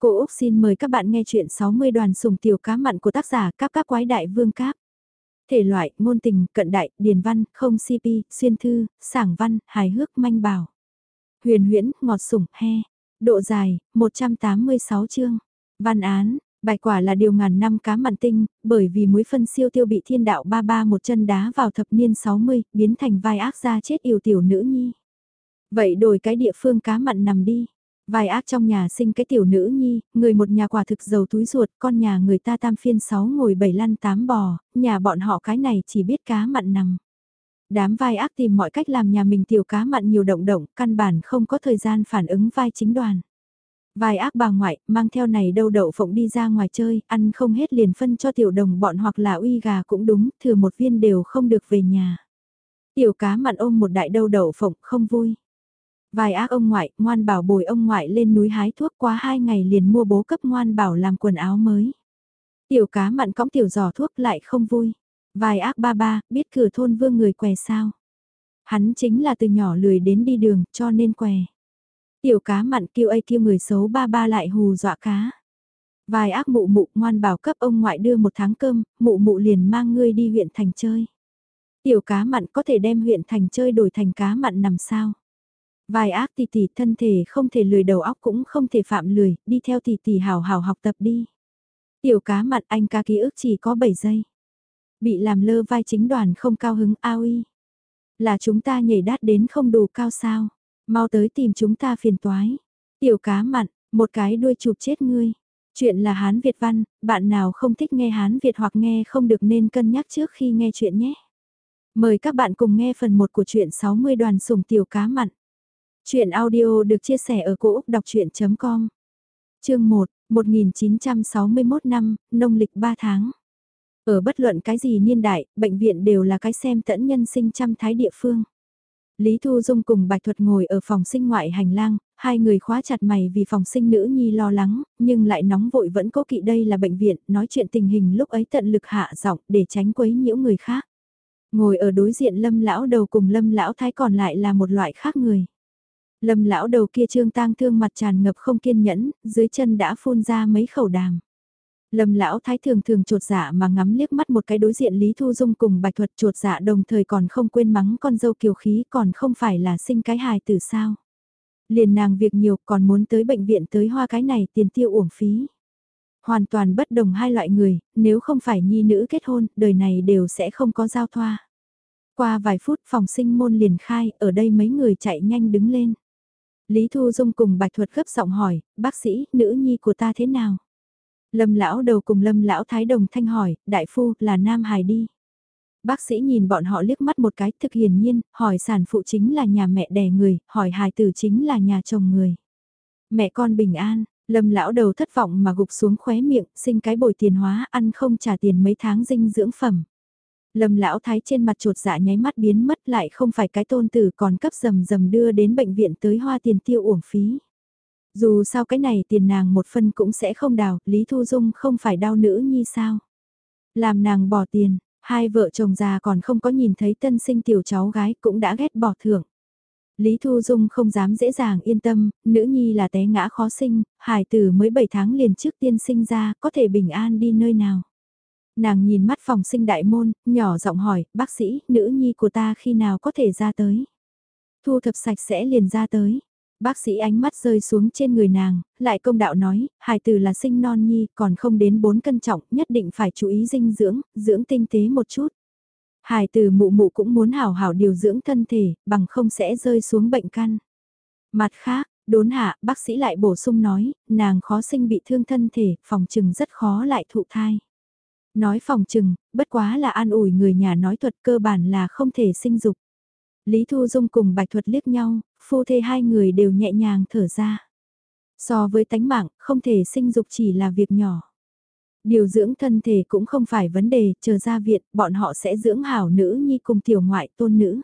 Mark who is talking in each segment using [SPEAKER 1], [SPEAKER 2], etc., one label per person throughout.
[SPEAKER 1] Cô Úc xin mời các bạn nghe chuyện 60 đoàn sùng tiểu cá mặn của tác giả Cáp Cáp Quái Đại Vương Cáp. Thể loại, ngôn tình, cận đại, điền văn, không CP, xuyên thư, sảng văn, hài hước, manh bảo. Huyền huyễn, ngọt sủng, he. Độ dài, 186 chương. Văn án, bài quả là điều ngàn năm cá mặn tinh, bởi vì muối phân siêu tiêu bị thiên đạo ba ba một chân đá vào thập niên 60, biến thành vai ác gia chết yêu tiểu nữ nhi. Vậy đổi cái địa phương cá mặn nằm đi. Vài ác trong nhà sinh cái tiểu nữ nhi, người một nhà quả thực giàu túi ruột, con nhà người ta tam phiên sáu ngồi bảy lăn tám bò, nhà bọn họ cái này chỉ biết cá mặn nằm. Đám vai ác tìm mọi cách làm nhà mình tiểu cá mặn nhiều động động, căn bản không có thời gian phản ứng vai chính đoàn. Vài ác bà ngoại, mang theo này đâu đậu phộng đi ra ngoài chơi, ăn không hết liền phân cho tiểu đồng bọn hoặc là uy gà cũng đúng, thừa một viên đều không được về nhà. Tiểu cá mặn ôm một đại đâu đậu phộng không vui. Vài ác ông ngoại, ngoan bảo bồi ông ngoại lên núi hái thuốc quá hai ngày liền mua bố cấp ngoan bảo làm quần áo mới. Tiểu cá mặn cõng tiểu giò thuốc lại không vui. Vài ác ba ba, biết cửa thôn vương người què sao. Hắn chính là từ nhỏ lười đến đi đường, cho nên què. Tiểu cá mặn kêu ấy kêu người xấu ba ba lại hù dọa cá. Vài ác mụ mụ ngoan bảo cấp ông ngoại đưa một tháng cơm, mụ mụ liền mang ngươi đi huyện thành chơi. Tiểu cá mặn có thể đem huyện thành chơi đổi thành cá mặn nằm sao. Vài ác tỷ tỷ thân thể không thể lười đầu óc cũng không thể phạm lười, đi theo tỷ tỷ hào hào học tập đi. Tiểu cá mặt anh ca ký ức chỉ có 7 giây. Bị làm lơ vai chính đoàn không cao hứng ao y. Là chúng ta nhảy đát đến không đủ cao sao. Mau tới tìm chúng ta phiền toái. Tiểu cá mặn, một cái đuôi chụp chết ngươi. Chuyện là Hán Việt văn, bạn nào không thích nghe Hán Việt hoặc nghe không được nên cân nhắc trước khi nghe chuyện nhé. Mời các bạn cùng nghe phần 1 của truyện 60 đoàn sủng tiểu cá mặn. Chuyện audio được chia sẻ ở cỗ đọc chuyện.com Chương 1, 1961 năm, nông lịch 3 tháng. Ở bất luận cái gì niên đại, bệnh viện đều là cái xem tẫn nhân sinh trăm thái địa phương. Lý Thu Dung cùng Bạch Thuật ngồi ở phòng sinh ngoại hành lang, hai người khóa chặt mày vì phòng sinh nữ nhi lo lắng, nhưng lại nóng vội vẫn cố kỵ đây là bệnh viện, nói chuyện tình hình lúc ấy tận lực hạ giọng để tránh quấy nhiễu người khác. Ngồi ở đối diện lâm lão đầu cùng lâm lão thái còn lại là một loại khác người. Lâm lão đầu kia trương tang thương mặt tràn ngập không kiên nhẫn, dưới chân đã phun ra mấy khẩu đàm. Lâm lão thái thường thường trột dạ mà ngắm liếc mắt một cái đối diện Lý Thu Dung cùng bạch thuật trột dạ đồng thời còn không quên mắng con dâu kiều khí còn không phải là sinh cái hài từ sao. Liền nàng việc nhiều còn muốn tới bệnh viện tới hoa cái này tiền tiêu uổng phí. Hoàn toàn bất đồng hai loại người, nếu không phải nhi nữ kết hôn, đời này đều sẽ không có giao thoa. Qua vài phút phòng sinh môn liền khai, ở đây mấy người chạy nhanh đứng lên. Lý Thu Dung cùng Bạch Thuật gấp giọng hỏi, bác sĩ, nữ nhi của ta thế nào? Lâm lão đầu cùng Lâm lão thái đồng thanh hỏi, đại phu, là nam hài đi. Bác sĩ nhìn bọn họ liếc mắt một cái thực hiển nhiên, hỏi sản phụ chính là nhà mẹ đẻ người, hỏi hài tử chính là nhà chồng người. Mẹ con bình an, Lâm lão đầu thất vọng mà gục xuống khóe miệng, sinh cái bồi tiền hóa, ăn không trả tiền mấy tháng dinh dưỡng phẩm. Lâm lão thái trên mặt trột dạ nháy mắt biến mất lại không phải cái tôn tử còn cấp rầm rầm đưa đến bệnh viện tới hoa tiền tiêu uổng phí. Dù sao cái này tiền nàng một phân cũng sẽ không đào, Lý Thu Dung không phải đau nữ như sao. Làm nàng bỏ tiền, hai vợ chồng già còn không có nhìn thấy tân sinh tiểu cháu gái cũng đã ghét bỏ thưởng. Lý Thu Dung không dám dễ dàng yên tâm, nữ nhi là té ngã khó sinh, hải tử mới 7 tháng liền trước tiên sinh ra, có thể bình an đi nơi nào nàng nhìn mắt phòng sinh đại môn, nhỏ giọng hỏi, bác sĩ, nữ nhi của ta khi nào có thể ra tới. Thu thập sạch sẽ liền ra tới. Bác sĩ ánh mắt rơi xuống trên người nàng, lại công đạo nói, hài tử là sinh non nhi, còn không đến 4 cân trọng, nhất định phải chú ý dinh dưỡng, dưỡng tinh tế một chút. Hài tử mụ mụ cũng muốn hảo hảo điều dưỡng thân thể, bằng không sẽ rơi xuống bệnh căn. Mặt khác, đốn hạ, bác sĩ lại bổ sung nói, nàng khó sinh bị thương thân thể, phòng trừng rất khó lại thụ thai. Nói phòng chừng, bất quá là an ủi người nhà nói thuật cơ bản là không thể sinh dục. Lý Thu Dung cùng Bạch Thuật liếc nhau, phu thê hai người đều nhẹ nhàng thở ra. So với tánh mạng, không thể sinh dục chỉ là việc nhỏ. Điều dưỡng thân thể cũng không phải vấn đề, chờ ra viện, bọn họ sẽ dưỡng hảo nữ nhi cùng tiểu ngoại tôn nữ.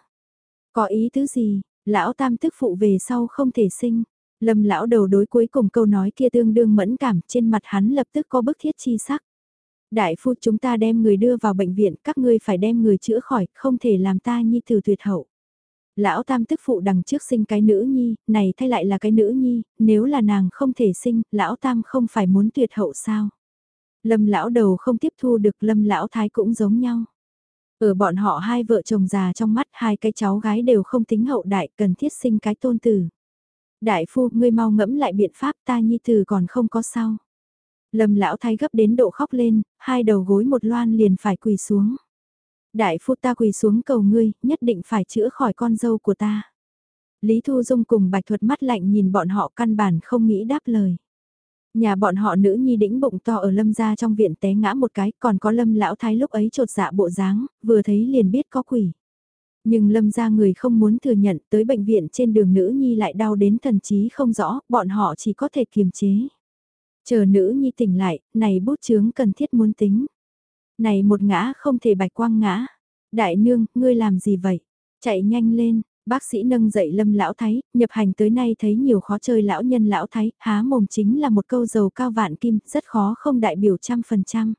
[SPEAKER 1] Có ý tứ gì, lão tam tức phụ về sau không thể sinh. Lâm lão đầu đối cuối cùng câu nói kia tương đương mẫn cảm trên mặt hắn lập tức có bức thiết chi sắc. Đại phu chúng ta đem người đưa vào bệnh viện, các ngươi phải đem người chữa khỏi, không thể làm ta nhi tử tuyệt hậu. Lão tam tức phụ đằng trước sinh cái nữ nhi, này thay lại là cái nữ nhi, nếu là nàng không thể sinh, lão tam không phải muốn tuyệt hậu sao. Lâm lão đầu không tiếp thu được lâm lão thái cũng giống nhau. Ở bọn họ hai vợ chồng già trong mắt hai cái cháu gái đều không tính hậu đại cần thiết sinh cái tôn tử. Đại phu, ngươi mau ngẫm lại biện pháp ta nhi tử còn không có sao. Lâm lão thái gấp đến độ khóc lên, hai đầu gối một loan liền phải quỳ xuống. Đại phu ta quỳ xuống cầu ngươi, nhất định phải chữa khỏi con dâu của ta. Lý Thu Dung cùng bạch thuật mắt lạnh nhìn bọn họ căn bản không nghĩ đáp lời. Nhà bọn họ nữ nhi đĩnh bụng to ở lâm gia trong viện té ngã một cái, còn có lâm lão thái lúc ấy trột dạ bộ dáng, vừa thấy liền biết có quỷ. Nhưng lâm gia người không muốn thừa nhận tới bệnh viện trên đường nữ nhi lại đau đến thần trí không rõ, bọn họ chỉ có thể kiềm chế. Chờ nữ nhi tỉnh lại, này bút chướng cần thiết muốn tính. Này một ngã không thể bạch quang ngã. Đại nương, ngươi làm gì vậy? Chạy nhanh lên, bác sĩ nâng dậy lâm lão thái, nhập hành tới nay thấy nhiều khó chơi lão nhân lão thái, há mồm chính là một câu dầu cao vạn kim, rất khó không đại biểu trăm phần trăm.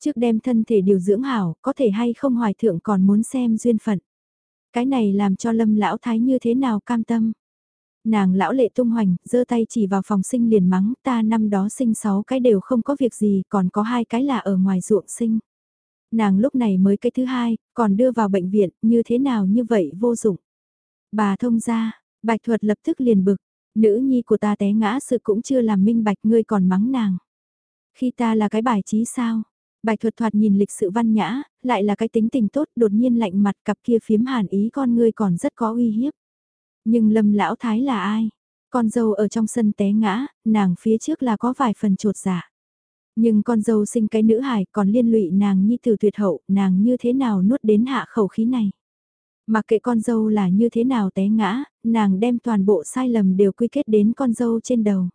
[SPEAKER 1] Trước đem thân thể điều dưỡng hảo, có thể hay không hoài thượng còn muốn xem duyên phận. Cái này làm cho lâm lão thái như thế nào cam tâm. Nàng lão lệ tung hoành, giơ tay chỉ vào phòng sinh liền mắng ta năm đó sinh sáu cái đều không có việc gì, còn có hai cái là ở ngoài ruộng sinh. Nàng lúc này mới cái thứ hai, còn đưa vào bệnh viện, như thế nào như vậy vô dụng. Bà thông ra, bạch thuật lập tức liền bực, nữ nhi của ta té ngã sự cũng chưa làm minh bạch ngươi còn mắng nàng. Khi ta là cái bài trí sao? Bạch thuật thoạt nhìn lịch sự văn nhã, lại là cái tính tình tốt đột nhiên lạnh mặt cặp kia phiếm hàn ý con ngươi còn rất có uy hiếp. Nhưng lâm lão thái là ai? Con dâu ở trong sân té ngã, nàng phía trước là có vài phần trột giả. Nhưng con dâu sinh cái nữ hài còn liên lụy nàng như từ tuyệt hậu, nàng như thế nào nuốt đến hạ khẩu khí này. Mặc kệ con dâu là như thế nào té ngã, nàng đem toàn bộ sai lầm đều quy kết đến con dâu trên đầu.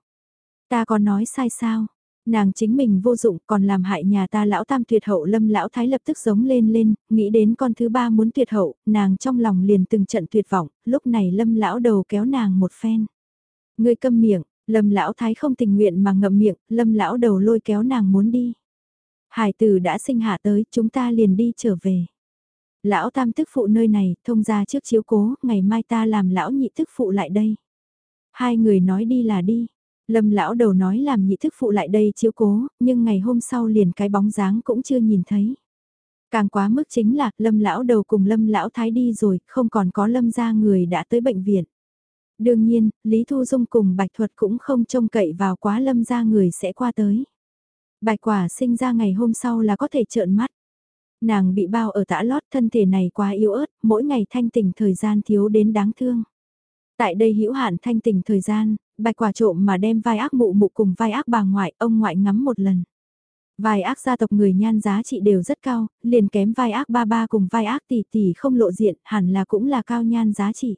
[SPEAKER 1] Ta còn nói sai sao? Nàng chính mình vô dụng còn làm hại nhà ta lão tam tuyệt hậu lâm lão thái lập tức giống lên lên, nghĩ đến con thứ ba muốn tuyệt hậu, nàng trong lòng liền từng trận tuyệt vọng, lúc này lâm lão đầu kéo nàng một phen. Người câm miệng, lâm lão thái không tình nguyện mà ngậm miệng, lâm lão đầu lôi kéo nàng muốn đi. Hải tử đã sinh hạ tới, chúng ta liền đi trở về. Lão tam tức phụ nơi này, thông ra trước chiếu cố, ngày mai ta làm lão nhị tức phụ lại đây. Hai người nói đi là đi, Lâm lão đầu nói làm nhị thức phụ lại đây chiếu cố, nhưng ngày hôm sau liền cái bóng dáng cũng chưa nhìn thấy. Càng quá mức chính là, lâm lão đầu cùng lâm lão thái đi rồi, không còn có lâm gia người đã tới bệnh viện. Đương nhiên, Lý Thu Dung cùng Bạch Thuật cũng không trông cậy vào quá lâm gia người sẽ qua tới. Bạch quả sinh ra ngày hôm sau là có thể trợn mắt. Nàng bị bao ở tã lót thân thể này quá yếu ớt, mỗi ngày thanh tỉnh thời gian thiếu đến đáng thương. Tại đây hữu hạn thanh tỉnh thời gian, bạch quả trộm mà đem vai ác mụ mụ cùng vai ác bà ngoại, ông ngoại ngắm một lần. Vai ác gia tộc người nhan giá trị đều rất cao, liền kém vai ác ba ba cùng vai ác tỷ tỷ không lộ diện, hẳn là cũng là cao nhan giá trị.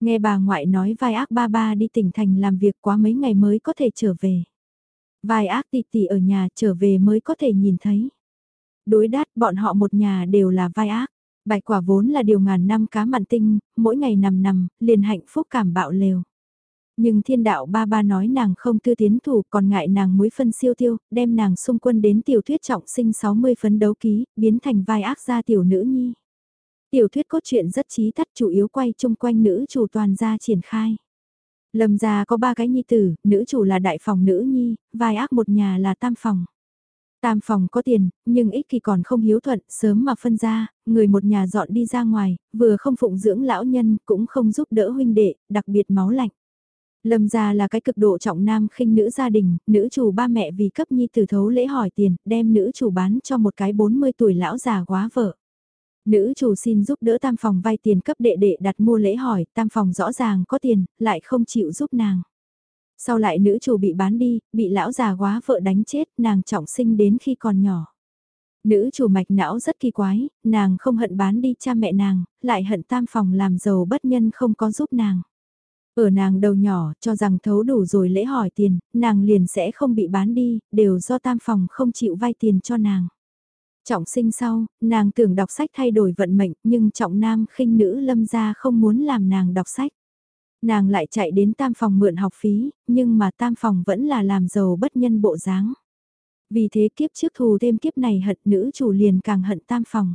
[SPEAKER 1] Nghe bà ngoại nói vai ác ba ba đi tỉnh thành làm việc quá mấy ngày mới có thể trở về. Vai ác tỷ tỷ ở nhà trở về mới có thể nhìn thấy. Đối đát bọn họ một nhà đều là vai ác. Bạch quả vốn là điều ngàn năm cá mặn tinh, mỗi ngày nằm nằm, liền hạnh phúc cảm bạo lều. Nhưng thiên đạo ba ba nói nàng không tư tiến thủ còn ngại nàng muối phân siêu tiêu, đem nàng xung quân đến tiểu thuyết trọng sinh 60 phấn đấu ký, biến thành vai ác gia tiểu nữ nhi. Tiểu thuyết cốt truyện rất trí tắt chủ yếu quay chung quanh nữ chủ toàn gia triển khai. Lâm gia có ba cái nhi tử, nữ chủ là đại phòng nữ nhi, vai ác một nhà là tam phòng. Tam phòng có tiền, nhưng ích kỳ còn không hiếu thuận, sớm mà phân ra, người một nhà dọn đi ra ngoài, vừa không phụng dưỡng lão nhân, cũng không giúp đỡ huynh đệ, đặc biệt máu lạnh. Lâm gia là cái cực độ trọng nam khinh nữ gia đình, nữ chủ ba mẹ vì cấp nhi tử thấu lễ hỏi tiền, đem nữ chủ bán cho một cái 40 tuổi lão già quá vợ. Nữ chủ xin giúp đỡ tam phòng vay tiền cấp đệ đệ đặt mua lễ hỏi, tam phòng rõ ràng có tiền, lại không chịu giúp nàng. Sau lại nữ chủ bị bán đi, bị lão già quá vợ đánh chết, nàng trọng sinh đến khi còn nhỏ. Nữ chủ mạch não rất kỳ quái, nàng không hận bán đi cha mẹ nàng, lại hận tam phòng làm giàu bất nhân không có giúp nàng. Ở nàng đầu nhỏ cho rằng thấu đủ rồi lễ hỏi tiền, nàng liền sẽ không bị bán đi, đều do tam phòng không chịu vay tiền cho nàng. Trọng sinh sau, nàng tưởng đọc sách thay đổi vận mệnh nhưng trọng nam khinh nữ lâm gia không muốn làm nàng đọc sách. Nàng lại chạy đến tam phòng mượn học phí, nhưng mà tam phòng vẫn là làm giàu bất nhân bộ dáng. Vì thế kiếp trước thù thêm kiếp này hận nữ chủ liền càng hận tam phòng.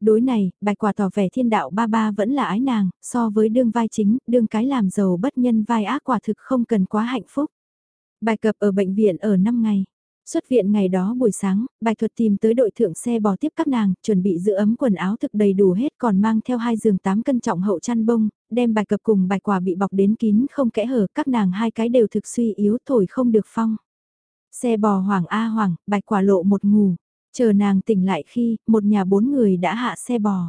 [SPEAKER 1] Đối này, bạch quả tỏ vẻ thiên đạo ba ba vẫn là ái nàng, so với đương vai chính, đương cái làm giàu bất nhân vai ác quả thực không cần quá hạnh phúc. Bài cập ở bệnh viện ở 5 ngày. Xuất viện ngày đó buổi sáng, bài thuật tìm tới đội thượng xe bò tiếp các nàng, chuẩn bị giữ ấm quần áo thực đầy đủ hết còn mang theo hai giường 8 cân trọng hậu chăn bông, đem bài cập cùng bài quả bị bọc đến kín không kẽ hở, các nàng hai cái đều thực suy yếu thổi không được phong. Xe bò hoàng A hoàng, bạch quả lộ một ngủ, chờ nàng tỉnh lại khi, một nhà bốn người đã hạ xe bò.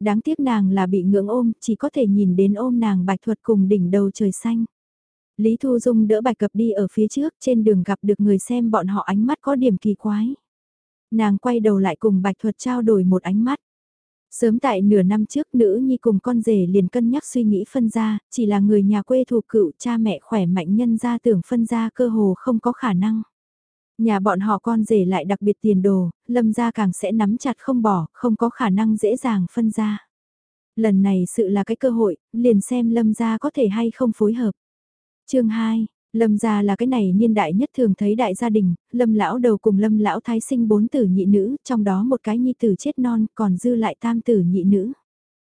[SPEAKER 1] Đáng tiếc nàng là bị ngưỡng ôm, chỉ có thể nhìn đến ôm nàng bạch thuật cùng đỉnh đầu trời xanh. Lý Thu Dung đỡ bạch cập đi ở phía trước, trên đường gặp được người xem bọn họ ánh mắt có điểm kỳ quái. Nàng quay đầu lại cùng bạch thuật trao đổi một ánh mắt. Sớm tại nửa năm trước nữ nhi cùng con rể liền cân nhắc suy nghĩ phân ra, chỉ là người nhà quê thuộc cựu cha mẹ khỏe mạnh nhân ra tưởng phân ra cơ hồ không có khả năng. Nhà bọn họ con rể lại đặc biệt tiền đồ, lâm ra càng sẽ nắm chặt không bỏ, không có khả năng dễ dàng phân ra. Lần này sự là cái cơ hội, liền xem lâm ra có thể hay không phối hợp chương 2, Lâm gia là cái này niên đại nhất thường thấy đại gia đình, Lâm lão đầu cùng Lâm lão thái sinh bốn tử nhị nữ, trong đó một cái nhi tử chết non, còn dư lại tam tử nhị nữ.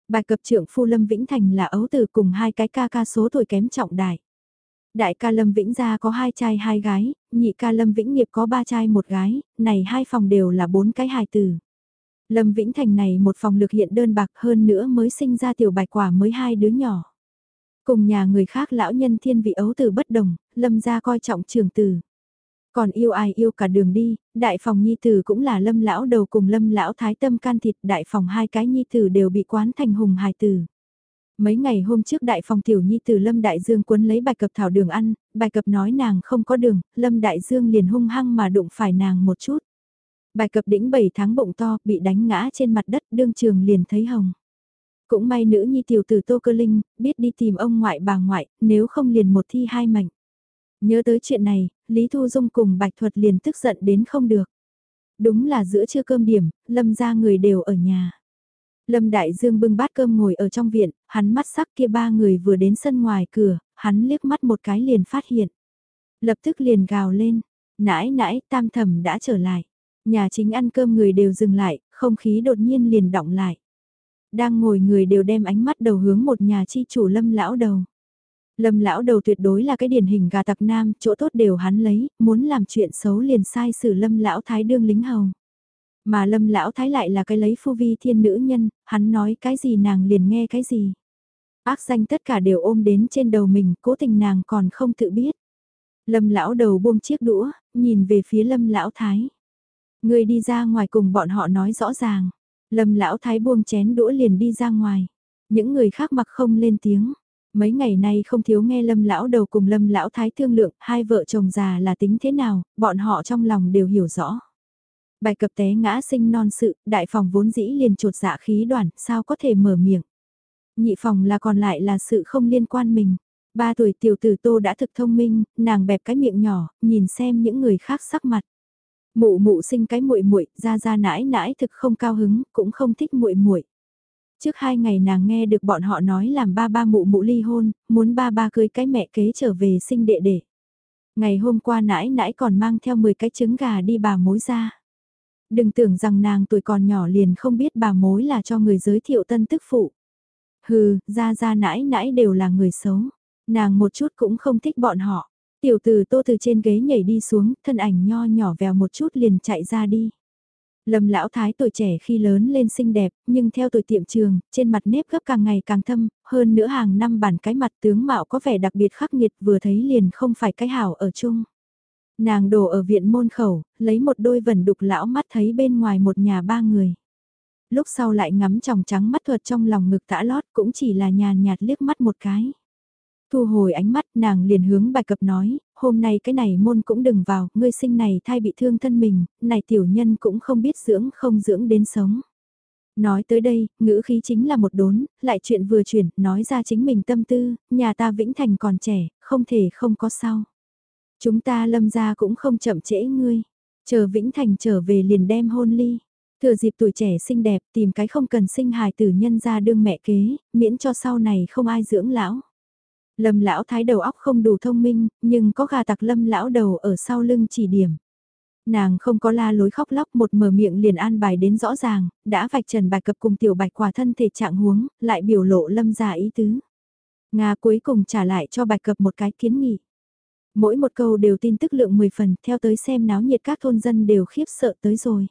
[SPEAKER 1] Bài cập trưởng phu Lâm Vĩnh Thành là ấu tử cùng hai cái ca ca số tuổi kém trọng đại. Đại ca Lâm Vĩnh gia có hai trai hai gái, nhị ca Lâm Vĩnh nghiệp có ba trai một gái, này hai phòng đều là bốn cái hài tử. Lâm Vĩnh Thành này một phòng lực hiện đơn bạc hơn nữa mới sinh ra tiểu bạch quả mới hai đứa nhỏ. Cùng nhà người khác lão nhân thiên vị ấu tử bất đồng, lâm gia coi trọng trường tử. Còn yêu ai yêu cả đường đi, đại phòng nhi tử cũng là lâm lão đầu cùng lâm lão thái tâm can thịt đại phòng hai cái nhi tử đều bị quán thành hùng hài tử. Mấy ngày hôm trước đại phòng tiểu nhi tử Lâm Đại Dương cuốn lấy bài cập thảo đường ăn, bài cập nói nàng không có đường, Lâm Đại Dương liền hung hăng mà đụng phải nàng một chút. Bài cập đĩnh 7 tháng bụng to, bị đánh ngã trên mặt đất, đương trường liền thấy hồng. Cũng may nữ nhi tiểu tử Tô Cơ Linh, biết đi tìm ông ngoại bà ngoại, nếu không liền một thi hai mệnh. Nhớ tới chuyện này, Lý Thu Dung cùng Bạch Thuật liền tức giận đến không được. Đúng là giữa trưa cơm điểm, Lâm ra người đều ở nhà. Lâm Đại Dương bưng bát cơm ngồi ở trong viện, hắn mắt sắc kia ba người vừa đến sân ngoài cửa, hắn liếc mắt một cái liền phát hiện. Lập tức liền gào lên, nãi nãi tam thẩm đã trở lại. Nhà chính ăn cơm người đều dừng lại, không khí đột nhiên liền động lại. Đang ngồi người đều đem ánh mắt đầu hướng một nhà chi chủ lâm lão đầu. Lâm lão đầu tuyệt đối là cái điển hình gà tặc nam, chỗ tốt đều hắn lấy, muốn làm chuyện xấu liền sai xử lâm lão thái đương lính hầu. Mà lâm lão thái lại là cái lấy phu vi thiên nữ nhân, hắn nói cái gì nàng liền nghe cái gì. Ác danh tất cả đều ôm đến trên đầu mình, cố tình nàng còn không tự biết. Lâm lão đầu buông chiếc đũa, nhìn về phía lâm lão thái. Người đi ra ngoài cùng bọn họ nói rõ ràng. Lâm lão thái buông chén đũa liền đi ra ngoài. Những người khác mặc không lên tiếng. Mấy ngày nay không thiếu nghe lâm lão đầu cùng lâm lão thái thương lượng hai vợ chồng già là tính thế nào, bọn họ trong lòng đều hiểu rõ. Bài cập té ngã sinh non sự, đại phòng vốn dĩ liền trột dạ khí đoàn, sao có thể mở miệng. Nhị phòng là còn lại là sự không liên quan mình. Ba tuổi tiểu tử tô đã thực thông minh, nàng bẹp cái miệng nhỏ, nhìn xem những người khác sắc mặt. Mụ mụ sinh cái muội muội, ra ra nãi nãi thực không cao hứng, cũng không thích muội muội. Trước hai ngày nàng nghe được bọn họ nói làm ba ba mụ mụ ly hôn, muốn ba ba cưới cái mẹ kế trở về sinh đệ đệ. Ngày hôm qua nãi nãi còn mang theo 10 cái trứng gà đi bà mối ra. Đừng tưởng rằng nàng tuổi còn nhỏ liền không biết bà mối là cho người giới thiệu tân tức phụ. Hừ, ra ra nãi nãi đều là người xấu. Nàng một chút cũng không thích bọn họ. Tiểu tử tô từ trên ghế nhảy đi xuống, thân ảnh nho nhỏ vèo một chút liền chạy ra đi. Lâm lão thái tuổi trẻ khi lớn lên xinh đẹp, nhưng theo tuổi tiệm trường, trên mặt nếp gấp càng ngày càng thâm, hơn nữa hàng năm bản cái mặt tướng mạo có vẻ đặc biệt khắc nghiệt vừa thấy liền không phải cái hảo ở chung. Nàng đổ ở viện môn khẩu, lấy một đôi vần đục lão mắt thấy bên ngoài một nhà ba người. Lúc sau lại ngắm tròng trắng mắt thuật trong lòng ngực tã lót cũng chỉ là nhàn nhạt liếc mắt một cái. Thu hồi ánh mắt nàng liền hướng bài cập nói, hôm nay cái này môn cũng đừng vào, ngươi sinh này thai bị thương thân mình, này tiểu nhân cũng không biết dưỡng không dưỡng đến sống. Nói tới đây, ngữ khí chính là một đốn, lại chuyện vừa chuyển, nói ra chính mình tâm tư, nhà ta Vĩnh Thành còn trẻ, không thể không có sau. Chúng ta lâm ra cũng không chậm trễ ngươi, chờ Vĩnh Thành trở về liền đem hôn ly. Thừa dịp tuổi trẻ xinh đẹp tìm cái không cần sinh hài tử nhân ra đương mẹ kế, miễn cho sau này không ai dưỡng lão. Lâm lão thái đầu óc không đủ thông minh, nhưng có gà tặc lâm lão đầu ở sau lưng chỉ điểm. Nàng không có la lối khóc lóc một mở miệng liền an bài đến rõ ràng, đã vạch trần bài cập cùng tiểu bạch quả thân thể trạng huống, lại biểu lộ lâm ra ý tứ. Nga cuối cùng trả lại cho bạch cập một cái kiến nghị. Mỗi một câu đều tin tức lượng 10 phần, theo tới xem náo nhiệt các thôn dân đều khiếp sợ tới rồi.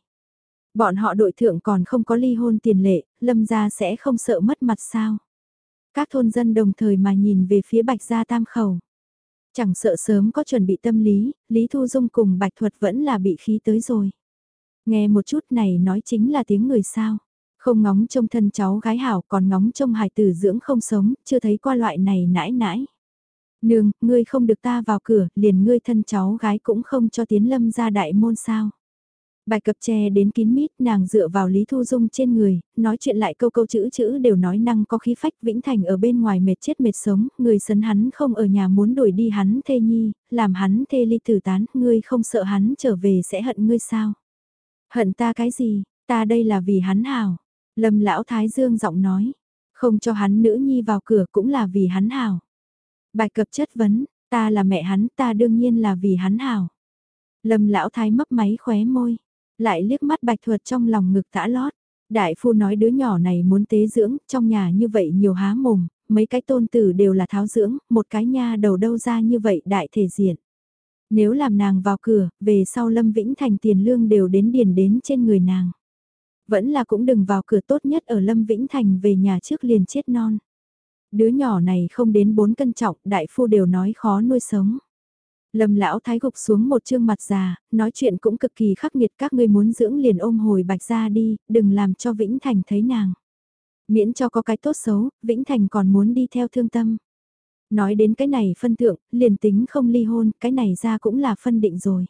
[SPEAKER 1] Bọn họ đội thượng còn không có ly hôn tiền lệ, lâm gia sẽ không sợ mất mặt sao. Các thôn dân đồng thời mà nhìn về phía bạch gia tam khẩu. Chẳng sợ sớm có chuẩn bị tâm lý, Lý Thu Dung cùng bạch thuật vẫn là bị khí tới rồi. Nghe một chút này nói chính là tiếng người sao. Không ngóng trông thân cháu gái hảo còn ngóng trông hài tử dưỡng không sống, chưa thấy qua loại này nãi nãi. Nương, ngươi không được ta vào cửa, liền ngươi thân cháu gái cũng không cho tiến lâm ra đại môn sao. Bài cập che đến kín mít nàng dựa vào Lý Thu Dung trên người, nói chuyện lại câu câu chữ chữ đều nói năng có khí phách Vĩnh Thành ở bên ngoài mệt chết mệt sống, người sấn hắn không ở nhà muốn đuổi đi hắn thê nhi, làm hắn thê ly tử tán, ngươi không sợ hắn trở về sẽ hận ngươi sao? Hận ta cái gì, ta đây là vì hắn hảo. Lâm lão Thái Dương giọng nói, không cho hắn nữ nhi vào cửa cũng là vì hắn hảo. Bài cập chất vấn, ta là mẹ hắn, ta đương nhiên là vì hắn hảo. Lâm lão thái mấp máy khóe môi, lại liếc mắt bạch thuật trong lòng ngực tã lót. Đại phu nói đứa nhỏ này muốn tế dưỡng, trong nhà như vậy nhiều há mồm, mấy cái tôn tử đều là tháo dưỡng, một cái nha đầu đâu ra như vậy đại thể diện. Nếu làm nàng vào cửa, về sau Lâm Vĩnh Thành tiền lương đều đến điền đến trên người nàng. Vẫn là cũng đừng vào cửa tốt nhất ở Lâm Vĩnh Thành về nhà trước liền chết non. Đứa nhỏ này không đến bốn cân trọng, đại phu đều nói khó nuôi sống. Lâm lão thái gục xuống một chương mặt già, nói chuyện cũng cực kỳ khắc nghiệt các ngươi muốn dưỡng liền ôm hồi bạch ra đi, đừng làm cho Vĩnh Thành thấy nàng. Miễn cho có cái tốt xấu, Vĩnh Thành còn muốn đi theo thương tâm. Nói đến cái này phân thượng, liền tính không ly hôn, cái này ra cũng là phân định rồi.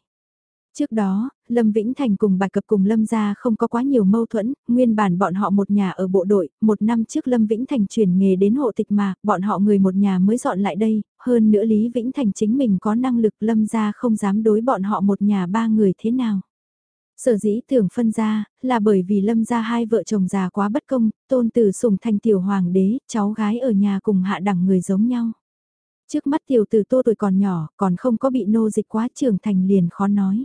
[SPEAKER 1] Trước đó, Lâm Vĩnh Thành cùng Bạch Cập cùng Lâm gia không có quá nhiều mâu thuẫn, nguyên bản bọn họ một nhà ở bộ đội, một năm trước Lâm Vĩnh Thành chuyển nghề đến hộ tịch mà, bọn họ người một nhà mới dọn lại đây, hơn nữa Lý Vĩnh Thành chính mình có năng lực Lâm gia không dám đối bọn họ một nhà ba người thế nào. Sở dĩ tưởng phân ra, là bởi vì lâm gia hai vợ chồng già quá bất công, tôn tử sùng thành tiểu hoàng đế, cháu gái ở nhà cùng hạ đẳng người giống nhau. Trước mắt tiểu tử tô tuổi còn nhỏ, còn không có bị nô dịch quá trưởng thành liền khó nói.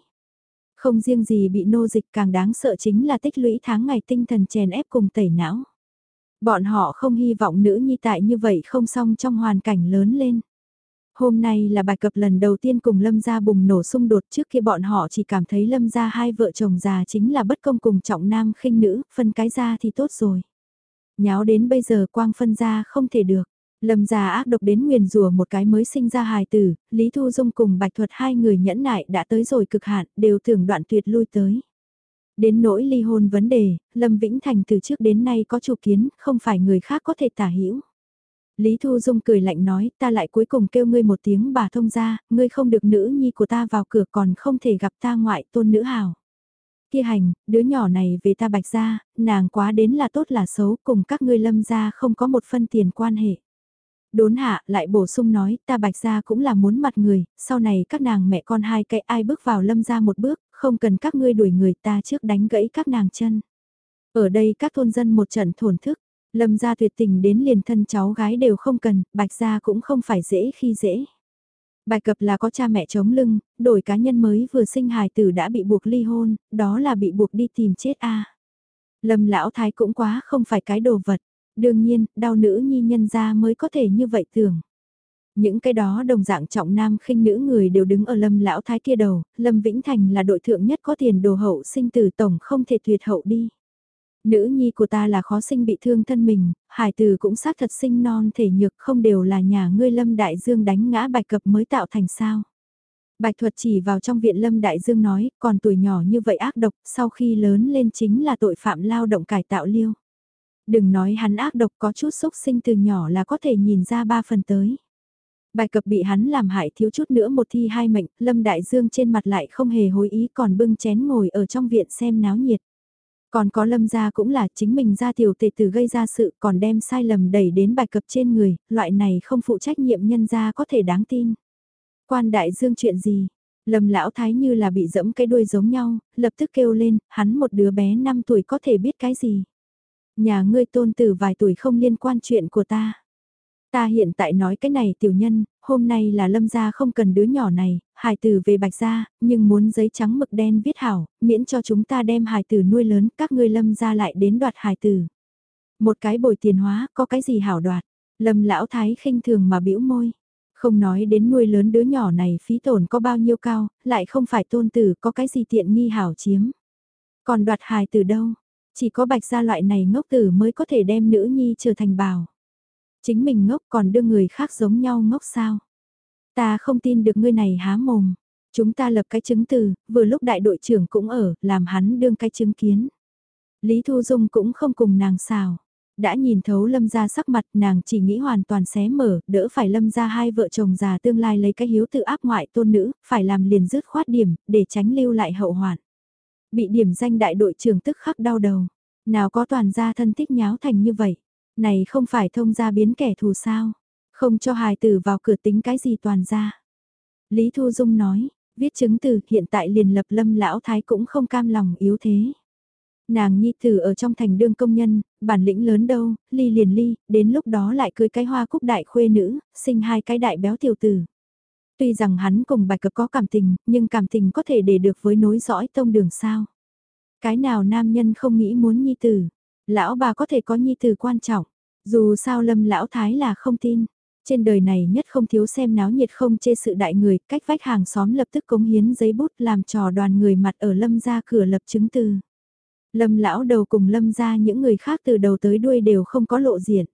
[SPEAKER 1] Không riêng gì bị nô dịch càng đáng sợ chính là tích lũy tháng ngày tinh thần chèn ép cùng tẩy não. Bọn họ không hy vọng nữ nhi tại như vậy không xong trong hoàn cảnh lớn lên. Hôm nay là bài cập lần đầu tiên cùng Lâm gia bùng nổ xung đột trước kia bọn họ chỉ cảm thấy Lâm gia hai vợ chồng già chính là bất công cùng trọng nam khinh nữ, phân cái ra thì tốt rồi. Nháo đến bây giờ quang phân ra không thể được. Lâm gia ác độc đến nguyền rủa một cái mới sinh ra hài tử, Lý Thu Dung cùng Bạch Thuật hai người nhẫn nại đã tới rồi cực hạn, đều tưởng đoạn tuyệt lui tới. Đến nỗi ly hôn vấn đề, Lâm Vĩnh Thành từ trước đến nay có chủ kiến, không phải người khác có thể tả hữu. Lý Thu Dung cười lạnh nói, ta lại cuối cùng kêu ngươi một tiếng bà thông ra, ngươi không được nữ nhi của ta vào cửa còn không thể gặp ta ngoại tôn nữ hào. Kia hành, đứa nhỏ này về ta bạch ra, nàng quá đến là tốt là xấu, cùng các ngươi lâm ra không có một phân tiền quan hệ. Đốn hạ lại bổ sung nói ta bạch ra cũng là muốn mặt người, sau này các nàng mẹ con hai cái ai bước vào lâm ra một bước, không cần các ngươi đuổi người ta trước đánh gãy các nàng chân. Ở đây các thôn dân một trận thổn thức, lâm ra tuyệt tình đến liền thân cháu gái đều không cần, bạch ra cũng không phải dễ khi dễ. Bạch cập là có cha mẹ chống lưng, đổi cá nhân mới vừa sinh hài tử đã bị buộc ly hôn, đó là bị buộc đi tìm chết a. Lâm lão thái cũng quá không phải cái đồ vật. Đương nhiên, đau nữ nhi nhân ra mới có thể như vậy tưởng. Những cái đó đồng dạng trọng nam khinh nữ người đều đứng ở lâm lão thái kia đầu, lâm Vĩnh Thành là đội thượng nhất có tiền đồ hậu sinh tử tổng không thể tuyệt hậu đi. Nữ nhi của ta là khó sinh bị thương thân mình, hải tử cũng xác thật sinh non thể nhược không đều là nhà ngươi lâm đại dương đánh ngã bạch cập mới tạo thành sao. Bạch thuật chỉ vào trong viện lâm đại dương nói, còn tuổi nhỏ như vậy ác độc, sau khi lớn lên chính là tội phạm lao động cải tạo liêu. Đừng nói hắn ác độc có chút xúc sinh từ nhỏ là có thể nhìn ra ba phần tới. Bài cập bị hắn làm hại thiếu chút nữa một thi hai mệnh, Lâm Đại Dương trên mặt lại không hề hối ý còn bưng chén ngồi ở trong viện xem náo nhiệt. Còn có Lâm gia cũng là chính mình ra tiểu tệ tử gây ra sự còn đem sai lầm đẩy đến bài cập trên người, loại này không phụ trách nhiệm nhân gia có thể đáng tin. Quan Đại Dương chuyện gì? Lâm lão thái như là bị dẫm cái đuôi giống nhau, lập tức kêu lên, hắn một đứa bé 5 tuổi có thể biết cái gì? Nhà ngươi tôn tử vài tuổi không liên quan chuyện của ta. Ta hiện tại nói cái này tiểu nhân, hôm nay là lâm gia không cần đứa nhỏ này, hài tử về bạch gia, nhưng muốn giấy trắng mực đen viết hảo, miễn cho chúng ta đem hài tử nuôi lớn, các ngươi lâm gia lại đến đoạt hài tử. Một cái bồi tiền hóa, có cái gì hảo đoạt, lâm lão thái khinh thường mà bĩu môi. Không nói đến nuôi lớn đứa nhỏ này phí tổn có bao nhiêu cao, lại không phải tôn tử có cái gì tiện nghi hảo chiếm. Còn đoạt hài tử đâu, chỉ có bạch gia loại này ngốc tử mới có thể đem nữ nhi trở thành bào. Chính mình ngốc còn đưa người khác giống nhau ngốc sao? Ta không tin được ngươi này há mồm. Chúng ta lập cái chứng từ, vừa lúc đại đội trưởng cũng ở, làm hắn đương cái chứng kiến. Lý Thu Dung cũng không cùng nàng xào. Đã nhìn thấu lâm ra sắc mặt nàng chỉ nghĩ hoàn toàn xé mở, đỡ phải lâm ra hai vợ chồng già tương lai lấy cái hiếu tự áp ngoại tôn nữ, phải làm liền dứt khoát điểm, để tránh lưu lại hậu hoạn. Bị điểm danh đại đội trưởng tức khắc đau đầu. Nào có toàn gia thân thích nháo thành như vậy. Này không phải thông gia biến kẻ thù sao? Không cho hài tử vào cửa tính cái gì toàn gia Lý Thu Dung nói, viết chứng từ hiện tại liền lập lâm lão thái cũng không cam lòng yếu thế. Nàng nhi tử ở trong thành đương công nhân, bản lĩnh lớn đâu, ly liền ly, đến lúc đó lại cưới cái hoa cúc đại khuê nữ, sinh hai cái đại béo tiểu tử. Tuy rằng hắn cùng bạch cực có cảm tình, nhưng cảm tình có thể để được với nối dõi tông đường sao. Cái nào nam nhân không nghĩ muốn nhi tử, lão bà có thể có nhi tử quan trọng, dù sao lâm lão thái là không tin. Trên đời này nhất không thiếu xem náo nhiệt không chê sự đại người, cách vách hàng xóm lập tức cống hiến giấy bút làm trò đoàn người mặt ở lâm ra cửa lập chứng từ. Lâm lão đầu cùng lâm ra những người khác từ đầu tới đuôi đều không có lộ diện.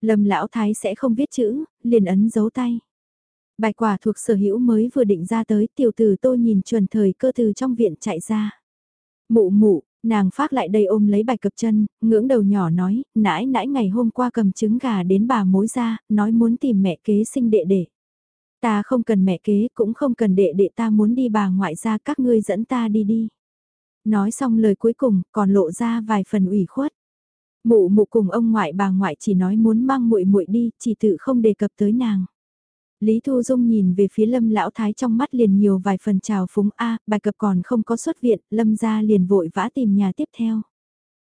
[SPEAKER 1] Lâm lão thái sẽ không viết chữ, liền ấn dấu tay. Bài quả thuộc sở hữu mới vừa định ra tới tiểu tử tôi nhìn chuẩn thời cơ từ trong viện chạy ra. Mụ mụ, nàng phát lại đây ôm lấy bài cập chân, ngưỡng đầu nhỏ nói, nãi nãi ngày hôm qua cầm trứng gà đến bà mối ra, nói muốn tìm mẹ kế sinh đệ đệ. Ta không cần mẹ kế, cũng không cần đệ đệ ta muốn đi bà ngoại ra các ngươi dẫn ta đi đi. Nói xong lời cuối cùng, còn lộ ra vài phần ủy khuất. Mụ mụ cùng ông ngoại bà ngoại chỉ nói muốn mang muội muội đi, chỉ tự không đề cập tới nàng. Lý Thu Dung nhìn về phía Lâm Lão Thái trong mắt liền nhiều vài phần trào phúng A, bài cập còn không có xuất viện, Lâm ra liền vội vã tìm nhà tiếp theo.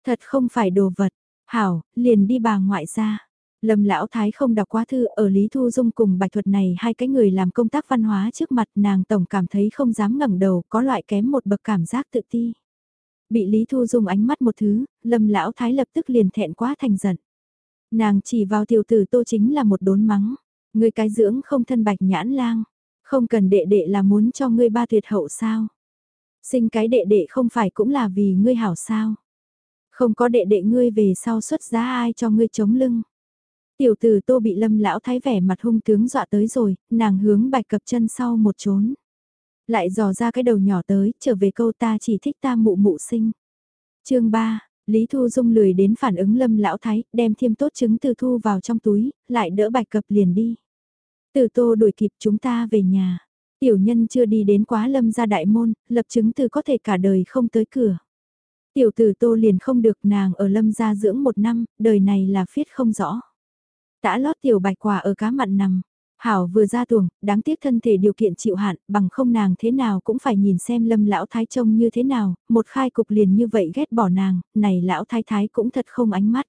[SPEAKER 1] Thật không phải đồ vật, hảo, liền đi bà ngoại ra. Lâm Lão Thái không đọc quá thư ở Lý Thu Dung cùng bạch thuật này hai cái người làm công tác văn hóa trước mặt nàng tổng cảm thấy không dám ngẩng đầu có loại kém một bậc cảm giác tự ti. Bị Lý Thu Dung ánh mắt một thứ, Lâm Lão Thái lập tức liền thẹn quá thành giận. Nàng chỉ vào tiểu tử tô chính là một đốn mắng. Ngươi cái dưỡng không thân bạch nhãn lang, không cần đệ đệ là muốn cho ngươi ba tuyệt hậu sao? Sinh cái đệ đệ không phải cũng là vì ngươi hảo sao? Không có đệ đệ ngươi về sau xuất giá ai cho ngươi chống lưng? Tiểu tử tô bị lâm lão thái vẻ mặt hung tướng dọa tới rồi, nàng hướng bạch cập chân sau một trốn. Lại dò ra cái đầu nhỏ tới, trở về câu ta chỉ thích ta mụ mụ sinh. chương 3, Lý Thu Dung lười đến phản ứng lâm lão thái, đem thiêm tốt chứng từ thu vào trong túi, lại đỡ bạch cập liền đi. Từ tô đuổi kịp chúng ta về nhà. Tiểu nhân chưa đi đến quá lâm ra đại môn, lập chứng từ có thể cả đời không tới cửa. Tiểu tử tô liền không được nàng ở lâm gia dưỡng một năm, đời này là phiết không rõ. Đã lót tiểu bạch quả ở cá mặn nằm, Hảo vừa ra tuồng, đáng tiếc thân thể điều kiện chịu hạn, bằng không nàng thế nào cũng phải nhìn xem lâm lão thái trông như thế nào, một khai cục liền như vậy ghét bỏ nàng, này lão thái thái cũng thật không ánh mắt.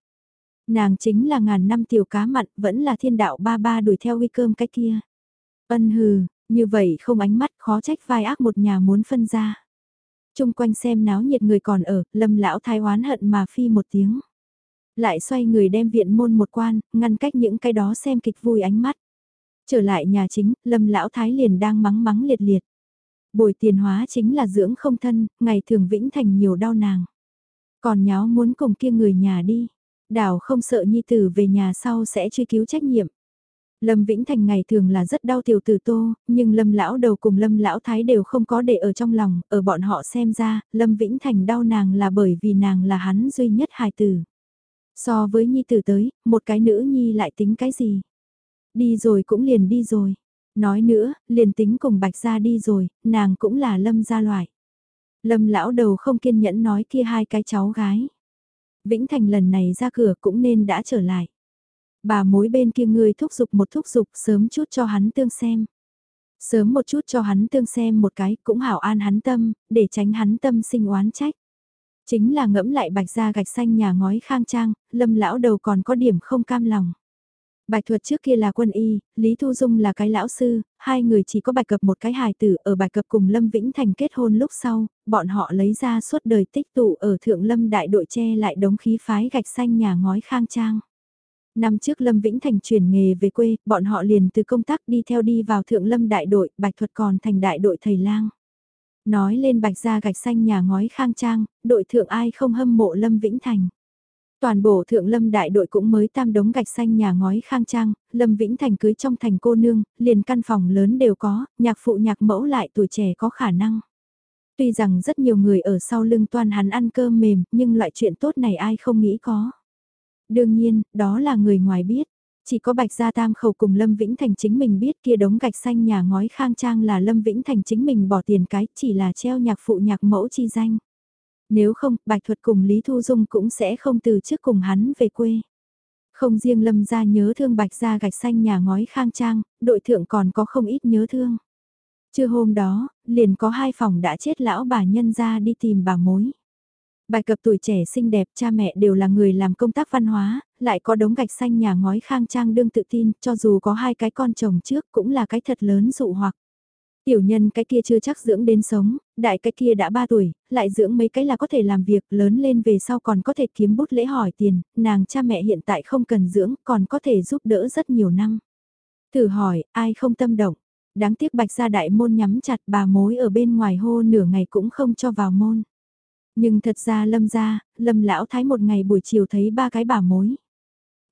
[SPEAKER 1] Nàng chính là ngàn năm tiểu cá mặn, vẫn là thiên đạo ba ba đuổi theo uy cơm cái kia. Ân hừ, như vậy không ánh mắt khó trách vai ác một nhà muốn phân ra. Trung quanh xem náo nhiệt người còn ở, lâm lão thái oán hận mà phi một tiếng. Lại xoay người đem viện môn một quan, ngăn cách những cái đó xem kịch vui ánh mắt. Trở lại nhà chính, lâm lão thái liền đang mắng mắng liệt liệt. Bồi tiền hóa chính là dưỡng không thân, ngày thường vĩnh thành nhiều đau nàng. Còn nháo muốn cùng kia người nhà đi. Đảo không sợ nhi tử về nhà sau sẽ truy cứu trách nhiệm. Lâm Vĩnh Thành ngày thường là rất đau tiểu tử tô, nhưng Lâm lão đầu cùng Lâm lão thái đều không có để ở trong lòng, ở bọn họ xem ra, Lâm Vĩnh Thành đau nàng là bởi vì nàng là hắn duy nhất hài tử. So với nhi tử tới, một cái nữ nhi lại tính cái gì? Đi rồi cũng liền đi rồi. Nói nữa, liền tính cùng bạch ra đi rồi, nàng cũng là lâm gia loại. Lâm lão đầu không kiên nhẫn nói kia hai cái cháu gái. Vĩnh Thành lần này ra cửa cũng nên đã trở lại. Bà mối bên kia người thúc giục một thúc giục sớm chút cho hắn tương xem. Sớm một chút cho hắn tương xem một cái cũng hảo an hắn tâm, để tránh hắn tâm sinh oán trách. Chính là ngẫm lại bạch ra gạch xanh nhà ngói khang trang, lâm lão đầu còn có điểm không cam lòng. Bạch thuật trước kia là quân y, Lý Thu Dung là cái lão sư, hai người chỉ có bạch cập một cái hài tử ở bạch cập cùng Lâm Vĩnh Thành kết hôn lúc sau, bọn họ lấy ra suốt đời tích tụ ở thượng lâm đại đội che lại đống khí phái gạch xanh nhà ngói khang trang. Năm trước Lâm Vĩnh Thành chuyển nghề về quê, bọn họ liền từ công tác đi theo đi vào thượng lâm đại đội, bạch thuật còn thành đại đội thầy lang. Nói lên bạch ra gạch xanh nhà ngói khang trang, đội thượng ai không hâm mộ Lâm Vĩnh Thành. Toàn bộ thượng lâm đại đội cũng mới tam đống gạch xanh nhà ngói khang trang, Lâm Vĩnh Thành cưới trong thành cô nương, liền căn phòng lớn đều có, nhạc phụ nhạc mẫu lại tuổi trẻ có khả năng. Tuy rằng rất nhiều người ở sau lưng toàn hắn ăn cơm mềm, nhưng loại chuyện tốt này ai không nghĩ có. Đương nhiên, đó là người ngoài biết. Chỉ có Bạch Gia Tam Khẩu cùng Lâm Vĩnh Thành chính mình biết kia đống gạch xanh nhà ngói khang trang là Lâm Vĩnh Thành chính mình bỏ tiền cái chỉ là treo nhạc phụ nhạc mẫu chi danh. Nếu không, Bạch Thuật cùng Lý Thu Dung cũng sẽ không từ trước cùng hắn về quê. Không riêng Lâm gia nhớ thương Bạch gia gạch xanh nhà ngói khang trang, đội thượng còn có không ít nhớ thương. Trưa hôm đó, liền có hai phòng đã chết lão bà nhân ra đi tìm bà mối. Bài cập tuổi trẻ xinh đẹp cha mẹ đều là người làm công tác văn hóa, lại có đống gạch xanh nhà ngói khang trang đương tự tin, cho dù có hai cái con chồng trước cũng là cái thật lớn dụ hoặc. Tiểu nhân cái kia chưa chắc dưỡng đến sống, đại cái kia đã 3 tuổi, lại dưỡng mấy cái là có thể làm việc, lớn lên về sau còn có thể kiếm bút lễ hỏi tiền, nàng cha mẹ hiện tại không cần dưỡng, còn có thể giúp đỡ rất nhiều năm. Thử hỏi, ai không tâm động? Đáng tiếc bạch gia đại môn nhắm chặt bà mối ở bên ngoài hô nửa ngày cũng không cho vào môn. Nhưng thật ra lâm ra, lâm lão thái một ngày buổi chiều thấy ba cái bà mối.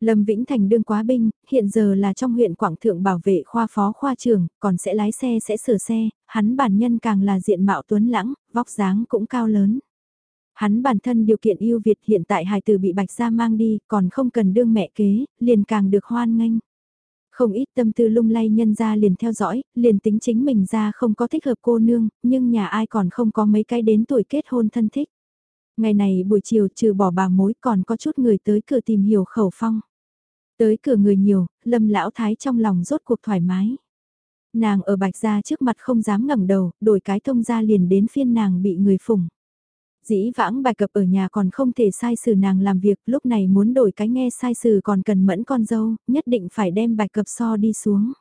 [SPEAKER 1] Lâm Vĩnh Thành đương quá binh, hiện giờ là trong huyện Quảng Thượng bảo vệ khoa phó khoa trường, còn sẽ lái xe sẽ sửa xe, hắn bản nhân càng là diện mạo tuấn lãng, vóc dáng cũng cao lớn. Hắn bản thân điều kiện ưu việt hiện tại hài tử bị bạch gia mang đi, còn không cần đương mẹ kế, liền càng được hoan nghênh. Không ít tâm tư lung lay nhân ra liền theo dõi, liền tính chính mình ra không có thích hợp cô nương, nhưng nhà ai còn không có mấy cái đến tuổi kết hôn thân thích. Ngày này buổi chiều trừ bỏ bà mối còn có chút người tới cửa tìm hiểu khẩu phong. Tới cửa người nhiều, lâm lão thái trong lòng rốt cuộc thoải mái. Nàng ở bạch gia trước mặt không dám ngẩng đầu, đổi cái thông ra liền đến phiên nàng bị người phủng. Dĩ vãng bài cập ở nhà còn không thể sai sử nàng làm việc, lúc này muốn đổi cái nghe sai sử còn cần mẫn con dâu, nhất định phải đem bài cập so đi xuống.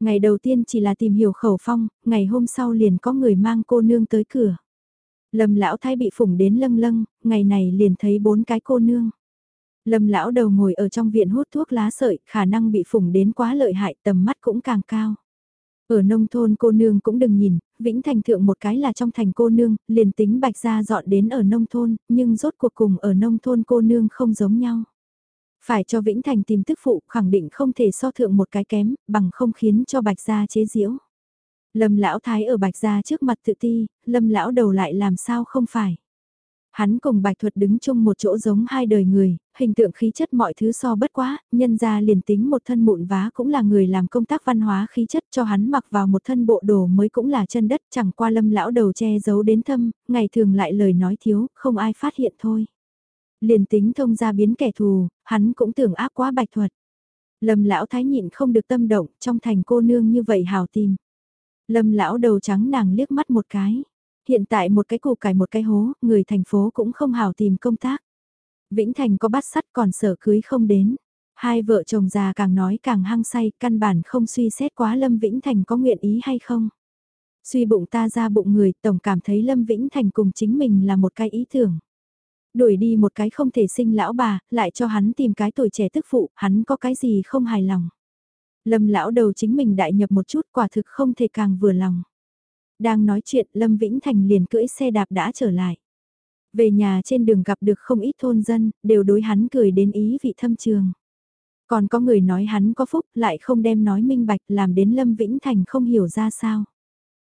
[SPEAKER 1] Ngày đầu tiên chỉ là tìm hiểu khẩu phong, ngày hôm sau liền có người mang cô nương tới cửa. Lâm lão thái bị phủng đến lâng lâng, ngày này liền thấy bốn cái cô nương. Lâm lão đầu ngồi ở trong viện hút thuốc lá sợi, khả năng bị phủng đến quá lợi hại, tầm mắt cũng càng cao. Ở nông thôn cô nương cũng đừng nhìn, Vĩnh Thành thượng một cái là trong thành cô nương, liền tính bạch gia dọn đến ở nông thôn, nhưng rốt cuộc cùng ở nông thôn cô nương không giống nhau. Phải cho Vĩnh Thành tìm tức phụ khẳng định không thể so thượng một cái kém, bằng không khiến cho bạch gia chế diễu. Lâm lão thái ở bạch gia trước mặt tự ti, lâm lão đầu lại làm sao không phải. Hắn cùng bạch thuật đứng chung một chỗ giống hai đời người, hình tượng khí chất mọi thứ so bất quá, nhân ra liền tính một thân mụn vá cũng là người làm công tác văn hóa khí chất cho hắn mặc vào một thân bộ đồ mới cũng là chân đất chẳng qua lâm lão đầu che giấu đến thâm, ngày thường lại lời nói thiếu, không ai phát hiện thôi. Liền tính thông ra biến kẻ thù, hắn cũng tưởng áp quá bạch thuật. Lâm lão thái nhịn không được tâm động, trong thành cô nương như vậy hào tìm. Lâm lão đầu trắng nàng liếc mắt một cái. Hiện tại một cái củ cải một cái hố, người thành phố cũng không hào tìm công tác. Vĩnh Thành có bắt sắt còn sở cưới không đến. Hai vợ chồng già càng nói càng hăng say, căn bản không suy xét quá Lâm Vĩnh Thành có nguyện ý hay không. Suy bụng ta ra bụng người, tổng cảm thấy Lâm Vĩnh Thành cùng chính mình là một cái ý tưởng. Đuổi đi một cái không thể sinh lão bà, lại cho hắn tìm cái tuổi trẻ tức phụ, hắn có cái gì không hài lòng. Lâm lão đầu chính mình đại nhập một chút quả thực không thể càng vừa lòng. Đang nói chuyện Lâm Vĩnh Thành liền cưỡi xe đạp đã trở lại. Về nhà trên đường gặp được không ít thôn dân, đều đối hắn cười đến ý vị thâm trường. Còn có người nói hắn có phúc lại không đem nói minh bạch làm đến Lâm Vĩnh Thành không hiểu ra sao.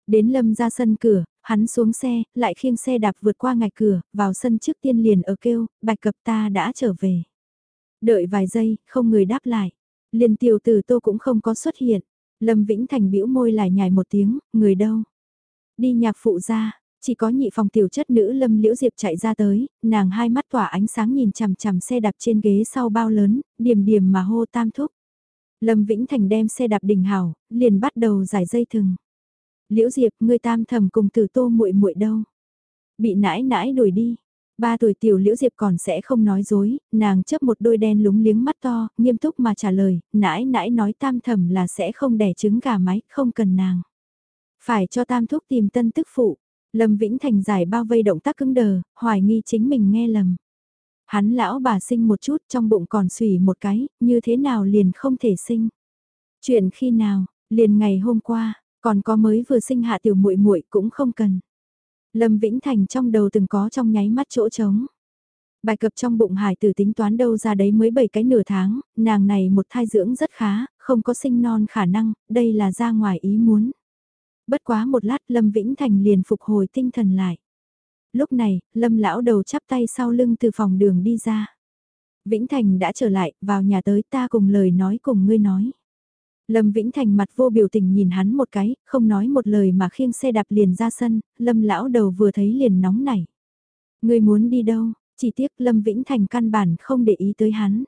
[SPEAKER 1] Đến Lâm ra sân cửa, hắn xuống xe, lại khiêng xe đạp vượt qua ngạch cửa, vào sân trước tiên liền ở kêu, bạch cập ta đã trở về. Đợi vài giây, không người đáp lại. Liền tiểu tử tô cũng không có xuất hiện. Lâm Vĩnh Thành bĩu môi lại nhài một tiếng, người đâu? Đi nhạc phụ ra, chỉ có nhị phòng tiểu chất nữ Lâm Liễu Diệp chạy ra tới, nàng hai mắt tỏa ánh sáng nhìn chằm chằm xe đạp trên ghế sau bao lớn, điểm điểm mà hô tam thúc. Lâm Vĩnh Thành đem xe đạp đình hảo, liền bắt đầu giải dây thừng. Liễu Diệp, ngươi tam thầm cùng tử tô muội muội đâu? Bị nãi nãi đuổi đi. Ba tuổi tiểu liễu diệp còn sẽ không nói dối, nàng chấp một đôi đen lúng liếng mắt to, nghiêm túc mà trả lời, nãi nãi nói tam thẩm là sẽ không đẻ trứng gà mái, không cần nàng. Phải cho tam thúc tìm tân tức phụ, Lâm Vĩnh Thành giải bao vây động tác cứng đờ, hoài nghi chính mình nghe lầm. Hắn lão bà sinh một chút trong bụng còn xùy một cái, như thế nào liền không thể sinh. Chuyện khi nào, liền ngày hôm qua, còn có mới vừa sinh hạ tiểu muội muội cũng không cần. Lâm Vĩnh Thành trong đầu từng có trong nháy mắt chỗ trống. Bài cập trong bụng hải tử tính toán đâu ra đấy mới 7 cái nửa tháng, nàng này một thai dưỡng rất khá, không có sinh non khả năng, đây là ra ngoài ý muốn. Bất quá một lát Lâm Vĩnh Thành liền phục hồi tinh thần lại. Lúc này, Lâm lão đầu chắp tay sau lưng từ phòng đường đi ra. Vĩnh Thành đã trở lại, vào nhà tới ta cùng lời nói cùng ngươi nói. Lâm Vĩnh Thành mặt vô biểu tình nhìn hắn một cái, không nói một lời mà khiêng xe đạp liền ra sân, Lâm lão đầu vừa thấy liền nóng nảy. Ngươi muốn đi đâu, chỉ tiếc Lâm Vĩnh Thành căn bản không để ý tới hắn.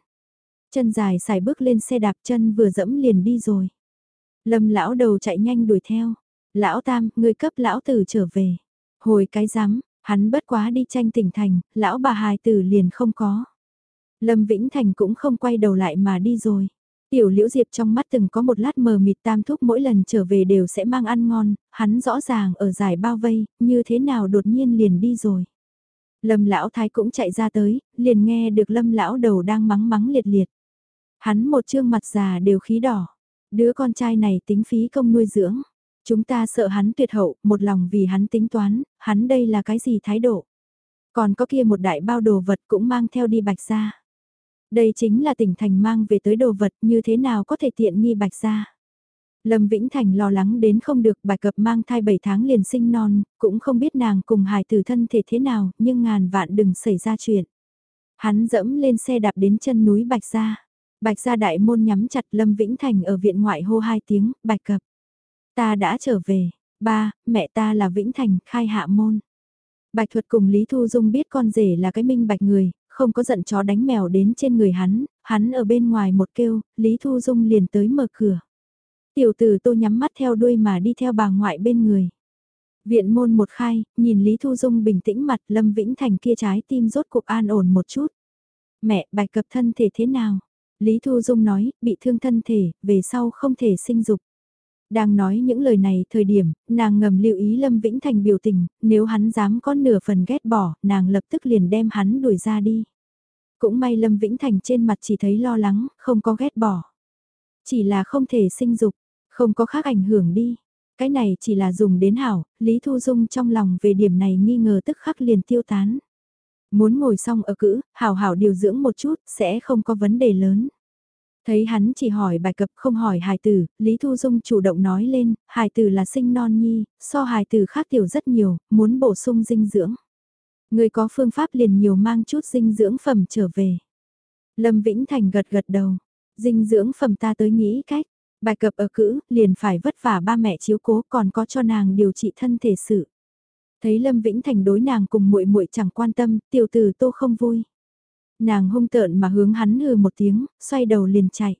[SPEAKER 1] Chân dài xài bước lên xe đạp chân vừa dẫm liền đi rồi. Lâm lão đầu chạy nhanh đuổi theo. Lão Tam, ngươi cấp lão tử trở về. Hồi cái rắm hắn bất quá đi tranh tỉnh thành, lão bà hài tử liền không có. Lâm Vĩnh Thành cũng không quay đầu lại mà đi rồi. Tiểu Liễu Diệp trong mắt từng có một lát mờ mịt tam thúc mỗi lần trở về đều sẽ mang ăn ngon, hắn rõ ràng ở giải bao vây, như thế nào đột nhiên liền đi rồi. Lâm lão thái cũng chạy ra tới, liền nghe được lâm lão đầu đang mắng mắng liệt liệt. Hắn một trương mặt già đều khí đỏ. Đứa con trai này tính phí công nuôi dưỡng. Chúng ta sợ hắn tuyệt hậu, một lòng vì hắn tính toán, hắn đây là cái gì thái độ. Còn có kia một đại bao đồ vật cũng mang theo đi bạch ra. Đây chính là tỉnh thành mang về tới đồ vật như thế nào có thể tiện nghi bạch ra. Lâm Vĩnh Thành lo lắng đến không được bạch cập mang thai 7 tháng liền sinh non, cũng không biết nàng cùng hài tử thân thể thế nào, nhưng ngàn vạn đừng xảy ra chuyện. Hắn dẫm lên xe đạp đến chân núi Bạch Gia. Bạch Gia đại môn nhắm chặt Lâm Vĩnh Thành ở viện ngoại hô hai tiếng, Bạch cập. Ta đã trở về, ba, mẹ ta là Vĩnh Thành, khai hạ môn. Bạch thuật cùng Lý Thu Dung biết con rể là cái minh bạch người, không có giận chó đánh mèo đến trên người hắn, hắn ở bên ngoài một kêu, Lý Thu Dung liền tới mở cửa. Tiểu tử tô nhắm mắt theo đuôi mà đi theo bà ngoại bên người. Viện môn một khai, nhìn Lý Thu Dung bình tĩnh mặt Lâm Vĩnh Thành kia trái tim rốt cuộc an ổn một chút. Mẹ, bạch cập thân thể thế nào? Lý Thu Dung nói, bị thương thân thể, về sau không thể sinh dục. Đang nói những lời này thời điểm, nàng ngầm lưu ý Lâm Vĩnh Thành biểu tình, nếu hắn dám có nửa phần ghét bỏ, nàng lập tức liền đem hắn đuổi ra đi. Cũng may Lâm Vĩnh Thành trên mặt chỉ thấy lo lắng, không có ghét bỏ. Chỉ là không thể sinh dục, không có khác ảnh hưởng đi. Cái này chỉ là dùng đến hảo, Lý Thu Dung trong lòng về điểm này nghi ngờ tức khắc liền tiêu tán. Muốn ngồi xong ở cữ, hảo hảo điều dưỡng một chút, sẽ không có vấn đề lớn. Thấy hắn chỉ hỏi bài cập không hỏi hài tử, Lý Thu Dung chủ động nói lên, hài tử là sinh non nhi, so hài tử khác tiểu rất nhiều, muốn bổ sung dinh dưỡng. Người có phương pháp liền nhiều mang chút dinh dưỡng phẩm trở về. Lâm Vĩnh Thành gật gật đầu, dinh dưỡng phẩm ta tới nghĩ cách, bài cập ở cữ, liền phải vất vả ba mẹ chiếu cố còn có cho nàng điều trị thân thể sự. Thấy Lâm Vĩnh Thành đối nàng cùng muội muội chẳng quan tâm, tiểu tử tô không vui. Nàng hung tợn mà hướng hắn hừ một tiếng, xoay đầu liền chạy.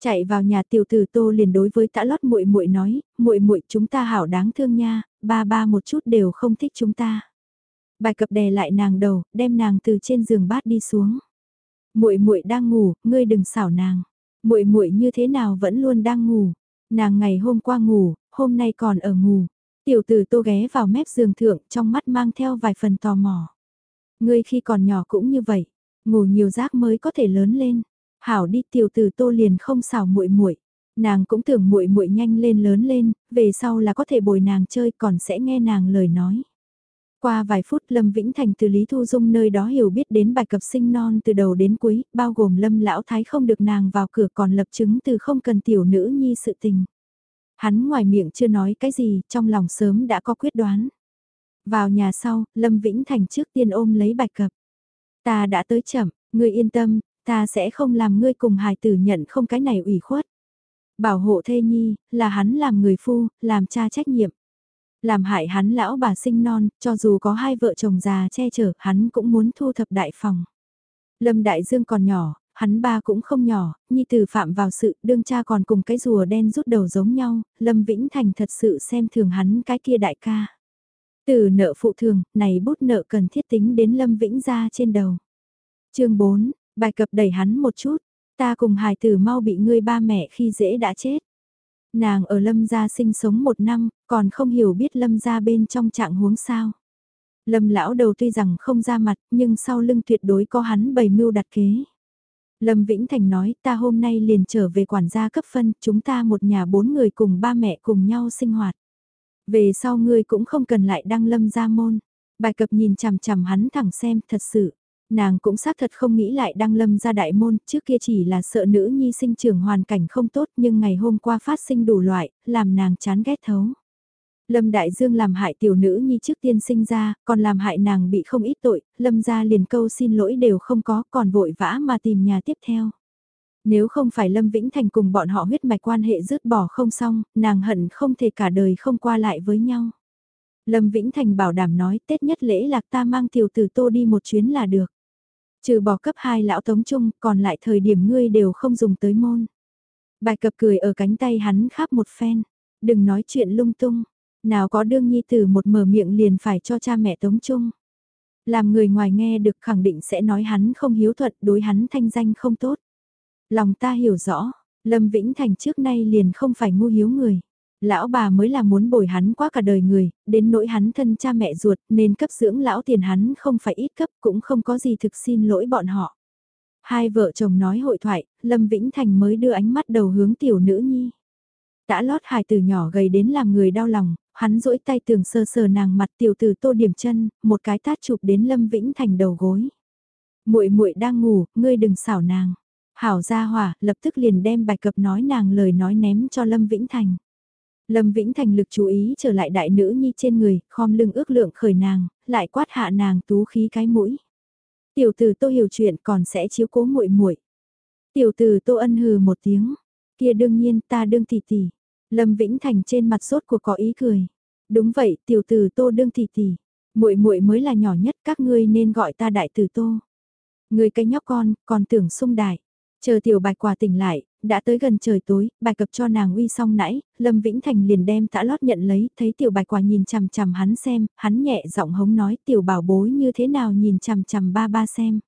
[SPEAKER 1] Chạy vào nhà tiểu tử Tô liền đối với Tã Lót muội muội nói, muội muội chúng ta hảo đáng thương nha, ba ba một chút đều không thích chúng ta. Bài cập đè lại nàng đầu, đem nàng từ trên giường bát đi xuống. Muội muội đang ngủ, ngươi đừng xảo nàng. Muội muội như thế nào vẫn luôn đang ngủ. Nàng ngày hôm qua ngủ, hôm nay còn ở ngủ. Tiểu tử Tô ghé vào mép giường thượng, trong mắt mang theo vài phần tò mò. Ngươi khi còn nhỏ cũng như vậy, Ngủ nhiều rác mới có thể lớn lên. Hảo đi tiểu tử tô liền không xảo muội muội nàng cũng tưởng muội muội nhanh lên lớn lên, về sau là có thể bồi nàng chơi còn sẽ nghe nàng lời nói. Qua vài phút Lâm Vĩnh Thành từ Lý Thu Dung nơi đó hiểu biết đến bài cập sinh non từ đầu đến cuối, bao gồm Lâm Lão Thái không được nàng vào cửa còn lập chứng từ không cần tiểu nữ nhi sự tình. Hắn ngoài miệng chưa nói cái gì, trong lòng sớm đã có quyết đoán. Vào nhà sau, Lâm Vĩnh Thành trước tiên ôm lấy bạch cập. Ta đã tới chậm, ngươi yên tâm, ta sẽ không làm ngươi cùng hài tử nhận không cái này ủy khuất. Bảo hộ thê nhi, là hắn làm người phu, làm cha trách nhiệm. Làm hại hắn lão bà sinh non, cho dù có hai vợ chồng già che chở, hắn cũng muốn thu thập đại phòng. Lâm Đại Dương còn nhỏ, hắn ba cũng không nhỏ, nhi tử phạm vào sự đương cha còn cùng cái rùa đen rút đầu giống nhau, Lâm Vĩnh Thành thật sự xem thường hắn cái kia đại ca. Từ nợ phụ thường, này bút nợ cần thiết tính đến Lâm Vĩnh ra trên đầu chương 4, bài cập đẩy hắn một chút, ta cùng hài tử mau bị ngươi ba mẹ khi dễ đã chết. Nàng ở Lâm gia sinh sống một năm, còn không hiểu biết Lâm gia bên trong trạng huống sao. Lâm lão đầu tuy rằng không ra mặt, nhưng sau lưng tuyệt đối có hắn bày mưu đặt kế. Lâm Vĩnh Thành nói ta hôm nay liền trở về quản gia cấp phân, chúng ta một nhà bốn người cùng ba mẹ cùng nhau sinh hoạt. Về sau ngươi cũng không cần lại đăng lâm gia môn. Bài cập nhìn chằm chằm hắn thẳng xem, thật sự. Nàng cũng xác thật không nghĩ lại đăng lâm ra đại môn, trước kia chỉ là sợ nữ nhi sinh trưởng hoàn cảnh không tốt nhưng ngày hôm qua phát sinh đủ loại, làm nàng chán ghét thấu. Lâm Đại Dương làm hại tiểu nữ nhi trước tiên sinh ra, còn làm hại nàng bị không ít tội, Lâm ra liền câu xin lỗi đều không có, còn vội vã mà tìm nhà tiếp theo. Nếu không phải Lâm Vĩnh Thành cùng bọn họ huyết mạch quan hệ rứt bỏ không xong, nàng hận không thể cả đời không qua lại với nhau. Lâm Vĩnh Thành bảo đảm nói Tết nhất lễ lạc ta mang tiểu tử tô đi một chuyến là được. Trừ bỏ cấp 2 lão tống trung, còn lại thời điểm ngươi đều không dùng tới môn. Bài cập cười ở cánh tay hắn khắp một phen. Đừng nói chuyện lung tung. Nào có đương nhi tử một mở miệng liền phải cho cha mẹ tống trung. Làm người ngoài nghe được khẳng định sẽ nói hắn không hiếu thuận đối hắn thanh danh không tốt. Lòng ta hiểu rõ, Lâm Vĩnh Thành trước nay liền không phải ngu hiếu người. Lão bà mới là muốn bồi hắn quá cả đời người, đến nỗi hắn thân cha mẹ ruột nên cấp dưỡng lão tiền hắn không phải ít cấp cũng không có gì thực xin lỗi bọn họ. Hai vợ chồng nói hội thoại, Lâm Vĩnh Thành mới đưa ánh mắt đầu hướng tiểu nữ nhi. Đã lót hài từ nhỏ gầy đến làm người đau lòng, hắn duỗi tay tường sơ sờ nàng mặt tiểu tử tô điểm chân, một cái tát chụp đến Lâm Vĩnh Thành đầu gối. muội muội đang ngủ, ngươi đừng xảo nàng. Hảo ra hỏa, lập tức liền đem bài cập nói nàng lời nói ném cho Lâm Vĩnh Thành. Lâm Vĩnh Thành lực chú ý trở lại đại nữ nhi trên người, khom lưng ước lượng khởi nàng, lại quát hạ nàng tú khí cái mũi. Tiểu tử Tô hiểu chuyện còn sẽ chiếu cố muội muội. Tiểu tử Tô ân hừ một tiếng, kia đương nhiên ta đương tỷ tỷ. Lâm Vĩnh Thành trên mặt sốt của có ý cười. Đúng vậy, tiểu tử Tô đương tỷ tỷ. Muội muội mới là nhỏ nhất, các ngươi nên gọi ta đại tử Tô. Người cái nhóc con, còn tưởng sung đại. Chờ tiểu bạch quả tỉnh lại, đã tới gần trời tối, bài cập cho nàng uy xong nãy, Lâm Vĩnh Thành liền đem tã lót nhận lấy, thấy tiểu bạch quả nhìn chằm chằm hắn xem, hắn nhẹ giọng hống nói tiểu bảo bối như thế nào nhìn chằm chằm ba ba xem.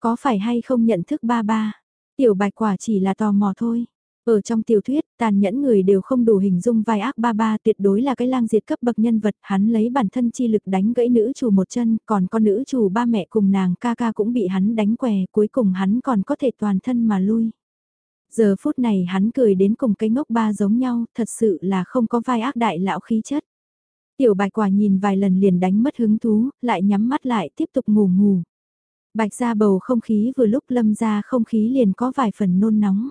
[SPEAKER 1] Có phải hay không nhận thức ba ba? Tiểu bạch quả chỉ là tò mò thôi. Ở trong tiểu thuyết, tàn nhẫn người đều không đủ hình dung vai ác ba ba tuyệt đối là cái lang diệt cấp bậc nhân vật, hắn lấy bản thân chi lực đánh gãy nữ chủ một chân, còn con nữ chủ ba mẹ cùng nàng ca ca cũng bị hắn đánh què, cuối cùng hắn còn có thể toàn thân mà lui. Giờ phút này hắn cười đến cùng cái ngốc ba giống nhau, thật sự là không có vai ác đại lão khí chất. Tiểu bạch quả nhìn vài lần liền đánh mất hứng thú, lại nhắm mắt lại tiếp tục ngủ ngủ. Bạch ra bầu không khí vừa lúc lâm ra không khí liền có vài phần nôn nóng.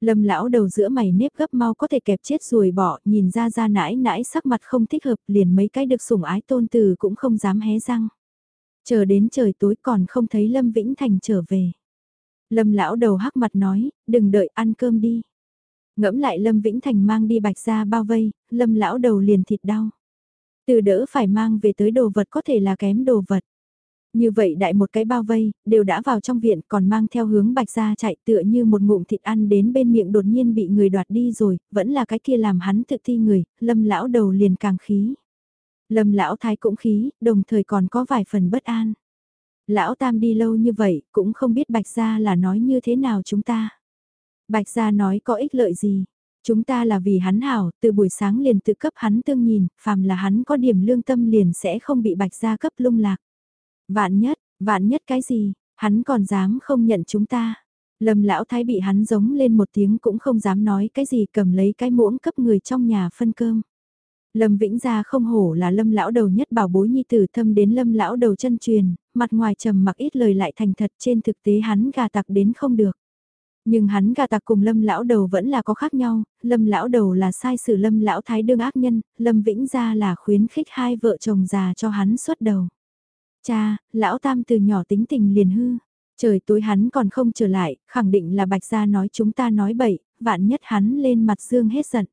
[SPEAKER 1] Lâm lão đầu giữa mày nếp gấp mau có thể kẹp chết ruồi bỏ, nhìn ra ra nãi nãi sắc mặt không thích hợp liền mấy cái được sủng ái tôn từ cũng không dám hé răng. Chờ đến trời tối còn không thấy Lâm Vĩnh Thành trở về. Lâm lão đầu hắc mặt nói, đừng đợi ăn cơm đi. Ngẫm lại Lâm Vĩnh Thành mang đi bạch ra bao vây, Lâm lão đầu liền thịt đau. Từ đỡ phải mang về tới đồ vật có thể là kém đồ vật. Như vậy đại một cái bao vây, đều đã vào trong viện còn mang theo hướng bạch ra chạy tựa như một ngụm thịt ăn đến bên miệng đột nhiên bị người đoạt đi rồi, vẫn là cái kia làm hắn tự thi người, lâm lão đầu liền càng khí. Lâm lão thái cũng khí, đồng thời còn có vài phần bất an. Lão tam đi lâu như vậy, cũng không biết bạch gia là nói như thế nào chúng ta. Bạch gia nói có ích lợi gì. Chúng ta là vì hắn hảo, từ buổi sáng liền tự cấp hắn tương nhìn, phàm là hắn có điểm lương tâm liền sẽ không bị bạch gia cấp lung lạc. Vạn nhất, vạn nhất cái gì, hắn còn dám không nhận chúng ta. Lâm lão thái bị hắn giống lên một tiếng cũng không dám nói cái gì cầm lấy cái muỗng cấp người trong nhà phân cơm. Lâm Vĩnh Gia không hổ là lâm lão đầu nhất bảo bối nhi tử thâm đến lâm lão đầu chân truyền, mặt ngoài trầm mặc ít lời lại thành thật trên thực tế hắn gà tặc đến không được. Nhưng hắn gà tặc cùng lâm lão đầu vẫn là có khác nhau, lâm lão đầu là sai sự lâm lão thái đương ác nhân, lâm Vĩnh Gia là khuyến khích hai vợ chồng già cho hắn xuất đầu. Cha, lão tam từ nhỏ tính tình liền hư. Trời tối hắn còn không trở lại, khẳng định là bạch gia nói chúng ta nói bậy, vạn nhất hắn lên mặt dương hết giận.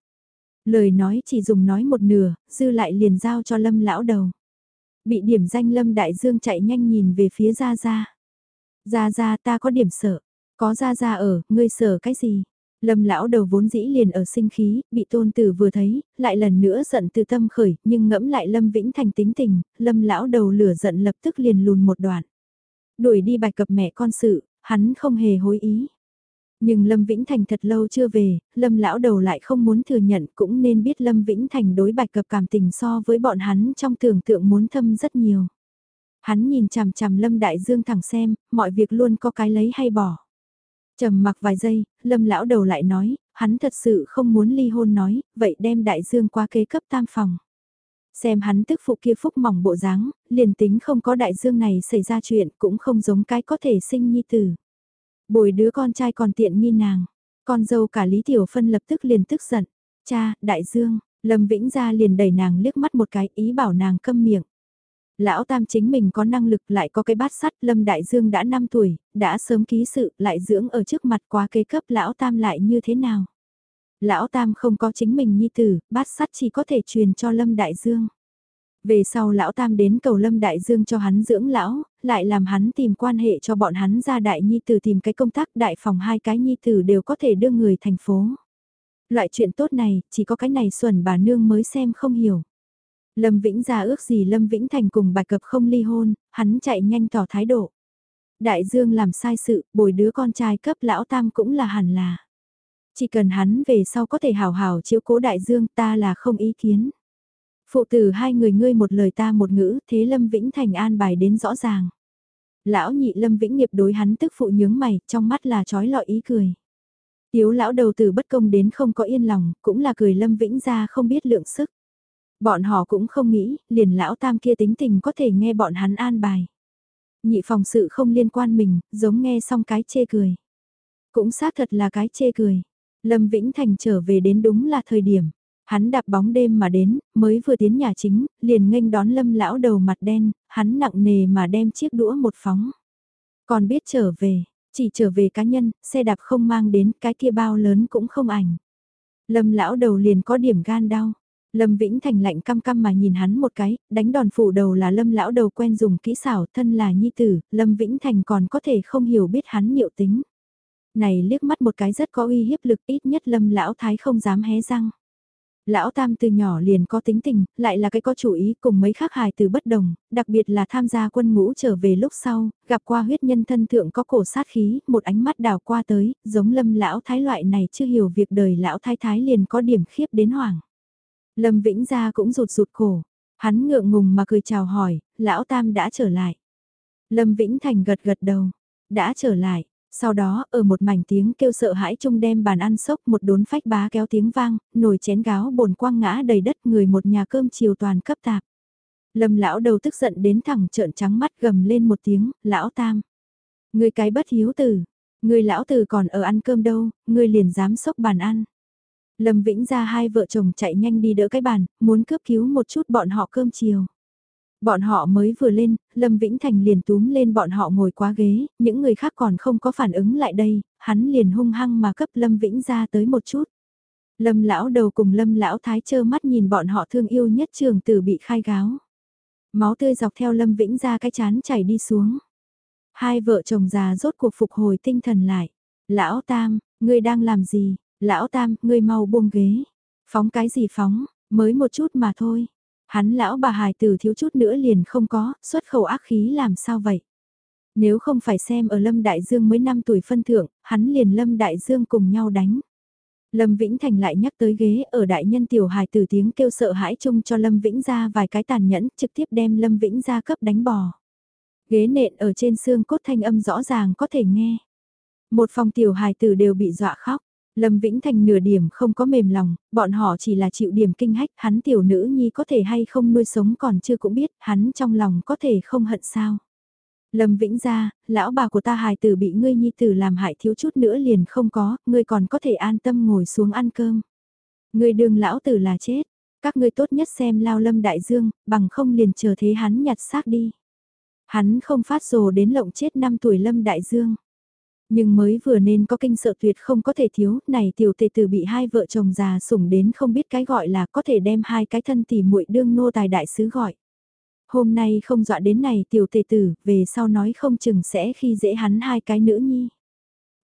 [SPEAKER 1] Lời nói chỉ dùng nói một nửa, dư lại liền giao cho lâm lão đầu. Bị điểm danh lâm đại dương chạy nhanh nhìn về phía gia gia. Gia gia ta có điểm sợ, có gia gia ở, ngươi sợ cái gì? Lâm lão đầu vốn dĩ liền ở sinh khí, bị tôn tử vừa thấy, lại lần nữa giận từ tâm khởi, nhưng ngẫm lại Lâm Vĩnh Thành tính tình, Lâm lão đầu lửa giận lập tức liền lùn một đoạn. Đuổi đi bài cập mẹ con sự, hắn không hề hối ý. Nhưng Lâm Vĩnh Thành thật lâu chưa về, Lâm lão đầu lại không muốn thừa nhận cũng nên biết Lâm Vĩnh Thành đối bạch cập cảm tình so với bọn hắn trong tưởng tượng muốn thâm rất nhiều. Hắn nhìn chằm chằm Lâm Đại Dương thẳng xem, mọi việc luôn có cái lấy hay bỏ. trầm mặc vài giây, Lâm lão đầu lại nói, hắn thật sự không muốn ly hôn nói, vậy đem Đại Dương qua kế cấp tam phòng. Xem hắn tức phụ kia phúc mỏng bộ dáng, liền tính không có Đại Dương này xảy ra chuyện cũng không giống cái có thể sinh nhi tử. Bồi đứa con trai còn tiện nghi nàng. Con dâu cả Lý Tiểu Phân lập tức liền tức giận. Cha, Đại Dương, Lâm Vĩnh gia liền đẩy nàng liếc mắt một cái ý bảo nàng câm miệng. Lão Tam chính mình có năng lực lại có cái bát sắt Lâm Đại Dương đã 5 tuổi, đã sớm ký sự lại dưỡng ở trước mặt quá kế cấp Lão Tam lại như thế nào. Lão Tam không có chính mình nhi tử, bát sắt chỉ có thể truyền cho Lâm Đại Dương. Về sau lão tam đến cầu lâm đại dương cho hắn dưỡng lão, lại làm hắn tìm quan hệ cho bọn hắn ra đại nhi tử tìm cái công tác đại phòng hai cái nhi tử đều có thể đưa người thành phố. Loại chuyện tốt này, chỉ có cái này xuẩn bà nương mới xem không hiểu. Lâm Vĩnh ra ước gì Lâm Vĩnh Thành cùng bạch cập không ly hôn, hắn chạy nhanh tỏ thái độ. Đại dương làm sai sự, bồi đứa con trai cấp lão tam cũng là hẳn là. Chỉ cần hắn về sau có thể hào hào chiếu cố đại dương ta là không ý kiến. Phụ tử hai người ngươi một lời ta một ngữ, thế Lâm Vĩnh Thành an bài đến rõ ràng. Lão nhị Lâm Vĩnh nghiệp đối hắn tức phụ nhướng mày, trong mắt là trói lọi ý cười. Tiếu lão đầu từ bất công đến không có yên lòng, cũng là cười Lâm Vĩnh ra không biết lượng sức. Bọn họ cũng không nghĩ, liền lão tam kia tính tình có thể nghe bọn hắn an bài. Nhị phòng sự không liên quan mình, giống nghe xong cái chê cười. Cũng xác thật là cái chê cười. Lâm Vĩnh Thành trở về đến đúng là thời điểm. Hắn đạp bóng đêm mà đến, mới vừa tiến nhà chính, liền nghênh đón lâm lão đầu mặt đen, hắn nặng nề mà đem chiếc đũa một phóng. Còn biết trở về, chỉ trở về cá nhân, xe đạp không mang đến cái kia bao lớn cũng không ảnh. Lâm lão đầu liền có điểm gan đau. Lâm Vĩnh Thành lạnh căm căm mà nhìn hắn một cái, đánh đòn phủ đầu là Lâm lão đầu quen dùng kỹ xảo, thân là nhi tử, Lâm Vĩnh Thành còn có thể không hiểu biết hắn nhiệu tính. Này liếc mắt một cái rất có uy hiếp lực ít nhất Lâm lão thái không dám hé răng. Lão Tam từ nhỏ liền có tính tình, lại là cái có chủ ý cùng mấy khác hài từ bất đồng, đặc biệt là tham gia quân ngũ trở về lúc sau, gặp qua huyết nhân thân thượng có cổ sát khí, một ánh mắt đào qua tới, giống lâm lão thái loại này chưa hiểu việc đời lão thái thái liền có điểm khiếp đến hoảng. Lâm Vĩnh Gia cũng rụt rụt cổ, hắn ngượng ngùng mà cười chào hỏi, lão Tam đã trở lại. Lâm Vĩnh Thành gật gật đầu, đã trở lại, sau đó, ở một mảnh tiếng kêu sợ hãi chung đem bàn ăn sốc một đốn phách bá kéo tiếng vang, nồi chén gáo bồn quang ngã đầy đất người một nhà cơm chiều toàn cấp tạp. Lâm lão đầu tức giận đến thẳng trợn trắng mắt gầm lên một tiếng, lão tam. Người cái bất hiếu tử, người lão tử còn ở ăn cơm đâu, người liền dám sốc bàn ăn. Lâm Vĩnh ra hai vợ chồng chạy nhanh đi đỡ cái bàn, muốn cướp cứu một chút bọn họ cơm chiều. Bọn họ mới vừa lên, Lâm Vĩnh Thành liền túm lên bọn họ ngồi quá ghế, những người khác còn không có phản ứng lại đây, hắn liền hung hăng mà cấp Lâm Vĩnh ra tới một chút. Lâm lão đầu cùng Lâm lão thái chơ mắt nhìn bọn họ thương yêu nhất trường tử bị khai gáo. Máu tươi dọc theo Lâm Vĩnh ra cái chán chảy đi xuống. Hai vợ chồng già rốt cuộc phục hồi tinh thần lại. Lão Tam, ngươi đang làm gì? Lão Tam, ngươi mau buông ghế. Phóng cái gì phóng, mới một chút mà thôi. Hắn lão bà hài tử thiếu chút nữa liền không có, xuất khẩu ác khí làm sao vậy? Nếu không phải xem ở Lâm Đại Dương mới 5 tuổi phân thượng, hắn liền Lâm Đại Dương cùng nhau đánh. Lâm Vĩnh Thành lại nhắc tới ghế ở đại nhân tiểu hài tử tiếng kêu sợ hãi chung cho Lâm Vĩnh ra vài cái tàn nhẫn trực tiếp đem Lâm Vĩnh ra cấp đánh bò. Ghế nện ở trên xương cốt thanh âm rõ ràng có thể nghe. Một phòng tiểu hài tử đều bị dọa khóc. Lâm Vĩnh Thành nửa điểm không có mềm lòng, bọn họ chỉ là chịu điểm kinh hách, hắn tiểu nữ nhi có thể hay không nuôi sống còn chưa cũng biết, hắn trong lòng có thể không hận sao. Lâm Vĩnh ra, lão bà của ta hài tử bị ngươi nhi tử làm hại thiếu chút nữa liền không có, ngươi còn có thể an tâm ngồi xuống ăn cơm. Ngươi đường lão tử là chết, các ngươi tốt nhất xem lao lâm đại dương, bằng không liền chờ thế hắn nhặt xác đi. Hắn không phát rồ đến lộng chết năm tuổi lâm đại dương. Nhưng mới vừa nên có kinh sợ tuyệt không có thể thiếu, này tiểu tề tử bị hai vợ chồng già sủng đến không biết cái gọi là có thể đem hai cái thân tỉ muội đương nô tài đại sứ gọi. Hôm nay không dọa đến này tiểu tề tử, về sau nói không chừng sẽ khi dễ hắn hai cái nữ nhi.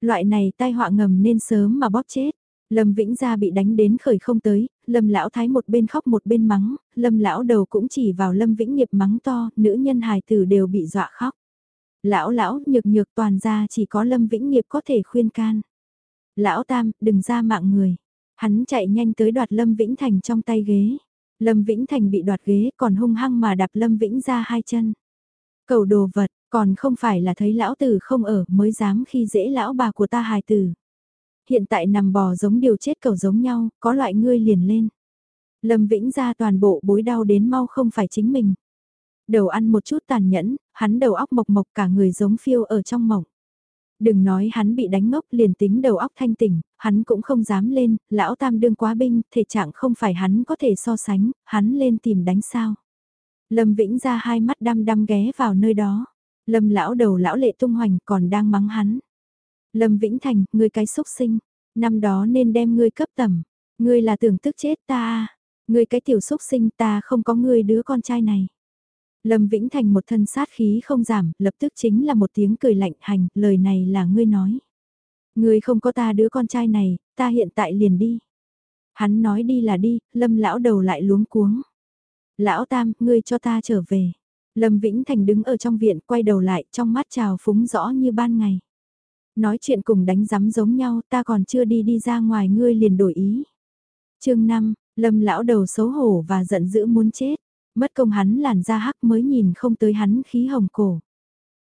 [SPEAKER 1] Loại này tai họa ngầm nên sớm mà bóp chết. Lâm Vĩnh Gia bị đánh đến khởi không tới, Lâm Lão Thái một bên khóc một bên mắng, Lâm Lão đầu cũng chỉ vào Lâm Vĩnh Nghiệp mắng to, nữ nhân hài tử đều bị dọa khóc. Lão lão nhược nhược toàn ra chỉ có Lâm Vĩnh Nghiệp có thể khuyên can. Lão Tam, đừng ra mạng người. Hắn chạy nhanh tới đoạt Lâm Vĩnh Thành trong tay ghế. Lâm Vĩnh Thành bị đoạt ghế còn hung hăng mà đạp Lâm Vĩnh ra hai chân. Cầu đồ vật, còn không phải là thấy lão tử không ở mới dám khi dễ lão bà của ta hài tử. Hiện tại nằm bò giống điều chết cầu giống nhau, có loại ngươi liền lên. Lâm Vĩnh ra toàn bộ bối đau đến mau không phải chính mình. Đầu ăn một chút tàn nhẫn, hắn đầu óc mộc mộc cả người giống phiêu ở trong mộng. Đừng nói hắn bị đánh ngốc liền tính đầu óc thanh tỉnh, hắn cũng không dám lên, lão tam đương quá binh, thể trạng không phải hắn có thể so sánh, hắn lên tìm đánh sao. Lâm Vĩnh ra hai mắt đăm đăm ghé vào nơi đó. Lâm lão đầu lão lệ tung hoành còn đang mắng hắn. Lâm Vĩnh Thành, ngươi cái xúc sinh, năm đó nên đem ngươi cấp tầm, ngươi là tưởng tức chết ta, ngươi cái tiểu xúc sinh ta không có ngươi đứa con trai này. Lâm Vĩnh Thành một thân sát khí không giảm, lập tức chính là một tiếng cười lạnh hành, lời này là ngươi nói. Ngươi không có ta đứa con trai này, ta hiện tại liền đi. Hắn nói đi là đi, Lâm lão đầu lại luống cuống. Lão Tam, ngươi cho ta trở về. Lâm Vĩnh Thành đứng ở trong viện quay đầu lại trong mắt trào phúng rõ như ban ngày. Nói chuyện cùng đánh giấm giống nhau ta còn chưa đi đi ra ngoài ngươi liền đổi ý. chương 5, Lâm lão đầu xấu hổ và giận dữ muốn chết. Mất công hắn làn da hắc mới nhìn không tới hắn khí hồng cổ.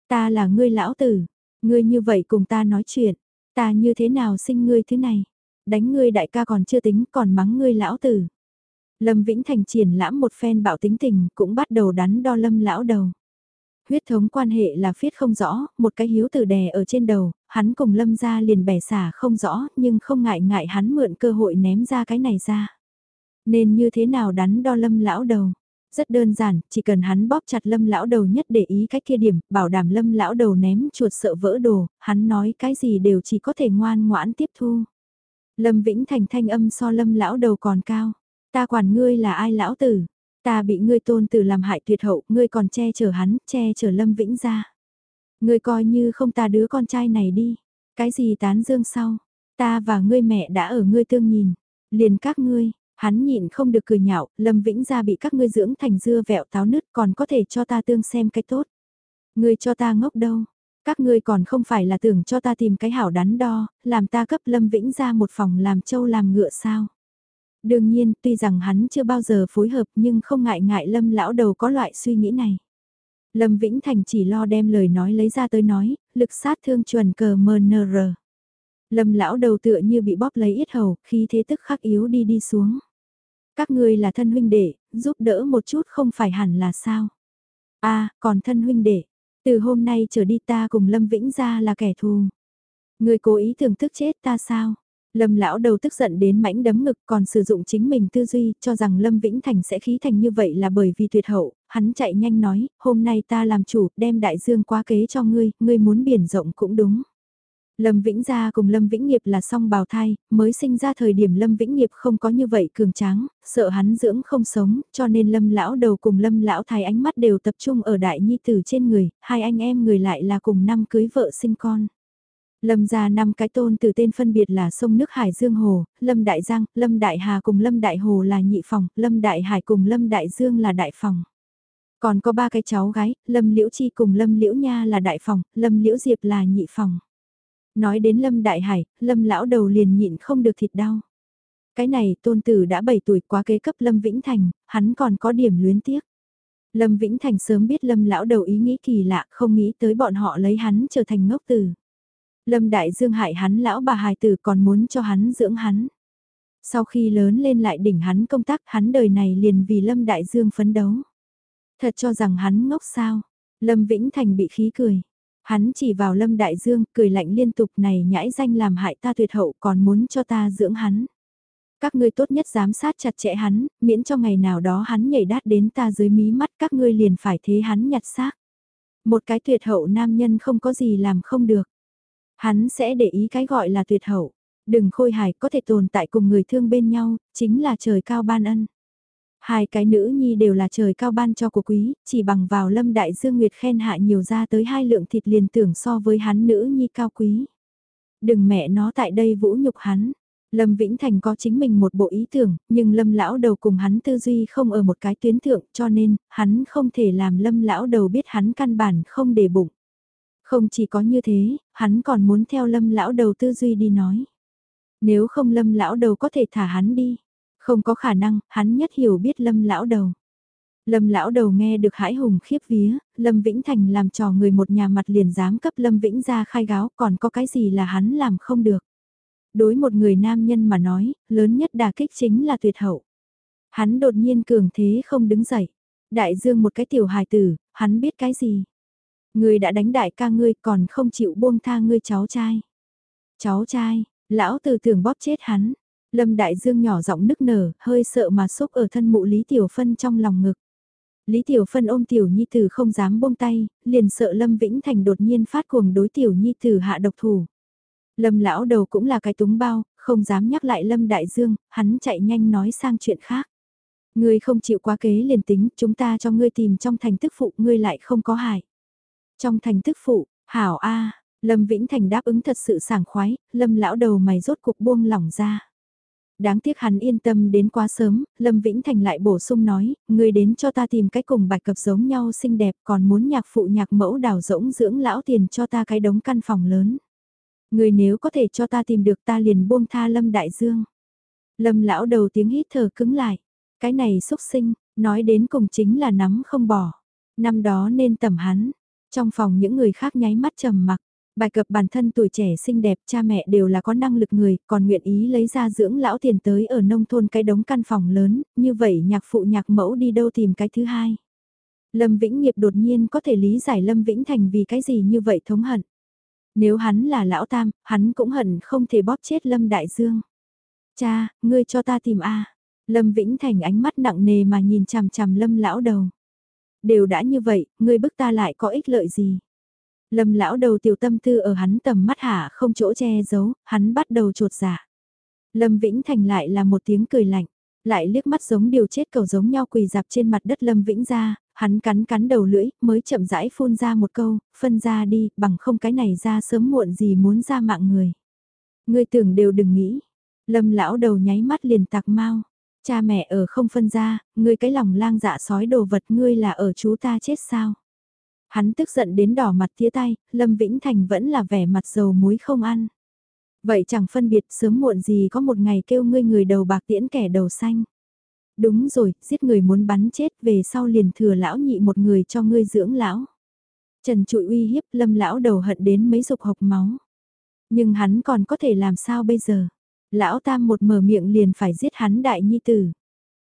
[SPEAKER 1] Ta là ngươi lão tử, ngươi như vậy cùng ta nói chuyện, ta như thế nào sinh ngươi thế này, đánh ngươi đại ca còn chưa tính còn mắng ngươi lão tử. Lâm Vĩnh Thành triển lãm một phen bạo tính tình cũng bắt đầu đắn đo lâm lão đầu. Huyết thống quan hệ là phiết không rõ, một cái hiếu tử đè ở trên đầu, hắn cùng lâm ra liền bẻ xả không rõ nhưng không ngại ngại hắn mượn cơ hội ném ra cái này ra. Nên như thế nào đắn đo lâm lão đầu. Rất đơn giản, chỉ cần hắn bóp chặt lâm lão đầu nhất để ý cách kia điểm, bảo đảm lâm lão đầu ném chuột sợ vỡ đồ, hắn nói cái gì đều chỉ có thể ngoan ngoãn tiếp thu. Lâm Vĩnh Thành thanh âm so lâm lão đầu còn cao. Ta quản ngươi là ai lão tử? Ta bị ngươi tôn tử làm hại tuyệt hậu, ngươi còn che chở hắn, che chở Lâm Vĩnh ra. Ngươi coi như không ta đứa con trai này đi. Cái gì tán dương sau? Ta và ngươi mẹ đã ở ngươi tương nhìn. Liền các ngươi, hắn nhịn không được cười nhạo, Lâm Vĩnh gia bị các ngươi dưỡng thành dưa vẹo táo nứt còn có thể cho ta tương xem cái tốt. Ngươi cho ta ngốc đâu? Các ngươi còn không phải là tưởng cho ta tìm cái hảo đắn đo, làm ta cấp Lâm Vĩnh ra một phòng làm trâu làm ngựa sao? Đương nhiên, tuy rằng hắn chưa bao giờ phối hợp nhưng không ngại ngại Lâm lão đầu có loại suy nghĩ này. Lâm Vĩnh Thành chỉ lo đem lời nói lấy ra tới nói, lực sát thương chuẩn cờ MNR. Lâm lão đầu tựa như bị bóp lấy yết hầu, khi thế tức khắc yếu đi đi xuống. Các ngươi là thân huynh đệ, giúp đỡ một chút không phải hẳn là sao. a còn thân huynh đệ, từ hôm nay trở đi ta cùng Lâm Vĩnh ra là kẻ thù. Người cố ý tưởng thức chết ta sao? Lâm lão đầu tức giận đến mãnh đấm ngực còn sử dụng chính mình tư duy cho rằng Lâm Vĩnh Thành sẽ khí thành như vậy là bởi vì tuyệt hậu, hắn chạy nhanh nói, hôm nay ta làm chủ, đem đại dương qua kế cho ngươi, ngươi muốn biển rộng cũng đúng. Lâm Vĩnh Gia cùng Lâm Vĩnh Nghiệp là song bào thai, mới sinh ra thời điểm Lâm Vĩnh Nghiệp không có như vậy cường tráng, sợ hắn dưỡng không sống, cho nên Lâm lão đầu cùng Lâm lão thái ánh mắt đều tập trung ở đại nhi tử trên người, hai anh em người lại là cùng năm cưới vợ sinh con. Lâm gia năm cái tôn từ tên phân biệt là sông nước Hải Dương Hồ, Lâm Đại Giang, Lâm Đại Hà cùng Lâm Đại Hồ là nhị phòng, Lâm Đại Hải cùng Lâm Đại Dương là đại phòng. Còn có ba cái cháu gái, Lâm Liễu Chi cùng Lâm Liễu Nha là đại phòng, Lâm Liễu Diệp là nhị phòng. Nói đến Lâm Đại Hải, Lâm lão đầu liền nhịn không được thịt đau. Cái này tôn tử đã 7 tuổi quá kế cấp Lâm Vĩnh Thành, hắn còn có điểm luyến tiếc. Lâm Vĩnh Thành sớm biết Lâm lão đầu ý nghĩ kỳ lạ, không nghĩ tới bọn họ lấy hắn trở thành ngốc tử. Lâm Đại Dương hại hắn lão bà hài tử còn muốn cho hắn dưỡng hắn. Sau khi lớn lên lại đỉnh hắn công tác hắn đời này liền vì Lâm Đại Dương phấn đấu. Thật cho rằng hắn ngốc sao. Lâm Vĩnh Thành bị khí cười. Hắn chỉ vào Lâm Đại Dương cười lạnh liên tục này nhãi danh làm hại ta tuyệt hậu còn muốn cho ta dưỡng hắn. Các ngươi tốt nhất giám sát chặt chẽ hắn, miễn cho ngày nào đó hắn nhảy đát đến ta dưới mí mắt các ngươi liền phải thế hắn nhặt xác. Một cái tuyệt hậu nam nhân không có gì làm không được. Hắn sẽ để ý cái gọi là tuyệt hậu. Đừng khôi hài có thể tồn tại cùng người thương bên nhau, chính là trời cao ban ân. Hai cái nữ nhi đều là trời cao ban cho của quý, chỉ bằng vào lâm đại dương nguyệt khen hạ nhiều ra tới hai lượng thịt liền tưởng so với hắn nữ nhi cao quý. Đừng mẹ nó tại đây vũ nhục hắn. Lâm Vĩnh Thành có chính mình một bộ ý tưởng, nhưng Lâm lão đầu cùng hắn tư duy không ở một cái tuyến thượng, cho nên, hắn không thể làm Lâm lão đầu biết hắn căn bản không để bụng. Không chỉ có như thế, hắn còn muốn theo Lâm lão đầu tư duy đi nói. Nếu không Lâm lão đầu có thể thả hắn đi, không có khả năng, hắn nhất hiểu biết Lâm lão đầu. Lâm lão đầu nghe được hãi hùng khiếp vía, Lâm Vĩnh Thành làm trò người một nhà mặt liền dám cấp Lâm Vĩnh ra khai gáo còn có cái gì là hắn làm không được. Đối một người nam nhân mà nói, lớn nhất đà kích chính là tuyệt hậu. Hắn đột nhiên cường thế không đứng dậy. Đại dương một cái tiểu hài tử, hắn biết cái gì. Người đã đánh đại ca ngươi còn không chịu buông tha ngươi cháu trai. Cháu trai, lão tử tưởng bóp chết hắn. Lâm Đại Dương nhỏ giọng nức nở, hơi sợ mà xúc ở thân mụ Lý Tiểu Phân trong lòng ngực. Lý Tiểu Phân ôm Tiểu Nhi Tử không dám buông tay, liền sợ Lâm Vĩnh Thành đột nhiên phát cuồng đối Tiểu Nhi Tử hạ độc thủ. Lâm lão đầu cũng là cái túng bao, không dám nhắc lại Lâm Đại Dương, hắn chạy nhanh nói sang chuyện khác. Ngươi không chịu quá kế liền tính, chúng ta cho ngươi tìm trong thành tức phụ, ngươi lại không có hại. Trong thành tức phụ, hảo a, Lâm Vĩnh Thành đáp ứng thật sự sảng khoái, Lâm lão đầu mày rốt cục buông lỏng ra. Đáng tiếc hắn yên tâm đến quá sớm, Lâm Vĩnh Thành lại bổ sung nói, ngươi đến cho ta tìm cái cùng bạch cập giống nhau xinh đẹp còn muốn nhạc phụ nhạc mẫu đào rỗng dưỡng lão tiền cho ta cái đống căn phòng lớn. Ngươi nếu có thể cho ta tìm được ta liền buông tha Lâm Đại Dương. Lâm lão đầu tiếng hít thở cứng lại, cái này xúc sinh, nói đến cùng chính là nắm không bỏ. Năm đó nên tầm hắn, trong phòng những người khác nháy mắt trầm mặc, bài cập bản thân tuổi trẻ xinh đẹp cha mẹ đều là có năng lực người, còn nguyện ý lấy ra dưỡng lão tiền tới ở nông thôn cái đống căn phòng lớn, như vậy nhạc phụ nhạc mẫu đi đâu tìm cái thứ hai. Lâm Vĩnh Nghiệp đột nhiên có thể lý giải Lâm Vĩnh Thành vì cái gì như vậy thống hận. Nếu hắn là lão tam, hắn cũng hận không thể bóp chết Lâm Đại Dương. Cha, ngươi cho ta tìm A. Lâm Vĩnh Thành ánh mắt nặng nề mà nhìn chằm chằm Lâm lão đầu. Đều đã như vậy, ngươi bức ta lại có ích lợi gì? Lâm lão đầu tiểu tâm tư ở hắn tầm mắt hạ không chỗ che giấu, hắn bắt đầu trột dạ. Lâm Vĩnh Thành lại là một tiếng cười lạnh, lại liếc mắt giống điều chết cầu giống nhau quỳ dạp trên mặt đất Lâm Vĩnh ra, hắn cắn cắn đầu lưỡi, mới chậm rãi phun ra một câu, phân ra đi, bằng không cái này ra sớm muộn gì muốn ra mạng người. Ngươi tưởng đều đừng nghĩ. Lâm lão đầu nháy mắt liền tạc mau. Cha mẹ ở không phân ra, ngươi cái lòng lang dạ sói đồ vật ngươi là ở chú ta chết sao? Hắn tức giận đến đỏ mặt tía tay, Lâm Vĩnh Thành vẫn là vẻ mặt dầu muối không ăn. Vậy chẳng phân biệt sớm muộn gì có một ngày kêu ngươi người đầu bạc tiễn kẻ đầu xanh. Đúng rồi, giết người muốn bắn chết về sau liền thừa lão nhị một người cho ngươi dưỡng lão. Trần trụi uy hiếp lâm lão đầu hận đến mấy dục hộc máu. Nhưng hắn còn có thể làm sao bây giờ? Lão tam một mở miệng liền phải giết hắn đại nhi tử.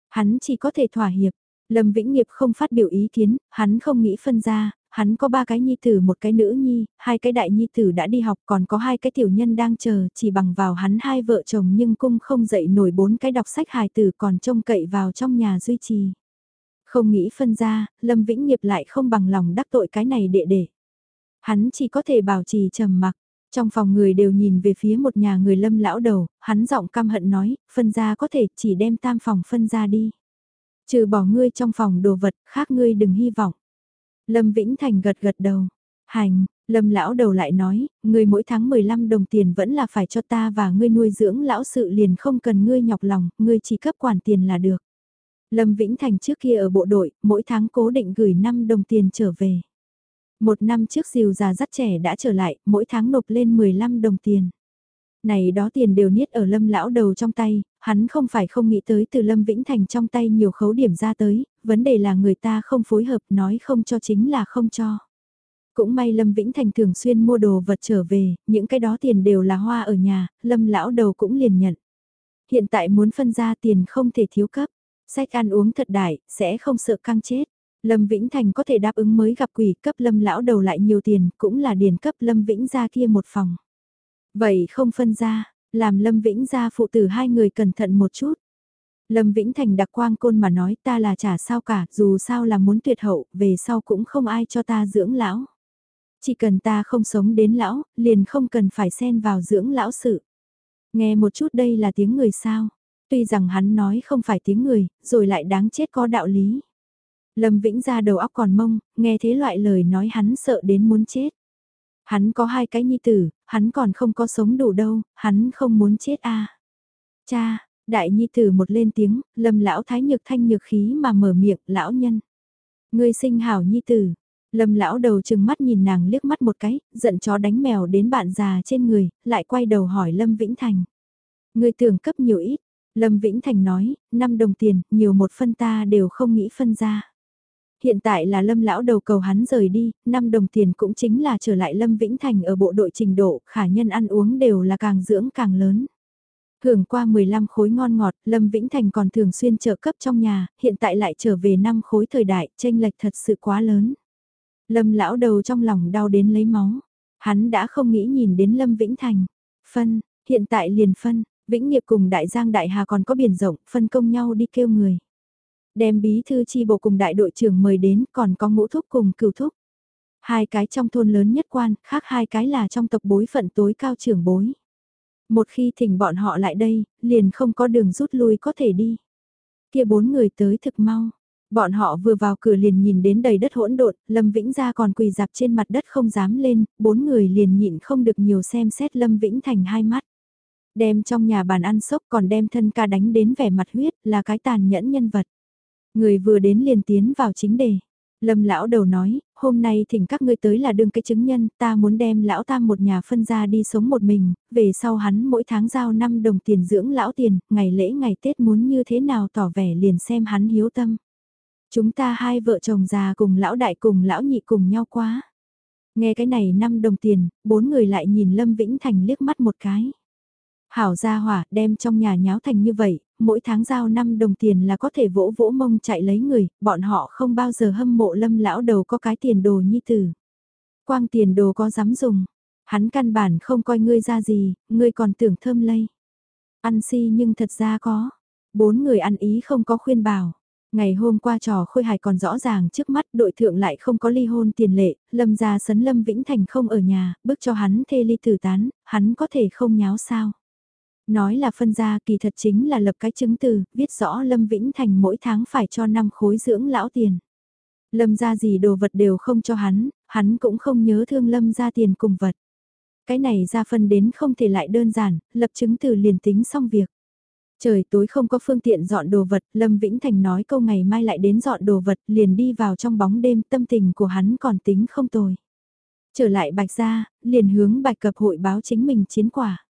[SPEAKER 1] Hắn chỉ có thể thỏa hiệp. Lâm Vĩnh Nghiệp không phát biểu ý kiến, hắn không nghĩ phân ra, hắn có ba cái nhi tử một cái nữ nhi, hai cái đại nhi tử đã đi học còn có hai cái tiểu nhân đang chờ, chỉ bằng vào hắn hai vợ chồng nhưng cung không dậy nổi bốn cái đọc sách hài tử còn trông cậy vào trong nhà duy trì. Không nghĩ phân ra, Lâm Vĩnh Nghiệp lại không bằng lòng đắc tội cái này đệ đệ. Hắn chỉ có thể bảo trì trầm mặc. Trong phòng người đều nhìn về phía một nhà người lâm lão đầu, hắn giọng căm hận nói, phân ra có thể chỉ đem tam phòng phân ra đi. Trừ bỏ ngươi trong phòng đồ vật, khác ngươi đừng hy vọng. Lâm Vĩnh Thành gật gật đầu. Hành, Lâm lão đầu lại nói, ngươi mỗi tháng 15 đồng tiền vẫn là phải cho ta và ngươi nuôi dưỡng lão sự liền không cần ngươi nhọc lòng, ngươi chỉ cấp quản tiền là được. Lâm Vĩnh Thành trước kia ở bộ đội, mỗi tháng cố định gửi 5 đồng tiền trở về. Một năm trước diều già dắt trẻ đã trở lại, mỗi tháng nộp lên 15 đồng tiền. Này đó tiền đều niết ở lâm lão đầu trong tay, hắn không phải không nghĩ tới từ lâm vĩnh thành trong tay nhiều khấu điểm ra tới, vấn đề là người ta không phối hợp nói không cho chính là không cho. Cũng may Lâm Vĩnh Thành thường xuyên mua đồ vật trở về, những cái đó tiền đều là hoa ở nhà, Lâm lão đầu cũng liền nhận. Hiện tại muốn phân ra tiền không thể thiếu cấp, sách ăn uống thật đại, sẽ không sợ căng chết. Lâm Vĩnh Thành có thể đáp ứng mới gặp quỷ cấp Lâm lão đầu lại nhiều tiền, cũng là điền cấp Lâm Vĩnh ra kia một phòng. Vậy không phân ra, làm Lâm Vĩnh ra phụ tử hai người cẩn thận một chút. Lâm Vĩnh Thành đặc quang côn mà nói ta là trả sao cả, dù sao là muốn tuyệt hậu, về sau cũng không ai cho ta dưỡng lão. Chỉ cần ta không sống đến lão, liền không cần phải xen vào dưỡng lão sự. Nghe một chút đây là tiếng người sao, tuy rằng hắn nói không phải tiếng người, rồi lại đáng chết có đạo lý. Lâm Vĩnh ra đầu óc còn mông, nghe thế loại lời nói hắn sợ đến muốn chết. Hắn có hai cái nhi tử, hắn còn không có sống đủ đâu, hắn không muốn chết a. Cha, đại nhi tử một lên tiếng, lâm lão thái nhược thanh nhược khí mà mở miệng, lão nhân. Ngươi sinh hảo nhi tử. Lâm lão đầu chừng mắt nhìn nàng liếc mắt một cái, giận chó đánh mèo đến bạn già trên người, lại quay đầu hỏi Lâm Vĩnh Thành. Ngươi tưởng cấp nhiều ít, Lâm Vĩnh Thành nói, năm đồng tiền, nhiều một phân ta đều không nghĩ phân ra. Hiện tại là Lâm lão đầu cầu hắn rời đi, 5 đồng tiền cũng chính là trở lại Lâm Vĩnh Thành ở bộ đội trình độ, khả nhân ăn uống đều là càng dưỡng càng lớn. Hưởng qua 15 khối ngon ngọt, Lâm Vĩnh Thành còn thường xuyên trợ cấp trong nhà, hiện tại lại trở về 5 khối thời đại, tranh lệch thật sự quá lớn. Lâm lão đầu trong lòng đau đến lấy máu. Hắn đã không nghĩ nhìn đến Lâm Vĩnh Thành. Phân, hiện tại liền phân, Vĩnh Nghiệp cùng Đại Giang Đại Hà còn có biển rộng, phân công nhau đi kêu người. Đem bí thư chi bộ cùng đại đội trưởng mời đến, còn có ngũ thúc cùng cửu thúc. Hai cái trong thôn lớn nhất quan, khác hai cái là trong tộc bối phận tối cao trưởng bối. Một khi thỉnh bọn họ lại đây, liền không có đường rút lui có thể đi. Kia bốn người tới thực mau. Bọn họ vừa vào cửa liền nhìn đến đầy đất hỗn độn, Lâm Vĩnh ra còn quỳ dạp trên mặt đất không dám lên, bốn người liền nhịn không được nhiều xem xét Lâm Vĩnh thành hai mắt. Đem trong nhà bàn ăn sốc còn đem thân ca đánh đến vẻ mặt huyết là cái tàn nhẫn nhân vật. Người vừa đến liền tiến vào chính đề. Lâm lão đầu nói, hôm nay thỉnh các ngươi tới là đương cái chứng nhân, ta muốn đem lão tam một nhà phân ra đi sống một mình, về sau hắn mỗi tháng giao 5 đồng tiền dưỡng lão tiền, ngày lễ ngày Tết muốn như thế nào tỏ vẻ liền xem hắn hiếu tâm. Chúng ta hai vợ chồng già cùng lão đại cùng lão nhị cùng nhau quá. Nghe cái này 5 đồng tiền, bốn người lại nhìn Lâm Vĩnh Thành liếc mắt một cái. Hảo gia hỏa đem trong nhà nháo thành như vậy, mỗi tháng giao 5 đồng tiền là có thể vỗ vỗ mông chạy lấy người, bọn họ không bao giờ hâm mộ lâm lão đầu có cái tiền đồ nhi tử. Quang tiền đồ có dám dùng, hắn căn bản không coi ngươi ra gì, ngươi còn tưởng thơm lây. Ăn si nhưng thật ra có, bốn người ăn ý không có khuyên bảo. Ngày hôm qua trò khôi hài còn rõ ràng trước mắt đội thượng lại không có ly hôn tiền lệ, lâm gia sấn lâm vĩnh thành không ở nhà, bước cho hắn thê ly tử tán, hắn có thể không nháo sao. Nói là phân gia kỳ thật chính là lập cái chứng từ, viết rõ Lâm Vĩnh Thành mỗi tháng phải cho 5 khối dưỡng lão tiền. Lâm gia gì đồ vật đều không cho hắn, hắn cũng không nhớ thương Lâm gia tiền cùng vật. Cái này ra phân đến không thể lại đơn giản, lập chứng từ liền tính xong việc. Trời tối không có phương tiện dọn đồ vật, Lâm Vĩnh Thành nói câu ngày mai lại đến dọn đồ vật, liền đi vào trong bóng đêm, tâm tình của hắn còn tính không tồi. Trở lại bạch gia, liền hướng bạch cập hội báo chính mình chiến quả.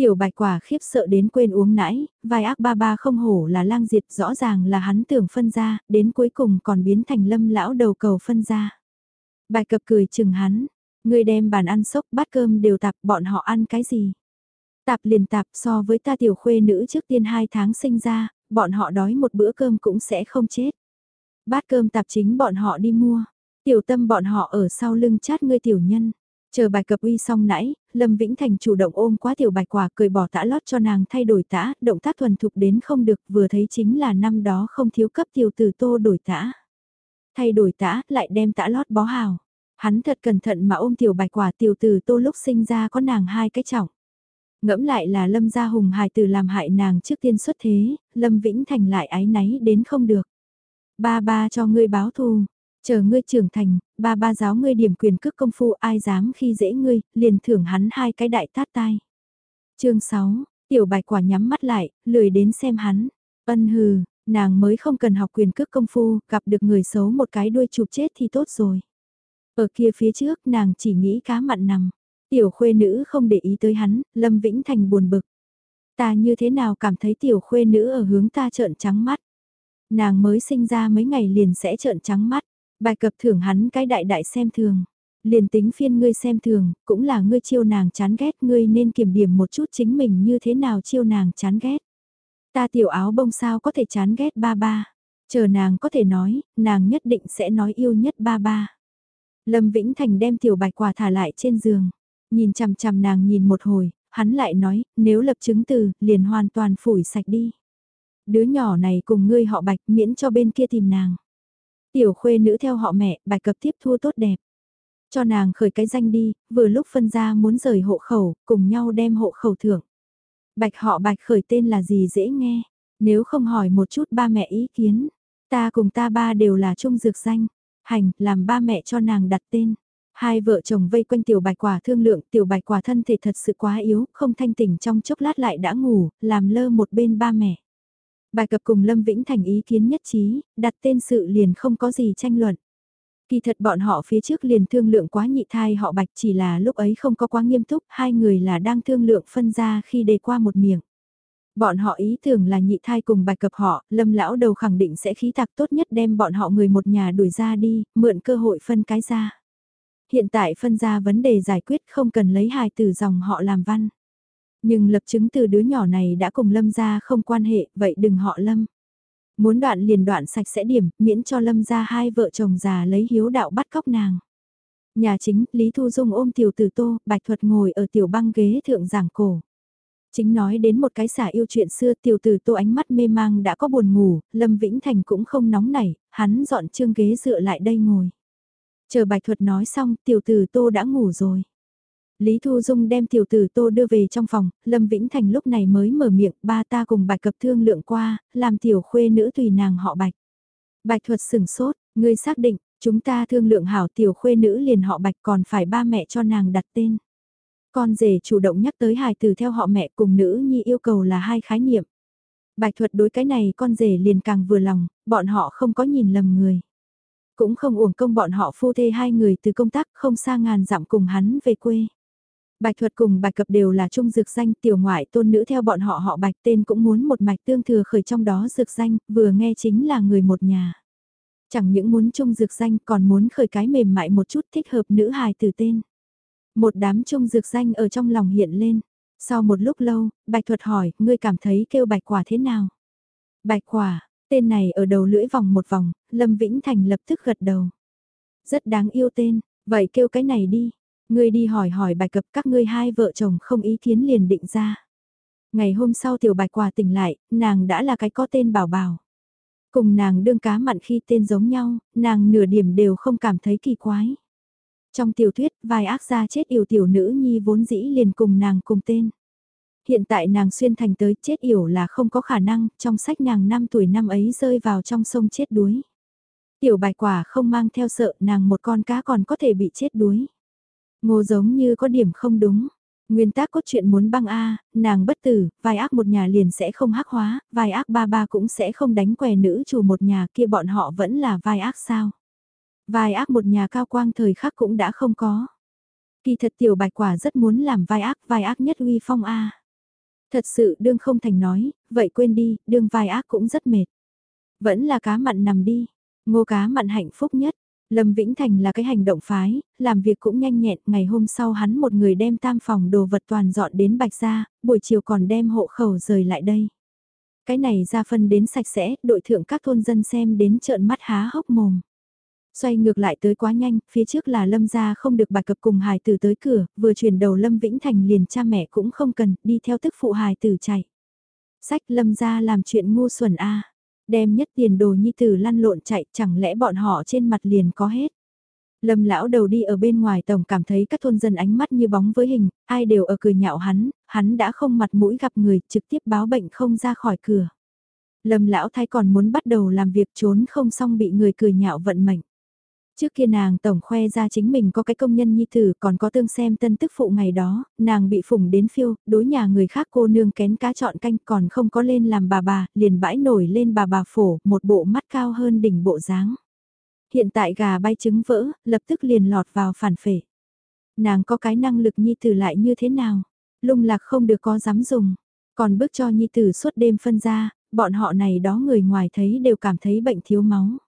[SPEAKER 1] Tiểu bạch quả khiếp sợ đến quên uống nãy, vai ác ba ba không hổ là lang diệt rõ ràng là hắn tưởng phân ra, đến cuối cùng còn biến thành lâm lão đầu cầu phân ra. Bạch cập cười chừng hắn, người đem bàn ăn sốc bát cơm đều tạp bọn họ ăn cái gì. Tạp liền tạp so với ta tiểu khuê nữ trước tiên hai tháng sinh ra, bọn họ đói một bữa cơm cũng sẽ không chết. Bát cơm tạp chính bọn họ đi mua, tiểu tâm bọn họ ở sau lưng chát ngươi tiểu nhân. Chờ bài cập uy xong nãy, Lâm Vĩnh Thành chủ động ôm quá tiểu bạch quả cười bỏ tã lót cho nàng thay đổi tã, động tác thuần thục đến không được vừa thấy chính là năm đó không thiếu cấp tiểu tử tô đổi tã. Thay đổi tã, lại đem tã lót bó hào. Hắn thật cẩn thận mà ôm tiểu bạch quả tiểu tử tô lúc sinh ra có nàng hai cái trọng. Ngẫm lại là Lâm gia hùng hài tử làm hại nàng trước tiên xuất thế, Lâm Vĩnh Thành lại ái náy đến không được. Ba ba cho ngươi báo thù, Chờ ngươi trưởng thành, ba ba giáo ngươi điểm quyền cước công phu ai dám khi dễ ngươi, liền thưởng hắn hai cái đại tát tai. chương 6, tiểu bạch quả nhắm mắt lại, lười đến xem hắn. Ân hừ, nàng mới không cần học quyền cước công phu, gặp được người xấu một cái đuôi chụp chết thì tốt rồi. Ở kia phía trước nàng chỉ nghĩ cá mặn nằm. Tiểu khuê nữ không để ý tới hắn, Lâm Vĩnh Thành buồn bực. Ta như thế nào cảm thấy tiểu khuê nữ ở hướng ta trợn trắng mắt. Nàng mới sinh ra mấy ngày liền sẽ trợn trắng mắt. Bài cập thưởng hắn cái đại đại xem thường. Liền tính phiên ngươi xem thường, cũng là ngươi chiêu nàng chán ghét ngươi nên kiểm điểm một chút chính mình như thế nào chiêu nàng chán ghét. Ta tiểu áo bông sao có thể chán ghét ba ba. Chờ nàng có thể nói, nàng nhất định sẽ nói yêu nhất ba ba. Lâm Vĩnh Thành đem tiểu bạch quả thả lại trên giường. Nhìn chằm chằm nàng nhìn một hồi, hắn lại nói, nếu lập chứng từ, liền hoàn toàn phủi sạch đi. Đứa nhỏ này cùng ngươi họ bạch miễn cho bên kia tìm nàng. Tiểu khuê nữ theo họ mẹ, bài cập tiếp thua tốt đẹp. Cho nàng khởi cái danh đi, vừa lúc phân ra muốn rời hộ khẩu, cùng nhau đem hộ khẩu thưởng. Bạch họ bạch khởi tên là gì dễ nghe, nếu không hỏi một chút ba mẹ ý kiến. Ta cùng ta ba đều là trung dược danh, hành, làm ba mẹ cho nàng đặt tên. Hai vợ chồng vây quanh tiểu bạch quả thương lượng, tiểu bạch quả thân thể thật sự quá yếu, không thanh tỉnh trong chốc lát lại đã ngủ, làm lơ một bên ba mẹ. Bài cập cùng Lâm Vĩnh Thành ý kiến nhất trí, đặt tên sự liền không có gì tranh luận. Kỳ thật bọn họ phía trước liền thương lượng quá nhị thai họ bạch chỉ là lúc ấy không có quá nghiêm túc, hai người là đang thương lượng phân ra khi đề qua một miệng. Bọn họ ý tưởng là nhị thai cùng bạch cập họ, lâm lão đầu khẳng định sẽ khí tạc tốt nhất đem bọn họ người một nhà đuổi ra đi, mượn cơ hội phân cái ra. Hiện tại phân ra vấn đề giải quyết không cần lấy hài từ dòng họ làm văn. Nhưng lập chứng từ đứa nhỏ này đã cùng lâm ra không quan hệ, vậy đừng họ lâm. Muốn đoạn liền đoạn sạch sẽ điểm, miễn cho lâm ra hai vợ chồng già lấy hiếu đạo bắt cóc nàng. Nhà chính, Lý Thu Dung ôm tiểu tử tô, bạch thuật ngồi ở tiểu băng ghế thượng giảng cổ. Chính nói đến một cái xả yêu chuyện xưa tiểu tử tô ánh mắt mê mang đã có buồn ngủ, Lâm Vĩnh Thành cũng không nóng nảy, hắn dọn trương ghế dựa lại đây ngồi. Chờ bạch thuật nói xong tiểu tử tô đã ngủ rồi. Lý Thu Dung đem tiểu tử tô đưa về trong phòng, Lâm Vĩnh Thành lúc này mới mở miệng, ba ta cùng bạch cập thương lượng qua, làm tiểu khuê nữ tùy nàng họ bạch. Bạch thuật sửng sốt, ngươi xác định, chúng ta thương lượng hảo tiểu khuê nữ liền họ bạch còn phải ba mẹ cho nàng đặt tên. Con rể chủ động nhắc tới hài từ theo họ mẹ cùng nữ nhi yêu cầu là hai khái niệm. Bạch thuật đối cái này con rể liền càng vừa lòng, bọn họ không có nhìn lầm người. Cũng không uổng công bọn họ phu thê hai người từ công tác không xa ngàn dặm cùng hắn về quê. Bạch thuật cùng bạch cập đều là trung dược danh tiểu ngoại tôn nữ theo bọn họ họ bạch tên cũng muốn một mạch tương thừa khởi trong đó dược danh, vừa nghe chính là người một nhà. Chẳng những muốn trung dược danh còn muốn khởi cái mềm mại một chút thích hợp nữ hài từ tên. Một đám trung dược danh ở trong lòng hiện lên. Sau một lúc lâu, bạch thuật hỏi, ngươi cảm thấy kêu bạch quả thế nào? Bạch quả, tên này ở đầu lưỡi vòng một vòng, Lâm Vĩnh Thành lập tức gật đầu. Rất đáng yêu tên, vậy kêu cái này đi. Ngươi đi hỏi hỏi bạch cập các ngươi hai vợ chồng không ý kiến liền định ra. Ngày hôm sau tiểu bạch quả tỉnh lại, nàng đã là cái có tên bảo bảo. Cùng nàng đương cá mặn khi tên giống nhau, nàng nửa điểm đều không cảm thấy kỳ quái. Trong tiểu thuyết, vài ác gia chết yểu tiểu nữ nhi vốn dĩ liền cùng nàng cùng tên. Hiện tại nàng xuyên thành tới chết yểu là không có khả năng, trong sách nàng 5 tuổi năm ấy rơi vào trong sông chết đuối. Tiểu bạch quả không mang theo sợ nàng một con cá còn có thể bị chết đuối. Ngô giống như có điểm không đúng. Nguyên tác cốt truyện muốn băng A, nàng bất tử, vai ác một nhà liền sẽ không hắc hóa, vai ác ba ba cũng sẽ không đánh què nữ chủ một nhà kia bọn họ vẫn là vai ác sao. Vai ác một nhà cao quang thời khắc cũng đã không có. Kỳ thật tiểu bạch quả rất muốn làm vai ác, vai ác nhất uy phong A. Thật sự đương không thành nói, vậy quên đi, đương vai ác cũng rất mệt. Vẫn là cá mặn nằm đi, ngô cá mặn hạnh phúc nhất. Lâm Vĩnh Thành là cái hành động phái, làm việc cũng nhanh nhẹn, ngày hôm sau hắn một người đem tam phòng đồ vật toàn dọn đến Bạch Gia, buổi chiều còn đem hộ khẩu rời lại đây. Cái này ra phân đến sạch sẽ, đội thượng các thôn dân xem đến trợn mắt há hốc mồm. Xoay ngược lại tới quá nhanh, phía trước là Lâm gia không được bạch cập cùng hài tử tới cửa, vừa chuyển đầu Lâm Vĩnh Thành liền cha mẹ cũng không cần, đi theo tức phụ hài tử chạy. Sách Lâm gia làm chuyện ngu xuẩn a đem nhất tiền đồ nhi tử lăn lộn chạy, chẳng lẽ bọn họ trên mặt liền có hết. Lâm lão đầu đi ở bên ngoài tổng cảm thấy các thôn dân ánh mắt như bóng với hình, ai đều ở cười nhạo hắn, hắn đã không mặt mũi gặp người, trực tiếp báo bệnh không ra khỏi cửa. Lâm lão thay còn muốn bắt đầu làm việc trốn không xong bị người cười nhạo vận mệnh. Trước kia nàng tổng khoe ra chính mình có cái công nhân nhi tử còn có tương xem tân tức phụ ngày đó, nàng bị phủng đến phiêu, đối nhà người khác cô nương kén cá chọn canh còn không có lên làm bà bà, liền bãi nổi lên bà bà phổ, một bộ mắt cao hơn đỉnh bộ dáng. Hiện tại gà bay trứng vỡ, lập tức liền lọt vào phản phệ. Nàng có cái năng lực nhi tử lại như thế nào? Lung lạc không được có dám dùng. Còn bước cho nhi tử suốt đêm phân ra, bọn họ này đó người ngoài thấy đều cảm thấy bệnh thiếu máu.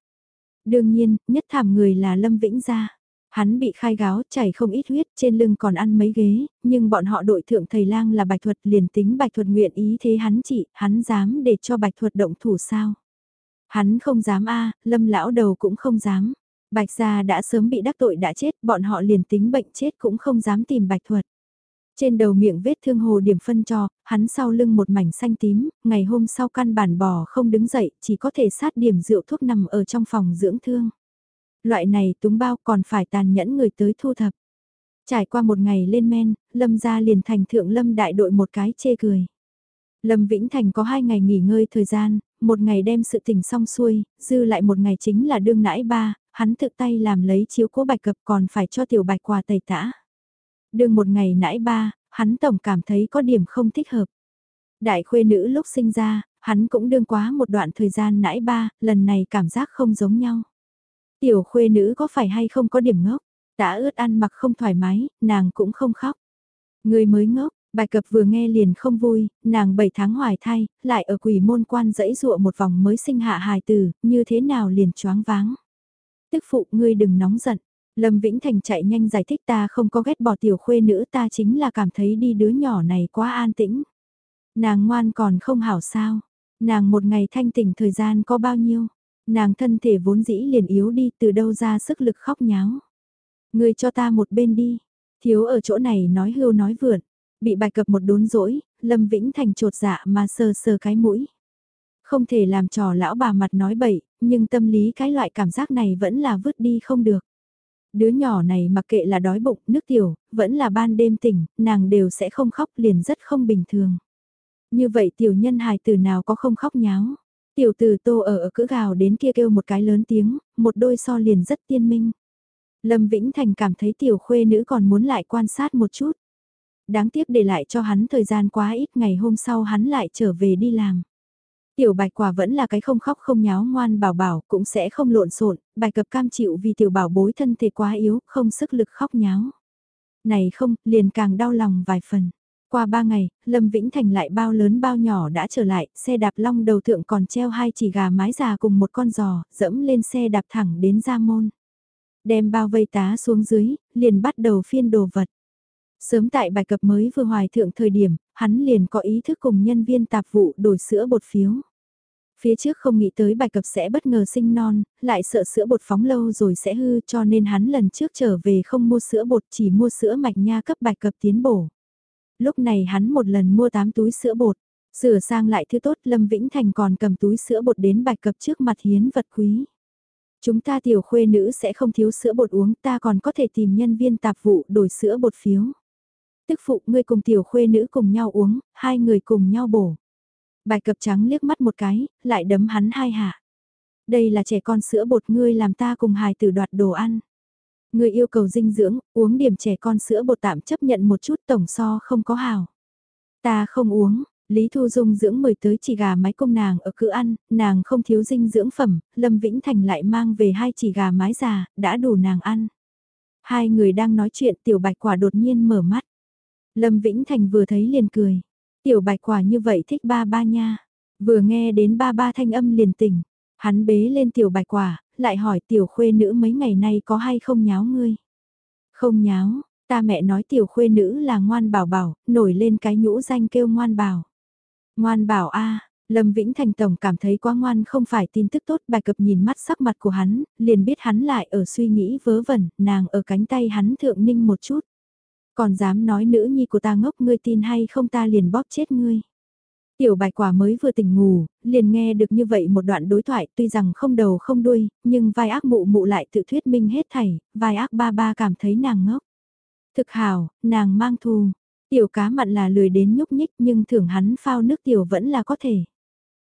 [SPEAKER 1] Đương nhiên, nhất thảm người là Lâm Vĩnh Gia. Hắn bị khai gáo, chảy không ít huyết, trên lưng còn ăn mấy ghế, nhưng bọn họ đội thượng thầy lang là bạch thuật liền tính bạch thuật nguyện ý thế hắn chị, hắn dám để cho bạch thuật động thủ sao. Hắn không dám a lâm lão đầu cũng không dám. Bạch gia đã sớm bị đắc tội đã chết, bọn họ liền tính bệnh chết cũng không dám tìm bạch thuật. Trên đầu miệng vết thương hồ điểm phân cho, hắn sau lưng một mảnh xanh tím, ngày hôm sau căn bản bò không đứng dậy, chỉ có thể sát điểm rượu thuốc nằm ở trong phòng dưỡng thương. Loại này túng bao còn phải tàn nhẫn người tới thu thập. Trải qua một ngày lên men, Lâm gia liền thành thượng Lâm đại đội một cái chê cười. Lâm Vĩnh Thành có hai ngày nghỉ ngơi thời gian, một ngày đem sự tình xong xuôi, dư lại một ngày chính là đương nãi ba, hắn tự tay làm lấy chiếu cố bạch cập còn phải cho tiểu bạch quà tẩy tã đương một ngày nãi ba, hắn tổng cảm thấy có điểm không thích hợp. Đại khuê nữ lúc sinh ra, hắn cũng đương quá một đoạn thời gian nãi ba, lần này cảm giác không giống nhau. Tiểu khuê nữ có phải hay không có điểm ngốc, đã ướt ăn mặc không thoải mái, nàng cũng không khóc. Người mới ngốc, bài cập vừa nghe liền không vui, nàng 7 tháng hoài thai, lại ở quỷ môn quan dẫy dụa một vòng mới sinh hạ hài tử, như thế nào liền choáng váng. Tức phụ ngươi đừng nóng giận, Lâm Vĩnh Thành chạy nhanh giải thích ta không có ghét bỏ tiểu khuê nữ ta chính là cảm thấy đi đứa nhỏ này quá an tĩnh. Nàng ngoan còn không hảo sao, nàng một ngày thanh tỉnh thời gian có bao nhiêu, nàng thân thể vốn dĩ liền yếu đi từ đâu ra sức lực khóc nháo. Người cho ta một bên đi, thiếu ở chỗ này nói hưu nói vượn, bị bài cập một đốn rỗi, Lâm Vĩnh Thành trột dạ mà sờ sờ cái mũi. Không thể làm trò lão bà mặt nói bậy, nhưng tâm lý cái loại cảm giác này vẫn là vứt đi không được. Đứa nhỏ này mặc kệ là đói bụng, nước tiểu, vẫn là ban đêm tỉnh, nàng đều sẽ không khóc liền rất không bình thường. Như vậy tiểu nhân hài tử nào có không khóc nháo. Tiểu tử tô ở ở cữ gào đến kia kêu một cái lớn tiếng, một đôi so liền rất tiên minh. Lâm Vĩnh Thành cảm thấy tiểu khuê nữ còn muốn lại quan sát một chút. Đáng tiếc để lại cho hắn thời gian quá ít ngày hôm sau hắn lại trở về đi làm. Tiểu bạch quả vẫn là cái không khóc không nháo ngoan bảo bảo cũng sẽ không lộn xộn bài cập cam chịu vì tiểu bảo bối thân thể quá yếu, không sức lực khóc nháo. Này không, liền càng đau lòng vài phần. Qua ba ngày, Lâm Vĩnh Thành lại bao lớn bao nhỏ đã trở lại, xe đạp long đầu thượng còn treo hai chỉ gà mái già cùng một con giò, dẫm lên xe đạp thẳng đến ra môn. Đem bao vây tá xuống dưới, liền bắt đầu phiên đồ vật. Sớm tại bài cập mới vừa hoài thượng thời điểm, hắn liền có ý thức cùng nhân viên tạp vụ đổi sữa bột phiếu. Phía trước không nghĩ tới bài cập sẽ bất ngờ sinh non, lại sợ sữa bột phóng lâu rồi sẽ hư cho nên hắn lần trước trở về không mua sữa bột chỉ mua sữa mạch nha cấp bài cập tiến bổ. Lúc này hắn một lần mua 8 túi sữa bột, sửa sang lại thứ tốt Lâm Vĩnh Thành còn cầm túi sữa bột đến bạch cập trước mặt hiến vật quý. Chúng ta tiểu khuê nữ sẽ không thiếu sữa bột uống ta còn có thể tìm nhân viên tạp vụ đổi sữa bột phiếu. Tức phụ ngươi cùng tiểu khuê nữ cùng nhau uống, hai người cùng nhau bổ. Bài cập trắng liếc mắt một cái, lại đấm hắn hai hạ. Đây là trẻ con sữa bột ngươi làm ta cùng hài tử đoạt đồ ăn. ngươi yêu cầu dinh dưỡng, uống điểm trẻ con sữa bột tạm chấp nhận một chút tổng so không có hào. Ta không uống, Lý Thu Dung dưỡng mời tới chỉ gà mái công nàng ở cữ ăn, nàng không thiếu dinh dưỡng phẩm, Lâm Vĩnh Thành lại mang về hai chỉ gà mái già, đã đủ nàng ăn. Hai người đang nói chuyện tiểu bạch quả đột nhiên mở mắt. Lâm Vĩnh Thành vừa thấy liền cười. Tiểu bạch quả như vậy thích ba ba nha. Vừa nghe đến ba ba thanh âm liền tỉnh. Hắn bế lên tiểu bạch quả, lại hỏi tiểu khuê nữ mấy ngày nay có hay không nháo ngươi. Không nháo, ta mẹ nói tiểu khuê nữ là ngoan bảo bảo, nổi lên cái nhũ danh kêu ngoan bảo. Ngoan bảo a Lâm Vĩnh Thành Tổng cảm thấy quá ngoan không phải tin tức tốt bài cập nhìn mắt sắc mặt của hắn, liền biết hắn lại ở suy nghĩ vớ vẩn, nàng ở cánh tay hắn thượng ninh một chút. Còn dám nói nữ nhi của ta ngốc ngươi tin hay không ta liền bóp chết ngươi. Tiểu bạch quả mới vừa tỉnh ngủ, liền nghe được như vậy một đoạn đối thoại tuy rằng không đầu không đuôi, nhưng vai ác mụ mụ lại tự thuyết minh hết thảy, vai ác ba ba cảm thấy nàng ngốc. Thực hào, nàng mang thù. Tiểu cá mặn là lười đến nhúc nhích nhưng thưởng hắn phao nước tiểu vẫn là có thể.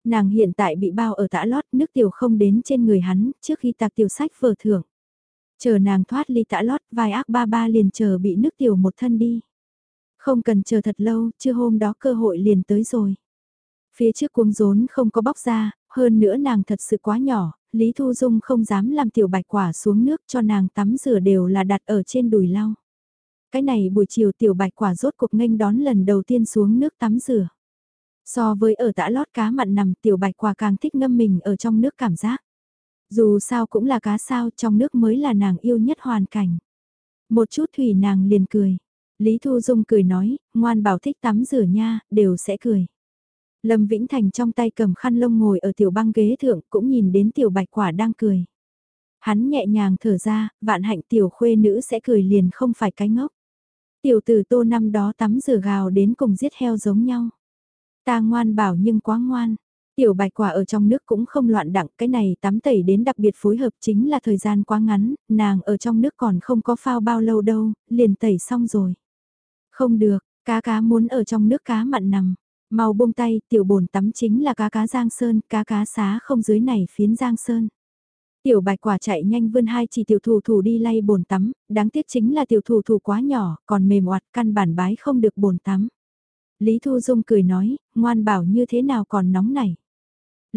[SPEAKER 1] Nàng hiện tại bị bao ở tã lót nước tiểu không đến trên người hắn trước khi tạc tiểu sách vở thưởng. Chờ nàng thoát ly tã lót vai ác ba ba liền chờ bị nước tiểu một thân đi. Không cần chờ thật lâu, chưa hôm đó cơ hội liền tới rồi. Phía trước cuống rốn không có bóc ra, hơn nữa nàng thật sự quá nhỏ, Lý Thu Dung không dám làm tiểu bạch quả xuống nước cho nàng tắm rửa đều là đặt ở trên đùi lau. Cái này buổi chiều tiểu bạch quả rốt cuộc nghênh đón lần đầu tiên xuống nước tắm rửa. So với ở tã lót cá mặn nằm tiểu bạch quả càng thích ngâm mình ở trong nước cảm giác. Dù sao cũng là cá sao trong nước mới là nàng yêu nhất hoàn cảnh. Một chút thủy nàng liền cười. Lý Thu Dung cười nói, ngoan bảo thích tắm rửa nha, đều sẽ cười. Lâm Vĩnh Thành trong tay cầm khăn lông ngồi ở tiểu băng ghế thượng cũng nhìn đến tiểu bạch quả đang cười. Hắn nhẹ nhàng thở ra, vạn hạnh tiểu khuê nữ sẽ cười liền không phải cái ngốc. Tiểu tử tô năm đó tắm rửa gào đến cùng giết heo giống nhau. Ta ngoan bảo nhưng quá ngoan. Tiểu bạch quả ở trong nước cũng không loạn đặng, cái này tắm tẩy đến đặc biệt phối hợp chính là thời gian quá ngắn, nàng ở trong nước còn không có phao bao lâu đâu, liền tẩy xong rồi. Không được, cá cá muốn ở trong nước cá mặn nằm. Mau buông tay, tiểu bồn tắm chính là cá cá giang sơn, cá cá xá không dưới này phiến giang sơn. Tiểu bạch quả chạy nhanh vươn hai chỉ tiểu thủ thủ đi lay bồn tắm, đáng tiếc chính là tiểu thủ thủ quá nhỏ, còn mềm oặt căn bản bái không được bồn tắm. Lý Thu Dung cười nói, ngoan bảo như thế nào còn nóng này.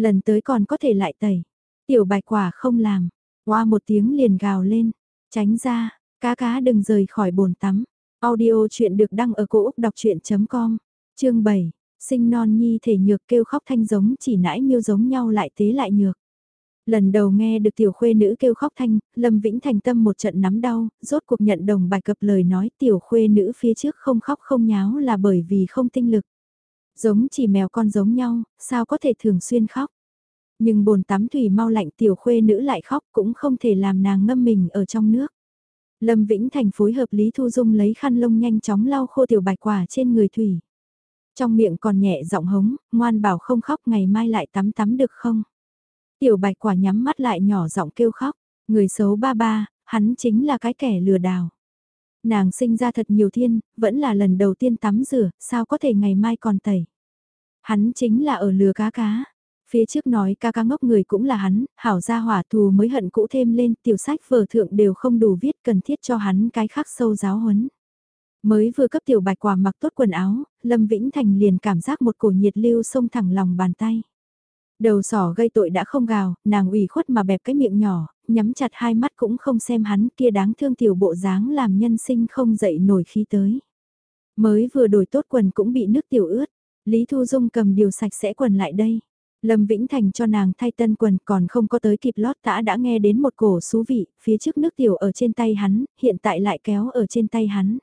[SPEAKER 1] Lần tới còn có thể lại tẩy. Tiểu bạch quả không làm, qua một tiếng liền gào lên, tránh ra, cá cá đừng rời khỏi bồn tắm. Audio chuyện được đăng ở cổ Úc đọc chuyện.com, chương 7, sinh non nhi thể nhược kêu khóc thanh giống chỉ nãi miêu giống nhau lại tế lại nhược. Lần đầu nghe được tiểu khuê nữ kêu khóc thanh, Lâm Vĩnh thành tâm một trận nắm đau, rốt cuộc nhận đồng bài cập lời nói tiểu khuê nữ phía trước không khóc không nháo là bởi vì không tinh lực. Giống chỉ mèo con giống nhau, sao có thể thường xuyên khóc. Nhưng bồn tắm thủy mau lạnh tiểu khuê nữ lại khóc cũng không thể làm nàng ngâm mình ở trong nước. Lâm Vĩnh Thành phối hợp Lý Thu Dung lấy khăn lông nhanh chóng lau khô tiểu bạch quả trên người thủy. Trong miệng còn nhẹ giọng hống, ngoan bảo không khóc ngày mai lại tắm tắm được không? Tiểu bạch quả nhắm mắt lại nhỏ giọng kêu khóc, người xấu ba ba, hắn chính là cái kẻ lừa đảo. Nàng sinh ra thật nhiều thiên, vẫn là lần đầu tiên tắm rửa, sao có thể ngày mai còn tẩy. Hắn chính là ở lừa cá cá. Phía trước nói ca ca ngốc người cũng là hắn, hảo gia hỏa thù mới hận cũ thêm lên, tiểu sách vở thượng đều không đủ viết cần thiết cho hắn cái khắc sâu giáo huấn. Mới vừa cấp tiểu bạch quả mặc tốt quần áo, Lâm Vĩnh Thành liền cảm giác một cổ nhiệt lưu sông thẳng lòng bàn tay. Đầu sỏ gây tội đã không gào, nàng ủy khuất mà bẹp cái miệng nhỏ, nhắm chặt hai mắt cũng không xem hắn kia đáng thương tiểu bộ dáng làm nhân sinh không dậy nổi khí tới. Mới vừa đổi tốt quần cũng bị nước tiểu ướt, Lý Thu Dung cầm điều sạch sẽ quần lại đây. Lâm Vĩnh Thành cho nàng thay tân quần còn không có tới kịp lót tã đã nghe đến một cổ xú vị, phía trước nước tiểu ở trên tay hắn, hiện tại lại kéo ở trên tay hắn.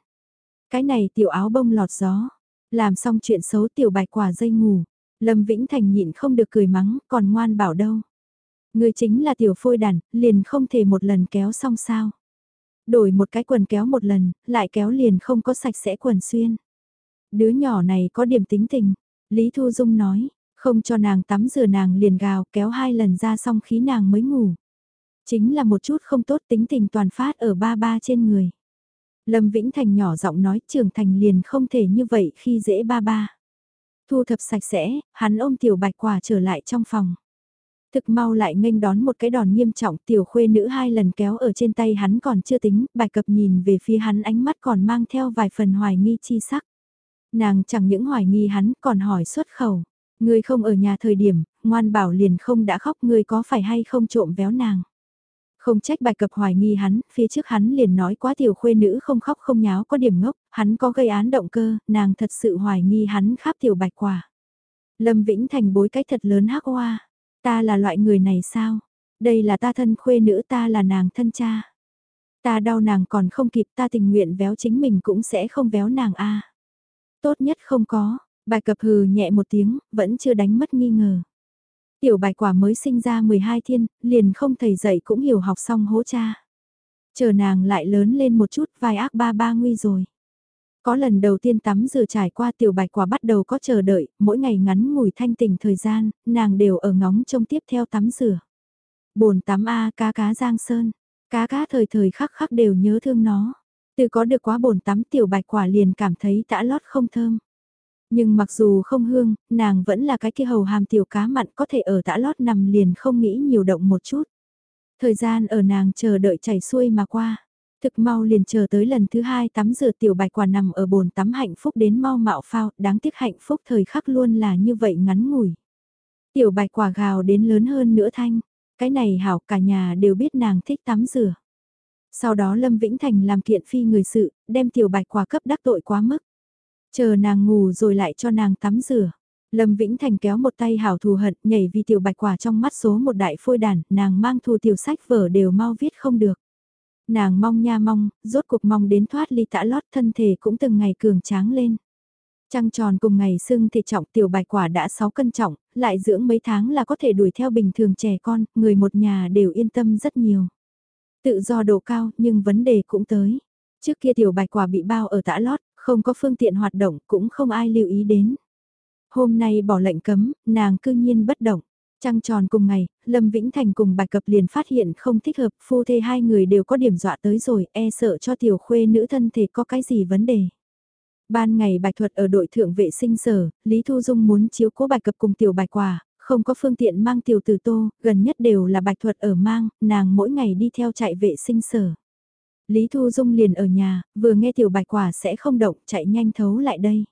[SPEAKER 1] Cái này tiểu áo bông lọt gió, làm xong chuyện xấu tiểu bạch quả dây ngủ, Lâm Vĩnh Thành nhịn không được cười mắng, còn ngoan bảo đâu. Người chính là tiểu phôi đàn, liền không thể một lần kéo xong sao. Đổi một cái quần kéo một lần, lại kéo liền không có sạch sẽ quần xuyên. Đứa nhỏ này có điểm tính tình, Lý Thu Dung nói, không cho nàng tắm rửa nàng liền gào kéo hai lần ra xong khí nàng mới ngủ. Chính là một chút không tốt tính tình toàn phát ở ba ba trên người. Lâm Vĩnh Thành nhỏ giọng nói trưởng thành liền không thể như vậy khi dễ ba ba. Thu thập sạch sẽ, hắn ôm tiểu bạch quả trở lại trong phòng. Thực mau lại nghênh đón một cái đòn nghiêm trọng tiểu khuê nữ hai lần kéo ở trên tay hắn còn chưa tính, bài cập nhìn về phía hắn ánh mắt còn mang theo vài phần hoài nghi chi sắc. Nàng chẳng những hoài nghi hắn còn hỏi xuất khẩu, người không ở nhà thời điểm, ngoan bảo liền không đã khóc người có phải hay không trộm véo nàng. Không trách bài cập hoài nghi hắn, phía trước hắn liền nói quá tiểu khuê nữ không khóc không nháo có điểm ngốc, hắn có gây án động cơ, nàng thật sự hoài nghi hắn khắp tiểu bạch quả. Lâm Vĩnh Thành bối cách thật lớn hắc hoa. Ta là loại người này sao? Đây là ta thân khuê nữ ta là nàng thân cha. Ta đau nàng còn không kịp ta tình nguyện véo chính mình cũng sẽ không véo nàng a. Tốt nhất không có, bài cập hừ nhẹ một tiếng, vẫn chưa đánh mất nghi ngờ. Tiểu bạch quả mới sinh ra 12 thiên, liền không thầy dạy cũng hiểu học xong hố cha. Chờ nàng lại lớn lên một chút vai ác ba ba nguy rồi. Có lần đầu tiên tắm rửa trải qua tiểu bạch quả bắt đầu có chờ đợi, mỗi ngày ngắn ngủi thanh tình thời gian, nàng đều ở ngóng trông tiếp theo tắm rửa. bồn tắm A cá cá giang sơn, cá cá thời thời khắc khắc đều nhớ thương nó. Từ có được quá bồn tắm tiểu bạch quả liền cảm thấy tã lót không thơm. Nhưng mặc dù không hương, nàng vẫn là cái kia hầu hàm tiểu cá mặn có thể ở tã lót nằm liền không nghĩ nhiều động một chút. Thời gian ở nàng chờ đợi chảy xuôi mà qua. Thực mau liền chờ tới lần thứ hai tắm rửa tiểu bạch quả nằm ở bồn tắm hạnh phúc đến mau mạo phao, đáng tiếc hạnh phúc thời khắc luôn là như vậy ngắn ngủi. Tiểu bạch quả gào đến lớn hơn nữa thanh, cái này hảo cả nhà đều biết nàng thích tắm rửa. Sau đó Lâm Vĩnh Thành làm kiện phi người sự, đem tiểu bạch quả cấp đắc tội quá mức. Chờ nàng ngủ rồi lại cho nàng tắm rửa. Lâm Vĩnh Thành kéo một tay hảo thù hận, nhảy vì tiểu bạch quả trong mắt số một đại phôi đàn, nàng mang thù tiểu sách vở đều mau viết không được. Nàng mong nha mong, rốt cuộc mong đến thoát ly tã lót thân thể cũng từng ngày cường tráng lên. Trăng tròn cùng ngày sưng thì trọng tiểu bạch quả đã 6 cân trọng, lại dưỡng mấy tháng là có thể đuổi theo bình thường trẻ con, người một nhà đều yên tâm rất nhiều. Tự do độ cao nhưng vấn đề cũng tới. Trước kia tiểu bạch quả bị bao ở tã lót, không có phương tiện hoạt động cũng không ai lưu ý đến. Hôm nay bỏ lệnh cấm, nàng cư nhiên bất động. Trăng tròn cùng ngày, Lâm Vĩnh Thành cùng Bạch Cập liền phát hiện không thích hợp, phu thê hai người đều có điểm dọa tới rồi, e sợ cho tiểu khuê nữ thân thể có cái gì vấn đề. Ban ngày Bạch Thuật ở đội thượng vệ sinh sở, Lý Thu Dung muốn chiếu cố Bạch Cập cùng tiểu Bạch Quả, không có phương tiện mang tiểu tử tô, gần nhất đều là bạch thuật ở mang, nàng mỗi ngày đi theo chạy vệ sinh sở. Lý Thu Dung liền ở nhà, vừa nghe tiểu bạch quả sẽ không động, chạy nhanh thấu lại đây.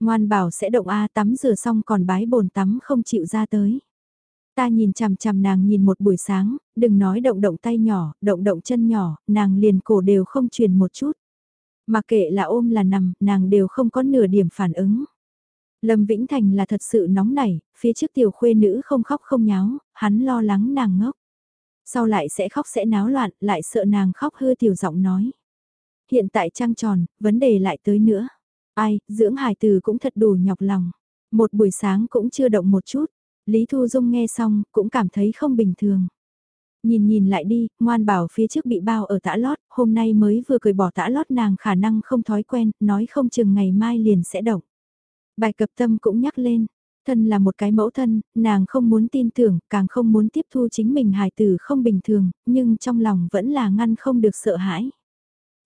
[SPEAKER 1] Ngoan bảo sẽ động A tắm rửa xong còn bái bồn tắm không chịu ra tới. Ta nhìn chằm chằm nàng nhìn một buổi sáng, đừng nói động động tay nhỏ, động động chân nhỏ, nàng liền cổ đều không truyền một chút. Mà kệ là ôm là nằm, nàng đều không có nửa điểm phản ứng. Lâm Vĩnh Thành là thật sự nóng nảy, phía trước tiểu khuê nữ không khóc không nháo, hắn lo lắng nàng ngốc. Sau lại sẽ khóc sẽ náo loạn, lại sợ nàng khóc hư tiểu giọng nói. Hiện tại trăng tròn, vấn đề lại tới nữa. Ai, dưỡng hài từ cũng thật đủ nhọc lòng. Một buổi sáng cũng chưa động một chút. Lý Thu Dung nghe xong, cũng cảm thấy không bình thường. Nhìn nhìn lại đi, ngoan bảo phía trước bị bao ở tã lót, hôm nay mới vừa cười bỏ tã lót nàng khả năng không thói quen, nói không chừng ngày mai liền sẽ động. Bài cập tâm cũng nhắc lên, thân là một cái mẫu thân, nàng không muốn tin tưởng, càng không muốn tiếp thu chính mình hài tử không bình thường, nhưng trong lòng vẫn là ngăn không được sợ hãi.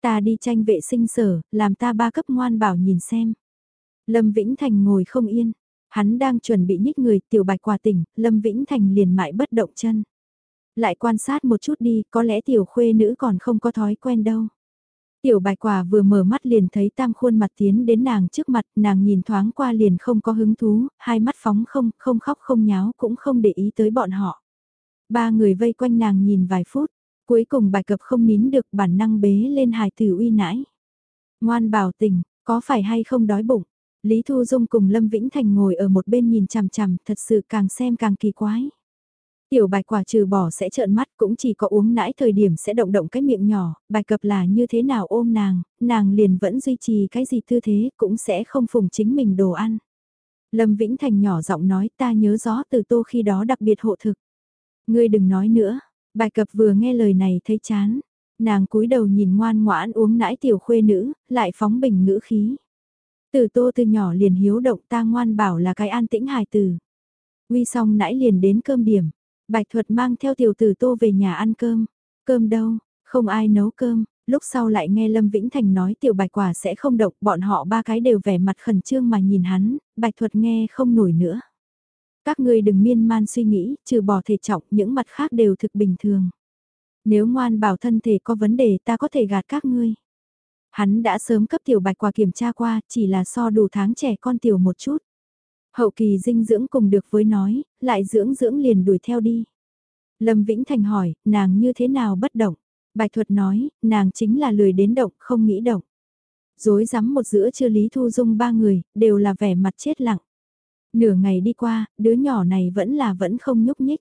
[SPEAKER 1] Ta đi tranh vệ sinh sở, làm ta ba cấp ngoan bảo nhìn xem. Lâm Vĩnh Thành ngồi không yên, hắn đang chuẩn bị nhích người tiểu bạch quả tỉnh, Lâm Vĩnh Thành liền mãi bất động chân. Lại quan sát một chút đi, có lẽ tiểu khuê nữ còn không có thói quen đâu. Tiểu bạch quả vừa mở mắt liền thấy tam khuôn mặt tiến đến nàng trước mặt, nàng nhìn thoáng qua liền không có hứng thú, hai mắt phóng không, không khóc không nháo cũng không để ý tới bọn họ. Ba người vây quanh nàng nhìn vài phút, cuối cùng bài cập không nín được bản năng bế lên hài tử uy nãi. Ngoan bảo tình, có phải hay không đói bụng? Lý Thu Dung cùng Lâm Vĩnh Thành ngồi ở một bên nhìn chằm chằm, thật sự càng xem càng kỳ quái. Tiểu bạch quả trừ bỏ sẽ trợn mắt cũng chỉ có uống nãi thời điểm sẽ động động cái miệng nhỏ, bài cập là như thế nào ôm nàng, nàng liền vẫn duy trì cái gì tư thế cũng sẽ không phùng chính mình đồ ăn. Lâm Vĩnh Thành nhỏ giọng nói ta nhớ rõ từ tô khi đó đặc biệt hộ thực. Ngươi đừng nói nữa, bài cập vừa nghe lời này thấy chán. Nàng cúi đầu nhìn ngoan ngoãn uống nãi tiểu khuê nữ, lại phóng bình ngữ khí. Từ tô từ nhỏ liền hiếu động ta ngoan bảo là cái an tĩnh hài từ. Uy xong nãy liền đến cơm điểm. Bạch thuật mang theo tiểu tử tô về nhà ăn cơm. Cơm đâu, không ai nấu cơm. Lúc sau lại nghe Lâm Vĩnh Thành nói tiểu bạch quả sẽ không độc, bọn họ ba cái đều vẻ mặt khẩn trương mà nhìn hắn, bạch thuật nghe không nổi nữa. Các ngươi đừng miên man suy nghĩ, trừ bỏ thể trọng, những mặt khác đều thực bình thường. Nếu ngoan bảo thân thể có vấn đề ta có thể gạt các ngươi. Hắn đã sớm cấp tiểu bạch quả kiểm tra qua, chỉ là so đủ tháng trẻ con tiểu một chút. Hậu kỳ dinh dưỡng cùng được với nói, lại dưỡng dưỡng liền đuổi theo đi. Lâm Vĩnh Thành hỏi, nàng như thế nào bất động? Bạch thuật nói, nàng chính là lười đến động, không nghĩ động. Dối rắm một giữa chưa Lý Thu Dung ba người, đều là vẻ mặt chết lặng. Nửa ngày đi qua, đứa nhỏ này vẫn là vẫn không nhúc nhích.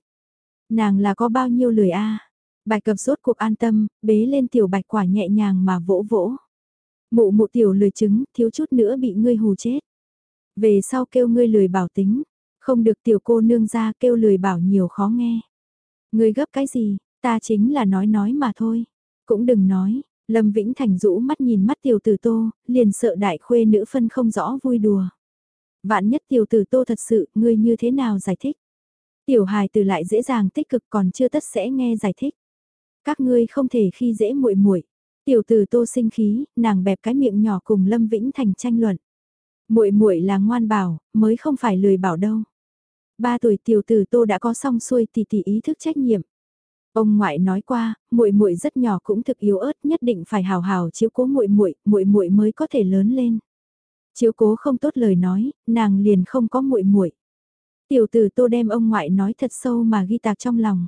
[SPEAKER 1] Nàng là có bao nhiêu lười a Bạch cập sốt cuộc an tâm, bế lên tiểu bạch quả nhẹ nhàng mà vỗ vỗ. Mụ mụ tiểu lười chứng, thiếu chút nữa bị ngươi hù chết. Về sau kêu ngươi lười bảo tính, không được tiểu cô nương ra kêu lười bảo nhiều khó nghe. Ngươi gấp cái gì, ta chính là nói nói mà thôi. Cũng đừng nói, Lâm Vĩnh Thành rũ mắt nhìn mắt tiểu tử tô, liền sợ đại khuê nữ phân không rõ vui đùa. Vạn nhất tiểu tử tô thật sự, ngươi như thế nào giải thích? Tiểu hài từ lại dễ dàng tích cực còn chưa tất sẽ nghe giải thích. Các ngươi không thể khi dễ muội muội. Tiểu tử tô sinh khí, nàng bẹp cái miệng nhỏ cùng Lâm Vĩnh Thành tranh luận muội muội là ngoan bảo, mới không phải lười bảo đâu. Ba tuổi tiểu tử Tô đã có xong xuôi tỷ tỷ ý thức trách nhiệm. Ông ngoại nói qua, muội muội rất nhỏ cũng thực yếu ớt, nhất định phải hào hào chiếu cố muội muội, muội muội mới có thể lớn lên. Chiếu cố không tốt lời nói, nàng liền không có muội muội. Tiểu tử Tô đem ông ngoại nói thật sâu mà ghi tạc trong lòng.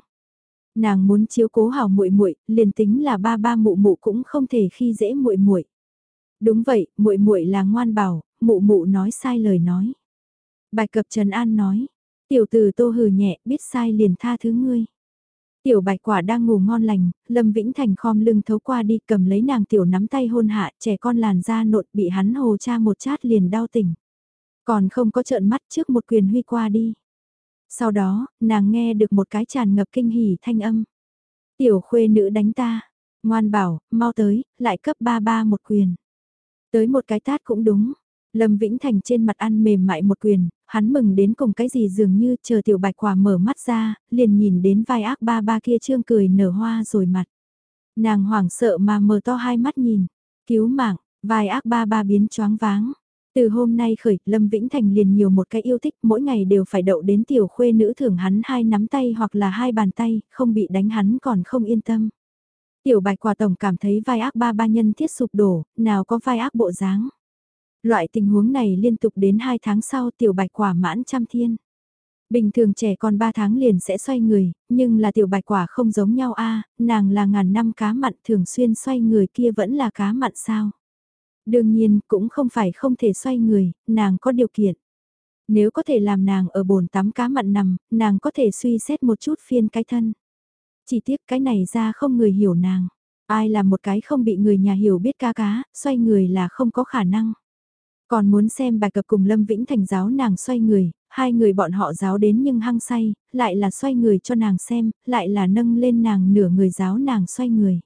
[SPEAKER 1] Nàng muốn chiếu cố hào muội muội, liền tính là ba ba mụ mụ cũng không thể khi dễ muội muội. Đúng vậy, muội muội là ngoan bảo, mụ mụ nói sai lời nói. Bài cập Trần An nói, tiểu tử tô hừ nhẹ, biết sai liền tha thứ ngươi. Tiểu bạch quả đang ngủ ngon lành, Lâm Vĩnh Thành khom lưng thấu qua đi cầm lấy nàng tiểu nắm tay hôn hạ, trẻ con làn da nộn bị hắn hồ cha một chát liền đau tỉnh. Còn không có trợn mắt trước một quyền huy qua đi. Sau đó, nàng nghe được một cái tràn ngập kinh hỉ thanh âm. Tiểu khuê nữ đánh ta, ngoan bảo, mau tới, lại cấp ba ba một quyền. Tới một cái tát cũng đúng, Lâm Vĩnh Thành trên mặt ăn mềm mại một quyền, hắn mừng đến cùng cái gì dường như chờ tiểu bạch quả mở mắt ra, liền nhìn đến vai ác ba ba kia trương cười nở hoa rồi mặt. Nàng hoảng sợ mà mở to hai mắt nhìn, cứu mạng, vai ác ba ba biến choáng váng. Từ hôm nay khởi, Lâm Vĩnh Thành liền nhiều một cái yêu thích, mỗi ngày đều phải đậu đến tiểu khuê nữ thưởng hắn hai nắm tay hoặc là hai bàn tay, không bị đánh hắn còn không yên tâm. Tiểu bạch quả tổng cảm thấy vai ác ba ba nhân thiết sụp đổ, nào có vai ác bộ dáng. Loại tình huống này liên tục đến 2 tháng sau tiểu bạch quả mãn trăm thiên. Bình thường trẻ con 3 tháng liền sẽ xoay người, nhưng là tiểu bạch quả không giống nhau a nàng là ngàn năm cá mặn thường xuyên xoay người kia vẫn là cá mặn sao. Đương nhiên cũng không phải không thể xoay người, nàng có điều kiện. Nếu có thể làm nàng ở bồn tắm cá mặn nằm, nàng có thể suy xét một chút phiên cái thân. Chỉ tiếc cái này ra không người hiểu nàng. Ai là một cái không bị người nhà hiểu biết ca cá, xoay người là không có khả năng. Còn muốn xem bài cập cùng Lâm Vĩnh Thành giáo nàng xoay người, hai người bọn họ giáo đến nhưng hăng say, lại là xoay người cho nàng xem, lại là nâng lên nàng nửa người giáo nàng xoay người.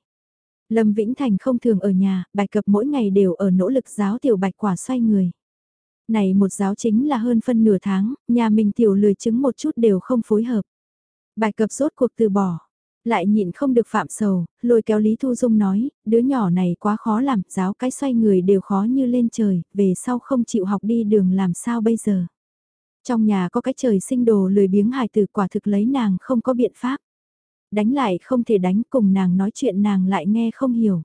[SPEAKER 1] Lâm Vĩnh Thành không thường ở nhà, bài cập mỗi ngày đều ở nỗ lực giáo tiểu bạch quả xoay người. Này một giáo chính là hơn phân nửa tháng, nhà mình tiểu lười chứng một chút đều không phối hợp. Bài cập rốt cuộc từ bỏ. Lại nhịn không được phạm sầu, lôi kéo Lý Thu Dung nói, đứa nhỏ này quá khó làm, giáo cái xoay người đều khó như lên trời, về sau không chịu học đi đường làm sao bây giờ. Trong nhà có cái trời sinh đồ lười biếng hài từ quả thực lấy nàng không có biện pháp. Đánh lại không thể đánh cùng nàng nói chuyện nàng lại nghe không hiểu.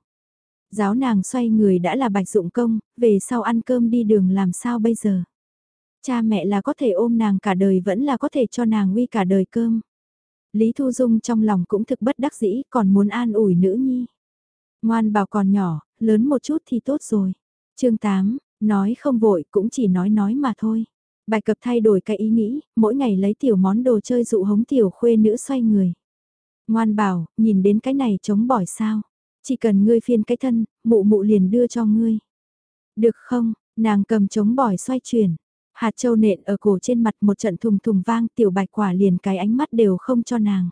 [SPEAKER 1] Giáo nàng xoay người đã là bạch dụng công, về sau ăn cơm đi đường làm sao bây giờ. Cha mẹ là có thể ôm nàng cả đời vẫn là có thể cho nàng uy cả đời cơm. Lý Thu Dung trong lòng cũng thực bất đắc dĩ còn muốn an ủi nữ nhi. Ngoan bảo còn nhỏ, lớn một chút thì tốt rồi. chương 8, nói không vội cũng chỉ nói nói mà thôi. Bài cập thay đổi cái ý nghĩ, mỗi ngày lấy tiểu món đồ chơi dụ hống tiểu khuê nữ xoay người. Ngoan bảo, nhìn đến cái này chống bỏi sao. Chỉ cần ngươi phiên cái thân, mụ mụ liền đưa cho ngươi. Được không, nàng cầm chống bỏi xoay chuyển. Hạt châu nện ở cổ trên mặt một trận thùng thùng vang tiểu bạch quả liền cái ánh mắt đều không cho nàng.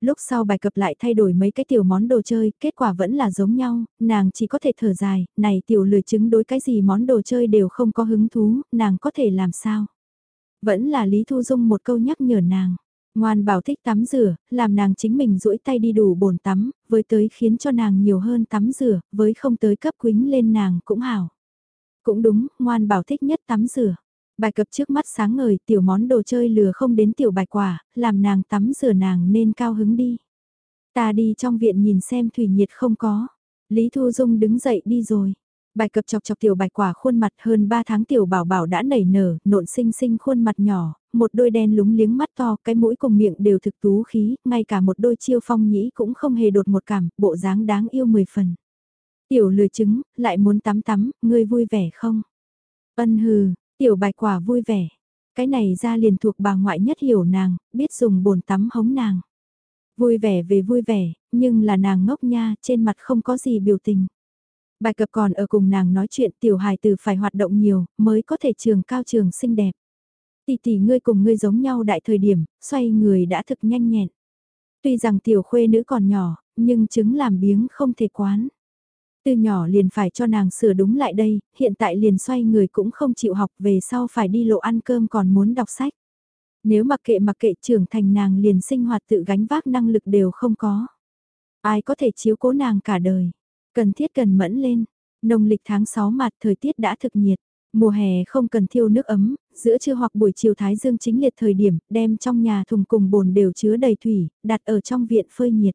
[SPEAKER 1] Lúc sau bài cập lại thay đổi mấy cái tiểu món đồ chơi, kết quả vẫn là giống nhau, nàng chỉ có thể thở dài, này tiểu lười chứng đối cái gì món đồ chơi đều không có hứng thú, nàng có thể làm sao. Vẫn là Lý Thu Dung một câu nhắc nhở nàng. Ngoan bảo thích tắm rửa, làm nàng chính mình duỗi tay đi đủ bồn tắm, với tới khiến cho nàng nhiều hơn tắm rửa, với không tới cấp quính lên nàng cũng hảo. Cũng đúng, ngoan bảo thích nhất tắm rửa. Bài cập trước mắt sáng ngời tiểu món đồ chơi lừa không đến tiểu bài quả, làm nàng tắm rửa nàng nên cao hứng đi. Ta đi trong viện nhìn xem thủy nhiệt không có. Lý Thu Dung đứng dậy đi rồi. Bài cập chọc chọc tiểu bài quả khuôn mặt hơn 3 tháng tiểu bảo bảo đã nảy nở, nộn xinh xinh khuôn mặt nhỏ, một đôi đen lúng liếng mắt to, cái mũi cùng miệng đều thực tú khí, ngay cả một đôi chiêu phong nhĩ cũng không hề đột một cảm, bộ dáng đáng yêu mười phần. Tiểu lười trứng, lại muốn tắm tắm, ngươi vui vẻ không? Ân hừ, tiểu bạch quả vui vẻ. Cái này ra liền thuộc bà ngoại nhất hiểu nàng, biết dùng bồn tắm hống nàng. Vui vẻ về vui vẻ, nhưng là nàng ngốc nha, trên mặt không có gì biểu tình. Bài cập còn ở cùng nàng nói chuyện tiểu hài tử phải hoạt động nhiều, mới có thể trường cao trường xinh đẹp. Tỷ tỷ ngươi cùng ngươi giống nhau đại thời điểm, xoay người đã thực nhanh nhẹn. Tuy rằng tiểu khuê nữ còn nhỏ, nhưng chứng làm biếng không thể quán. Từ nhỏ liền phải cho nàng sửa đúng lại đây, hiện tại liền xoay người cũng không chịu học về sau phải đi lộ ăn cơm còn muốn đọc sách. Nếu mặc kệ mặc kệ trưởng thành nàng liền sinh hoạt tự gánh vác năng lực đều không có. Ai có thể chiếu cố nàng cả đời. Cần thiết cần mẫn lên. Nông lịch tháng 6 mặt thời tiết đã thực nhiệt. Mùa hè không cần thiêu nước ấm, giữa trưa hoặc buổi chiều thái dương chính liệt thời điểm, đem trong nhà thùng cùng bồn đều chứa đầy thủy, đặt ở trong viện phơi nhiệt.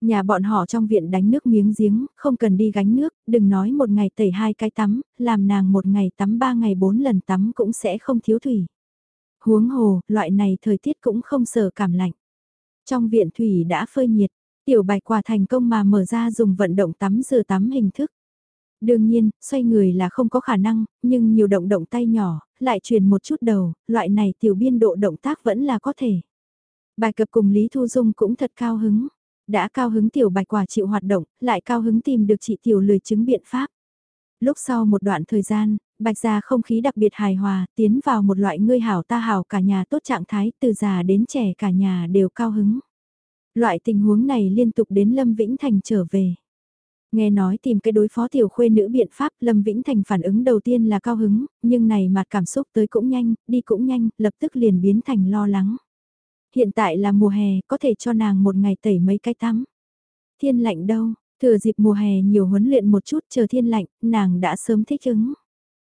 [SPEAKER 1] Nhà bọn họ trong viện đánh nước miếng giếng, không cần đi gánh nước, đừng nói một ngày tẩy hai cái tắm, làm nàng một ngày tắm ba ngày bốn lần tắm cũng sẽ không thiếu thủy. Huống hồ, loại này thời tiết cũng không sợ cảm lạnh. Trong viện thủy đã phơi nhiệt, tiểu bạch quả thành công mà mở ra dùng vận động tắm rửa tắm hình thức. Đương nhiên, xoay người là không có khả năng, nhưng nhiều động động tay nhỏ, lại truyền một chút đầu, loại này tiểu biên độ động tác vẫn là có thể. Bài cập cùng Lý Thu Dung cũng thật cao hứng. Đã cao hứng tiểu bạch quả chịu hoạt động, lại cao hứng tìm được chị tiểu lười chứng biện pháp. Lúc sau một đoạn thời gian, bạch gia không khí đặc biệt hài hòa, tiến vào một loại ngươi hảo ta hảo cả nhà tốt trạng thái, từ già đến trẻ cả nhà đều cao hứng. Loại tình huống này liên tục đến Lâm Vĩnh Thành trở về. Nghe nói tìm cái đối phó tiểu khuê nữ biện pháp Lâm Vĩnh Thành phản ứng đầu tiên là cao hứng, nhưng này mặt cảm xúc tới cũng nhanh, đi cũng nhanh, lập tức liền biến thành lo lắng. Hiện tại là mùa hè, có thể cho nàng một ngày tẩy mấy cái tắm. Thiên lạnh đâu, thừa dịp mùa hè nhiều huấn luyện một chút chờ thiên lạnh, nàng đã sớm thích ứng.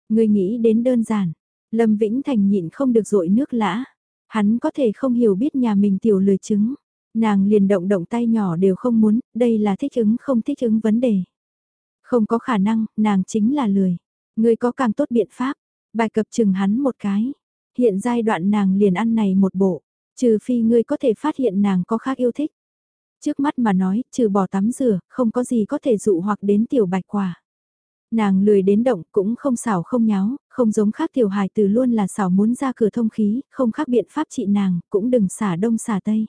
[SPEAKER 1] Người nghĩ đến đơn giản, Lâm Vĩnh Thành nhịn không được rội nước lã. Hắn có thể không hiểu biết nhà mình tiểu lười chứng. Nàng liền động động tay nhỏ đều không muốn, đây là thích ứng không thích ứng vấn đề. Không có khả năng, nàng chính là lười. Người có càng tốt biện pháp, bài cập chừng hắn một cái. Hiện giai đoạn nàng liền ăn này một bộ, trừ phi ngươi có thể phát hiện nàng có khác yêu thích. Trước mắt mà nói, trừ bỏ tắm rửa, không có gì có thể dụ hoặc đến tiểu bạch quả. Nàng lười đến động cũng không xảo không nháo, không giống khác tiểu hài từ luôn là xảo muốn ra cửa thông khí, không khác biện pháp trị nàng, cũng đừng xả đông xả tây.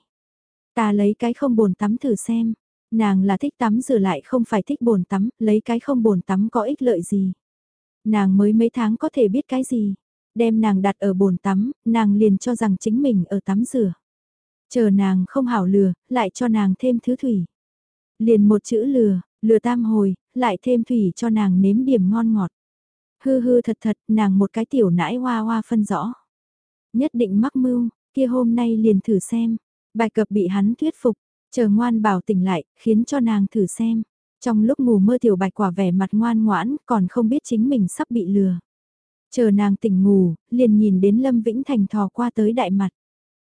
[SPEAKER 1] Ta lấy cái không bồn tắm thử xem, nàng là thích tắm rửa lại không phải thích bồn tắm, lấy cái không bồn tắm có ích lợi gì. Nàng mới mấy tháng có thể biết cái gì, đem nàng đặt ở bồn tắm, nàng liền cho rằng chính mình ở tắm rửa. Chờ nàng không hảo lừa, lại cho nàng thêm thứ thủy. Liền một chữ lừa, lừa tam hồi, lại thêm thủy cho nàng nếm điểm ngon ngọt. Hư hư thật thật, nàng một cái tiểu nãi hoa hoa phân rõ. Nhất định mắc mưu, kia hôm nay liền thử xem. Bài cập bị hắn thuyết phục, chờ ngoan bảo tỉnh lại, khiến cho nàng thử xem. Trong lúc ngủ mơ tiểu bạch quả vẻ mặt ngoan ngoãn, còn không biết chính mình sắp bị lừa. Chờ nàng tỉnh ngủ, liền nhìn đến Lâm Vĩnh Thành thò qua tới đại mặt.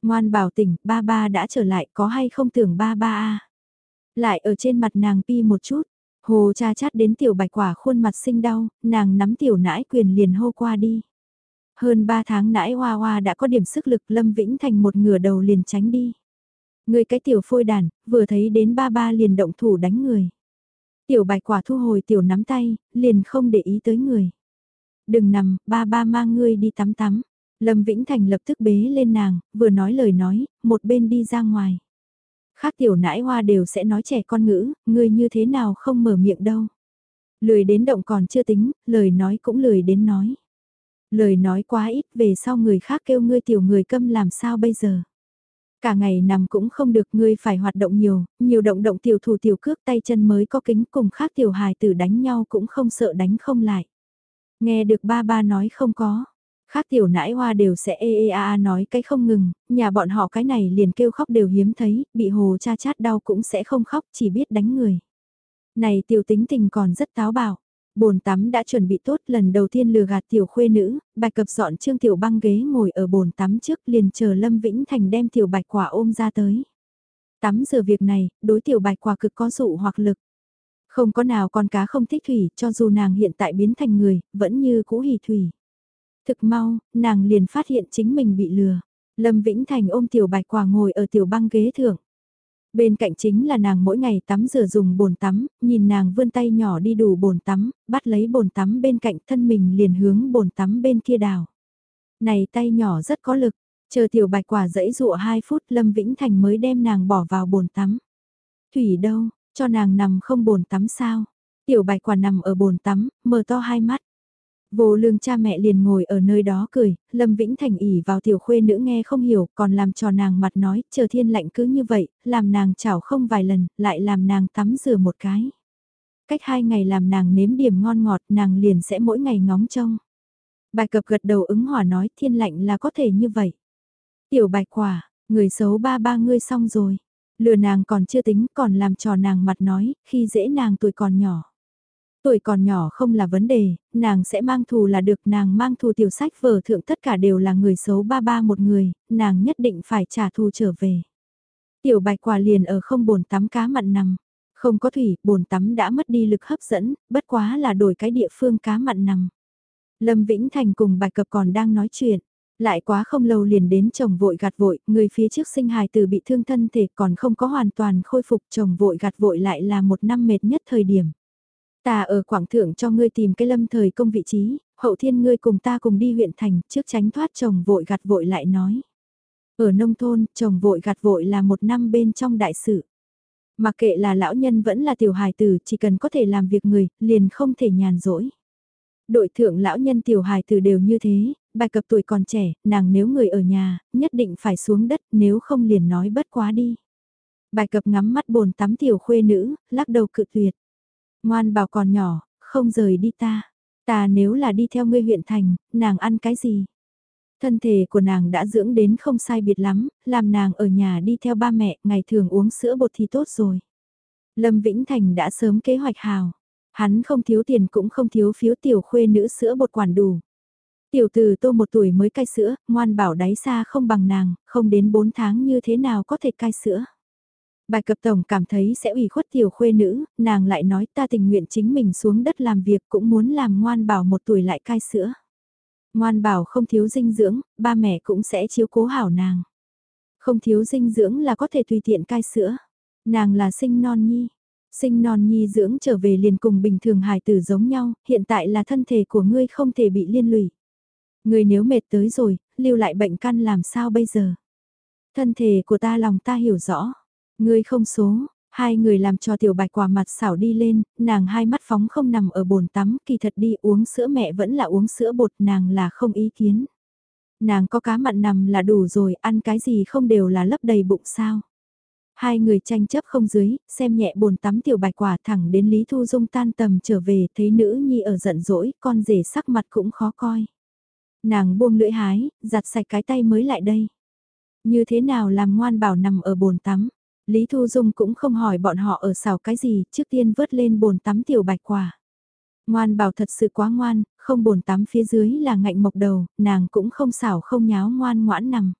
[SPEAKER 1] Ngoan bảo tỉnh, ba ba đã trở lại có hay không tưởng ba ba a Lại ở trên mặt nàng pi một chút, hồ cha chát đến tiểu bạch quả khuôn mặt sinh đau, nàng nắm tiểu nãi quyền liền hô qua đi. Hơn ba tháng nãi hoa hoa đã có điểm sức lực Lâm Vĩnh Thành một ngửa đầu liền tránh đi. Người cái tiểu phôi đàn, vừa thấy đến ba ba liền động thủ đánh người. Tiểu bạch quả thu hồi tiểu nắm tay, liền không để ý tới người. Đừng nằm, ba ba mang ngươi đi tắm tắm. Lâm Vĩnh Thành lập tức bế lên nàng, vừa nói lời nói, một bên đi ra ngoài. Khác tiểu nãi hoa đều sẽ nói trẻ con ngữ, ngươi như thế nào không mở miệng đâu. Lười đến động còn chưa tính, lời nói cũng lười đến nói. Lời nói quá ít về sau người khác kêu ngươi tiểu người câm làm sao bây giờ. Cả ngày nằm cũng không được ngươi phải hoạt động nhiều, nhiều động động tiểu thủ tiểu cước tay chân mới có kính cùng khác tiểu hài tử đánh nhau cũng không sợ đánh không lại. Nghe được ba ba nói không có, khác tiểu nãi hoa đều sẽ ê ê a a nói cái không ngừng, nhà bọn họ cái này liền kêu khóc đều hiếm thấy, bị hồ cha chát đau cũng sẽ không khóc chỉ biết đánh người. Này tiểu tính tình còn rất táo bạo. Bồn tắm đã chuẩn bị tốt lần đầu tiên lừa gạt tiểu khuê nữ, bạch cập dọn trương tiểu băng ghế ngồi ở bồn tắm trước liền chờ Lâm Vĩnh Thành đem tiểu bạch quả ôm ra tới. Tắm giờ việc này, đối tiểu bạch quả cực có dụ hoặc lực. Không có nào con cá không thích thủy, cho dù nàng hiện tại biến thành người, vẫn như cũ hỉ thủy. Thực mau, nàng liền phát hiện chính mình bị lừa. Lâm Vĩnh Thành ôm tiểu bạch quả ngồi ở tiểu băng ghế thượng. Bên cạnh chính là nàng mỗi ngày tắm rửa dùng bồn tắm, nhìn nàng vươn tay nhỏ đi đủ bồn tắm, bắt lấy bồn tắm bên cạnh thân mình liền hướng bồn tắm bên kia đào. Này tay nhỏ rất có lực, chờ tiểu bạch quả dẫy dụa 2 phút Lâm Vĩnh Thành mới đem nàng bỏ vào bồn tắm. Thủy đâu, cho nàng nằm không bồn tắm sao? Tiểu bạch quả nằm ở bồn tắm, mở to hai mắt. Vô lương cha mẹ liền ngồi ở nơi đó cười, Lâm Vĩnh Thành ỉ vào tiểu khuê nữ nghe không hiểu, còn làm cho nàng mặt nói, chờ thiên lạnh cứ như vậy, làm nàng chảo không vài lần, lại làm nàng tắm rửa một cái. Cách hai ngày làm nàng nếm điểm ngon ngọt, nàng liền sẽ mỗi ngày ngóng trông. Bài cập gật đầu ứng hỏa nói thiên lạnh là có thể như vậy. Tiểu bạch quả, người xấu ba ba ngươi xong rồi. Lừa nàng còn chưa tính, còn làm trò nàng mặt nói, khi dễ nàng tuổi còn nhỏ. Tuổi còn nhỏ không là vấn đề, nàng sẽ mang thù là được nàng mang thù tiểu sách vở thượng tất cả đều là người xấu ba ba một người, nàng nhất định phải trả thù trở về. Tiểu bạch quả liền ở không bồn tắm cá mặn nằm. Không có thủy, bồn tắm đã mất đi lực hấp dẫn, bất quá là đổi cái địa phương cá mặn nằm. Lâm Vĩnh Thành cùng bạch cập còn đang nói chuyện. Lại quá không lâu liền đến chồng vội gạt vội, người phía trước sinh hài từ bị thương thân thể còn không có hoàn toàn khôi phục chồng vội gạt vội lại là một năm mệt nhất thời điểm. Ta ở Quảng Thượng cho ngươi tìm cái lâm thời công vị trí, hậu thiên ngươi cùng ta cùng đi huyện thành trước tránh thoát chồng vội gặt vội lại nói. Ở nông thôn, chồng vội gặt vội là một năm bên trong đại sự. mặc kệ là lão nhân vẫn là tiểu hài tử, chỉ cần có thể làm việc người, liền không thể nhàn rỗi. Đội thượng lão nhân tiểu hài tử đều như thế, bài cập tuổi còn trẻ, nàng nếu người ở nhà, nhất định phải xuống đất, nếu không liền nói bất quá đi. Bài cập ngắm mắt bồn tắm tiểu khuê nữ, lắc đầu cự tuyệt. Ngoan bảo còn nhỏ, không rời đi ta. Ta nếu là đi theo ngươi huyện thành, nàng ăn cái gì? Thân thể của nàng đã dưỡng đến không sai biệt lắm, làm nàng ở nhà đi theo ba mẹ, ngày thường uống sữa bột thì tốt rồi. Lâm Vĩnh Thành đã sớm kế hoạch hào. Hắn không thiếu tiền cũng không thiếu phiếu tiểu khuê nữ sữa bột quản đủ. Tiểu từ tô một tuổi mới cai sữa, ngoan bảo đáy xa không bằng nàng, không đến 4 tháng như thế nào có thể cai sữa. Bài cập tổng cảm thấy sẽ ủy khuất tiểu khuê nữ, nàng lại nói ta tình nguyện chính mình xuống đất làm việc cũng muốn làm ngoan bảo một tuổi lại cai sữa. Ngoan bảo không thiếu dinh dưỡng, ba mẹ cũng sẽ chiếu cố hảo nàng. Không thiếu dinh dưỡng là có thể tùy tiện cai sữa. Nàng là sinh non nhi. Sinh non nhi dưỡng trở về liền cùng bình thường hài tử giống nhau, hiện tại là thân thể của ngươi không thể bị liên lụy người nếu mệt tới rồi, lưu lại bệnh căn làm sao bây giờ? Thân thể của ta lòng ta hiểu rõ. người không số, hai người làm cho tiểu bạch quả mặt xảo đi lên, nàng hai mắt phóng không nằm ở bồn tắm, kỳ thật đi uống sữa mẹ vẫn là uống sữa bột, nàng là không ý kiến. Nàng có cá mặn nằm là đủ rồi, ăn cái gì không đều là lấp đầy bụng sao. Hai người tranh chấp không dưới, xem nhẹ bồn tắm tiểu bạch quả thẳng đến Lý Thu Dung tan tầm trở về, thấy nữ nhi ở giận dỗi, con rể sắc mặt cũng khó coi. Nàng buông lưỡi hái, giặt sạch cái tay mới lại đây. Như thế nào làm ngoan bảo nằm ở bồn tắm? Lý Thu Dung cũng không hỏi bọn họ ở xào cái gì, trước tiên vớt lên bồn tắm tiểu bạch quả. Ngoan bảo thật sự quá ngoan, không bồn tắm phía dưới là ngạnh mộc đầu, nàng cũng không xảo không nháo ngoan ngoãn nằm.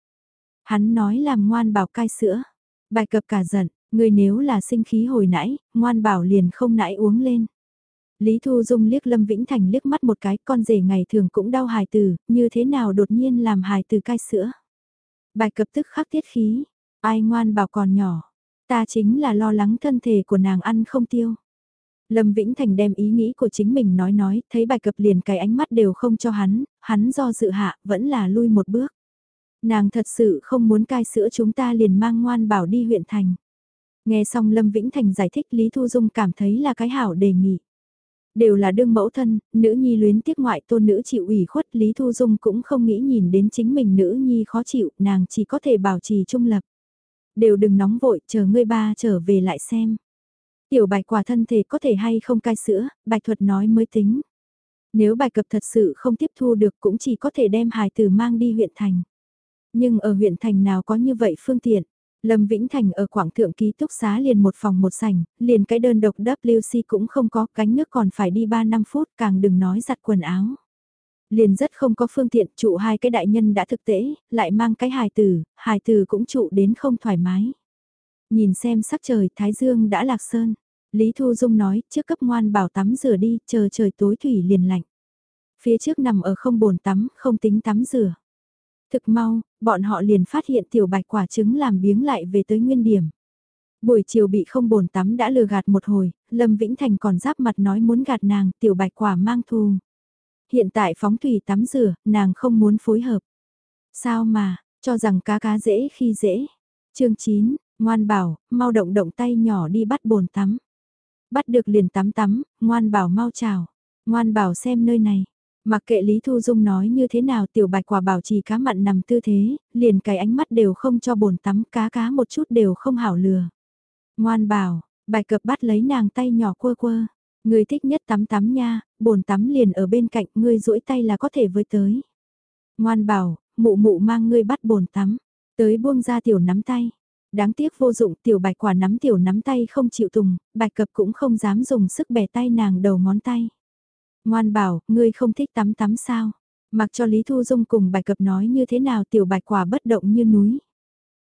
[SPEAKER 1] Hắn nói làm ngoan bảo cai sữa. Bài cập cả giận, người nếu là sinh khí hồi nãy, ngoan bảo liền không nãy uống lên. Lý Thu Dung liếc Lâm Vĩnh Thành liếc mắt một cái, con rể ngày thường cũng đau hài tử, như thế nào đột nhiên làm hài tử cai sữa. Bài cập tức khắc tiết khí, ai ngoan bảo còn nhỏ, ta chính là lo lắng thân thể của nàng ăn không tiêu. Lâm Vĩnh Thành đem ý nghĩ của chính mình nói nói, thấy bài cập liền cái ánh mắt đều không cho hắn, hắn do dự hạ, vẫn là lui một bước. Nàng thật sự không muốn cai sữa chúng ta liền mang ngoan bảo đi huyện thành. Nghe xong Lâm Vĩnh Thành giải thích Lý Thu Dung cảm thấy là cái hảo đề nghị. Đều là đương mẫu thân, nữ nhi luyến tiếc ngoại tôn nữ chịu ủy khuất Lý Thu Dung cũng không nghĩ nhìn đến chính mình nữ nhi khó chịu, nàng chỉ có thể bảo trì trung lập. Đều đừng nóng vội, chờ ngươi ba trở về lại xem. Tiểu bạch quả thân thể có thể hay không cai sữa, bạch thuật nói mới tính. Nếu bài cập thật sự không tiếp thu được cũng chỉ có thể đem hài tử mang đi huyện thành. Nhưng ở huyện thành nào có như vậy phương tiện. Lâm Vĩnh Thành ở Quảng Thượng ký túc xá liền một phòng một sảnh, liền cái đơn độc WC cũng không có, cánh nước còn phải đi 3 năm phút, càng đừng nói giặt quần áo. Liền rất không có phương tiện, trụ hai cái đại nhân đã thực tế, lại mang cái hài tử, hài tử cũng trụ đến không thoải mái. Nhìn xem sắc trời, Thái Dương đã lạc sơn. Lý Thu Dung nói, trước cấp ngoan bảo tắm rửa đi, chờ trời tối thủy liền lạnh. Phía trước nằm ở không bồn tắm, không tính tắm rửa. Thực mau, bọn họ liền phát hiện tiểu bạch quả trứng làm biếng lại về tới nguyên điểm. Buổi chiều bị không bồn tắm đã lừa gạt một hồi, Lâm Vĩnh Thành còn giáp mặt nói muốn gạt nàng, tiểu bạch quả mang thù. Hiện tại phóng thủy tắm rửa, nàng không muốn phối hợp. Sao mà, cho rằng cá cá dễ khi dễ. chương 9, ngoan bảo, mau động động tay nhỏ đi bắt bồn tắm. Bắt được liền tắm tắm, ngoan bảo mau chào. Ngoan bảo xem nơi này, Mặc kệ Lý Thu Dung nói như thế nào tiểu bạch quả bảo trì cá mặn nằm tư thế, liền cái ánh mắt đều không cho bồn tắm cá cá một chút đều không hảo lừa. Ngoan bảo, bài cập bắt lấy nàng tay nhỏ quơ quơ. Người thích nhất tắm tắm nha, bồn tắm liền ở bên cạnh ngươi duỗi tay là có thể với tới. Ngoan bảo, mụ mụ mang ngươi bắt bồn tắm, tới buông ra tiểu nắm tay. Đáng tiếc vô dụng tiểu bạch quả nắm tiểu nắm tay không chịu tùng, bạch cập cũng không dám dùng sức bẻ tay nàng đầu ngón tay. Ngoan bảo, ngươi không thích tắm tắm sao? Mặc cho Lý Thu Dung cùng bạch cập nói như thế nào tiểu bạch quả bất động như núi.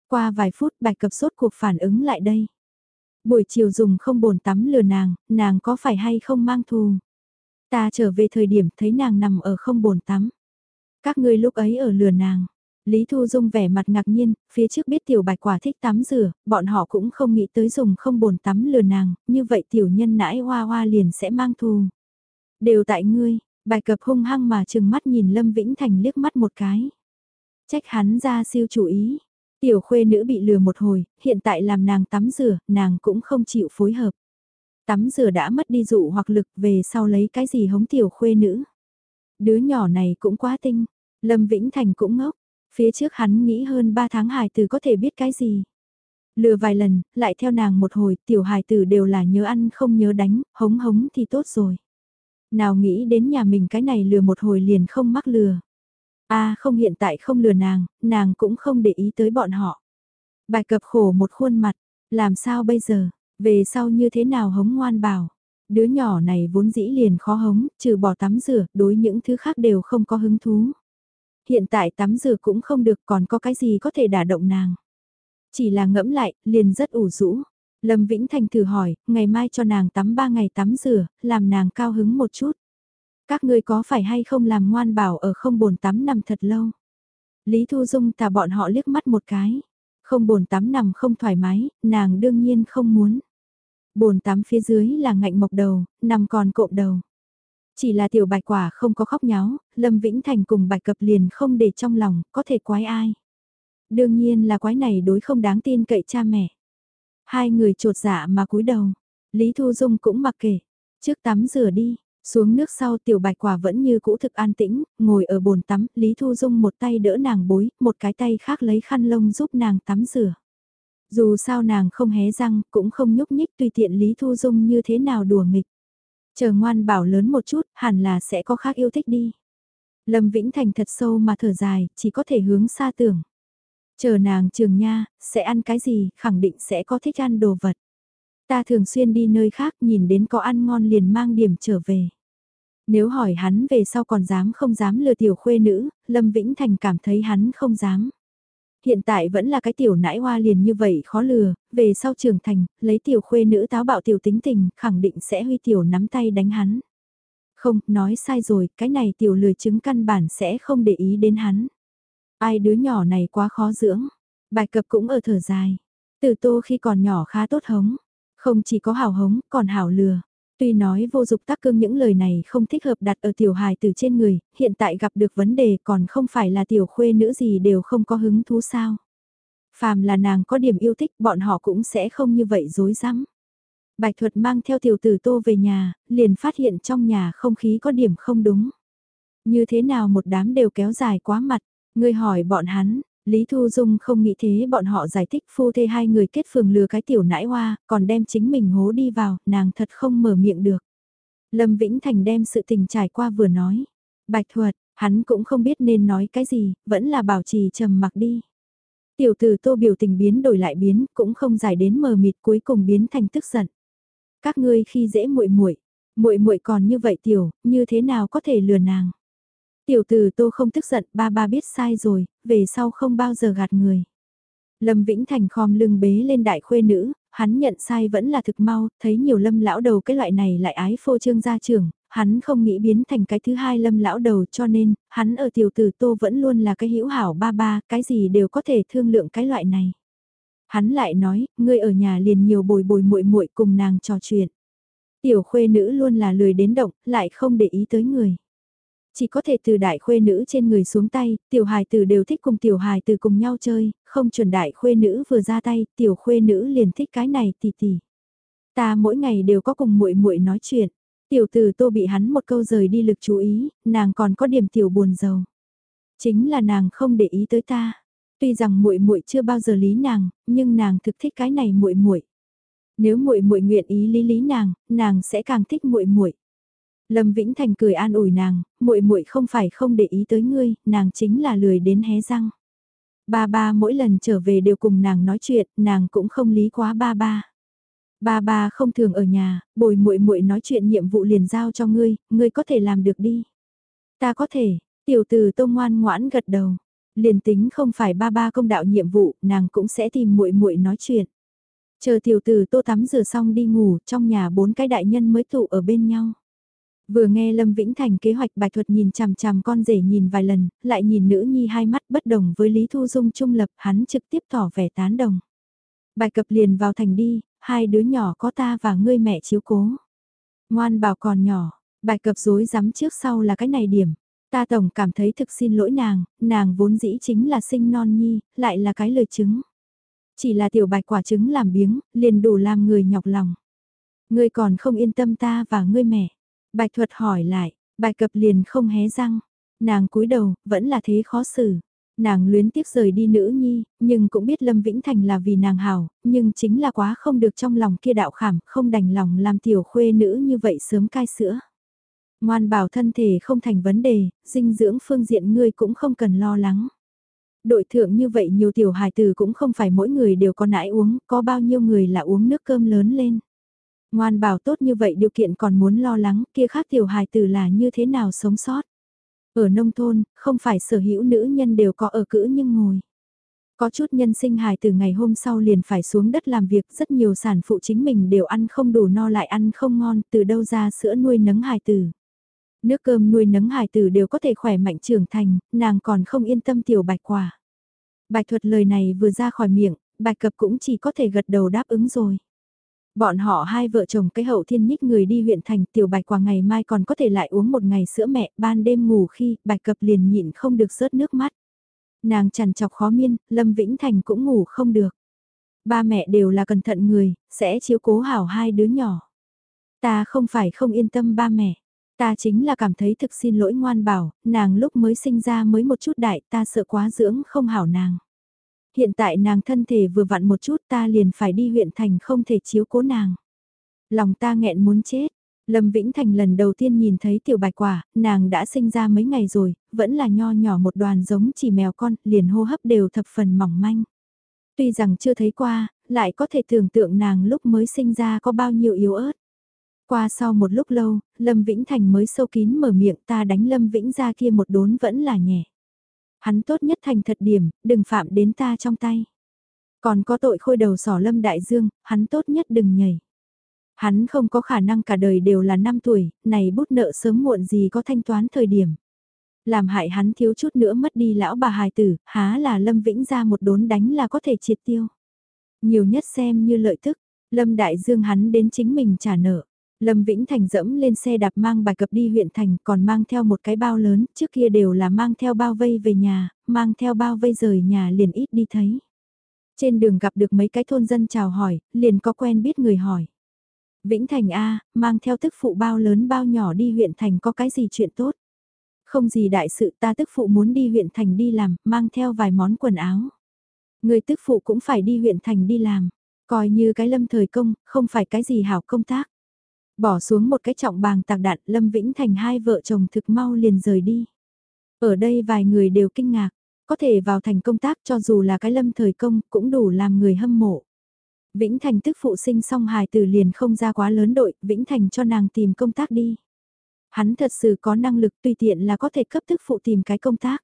[SPEAKER 1] Qua vài phút bạch cập sốt cuộc phản ứng lại đây. Buổi chiều dùng không bồn tắm lừa nàng, nàng có phải hay không mang thù? Ta trở về thời điểm thấy nàng nằm ở không bồn tắm. Các ngươi lúc ấy ở lừa nàng. Lý Thu Dung vẻ mặt ngạc nhiên, phía trước biết tiểu bạch quả thích tắm rửa, bọn họ cũng không nghĩ tới dùng không bồn tắm lừa nàng, như vậy tiểu nhân nãi hoa hoa liền sẽ mang thù. Đều tại ngươi, bài cập hung hăng mà chừng mắt nhìn Lâm Vĩnh Thành liếc mắt một cái. Trách hắn ra siêu chủ ý. Tiểu khuê nữ bị lừa một hồi, hiện tại làm nàng tắm rửa, nàng cũng không chịu phối hợp. Tắm rửa đã mất đi dụ hoặc lực về sau lấy cái gì hống tiểu khuê nữ. Đứa nhỏ này cũng quá tinh, Lâm Vĩnh Thành cũng ngốc, phía trước hắn nghĩ hơn 3 tháng hài từ có thể biết cái gì. Lừa vài lần, lại theo nàng một hồi, tiểu hài tử đều là nhớ ăn không nhớ đánh, hống hống thì tốt rồi. Nào nghĩ đến nhà mình cái này lừa một hồi liền không mắc lừa. a không hiện tại không lừa nàng, nàng cũng không để ý tới bọn họ. Bài cập khổ một khuôn mặt, làm sao bây giờ, về sau như thế nào hống ngoan bảo. Đứa nhỏ này vốn dĩ liền khó hống, trừ bỏ tắm rửa, đối những thứ khác đều không có hứng thú. Hiện tại tắm rửa cũng không được còn có cái gì có thể đả động nàng. Chỉ là ngẫm lại, liền rất ủ rũ. Lâm Vĩnh Thành thử hỏi, ngày mai cho nàng tắm ba ngày tắm rửa, làm nàng cao hứng một chút. Các ngươi có phải hay không làm ngoan bảo ở không bồn tắm nằm thật lâu. Lý Thu Dung tà bọn họ liếc mắt một cái. Không bồn tắm nằm không thoải mái, nàng đương nhiên không muốn. Bồn tắm phía dưới là ngạnh mộc đầu, nằm còn cộm đầu. Chỉ là tiểu bạch quả không có khóc nháo, Lâm Vĩnh Thành cùng bạch cập liền không để trong lòng, có thể quái ai. Đương nhiên là quái này đối không đáng tin cậy cha mẹ. Hai người trột dạ mà cúi đầu. Lý Thu Dung cũng mặc kệ. Trước tắm rửa đi, xuống nước sau tiểu bạch quả vẫn như cũ thực an tĩnh, ngồi ở bồn tắm, Lý Thu Dung một tay đỡ nàng bối, một cái tay khác lấy khăn lông giúp nàng tắm rửa. Dù sao nàng không hé răng, cũng không nhúc nhích tùy tiện Lý Thu Dung như thế nào đùa nghịch. Chờ ngoan bảo lớn một chút, hẳn là sẽ có khác yêu thích đi. Lâm Vĩnh Thành thật sâu mà thở dài, chỉ có thể hướng xa tưởng. Chờ nàng trường nha, sẽ ăn cái gì, khẳng định sẽ có thích ăn đồ vật. Ta thường xuyên đi nơi khác nhìn đến có ăn ngon liền mang điểm trở về. Nếu hỏi hắn về sau còn dám không dám lừa tiểu khuê nữ, Lâm Vĩnh Thành cảm thấy hắn không dám. Hiện tại vẫn là cái tiểu nãi hoa liền như vậy khó lừa, về sau trưởng thành, lấy tiểu khuê nữ táo bạo tiểu tính tình, khẳng định sẽ huy tiểu nắm tay đánh hắn. Không, nói sai rồi, cái này tiểu lười chứng căn bản sẽ không để ý đến hắn. Ai đứa nhỏ này quá khó dưỡng. Bài cập cũng ở thở dài. Từ tô khi còn nhỏ khá tốt hống. Không chỉ có hào hống, còn hào lừa. Tuy nói vô dục tác cương những lời này không thích hợp đặt ở tiểu hài từ trên người, hiện tại gặp được vấn đề còn không phải là tiểu khuê nữ gì đều không có hứng thú sao. Phàm là nàng có điểm yêu thích bọn họ cũng sẽ không như vậy dối rắm Bạch thuật mang theo tiểu tử tô về nhà, liền phát hiện trong nhà không khí có điểm không đúng. Như thế nào một đám đều kéo dài quá mặt, Ngươi hỏi bọn hắn, Lý Thu Dung không nghĩ thế bọn họ giải thích phu thê hai người kết phường lừa cái tiểu nãi hoa, còn đem chính mình hố đi vào, nàng thật không mở miệng được. Lâm Vĩnh Thành đem sự tình trải qua vừa nói. Bạch thuật, hắn cũng không biết nên nói cái gì, vẫn là bảo trì trầm mặc đi. Tiểu tử tô biểu tình biến đổi lại biến, cũng không giải đến mờ mịt cuối cùng biến thành tức giận. Các ngươi khi dễ muội muội, muội muội còn như vậy tiểu, như thế nào có thể lừa nàng? Tiểu tử tô không tức giận, ba ba biết sai rồi, về sau không bao giờ gạt người. Lâm Vĩnh Thành khom lưng bế lên đại khuê nữ, hắn nhận sai vẫn là thực mau, thấy nhiều lâm lão đầu cái loại này lại ái phô trương gia trưởng, hắn không nghĩ biến thành cái thứ hai lâm lão đầu cho nên, hắn ở tiểu tử tô vẫn luôn là cái hữu hảo ba ba, cái gì đều có thể thương lượng cái loại này. Hắn lại nói, ngươi ở nhà liền nhiều bồi bồi muội muội cùng nàng trò chuyện. Tiểu khuê nữ luôn là lười đến động, lại không để ý tới người. Chỉ có thể từ đại khuê nữ trên người xuống tay, tiểu hài tử đều thích cùng tiểu hài tử cùng nhau chơi, không chuẩn đại khuê nữ vừa ra tay, tiểu khuê nữ liền thích cái này tì tì. Ta mỗi ngày đều có cùng muội muội nói chuyện. Tiểu tử tô bị hắn một câu rời đi lực chú ý, nàng còn có điểm tiểu buồn giàu. Chính là nàng không để ý tới ta. Tuy rằng muội muội chưa bao giờ lý nàng, nhưng nàng thực thích cái này muội muội. Nếu muội muội nguyện ý lý lý nàng, nàng sẽ càng thích muội muội. Lâm Vĩnh Thành cười an ủi nàng, muội muội không phải không để ý tới ngươi, nàng chính là lười đến hé răng. Ba ba mỗi lần trở về đều cùng nàng nói chuyện, nàng cũng không lý quá ba ba. Ba ba không thường ở nhà, bồi muội muội nói chuyện nhiệm vụ liền giao cho ngươi, ngươi có thể làm được đi. Ta có thể, tiểu từ tô ngoan ngoãn gật đầu. Liền tính không phải ba ba công đạo nhiệm vụ, nàng cũng sẽ tìm muội muội nói chuyện. Chờ tiểu tử tô tắm rửa xong đi ngủ, trong nhà bốn cái đại nhân mới tụ ở bên nhau. Vừa nghe Lâm Vĩnh Thành kế hoạch bài thuật nhìn chằm chằm con rể nhìn vài lần, lại nhìn nữ nhi hai mắt bất đồng với Lý Thu Dung trung lập, hắn trực tiếp tỏ vẻ tán đồng. Bạch cập liền vào thành đi, hai đứa nhỏ có ta và ngươi mẹ chiếu cố. Ngoan bảo còn nhỏ, bạch cập dối rắm trước sau là cái này điểm. Ta tổng cảm thấy thực xin lỗi nàng, nàng vốn dĩ chính là sinh non nhi, lại là cái lời chứng. Chỉ là tiểu bạch quả trứng làm biếng, liền đủ làm người nhọc lòng. Ngươi còn không yên tâm ta và ngươi mẹ. Bạch thuật hỏi lại, bài cập liền không hé răng. Nàng cúi đầu, vẫn là thế khó xử. Nàng luyến tiếc rời đi nữ nhi, nhưng cũng biết Lâm Vĩnh Thành là vì nàng hảo, nhưng chính là quá không được trong lòng kia đạo khảm, không đành lòng làm tiểu khuê nữ như vậy sớm cai sữa. Ngoan bảo thân thể không thành vấn đề, dinh dưỡng phương diện ngươi cũng không cần lo lắng. Đội thượng như vậy nhiều tiểu hài tử cũng không phải mỗi người đều có nãi uống, có bao nhiêu người là uống nước cơm lớn lên. Ngoan bảo tốt như vậy điều kiện còn muốn lo lắng kia khác tiểu hài tử là như thế nào sống sót. Ở nông thôn, không phải sở hữu nữ nhân đều có ở cữ nhưng ngồi. Có chút nhân sinh hài từ ngày hôm sau liền phải xuống đất làm việc rất nhiều sản phụ chính mình đều ăn không đủ no lại ăn không ngon từ đâu ra sữa nuôi nấng hài tử. Nước cơm nuôi nấng hài tử đều có thể khỏe mạnh trưởng thành, nàng còn không yên tâm tiểu bạch quả. Bạch thuật lời này vừa ra khỏi miệng, bạch cập cũng chỉ có thể gật đầu đáp ứng rồi. Bọn họ hai vợ chồng cái hậu thiên nhích người đi huyện thành tiểu bạch quả ngày mai còn có thể lại uống một ngày sữa mẹ ban đêm ngủ khi bạch cập liền nhịn không được rớt nước mắt. Nàng chằn chọc khó miên, Lâm Vĩnh Thành cũng ngủ không được. Ba mẹ đều là cẩn thận người, sẽ chiếu cố hảo hai đứa nhỏ. Ta không phải không yên tâm ba mẹ. Ta chính là cảm thấy thực xin lỗi ngoan bảo, nàng lúc mới sinh ra mới một chút đại ta sợ quá dưỡng không hảo nàng. Hiện tại nàng thân thể vừa vặn một chút ta liền phải đi huyện thành không thể chiếu cố nàng. Lòng ta nghẹn muốn chết, Lâm Vĩnh Thành lần đầu tiên nhìn thấy tiểu bạch quả, nàng đã sinh ra mấy ngày rồi, vẫn là nho nhỏ một đoàn giống chỉ mèo con, liền hô hấp đều thập phần mỏng manh. Tuy rằng chưa thấy qua, lại có thể tưởng tượng nàng lúc mới sinh ra có bao nhiêu yếu ớt. Qua sau một lúc lâu, Lâm Vĩnh Thành mới sâu kín mở miệng ta đánh Lâm Vĩnh ra kia một đốn vẫn là nhẹ. Hắn tốt nhất thành thật điểm, đừng phạm đến ta trong tay. Còn có tội khôi đầu sỏ Lâm Đại Dương, hắn tốt nhất đừng nhảy. Hắn không có khả năng cả đời đều là 5 tuổi, này bút nợ sớm muộn gì có thanh toán thời điểm. Làm hại hắn thiếu chút nữa mất đi lão bà hài tử, há là Lâm Vĩnh ra một đốn đánh là có thể triệt tiêu. Nhiều nhất xem như lợi tức, Lâm Đại Dương hắn đến chính mình trả nợ. Lâm Vĩnh Thành dẫm lên xe đạp mang bài cập đi huyện thành còn mang theo một cái bao lớn, trước kia đều là mang theo bao vây về nhà, mang theo bao vây rời nhà liền ít đi thấy. Trên đường gặp được mấy cái thôn dân chào hỏi, liền có quen biết người hỏi. Vĩnh Thành A, mang theo tức phụ bao lớn bao nhỏ đi huyện thành có cái gì chuyện tốt. Không gì đại sự ta tức phụ muốn đi huyện thành đi làm, mang theo vài món quần áo. Người tức phụ cũng phải đi huyện thành đi làm, coi như cái lâm thời công, không phải cái gì hảo công tác. Bỏ xuống một cái trọng bàng tạc đạn Lâm Vĩnh Thành hai vợ chồng thực mau liền rời đi. Ở đây vài người đều kinh ngạc, có thể vào thành công tác cho dù là cái lâm thời công cũng đủ làm người hâm mộ. Vĩnh Thành tức phụ sinh xong hài từ liền không ra quá lớn đội, Vĩnh Thành cho nàng tìm công tác đi. Hắn thật sự có năng lực tùy tiện là có thể cấp tức phụ tìm cái công tác.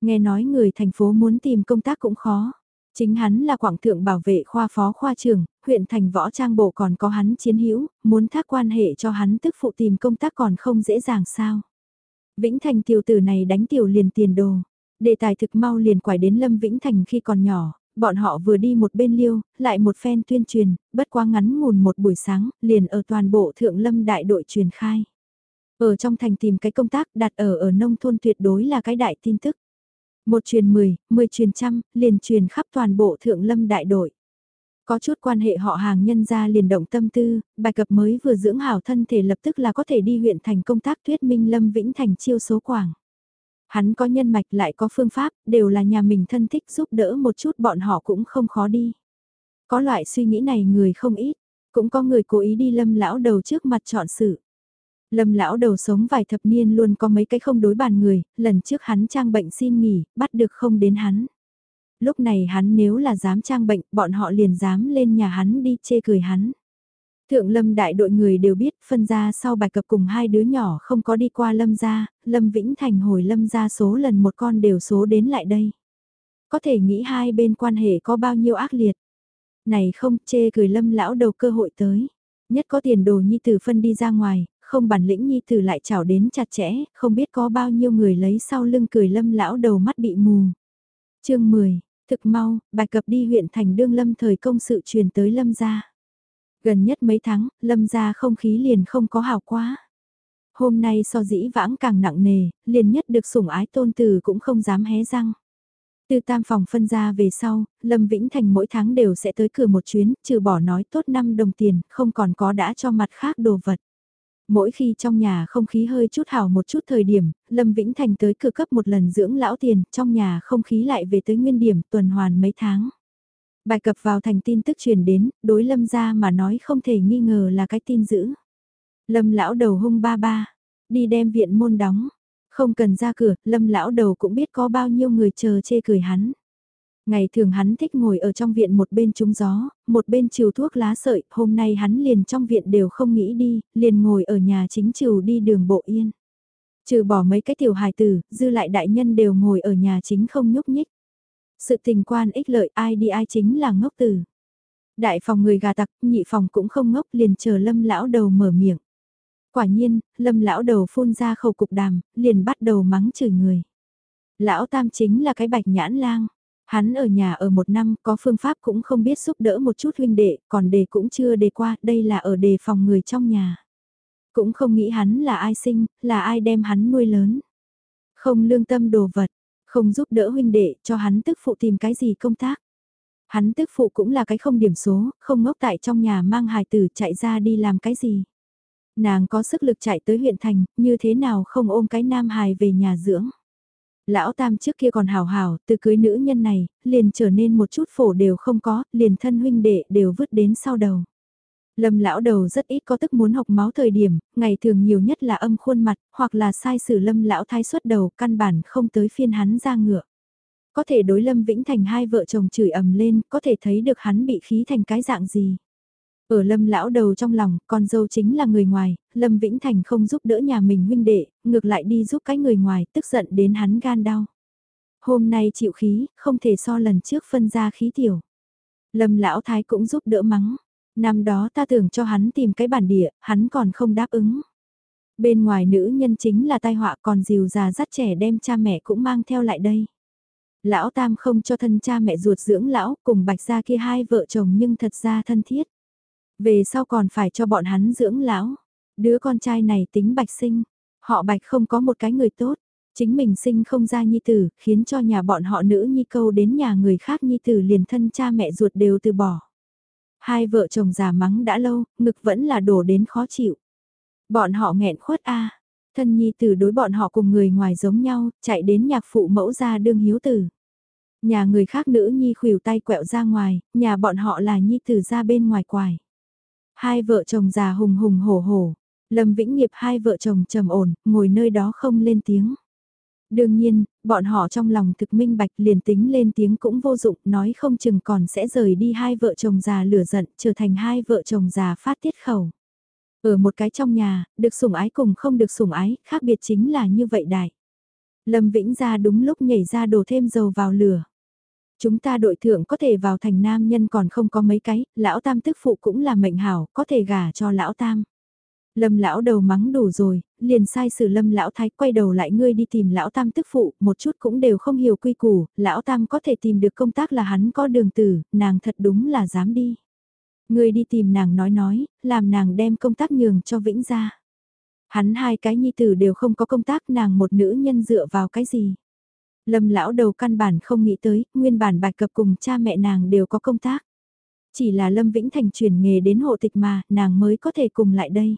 [SPEAKER 1] Nghe nói người thành phố muốn tìm công tác cũng khó. Chính hắn là quảng thượng bảo vệ khoa phó khoa trưởng, huyện thành võ trang bộ còn có hắn chiến hữu, muốn thác quan hệ cho hắn tức phụ tìm công tác còn không dễ dàng sao. Vĩnh Thành tiểu tử này đánh tiểu liền tiền đồ. Đề tài thực mau liền quải đến Lâm Vĩnh Thành khi còn nhỏ, bọn họ vừa đi một bên liêu, lại một phen tuyên truyền, bất quá ngắn ngủn một buổi sáng, liền ở toàn bộ thượng lâm đại đội truyền khai. Ở trong thành tìm cái công tác đặt ở ở nông thôn tuyệt đối là cái đại tin tức. Một truyền mười, mười truyền trăm, liền truyền khắp toàn bộ thượng lâm đại đội. Có chút quan hệ họ hàng nhân gia liền động tâm tư, bài cập mới vừa dưỡng hảo thân thể lập tức là có thể đi huyện thành công tác thuyết minh lâm vĩnh thành chiêu số quảng. Hắn có nhân mạch lại có phương pháp, đều là nhà mình thân thích giúp đỡ một chút bọn họ cũng không khó đi. Có loại suy nghĩ này người không ít, cũng có người cố ý đi lâm lão đầu trước mặt chọn sự. Lâm lão đầu sống vài thập niên luôn có mấy cái không đối bàn người, lần trước hắn trang bệnh xin nghỉ, bắt được không đến hắn. Lúc này hắn nếu là dám trang bệnh, bọn họ liền dám lên nhà hắn đi chê cười hắn. Thượng lâm đại đội người đều biết phân ra sau bài cập cùng hai đứa nhỏ không có đi qua lâm gia, lâm vĩnh thành hồi lâm gia số lần một con đều số đến lại đây. Có thể nghĩ hai bên quan hệ có bao nhiêu ác liệt. Này không chê cười lâm lão đầu cơ hội tới. Nhất có tiền đồ nhi tử phân đi ra ngoài, không bản lĩnh nhi tử lại chảo đến chặt chẽ, không biết có bao nhiêu người lấy sau lưng cười lâm lão đầu mắt bị mù. chương 10, thực mau, bài cập đi huyện thành đương lâm thời công sự truyền tới lâm gia. Gần nhất mấy tháng, lâm gia không khí liền không có hào quá. Hôm nay so dĩ vãng càng nặng nề, liền nhất được sủng ái tôn từ cũng không dám hé răng. Từ tam phòng phân ra về sau, Lâm Vĩnh Thành mỗi tháng đều sẽ tới cửa một chuyến, trừ bỏ nói tốt 5 đồng tiền, không còn có đã cho mặt khác đồ vật. Mỗi khi trong nhà không khí hơi chút hảo một chút thời điểm, Lâm Vĩnh Thành tới cửa cấp một lần dưỡng lão tiền, trong nhà không khí lại về tới nguyên điểm tuần hoàn mấy tháng. Bài cập vào thành tin tức truyền đến, đối lâm ra mà nói không thể nghi ngờ là cái tin dữ. Lâm lão đầu hung ba ba, đi đem viện môn đóng, không cần ra cửa, lâm lão đầu cũng biết có bao nhiêu người chờ chê cười hắn. Ngày thường hắn thích ngồi ở trong viện một bên trúng gió, một bên chiều thuốc lá sợi, hôm nay hắn liền trong viện đều không nghĩ đi, liền ngồi ở nhà chính chiều đi đường bộ yên. Trừ bỏ mấy cái tiểu hài tử, dư lại đại nhân đều ngồi ở nhà chính không nhúc nhích. Sự tình quan ích lợi ai đi ai chính là ngốc tử. Đại phòng người gà tặc, nhị phòng cũng không ngốc liền chờ lâm lão đầu mở miệng. Quả nhiên, lâm lão đầu phun ra khẩu cục đàm, liền bắt đầu mắng chửi người. Lão tam chính là cái bạch nhãn lang. Hắn ở nhà ở một năm có phương pháp cũng không biết giúp đỡ một chút huynh đệ, còn đề cũng chưa đề qua, đây là ở đề phòng người trong nhà. Cũng không nghĩ hắn là ai sinh, là ai đem hắn nuôi lớn. Không lương tâm đồ vật, không giúp đỡ huynh đệ, cho hắn tức phụ tìm cái gì công tác. Hắn tức phụ cũng là cái không điểm số, không ngốc tại trong nhà mang hài tử chạy ra đi làm cái gì. Nàng có sức lực chạy tới huyện thành, như thế nào không ôm cái nam hài về nhà dưỡng. Lão Tam trước kia còn hào hào, từ cưới nữ nhân này, liền trở nên một chút phổ đều không có, liền thân huynh đệ đều vứt đến sau đầu. Lâm lão đầu rất ít có tức muốn học máu thời điểm, ngày thường nhiều nhất là âm khuôn mặt, hoặc là sai sử lâm lão thái xuất đầu, căn bản không tới phiên hắn ra ngựa. Có thể đối Lâm Vĩnh Thành hai vợ chồng chửi ầm lên, có thể thấy được hắn bị khí thành cái dạng gì. Ở Lâm lão đầu trong lòng, con dâu chính là người ngoài, Lâm Vĩnh Thành không giúp đỡ nhà mình huynh đệ, ngược lại đi giúp cái người ngoài, tức giận đến hắn gan đau. Hôm nay chịu khí, không thể so lần trước phân ra khí tiểu. Lâm lão thái cũng giúp đỡ mắng. Năm đó ta tưởng cho hắn tìm cái bản địa, hắn còn không đáp ứng. Bên ngoài nữ nhân chính là tai họa còn dìu già dắt trẻ đem cha mẹ cũng mang theo lại đây. Lão Tam không cho thân cha mẹ ruột dưỡng lão cùng bạch gia kia hai vợ chồng nhưng thật ra thân thiết. Về sau còn phải cho bọn hắn dưỡng lão. Đứa con trai này tính bạch sinh. Họ bạch không có một cái người tốt. Chính mình sinh không ra nhi tử, khiến cho nhà bọn họ nữ nhi câu đến nhà người khác nhi tử liền thân cha mẹ ruột đều từ bỏ. Hai vợ chồng già mắng đã lâu, ngực vẫn là đổ đến khó chịu. Bọn họ nghẹn khuất a Thân nhi tử đối bọn họ cùng người ngoài giống nhau, chạy đến nhạc phụ mẫu ra đương hiếu tử. Nhà người khác nữ nhi khuỷu tay quẹo ra ngoài, nhà bọn họ là nhi tử ra bên ngoài quài. Hai vợ chồng già hùng hùng hổ hổ, Lâm Vĩnh Nghiệp hai vợ chồng trầm ổn, ngồi nơi đó không lên tiếng. Đương nhiên, bọn họ trong lòng thực minh bạch liền tính lên tiếng cũng vô dụng, nói không chừng còn sẽ rời đi hai vợ chồng già lửa giận, trở thành hai vợ chồng già phát tiết khẩu. Ở một cái trong nhà, được sủng ái cùng không được sủng ái, khác biệt chính là như vậy đại. Lâm Vĩnh ra đúng lúc nhảy ra đổ thêm dầu vào lửa. Chúng ta đội thượng có thể vào thành nam nhân còn không có mấy cái, lão tam tức phụ cũng là mệnh hảo, có thể gả cho lão tam. Lâm lão đầu mắng đủ rồi, liền sai sự lâm lão thái quay đầu lại ngươi đi tìm lão tam tức phụ, một chút cũng đều không hiểu quy củ, lão tam có thể tìm được công tác là hắn có đường tử, nàng thật đúng là dám đi. Ngươi đi tìm nàng nói nói, làm nàng đem công tác nhường cho Vĩnh ra. Hắn hai cái nhi tử đều không có công tác nàng một nữ nhân dựa vào cái gì. Lâm lão đầu căn bản không nghĩ tới, nguyên bản bạch cập cùng cha mẹ nàng đều có công tác. Chỉ là Lâm Vĩnh Thành chuyển nghề đến hộ tịch mà, nàng mới có thể cùng lại đây.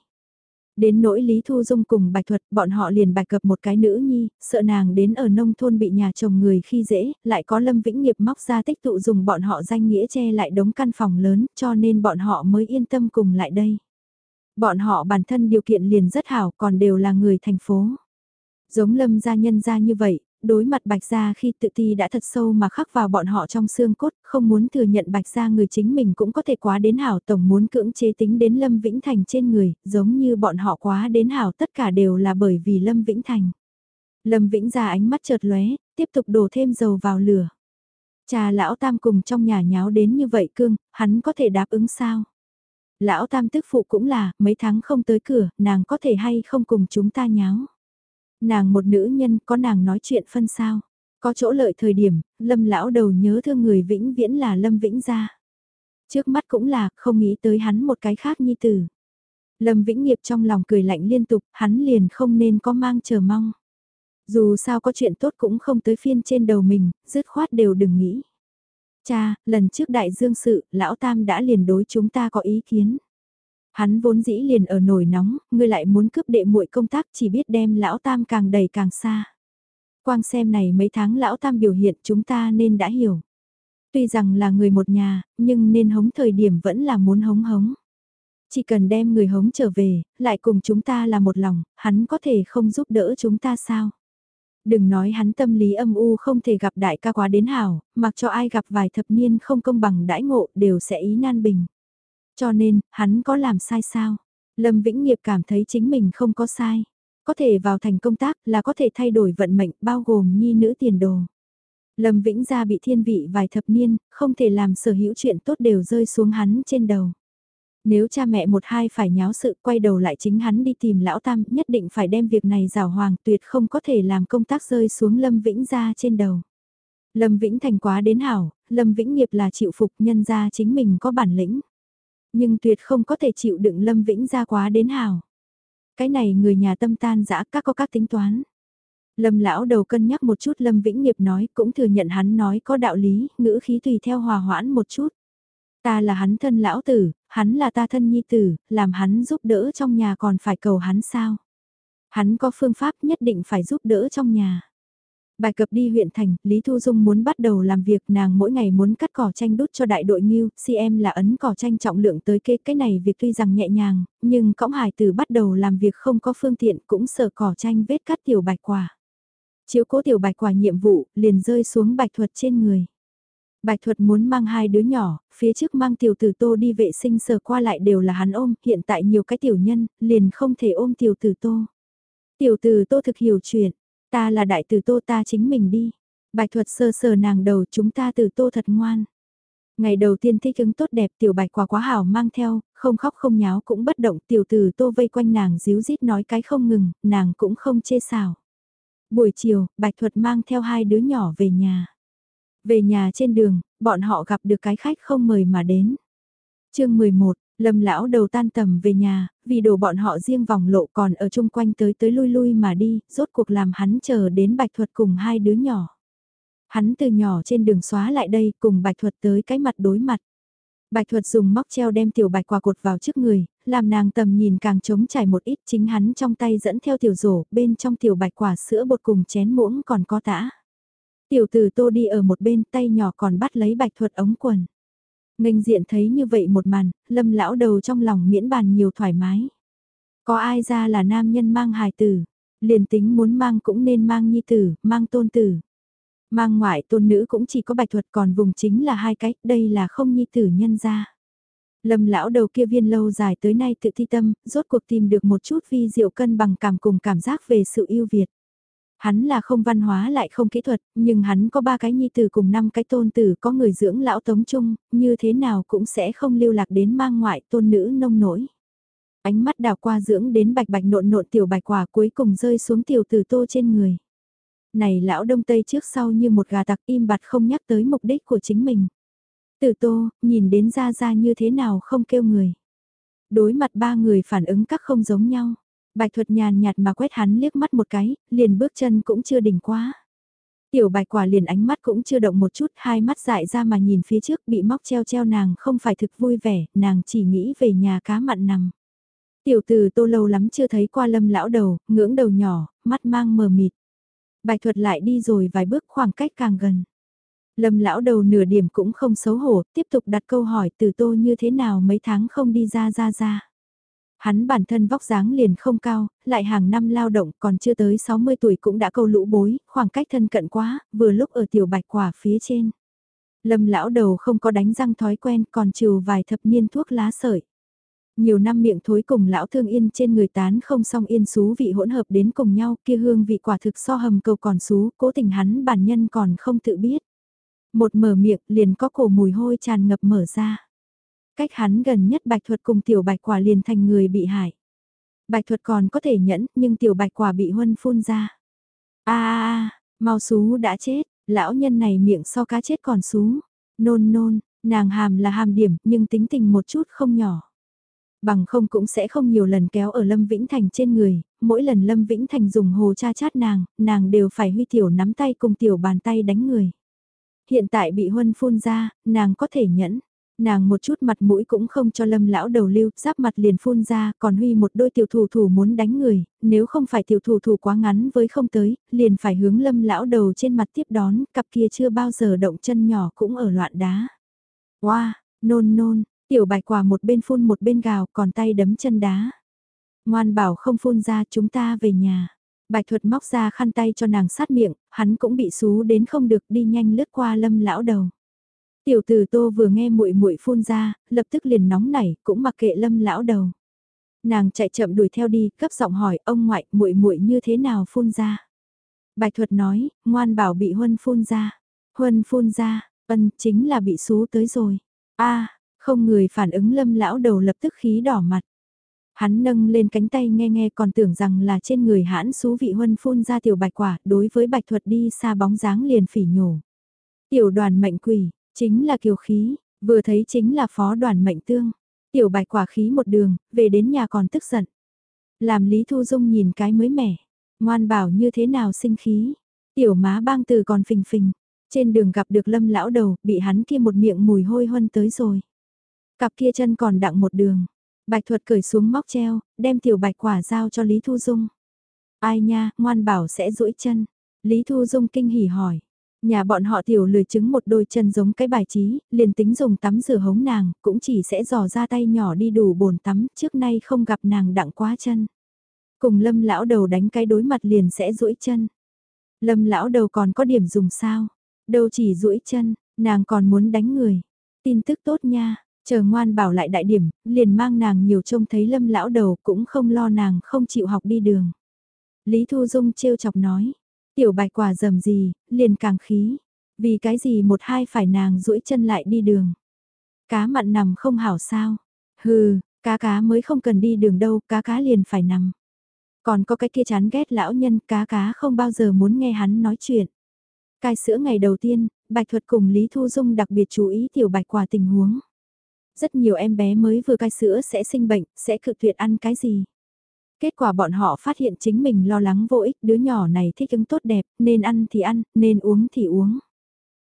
[SPEAKER 1] Đến nỗi Lý Thu Dung cùng Bạch Thuật, bọn họ liền bạch cập một cái nữ nhi, sợ nàng đến ở nông thôn bị nhà chồng người khi dễ, lại có Lâm Vĩnh Nghiệp móc ra tích tụ dùng bọn họ danh nghĩa che lại đống căn phòng lớn, cho nên bọn họ mới yên tâm cùng lại đây. Bọn họ bản thân điều kiện liền rất hảo, còn đều là người thành phố. Giống Lâm gia nhân gia như vậy, đối mặt Bạch Gia khi tự ti đã thật sâu mà khắc vào bọn họ trong xương cốt, không muốn thừa nhận Bạch Gia người chính mình cũng có thể quá đến hảo tổng muốn cưỡng chế tính đến Lâm Vĩnh Thành trên người, giống như bọn họ quá đến hảo tất cả đều là bởi vì Lâm Vĩnh Thành. Lâm Vĩnh ra ánh mắt chợt lóe, tiếp tục đổ thêm dầu vào lửa. Cha lão tam cùng trong nhà nháo đến như vậy cương, hắn có thể đáp ứng sao? Lão tam tức phụ cũng là, mấy tháng không tới cửa, nàng có thể hay không cùng chúng ta nháo? Nàng một nữ nhân có nàng nói chuyện phân sao. Có chỗ lợi thời điểm, lâm lão đầu nhớ thương người vĩnh viễn là lâm vĩnh gia. Trước mắt cũng là không nghĩ tới hắn một cái khác nhi tử. Lâm vĩnh nghiệp trong lòng cười lạnh liên tục, hắn liền không nên có mang chờ mong. Dù sao có chuyện tốt cũng không tới phiên trên đầu mình, dứt khoát đều đừng nghĩ. Cha, lần trước đại dương sự, lão tam đã liền đối chúng ta có ý kiến. Hắn vốn dĩ liền ở nổi nóng, ngươi lại muốn cướp đệ muội công tác chỉ biết đem lão tam càng đầy càng xa. Quang xem này mấy tháng lão tam biểu hiện chúng ta nên đã hiểu. Tuy rằng là người một nhà, nhưng nên hống thời điểm vẫn là muốn hống hống. Chỉ cần đem người hống trở về, lại cùng chúng ta là một lòng, hắn có thể không giúp đỡ chúng ta sao? Đừng nói hắn tâm lý âm u không thể gặp đại ca quá đến hảo, mặc cho ai gặp vài thập niên không công bằng đãi ngộ đều sẽ ý nan bình. Cho nên, hắn có làm sai sao? Lâm Vĩnh Nghiệp cảm thấy chính mình không có sai. Có thể vào thành công tác là có thể thay đổi vận mệnh bao gồm nhi nữ tiền đồ. Lâm Vĩnh gia bị thiên vị vài thập niên, không thể làm sở hữu chuyện tốt đều rơi xuống hắn trên đầu. Nếu cha mẹ một hai phải nháo sự quay đầu lại chính hắn đi tìm lão tam nhất định phải đem việc này rào hoàng tuyệt không có thể làm công tác rơi xuống Lâm Vĩnh gia trên đầu. Lâm Vĩnh thành quá đến hảo, Lâm Vĩnh nghiệp là chịu phục nhân gia chính mình có bản lĩnh. Nhưng tuyệt không có thể chịu đựng Lâm Vĩnh gia quá đến hảo. Cái này người nhà tâm tan dã các có các tính toán. Lâm lão đầu cân nhắc một chút Lâm Vĩnh Nghiệp nói cũng thừa nhận hắn nói có đạo lý, ngữ khí tùy theo hòa hoãn một chút. Ta là hắn thân lão tử, hắn là ta thân nhi tử, làm hắn giúp đỡ trong nhà còn phải cầu hắn sao. Hắn có phương pháp nhất định phải giúp đỡ trong nhà. Bài cập đi huyện thành, Lý Thu Dung muốn bắt đầu làm việc nàng mỗi ngày muốn cắt cỏ tranh đút cho đại đội nghiêu, CM là ấn cỏ tranh trọng lượng tới kê cái này việc tuy rằng nhẹ nhàng, nhưng cõng hải từ bắt đầu làm việc không có phương tiện cũng sợ cỏ tranh vết cắt tiểu bạch quả. Chiếu cố tiểu bạch quả nhiệm vụ, liền rơi xuống bạch thuật trên người. Bạch thuật muốn mang hai đứa nhỏ, phía trước mang tiểu tử tô đi vệ sinh sờ qua lại đều là hắn ôm, hiện tại nhiều cái tiểu nhân, liền không thể ôm tiểu tử tô. Tiểu tử tô thực hiểu chuyện, ta là đại tử tô ta chính mình đi. Bạch thuật sơ sờ nàng đầu chúng ta tử tô thật ngoan. Ngày đầu tiên thích ứng tốt đẹp tiểu bạch quả quá hảo mang theo, không khóc không nháo cũng bất động tiểu tử tô vây quanh nàng díu dít nói cái không ngừng, nàng cũng không chê xào. Buổi chiều, Bạch Thuật mang theo hai đứa nhỏ về nhà. Về nhà trên đường, bọn họ gặp được cái khách không mời mà đến. chương 11, Lâm lão đầu tan tầm về nhà, vì đồ bọn họ riêng vòng lộ còn ở chung quanh tới tới lui lui mà đi, rốt cuộc làm hắn chờ đến Bạch Thuật cùng hai đứa nhỏ. Hắn từ nhỏ trên đường xóa lại đây cùng Bạch Thuật tới cái mặt đối mặt. Bạch thuật dùng móc treo đem tiểu bạch quả cột vào trước người, làm nàng tầm nhìn càng trống trải một ít chính hắn trong tay dẫn theo tiểu rổ, bên trong tiểu bạch quả sữa bột cùng chén muỗng còn có tã. Tiểu tử tô đi ở một bên tay nhỏ còn bắt lấy bạch thuật ống quần. Ngành diện thấy như vậy một màn, lâm lão đầu trong lòng miễn bàn nhiều thoải mái. Có ai ra là nam nhân mang hài tử, liền tính muốn mang cũng nên mang nhi tử, mang tôn tử. Mang ngoại tôn nữ cũng chỉ có bạch thuật còn vùng chính là hai cái, đây là không nhi tử nhân ra. Lâm lão đầu kia viên lâu dài tới nay tự thi tâm, rốt cuộc tìm được một chút vi diệu cân bằng cảm cùng cảm giác về sự yêu Việt. Hắn là không văn hóa lại không kỹ thuật, nhưng hắn có ba cái nhi tử cùng năm cái tôn tử có người dưỡng lão tống trung, như thế nào cũng sẽ không lưu lạc đến mang ngoại tôn nữ nông nổi. Ánh mắt đào qua dưỡng đến bạch bạch nộn nộn tiểu bạch quả cuối cùng rơi xuống tiểu tử tô trên người này lão đông tây trước sau như một gà tặc im bặt không nhắc tới mục đích của chính mình. tử tô, nhìn đến ra ra như thế nào không kêu người. Đối mặt ba người phản ứng các không giống nhau. Bạch thuật nhàn nhạt mà quét hắn liếc mắt một cái, liền bước chân cũng chưa đỉnh quá. Tiểu bạch quả liền ánh mắt cũng chưa động một chút, hai mắt dại ra mà nhìn phía trước bị móc treo treo nàng không phải thực vui vẻ, nàng chỉ nghĩ về nhà cá mặn nằm. Tiểu từ tô lâu lắm chưa thấy qua lâm lão đầu, ngưỡng đầu nhỏ, mắt mang mờ mịt. Bạch thuật lại đi rồi vài bước khoảng cách càng gần. Lâm lão đầu nửa điểm cũng không xấu hổ, tiếp tục đặt câu hỏi từ tô như thế nào mấy tháng không đi ra ra ra. Hắn bản thân vóc dáng liền không cao, lại hàng năm lao động còn chưa tới 60 tuổi cũng đã câu lũ bối, khoảng cách thân cận quá, vừa lúc ở tiểu bạch quả phía trên. Lâm lão đầu không có đánh răng thói quen còn trừ vài thập niên thuốc lá sợi nhiều năm miệng thối cùng lão thương yên trên người tán không song yên xú vị hỗn hợp đến cùng nhau kia hương vị quả thực so hầm cầu còn xú, cố tình hắn bản nhân còn không tự biết. Một mở miệng liền có cổ mùi hôi tràn ngập mở ra. Cách hắn gần nhất bạch thuật cùng tiểu bạch quả liền thành người bị hại. Bạch thuật còn có thể nhẫn nhưng tiểu bạch quả bị huân phun ra. a a mau xú đã chết, lão nhân này miệng so cá chết còn xú. Nôn nôn, nàng hàm là hàm điểm nhưng tính tình một chút không nhỏ. Bằng không cũng sẽ không nhiều lần kéo ở Lâm Vĩnh Thành trên người, mỗi lần Lâm Vĩnh Thành dùng hồ cha chát nàng, nàng đều phải huy tiểu nắm tay cùng tiểu bàn tay đánh người. Hiện tại bị huân phun ra, nàng có thể nhẫn. Nàng một chút mặt mũi cũng không cho lâm lão đầu lưu, giáp mặt liền phun ra, còn huy một đôi tiểu thủ thủ muốn đánh người, nếu không phải tiểu thủ thủ quá ngắn với không tới, liền phải hướng lâm lão đầu trên mặt tiếp đón, cặp kia chưa bao giờ động chân nhỏ cũng ở loạn đá. Wow, nôn nôn, Tiểu bạch quả một bên phun một bên gào còn tay đấm chân đá. Ngoan bảo không phun ra chúng ta về nhà. Bạch thuật móc ra khăn tay cho nàng sát miệng, hắn cũng bị xú đến không được đi nhanh lướt qua lâm lão đầu. Tiểu tử tô vừa nghe muội muội phun ra, lập tức liền nóng nảy, cũng mặc kệ lâm lão đầu. Nàng chạy chậm đuổi theo đi, cấp giọng hỏi ông ngoại muội muội như thế nào phun ra. Bạch thuật nói, ngoan bảo bị huân phun ra. Huân phun ra, ân chính là bị xú tới rồi. a không người phản ứng lâm lão đầu lập tức khí đỏ mặt. Hắn nâng lên cánh tay nghe nghe còn tưởng rằng là trên người hãn xú vị huân phun ra tiểu bạch quả, đối với bạch thuật đi xa bóng dáng liền phỉ nhổ. Tiểu đoàn mệnh quỷ, chính là kiều khí, vừa thấy chính là phó đoàn mệnh tương. Tiểu bạch quả khí một đường, về đến nhà còn tức giận. Làm Lý Thu Dung nhìn cái mới mẻ, ngoan bảo như thế nào sinh khí. Tiểu má bang từ còn phình phình, trên đường gặp được lâm lão đầu, bị hắn kia một miệng mùi hôi huân tới rồi. Cặp kia chân còn đặng một đường. Bạch thuật cởi xuống móc treo, đem tiểu bạch quả giao cho Lý Thu Dung. Ai nha, ngoan bảo sẽ duỗi chân. Lý Thu Dung kinh hỉ hỏi. Nhà bọn họ tiểu lười chứng một đôi chân giống cái bài trí, liền tính dùng tắm rửa hống nàng, cũng chỉ sẽ dò ra tay nhỏ đi đủ bồn tắm, trước nay không gặp nàng đặng quá chân. Cùng lâm lão đầu đánh cái đối mặt liền sẽ duỗi chân. Lâm lão đầu còn có điểm dùng sao? Đâu chỉ duỗi chân, nàng còn muốn đánh người. Tin tức tốt nha, chờ ngoan bảo lại đại điểm, liền mang nàng nhiều trông thấy lâm lão đầu cũng không lo nàng không chịu học đi đường. Lý Thu Dung trêu chọc nói, tiểu bạch quả dầm gì, liền càng khí, vì cái gì một hai phải nàng duỗi chân lại đi đường. Cá mặn nằm không hảo sao, hừ, cá cá mới không cần đi đường đâu, cá cá liền phải nằm. Còn có cái kia chán ghét lão nhân cá cá không bao giờ muốn nghe hắn nói chuyện. Cai sữa ngày đầu tiên, Bạch Thuật cùng Lý Thu Dung đặc biệt chú ý tiểu bạch quả tình huống. Rất nhiều em bé mới vừa cai sữa sẽ sinh bệnh, sẽ cự tuyệt ăn cái gì. Kết quả bọn họ phát hiện chính mình lo lắng vô ích, đứa nhỏ này thích ứng tốt đẹp, nên ăn thì ăn, nên uống thì uống.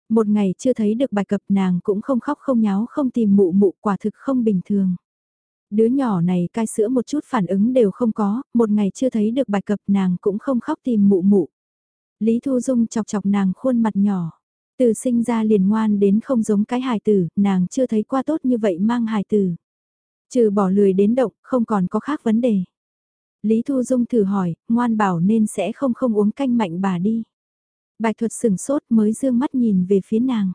[SPEAKER 1] Một ngày chưa thấy được bài cập nàng cũng không khóc không nháo không tìm mụ mụ quả thực không bình thường. Đứa nhỏ này cai sữa một chút phản ứng đều không có, một ngày chưa thấy được bài cập nàng cũng không khóc tìm mụ mụ. Lý Thu Dung chọc chọc nàng khuôn mặt nhỏ. Từ sinh ra liền ngoan đến không giống cái hài tử, nàng chưa thấy qua tốt như vậy mang hài tử. Trừ bỏ lười đến động, không còn có khác vấn đề. Lý Thu Dung thử hỏi, ngoan bảo nên sẽ không không uống canh mạnh bà đi. Bạch thuật sừng sốt mới dương mắt nhìn về phía nàng.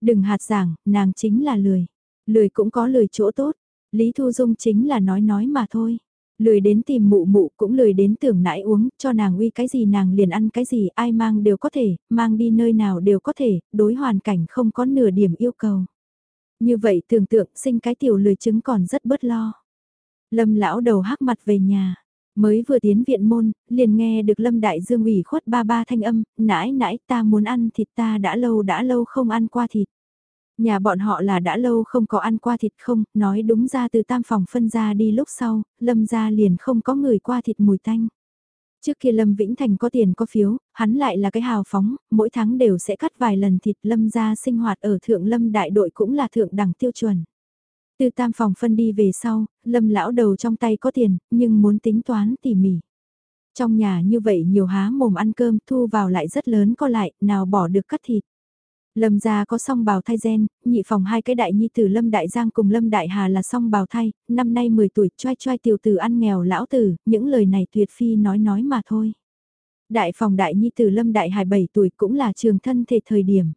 [SPEAKER 1] Đừng hạt giảng, nàng chính là lười. Lười cũng có lười chỗ tốt. Lý Thu Dung chính là nói nói mà thôi. Lười đến tìm mụ mụ cũng lười đến tưởng nãi uống, cho nàng uy cái gì nàng liền ăn cái gì, ai mang đều có thể, mang đi nơi nào đều có thể, đối hoàn cảnh không có nửa điểm yêu cầu. Như vậy tưởng tượng sinh cái tiểu lười chứng còn rất bớt lo. Lâm lão đầu hắc mặt về nhà, mới vừa tiến viện môn, liền nghe được Lâm Đại Dương ủy khuất ba ba thanh âm, nãi nãi ta muốn ăn thịt ta đã lâu đã lâu không ăn qua thịt. Nhà bọn họ là đã lâu không có ăn qua thịt không, nói đúng ra từ tam phòng phân ra đi lúc sau, Lâm ra liền không có người qua thịt mùi tanh. Trước kia Lâm Vĩnh Thành có tiền có phiếu, hắn lại là cái hào phóng, mỗi tháng đều sẽ cắt vài lần thịt Lâm ra sinh hoạt ở thượng Lâm đại đội cũng là thượng đẳng tiêu chuẩn. Từ tam phòng phân đi về sau, Lâm lão đầu trong tay có tiền, nhưng muốn tính toán tỉ mỉ. Trong nhà như vậy nhiều há mồm ăn cơm thu vào lại rất lớn có lại, nào bỏ được cắt thịt. Lâm gia có song bào thai gen, nhị phòng hai cái đại nhi tử Lâm Đại Giang cùng Lâm Đại Hà là song bào thai, năm nay 10 tuổi choai choai tiểu tử ăn nghèo lão tử, những lời này tuyệt phi nói nói mà thôi. Đại phòng đại nhi tử Lâm Đại Hải 7 tuổi cũng là trường thân thể thời điểm.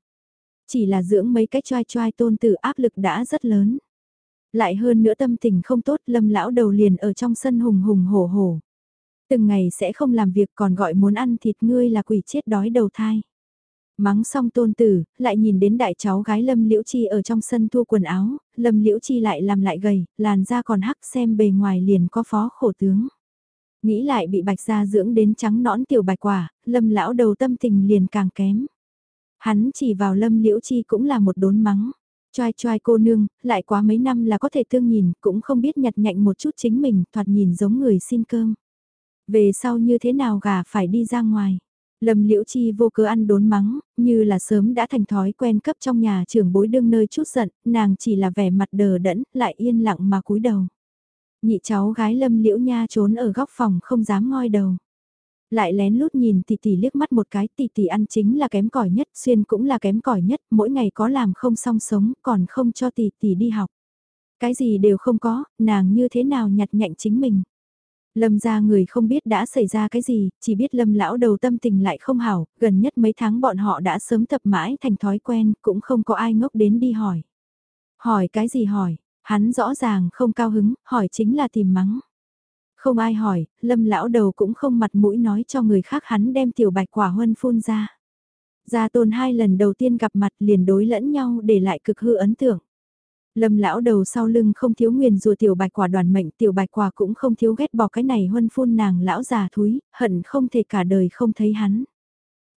[SPEAKER 1] Chỉ là dưỡng mấy cái choai choai tôn tử áp lực đã rất lớn. Lại hơn nữa tâm tình không tốt Lâm lão đầu liền ở trong sân hùng hùng hổ hổ. Từng ngày sẽ không làm việc còn gọi muốn ăn thịt ngươi là quỷ chết đói đầu thai. Mắng xong tôn tử, lại nhìn đến đại cháu gái Lâm Liễu Chi ở trong sân thu quần áo, Lâm Liễu Chi lại làm lại gầy, làn da còn hắc xem bề ngoài liền có phó khổ tướng. Nghĩ lại bị bạch gia dưỡng đến trắng nõn tiểu bạch quả, Lâm lão đầu tâm tình liền càng kém. Hắn chỉ vào Lâm Liễu Chi cũng là một đốn mắng. Choai choai cô nương, lại quá mấy năm là có thể tương nhìn, cũng không biết nhặt nhạnh một chút chính mình, thoạt nhìn giống người xin cơm. Về sau như thế nào gà phải đi ra ngoài. Lâm Liễu Chi vô cớ ăn đốn mắng, như là sớm đã thành thói quen cấp trong nhà trưởng bối đương nơi chút giận, nàng chỉ là vẻ mặt đờ đẫn, lại yên lặng mà cúi đầu. Nhị cháu gái Lâm Liễu Nha trốn ở góc phòng không dám ngoi đầu. Lại lén lút nhìn tỷ tỷ liếc mắt một cái, tỷ tỷ ăn chính là kém cỏi nhất, xuyên cũng là kém cỏi nhất, mỗi ngày có làm không song sống, còn không cho tỷ tỷ đi học. Cái gì đều không có, nàng như thế nào nhặt nhạnh chính mình. Lâm ra người không biết đã xảy ra cái gì, chỉ biết lâm lão đầu tâm tình lại không hảo, gần nhất mấy tháng bọn họ đã sớm tập mãi thành thói quen, cũng không có ai ngốc đến đi hỏi. Hỏi cái gì hỏi, hắn rõ ràng không cao hứng, hỏi chính là tìm mắng. Không ai hỏi, lâm lão đầu cũng không mặt mũi nói cho người khác hắn đem tiểu bạch quả huân phun ra. Gia tôn hai lần đầu tiên gặp mặt liền đối lẫn nhau để lại cực hư ấn tượng. Lâm lão đầu sau lưng không thiếu nguyền rùa tiểu bạch quả đoàn mệnh, tiểu bạch quả cũng không thiếu ghét bỏ cái này huân phun nàng lão già thúi, hận không thể cả đời không thấy hắn.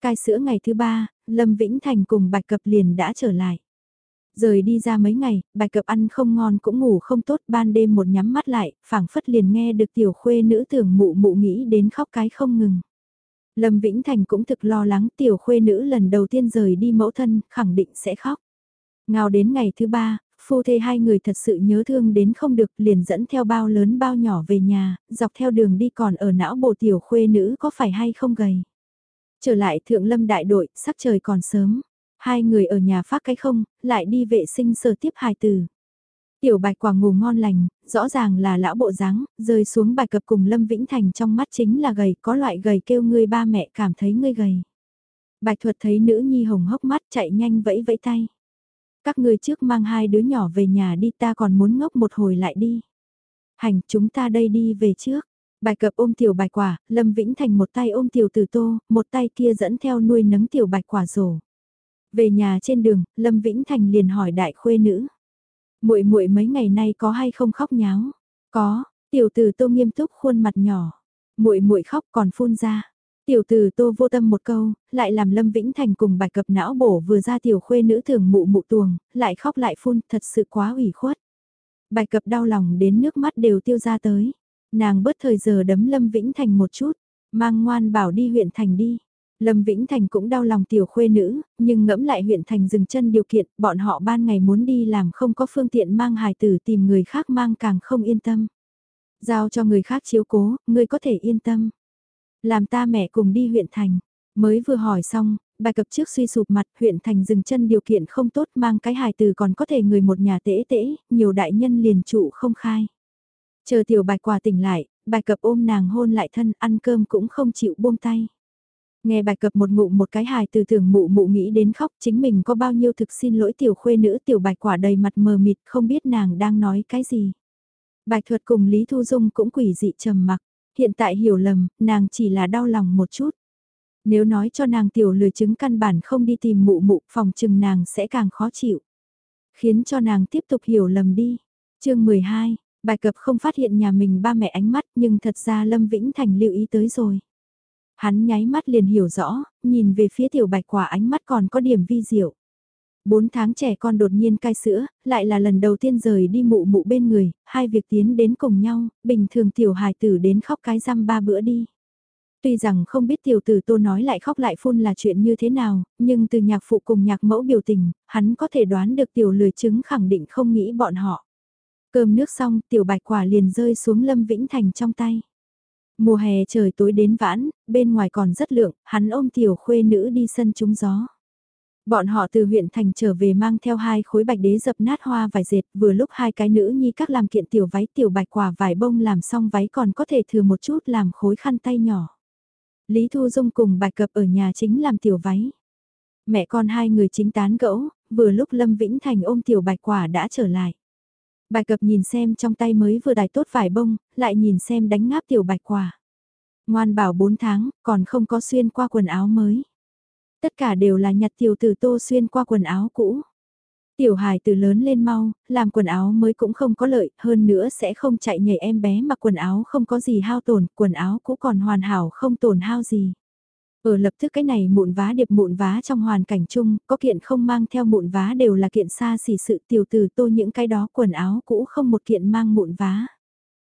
[SPEAKER 1] Cai sữa ngày thứ ba, Lâm Vĩnh Thành cùng bạch cập liền đã trở lại. Rời đi ra mấy ngày, bạch cập ăn không ngon cũng ngủ không tốt ban đêm một nhắm mắt lại, phảng phất liền nghe được tiểu khuê nữ tưởng mụ mụ nghĩ đến khóc cái không ngừng. Lâm Vĩnh Thành cũng thực lo lắng tiểu khuê nữ lần đầu tiên rời đi mẫu thân, khẳng định sẽ khóc. Ngào đến ngày thứ ba, phu thê hai người thật sự nhớ thương đến không được liền dẫn theo bao lớn bao nhỏ về nhà, dọc theo đường đi còn ở não bộ tiểu khuê nữ có phải hay không gầy. Trở lại thượng lâm đại đội, sắc trời còn sớm. Hai người ở nhà phát cái không, lại đi vệ sinh sơ tiếp hài từ. Tiểu bạch quả ngủ ngon lành, rõ ràng là lão bộ dáng rơi xuống bài cập cùng Lâm Vĩnh Thành trong mắt chính là gầy, có loại gầy kêu ngươi ba mẹ cảm thấy ngươi gầy. Bạch thuật thấy nữ nhi hồng hốc mắt chạy nhanh vẫy vẫy tay. Các ngươi trước mang hai đứa nhỏ về nhà đi ta còn muốn ngốc một hồi lại đi. Hành chúng ta đây đi về trước. Bài cập ôm tiểu bạch quả, Lâm Vĩnh Thành một tay ôm tiểu tử tô, một tay kia dẫn theo nuôi nấng tiểu bạch quả rổ. Về nhà trên đường, Lâm Vĩnh Thành liền hỏi đại khuê nữ. muội muội mấy ngày nay có hay không khóc nháo? Có, tiểu tử tô nghiêm túc khuôn mặt nhỏ. muội muội khóc còn phun ra. Tiểu tử tô vô tâm một câu, lại làm Lâm Vĩnh Thành cùng bài cập não bổ vừa ra tiểu khuê nữ thường mụ mụ tuồng, lại khóc lại phun, thật sự quá ủy khuất. Bài cập đau lòng đến nước mắt đều tiêu ra tới. Nàng bớt thời giờ đấm Lâm Vĩnh Thành một chút, mang ngoan bảo đi huyện thành đi. Lâm Vĩnh Thành cũng đau lòng tiểu khuê nữ, nhưng ngẫm lại huyện thành dừng chân điều kiện, bọn họ ban ngày muốn đi làm không có phương tiện mang hài tử tìm người khác mang càng không yên tâm. Giao cho người khác chiếu cố, người có thể yên tâm. Làm ta mẹ cùng đi huyện thành. Mới vừa hỏi xong, bài cập trước suy sụp mặt huyện thành dừng chân điều kiện không tốt mang cái hài từ còn có thể người một nhà tễ tễ, nhiều đại nhân liền trụ không khai. Chờ tiểu bạch quà tỉnh lại, bài cập ôm nàng hôn lại thân ăn cơm cũng không chịu buông tay. Nghe bài cập một ngụ một cái hài từ tưởng mụ mụ nghĩ đến khóc chính mình có bao nhiêu thực xin lỗi tiểu khuê nữ tiểu bạch quả đầy mặt mờ mịt không biết nàng đang nói cái gì. Bạch thuật cùng Lý Thu Dung cũng quỷ dị trầm mặc. Hiện tại hiểu lầm, nàng chỉ là đau lòng một chút. Nếu nói cho nàng tiểu lười chứng căn bản không đi tìm mụ mụ phòng chừng nàng sẽ càng khó chịu. Khiến cho nàng tiếp tục hiểu lầm đi. chương 12, bài cập không phát hiện nhà mình ba mẹ ánh mắt nhưng thật ra Lâm Vĩnh Thành lưu ý tới rồi. Hắn nháy mắt liền hiểu rõ, nhìn về phía tiểu bạch quả ánh mắt còn có điểm vi diệu. Bốn tháng trẻ con đột nhiên cai sữa, lại là lần đầu tiên rời đi mụ mụ bên người, hai việc tiến đến cùng nhau, bình thường tiểu hài tử đến khóc cái răm ba bữa đi. Tuy rằng không biết tiểu tử tô nói lại khóc lại phun là chuyện như thế nào, nhưng từ nhạc phụ cùng nhạc mẫu biểu tình, hắn có thể đoán được tiểu lười chứng khẳng định không nghĩ bọn họ. Cơm nước xong, tiểu bạch quả liền rơi xuống Lâm Vĩnh Thành trong tay. Mùa hè trời tối đến vãn, bên ngoài còn rất lượng, hắn ôm tiểu khuê nữ đi sân trúng gió. Bọn họ từ huyện thành trở về mang theo hai khối bạch đế dập nát hoa vải dệt, vừa lúc hai cái nữ nhi các làm kiện tiểu váy tiểu bạch quả vải bông làm xong váy còn có thể thừa một chút làm khối khăn tay nhỏ. Lý Thu Dung cùng bạch cập ở nhà chính làm tiểu váy. Mẹ con hai người chính tán gẫu, vừa lúc Lâm Vĩnh Thành ôm tiểu bạch quả đã trở lại. Bạch cập nhìn xem trong tay mới vừa đài tốt vải bông, lại nhìn xem đánh ngáp tiểu bạch quả. Ngoan bảo 4 tháng, còn không có xuyên qua quần áo mới. Tất cả đều là nhặt tiểu tử tô xuyên qua quần áo cũ. Tiểu hài từ lớn lên mau, làm quần áo mới cũng không có lợi, hơn nữa sẽ không chạy nhảy em bé mà quần áo không có gì hao tổn, quần áo cũ còn hoàn hảo không tổn hao gì. Ở lập tức cái này mụn vá điệp mụn vá trong hoàn cảnh chung, có kiện không mang theo mụn vá đều là kiện xa xỉ sự tiểu tử tô những cái đó quần áo cũ không một kiện mang mụn vá.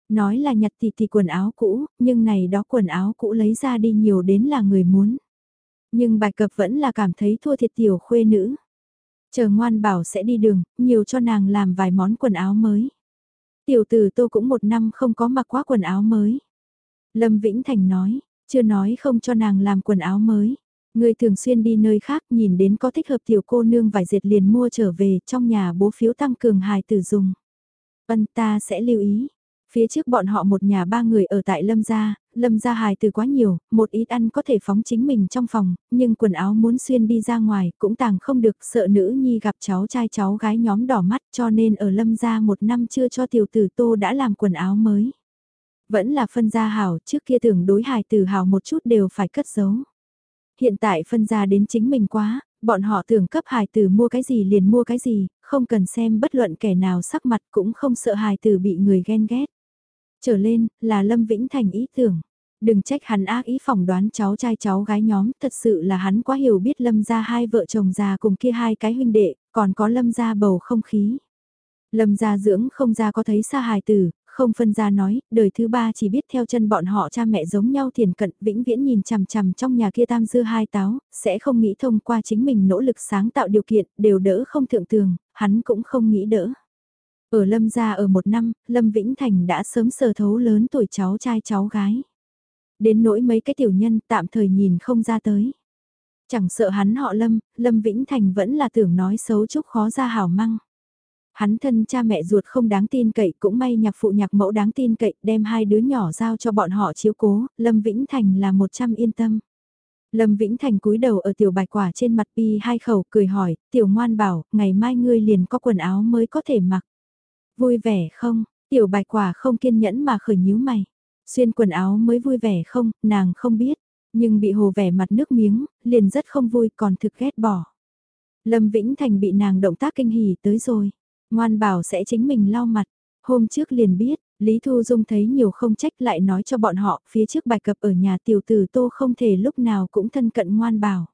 [SPEAKER 1] Nói là nhặt thì thì quần áo cũ, nhưng này đó quần áo cũ lấy ra đi nhiều đến là người muốn. Nhưng bài cập vẫn là cảm thấy thua thiệt tiểu khuê nữ. Chờ ngoan bảo sẽ đi đường, nhiều cho nàng làm vài món quần áo mới. Tiểu tử tô cũng một năm không có mặc quá quần áo mới. Lâm Vĩnh Thành nói, chưa nói không cho nàng làm quần áo mới. Người thường xuyên đi nơi khác nhìn đến có thích hợp tiểu cô nương vải dệt liền mua trở về trong nhà bố phiếu tăng cường hài tử dùng. Vân ta sẽ lưu ý. Phía trước bọn họ một nhà ba người ở tại Lâm Gia, Lâm Gia hài từ quá nhiều, một ít ăn có thể phóng chính mình trong phòng, nhưng quần áo muốn xuyên đi ra ngoài cũng tàng không được sợ nữ nhi gặp cháu trai cháu gái nhóm đỏ mắt cho nên ở Lâm Gia một năm chưa cho tiểu tử Tô đã làm quần áo mới. Vẫn là phân gia hảo, trước kia tưởng đối hài từ hào một chút đều phải cất giấu. Hiện tại phân gia đến chính mình quá, bọn họ tưởng cấp hài tử mua cái gì liền mua cái gì, không cần xem bất luận kẻ nào sắc mặt cũng không sợ hài tử bị người ghen ghét. Trở lên, là Lâm Vĩnh Thành ý tưởng. Đừng trách hắn ác ý phỏng đoán cháu trai cháu gái nhóm, thật sự là hắn quá hiểu biết Lâm gia hai vợ chồng già cùng kia hai cái huynh đệ, còn có Lâm gia bầu không khí. Lâm gia dưỡng không ra có thấy xa hài tử, không phân ra nói, đời thứ ba chỉ biết theo chân bọn họ cha mẹ giống nhau thiền cận, vĩnh viễn nhìn chằm chằm trong nhà kia tam dư hai táo, sẽ không nghĩ thông qua chính mình nỗ lực sáng tạo điều kiện, đều đỡ không thượng tường, hắn cũng không nghĩ đỡ. Ở Lâm gia ở một năm, Lâm Vĩnh Thành đã sớm sờ thấu lớn tuổi cháu trai cháu gái. Đến nỗi mấy cái tiểu nhân tạm thời nhìn không ra tới. Chẳng sợ hắn họ Lâm, Lâm Vĩnh Thành vẫn là tưởng nói xấu chúc khó ra hảo măng. Hắn thân cha mẹ ruột không đáng tin cậy cũng may nhạc phụ nhạc mẫu đáng tin cậy đem hai đứa nhỏ giao cho bọn họ chiếu cố, Lâm Vĩnh Thành là một trăm yên tâm. Lâm Vĩnh Thành cúi đầu ở tiểu bạch quả trên mặt pi hai khẩu cười hỏi, tiểu ngoan bảo, ngày mai ngươi liền có quần áo mới có thể mặc. Vui vẻ không, tiểu bạch quả không kiên nhẫn mà khởi nhíu mày. Xuyên quần áo mới vui vẻ không, nàng không biết, nhưng bị hồ vẻ mặt nước miếng, liền rất không vui còn thực ghét bỏ. Lâm Vĩnh Thành bị nàng động tác kinh hỉ tới rồi. Ngoan bảo sẽ chính mình lau mặt. Hôm trước liền biết, Lý Thu Dung thấy nhiều không trách lại nói cho bọn họ phía trước bài cập ở nhà tiểu tử tô không thể lúc nào cũng thân cận ngoan bảo.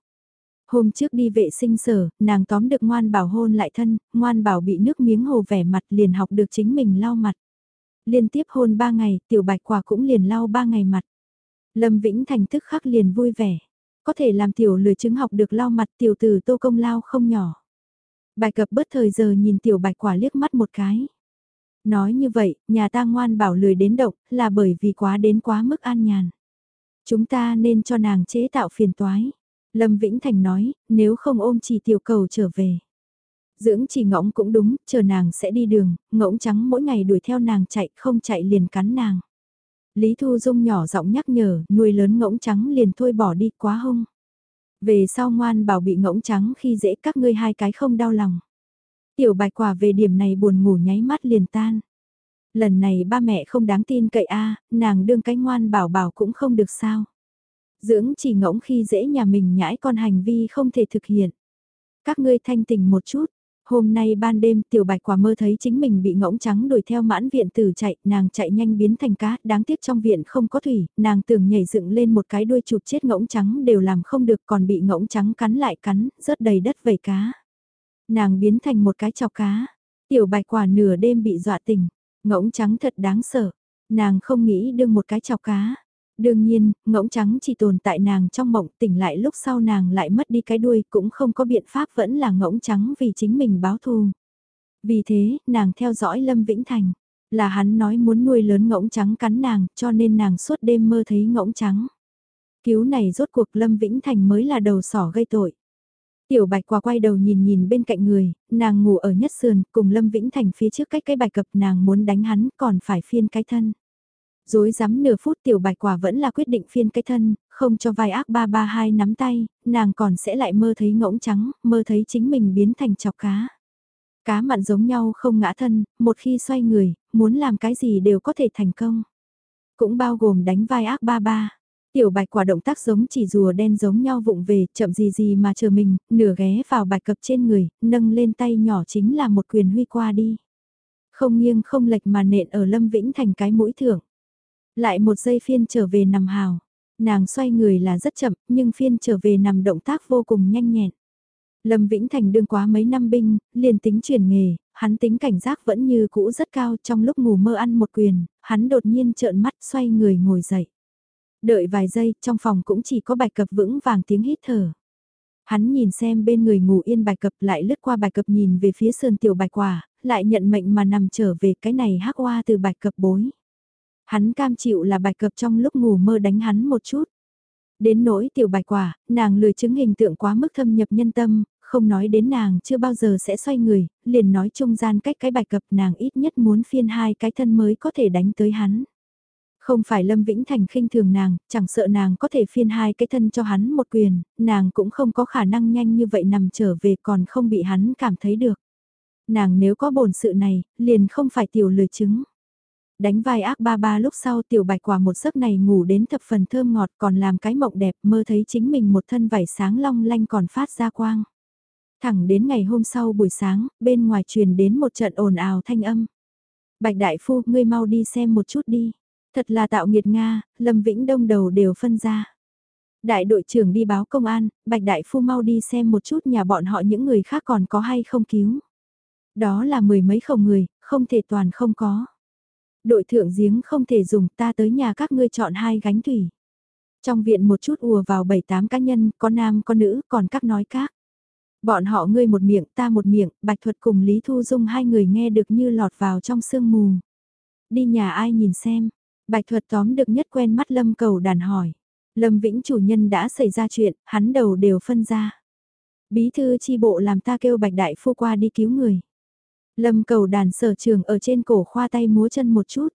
[SPEAKER 1] Hôm trước đi vệ sinh sở, nàng tóm được ngoan bảo hôn lại thân, ngoan bảo bị nước miếng hồ vẻ mặt liền học được chính mình lau mặt. Liên tiếp hôn ba ngày, tiểu bạch quả cũng liền lau ba ngày mặt. Lâm Vĩnh Thành tức khắc liền vui vẻ. Có thể làm tiểu lười chứng học được lau mặt tiểu tử tô công lao không nhỏ. Bài cập bớt thời giờ nhìn tiểu bạch quả liếc mắt một cái. Nói như vậy, nhà ta ngoan bảo lười đến động, là bởi vì quá đến quá mức an nhàn. Chúng ta nên cho nàng chế tạo phiền toái. Lâm Vĩnh Thành nói, nếu không ôm chỉ tiểu cầu trở về. Dưỡng chỉ ngỗng cũng đúng, chờ nàng sẽ đi đường, ngỗng trắng mỗi ngày đuổi theo nàng chạy, không chạy liền cắn nàng. Lý Thu Dung nhỏ giọng nhắc nhở, nuôi lớn ngỗng trắng liền thôi bỏ đi quá hung. Về sau ngoan bảo bị ngỗng trắng khi dễ các ngươi hai cái không đau lòng. Tiểu bạch quả về điểm này buồn ngủ nháy mắt liền tan. Lần này ba mẹ không đáng tin cậy a nàng đương cái ngoan bảo bảo cũng không được sao. Dưỡng chỉ ngỗng khi dễ nhà mình nhãi con hành vi không thể thực hiện. Các ngươi thanh tình một chút, Hôm nay ban đêm tiểu bạch quả mơ thấy chính mình bị ngỗng trắng đuổi theo mãn viện tử chạy, nàng chạy nhanh biến thành cá, đáng tiếc trong viện không có thủy, nàng tưởng nhảy dựng lên một cái đuôi chụp chết ngỗng trắng đều làm không được còn bị ngỗng trắng cắn lại cắn, rớt đầy đất vầy cá. Nàng biến thành một cái chọc cá, tiểu bạch quả nửa đêm bị dọa tỉnh, ngỗng trắng thật đáng sợ, nàng không nghĩ đương một cái chọc cá. Đương nhiên, ngỗng trắng chỉ tồn tại nàng trong mộng tỉnh lại lúc sau nàng lại mất đi cái đuôi cũng không có biện pháp vẫn là ngỗng trắng vì chính mình báo thù. Vì thế, nàng theo dõi Lâm Vĩnh Thành. Là hắn nói muốn nuôi lớn ngỗng trắng cắn nàng cho nên nàng suốt đêm mơ thấy ngỗng trắng. Cứu này rốt cuộc Lâm Vĩnh Thành mới là đầu sỏ gây tội. Tiểu bạch quả quay đầu nhìn nhìn bên cạnh người, nàng ngủ ở nhất sườn, cùng Lâm Vĩnh Thành phía trước cách cái bài cập nàng muốn đánh hắn còn phải phiên cái thân. Dối rắm nửa phút tiểu bạch quả vẫn là quyết định phiên cái thân, không cho vai ác ba ba hai nắm tay, nàng còn sẽ lại mơ thấy ngỗng trắng, mơ thấy chính mình biến thành chọc cá. Cá mặn giống nhau không ngã thân, một khi xoay người, muốn làm cái gì đều có thể thành công. Cũng bao gồm đánh vai ác ba ba. Tiểu bạch quả động tác giống chỉ rùa đen giống nhau vụng về, chậm gì gì mà chờ mình, nửa ghé vào bạch cập trên người, nâng lên tay nhỏ chính là một quyền huy qua đi. Không nghiêng không lệch mà nện ở Lâm Vĩnh thành cái mũi thưởng. Lại một giây phiên trở về nằm hào. Nàng xoay người là rất chậm, nhưng phiên trở về nằm động tác vô cùng nhanh nhẹn. Lâm Vĩnh Thành đương quá mấy năm binh, liền tính chuyển nghề, hắn tính cảnh giác vẫn như cũ rất cao trong lúc ngủ mơ ăn một quyền, hắn đột nhiên trợn mắt xoay người ngồi dậy. Đợi vài giây, trong phòng cũng chỉ có bạch cập vững vàng tiếng hít thở. Hắn nhìn xem bên người ngủ yên bạch cập lại lướt qua bạch cập nhìn về phía sườn tiểu bạch quả, lại nhận mệnh mà nằm trở về cái này hắc hoa từ bạch cập bối. Hắn cam chịu là bạch cập trong lúc ngủ mơ đánh hắn một chút. Đến nỗi tiểu bạch quả, nàng lười chứng hình tượng quá mức thâm nhập nhân tâm, Không nói đến nàng chưa bao giờ sẽ xoay người, liền nói trung gian cách cái bạch cập nàng ít nhất muốn phiên hai cái thân mới có thể đánh tới hắn. Không phải Lâm Vĩnh Thành khinh thường nàng, chẳng sợ nàng có thể phiên hai cái thân cho hắn một quyền, nàng cũng không có khả năng nhanh như vậy nằm trở về còn không bị hắn cảm thấy được. Nàng nếu có bổn sự này, liền không phải tiểu lười chứng. Đánh vai ác ba ba lúc sau tiểu bạch quả một giấc này ngủ đến thập phần thơm ngọt còn làm cái mộng đẹp mơ thấy chính mình một thân vải sáng long lanh còn phát ra quang. Thẳng đến ngày hôm sau buổi sáng, bên ngoài truyền đến một trận ồn ào thanh âm. Bạch đại phu, ngươi mau đi xem một chút đi. Thật là tạo nghiệt Nga, Lâm Vĩnh Đông đầu đều phân ra. Đại đội trưởng đi báo công an, Bạch Đại Phu mau đi xem một chút nhà bọn họ những người khác còn có hay không cứu. Đó là mười mấy không người, không thể toàn không có. Đội thượng giếng không thể dùng ta tới nhà các ngươi chọn hai gánh thủy. Trong viện một chút ùa vào bảy tám cá nhân, có nam có nữ, còn các nói các. Bọn họ ngươi một miệng ta một miệng, Bạch Thuật cùng Lý Thu Dung hai người nghe được như lọt vào trong sương mù. Đi nhà ai nhìn xem, Bạch thuật tóm được nhất quen mắt Lâm cầu đàn hỏi. Lâm Vĩnh chủ nhân đã xảy ra chuyện, hắn đầu đều phân ra. Bí thư chi bộ làm ta kêu Bạch Đại Phu qua đi cứu người. Lâm cầu đàn sở trường ở trên cổ khoa tay múa chân một chút.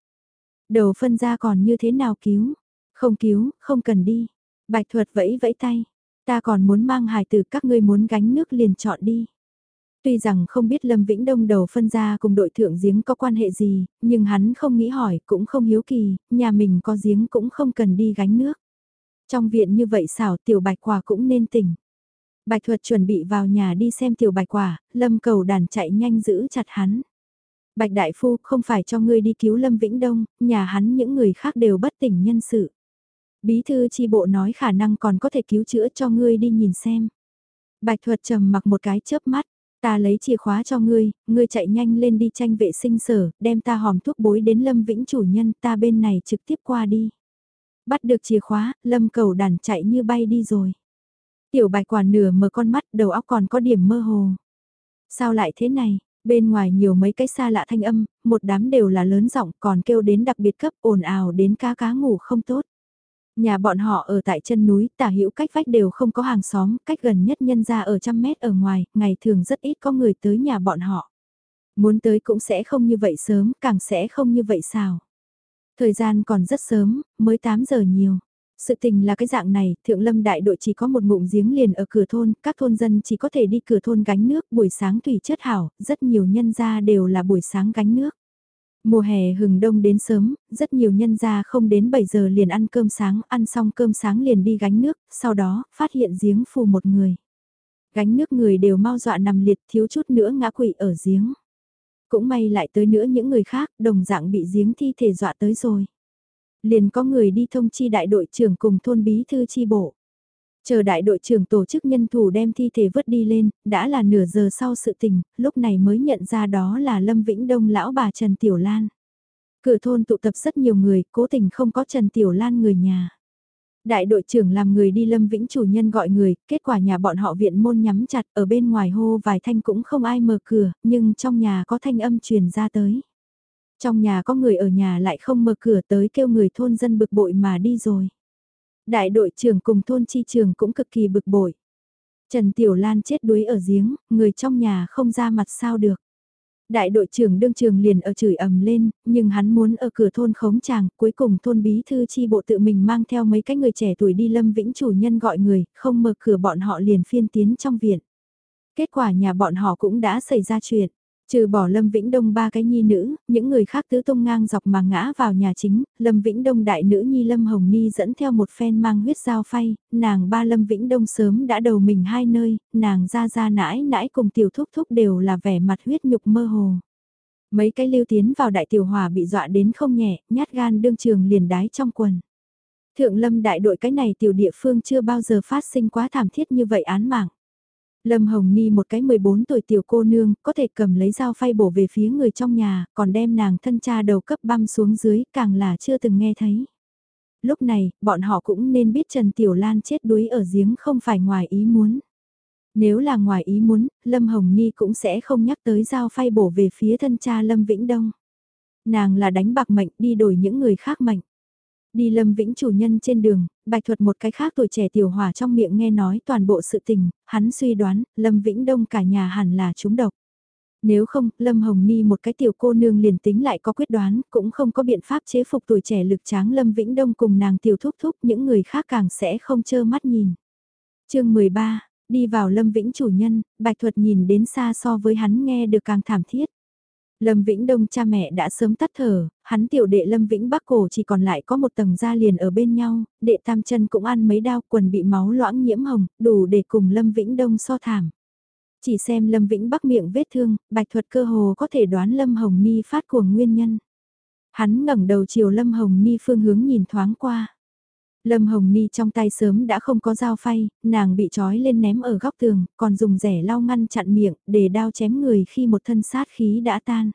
[SPEAKER 1] Đầu phân ra còn như thế nào cứu? Không cứu, không cần đi. Bạch thuật vẫy vẫy tay. Ta còn muốn mang hài từ các ngươi muốn gánh nước liền chọn đi. Tuy rằng không biết Lâm Vĩnh Đông đầu phân ra cùng đội thượng giếng có quan hệ gì, nhưng hắn không nghĩ hỏi, cũng không hiếu kỳ, nhà mình có giếng cũng không cần đi gánh nước. Trong viện như vậy xảo tiểu bạch quả cũng nên tỉnh. Bạch thuật chuẩn bị vào nhà đi xem tiểu bạch quả, lâm cầu đàn chạy nhanh giữ chặt hắn. Bạch đại phu không phải cho ngươi đi cứu lâm vĩnh đông, nhà hắn những người khác đều bất tỉnh nhân sự. Bí thư chi bộ nói khả năng còn có thể cứu chữa cho ngươi đi nhìn xem. Bạch thuật trầm mặc một cái chớp mắt, Ta lấy chìa khóa cho ngươi, ngươi chạy nhanh lên đi tranh vệ sinh sở, đem ta hòm thuốc bối đến Lâm Vĩnh chủ nhân, ta bên này trực tiếp qua đi. Bắt được chìa khóa, Lâm cầu đàn chạy như bay đi rồi. Tiểu bạch quả nửa mở con mắt, đầu óc còn có điểm mơ hồ. Sao lại thế này? Bên ngoài nhiều mấy cái xa lạ thanh âm, một đám đều là lớn giọng còn kêu đến đặc biệt cấp ồn ào đến cá cá ngủ không tốt. Nhà bọn họ ở tại chân núi, tả hữu cách vách đều không có hàng xóm, cách gần nhất nhân ra ở trăm mét ở ngoài, ngày thường rất ít có người tới nhà bọn họ. Muốn tới cũng sẽ không như vậy sớm, càng sẽ không như vậy sao. Thời gian còn rất sớm, mới 8 giờ nhiều. Sự tình là cái dạng này, Thượng Lâm đại đội chỉ có một ngụm giếng liền ở cửa thôn, các thôn dân chỉ có thể đi cửa thôn gánh nước, buổi sáng thủy chất hảo, rất nhiều nhân gia đều là buổi sáng gánh nước. Mùa hè hừng đông đến sớm, rất nhiều nhân gia không đến 7 giờ liền ăn cơm sáng, ăn xong cơm sáng liền đi gánh nước, sau đó, phát hiện giếng phù một người. Gánh nước người đều mau dọa nằm liệt thiếu chút nữa ngã quỵ ở giếng. Cũng may lại tới nữa những người khác, đồng dạng bị giếng thi thể dọa tới rồi. Liền có người đi thông chi đại đội trưởng cùng thôn bí thư chi bộ. Chờ đại đội trưởng tổ chức nhân thủ đem thi thể vứt đi lên, đã là nửa giờ sau sự tình, lúc này mới nhận ra đó là Lâm Vĩnh Đông lão bà Trần Tiểu Lan. Cửa thôn tụ tập rất nhiều người, cố tình không có Trần Tiểu Lan người nhà. Đại đội trưởng làm người đi Lâm Vĩnh chủ nhân gọi người, kết quả nhà bọn họ viện môn nhắm chặt ở bên ngoài hô vài thanh cũng không ai mở cửa, nhưng trong nhà có thanh âm truyền ra tới. Trong nhà có người ở nhà lại không mở cửa tới kêu người thôn dân bực bội mà đi rồi. Đại đội trưởng cùng thôn chi trường cũng cực kỳ bực bội. Trần Tiểu Lan chết đuối ở giếng, người trong nhà không ra mặt sao được. Đại đội trưởng đương trường liền ở chửi ầm lên, nhưng hắn muốn ở cửa thôn khống chàng, cuối cùng thôn bí thư chi bộ tự mình mang theo mấy cái người trẻ tuổi đi lâm vĩnh chủ nhân gọi người, không mở cửa bọn họ liền phiên tiến trong viện. Kết quả nhà bọn họ cũng đã xảy ra chuyện. Trừ bỏ Lâm Vĩnh Đông ba cái nhi nữ, những người khác tứ tung ngang dọc mà ngã vào nhà chính, Lâm Vĩnh Đông đại nữ nhi Lâm Hồng Ni dẫn theo một phen mang huyết dao phay, nàng ba Lâm Vĩnh Đông sớm đã đầu mình hai nơi, nàng ra ra nãi nãi cùng tiểu thúc thúc đều là vẻ mặt huyết nhục mơ hồ. Mấy cái lưu tiến vào đại tiểu hòa bị dọa đến không nhẹ, nhát gan đương trường liền đái trong quần. Thượng Lâm đại đội cái này tiểu địa phương chưa bao giờ phát sinh quá thảm thiết như vậy án mạng. Lâm Hồng Ni một cái 14 tuổi tiểu cô nương, có thể cầm lấy dao phay bổ về phía người trong nhà, còn đem nàng thân cha đầu cấp băm xuống dưới, càng là chưa từng nghe thấy. Lúc này, bọn họ cũng nên biết Trần Tiểu Lan chết đuối ở giếng không phải ngoài ý muốn. Nếu là ngoài ý muốn, Lâm Hồng Ni cũng sẽ không nhắc tới dao phay bổ về phía thân cha Lâm Vĩnh Đông. Nàng là đánh bạc mệnh đi đổi những người khác mệnh. Đi Lâm Vĩnh chủ nhân trên đường, Bạch Thuật một cái khác tuổi trẻ tiểu hòa trong miệng nghe nói toàn bộ sự tình, hắn suy đoán, Lâm Vĩnh Đông cả nhà hẳn là chúng độc. Nếu không, Lâm Hồng Ni một cái tiểu cô nương liền tính lại có quyết đoán, cũng không có biện pháp chế phục tuổi trẻ lực tráng Lâm Vĩnh Đông cùng nàng tiểu thúc thúc, những người khác càng sẽ không chơ mắt nhìn. chương 13, đi vào Lâm Vĩnh chủ nhân, Bạch Thuật nhìn đến xa so với hắn nghe được càng thảm thiết. Lâm Vĩnh Đông cha mẹ đã sớm tắt thở, hắn tiểu đệ Lâm Vĩnh Bắc cổ chỉ còn lại có một tầng da liền ở bên nhau, đệ tam chân cũng ăn mấy đao quần bị máu loãng nhiễm hồng, đủ để cùng Lâm Vĩnh Đông so thảm. Chỉ xem Lâm Vĩnh Bắc miệng vết thương, bạch thuật cơ hồ có thể đoán Lâm Hồng Ni phát cuồng nguyên nhân. Hắn ngẩng đầu chiều Lâm Hồng Ni phương hướng nhìn thoáng qua. Lâm Hồng Ni trong tay sớm đã không có dao phay, nàng bị trói lên ném ở góc tường, còn dùng rẻ lau ngăn chặn miệng, để đao chém người khi một thân sát khí đã tan.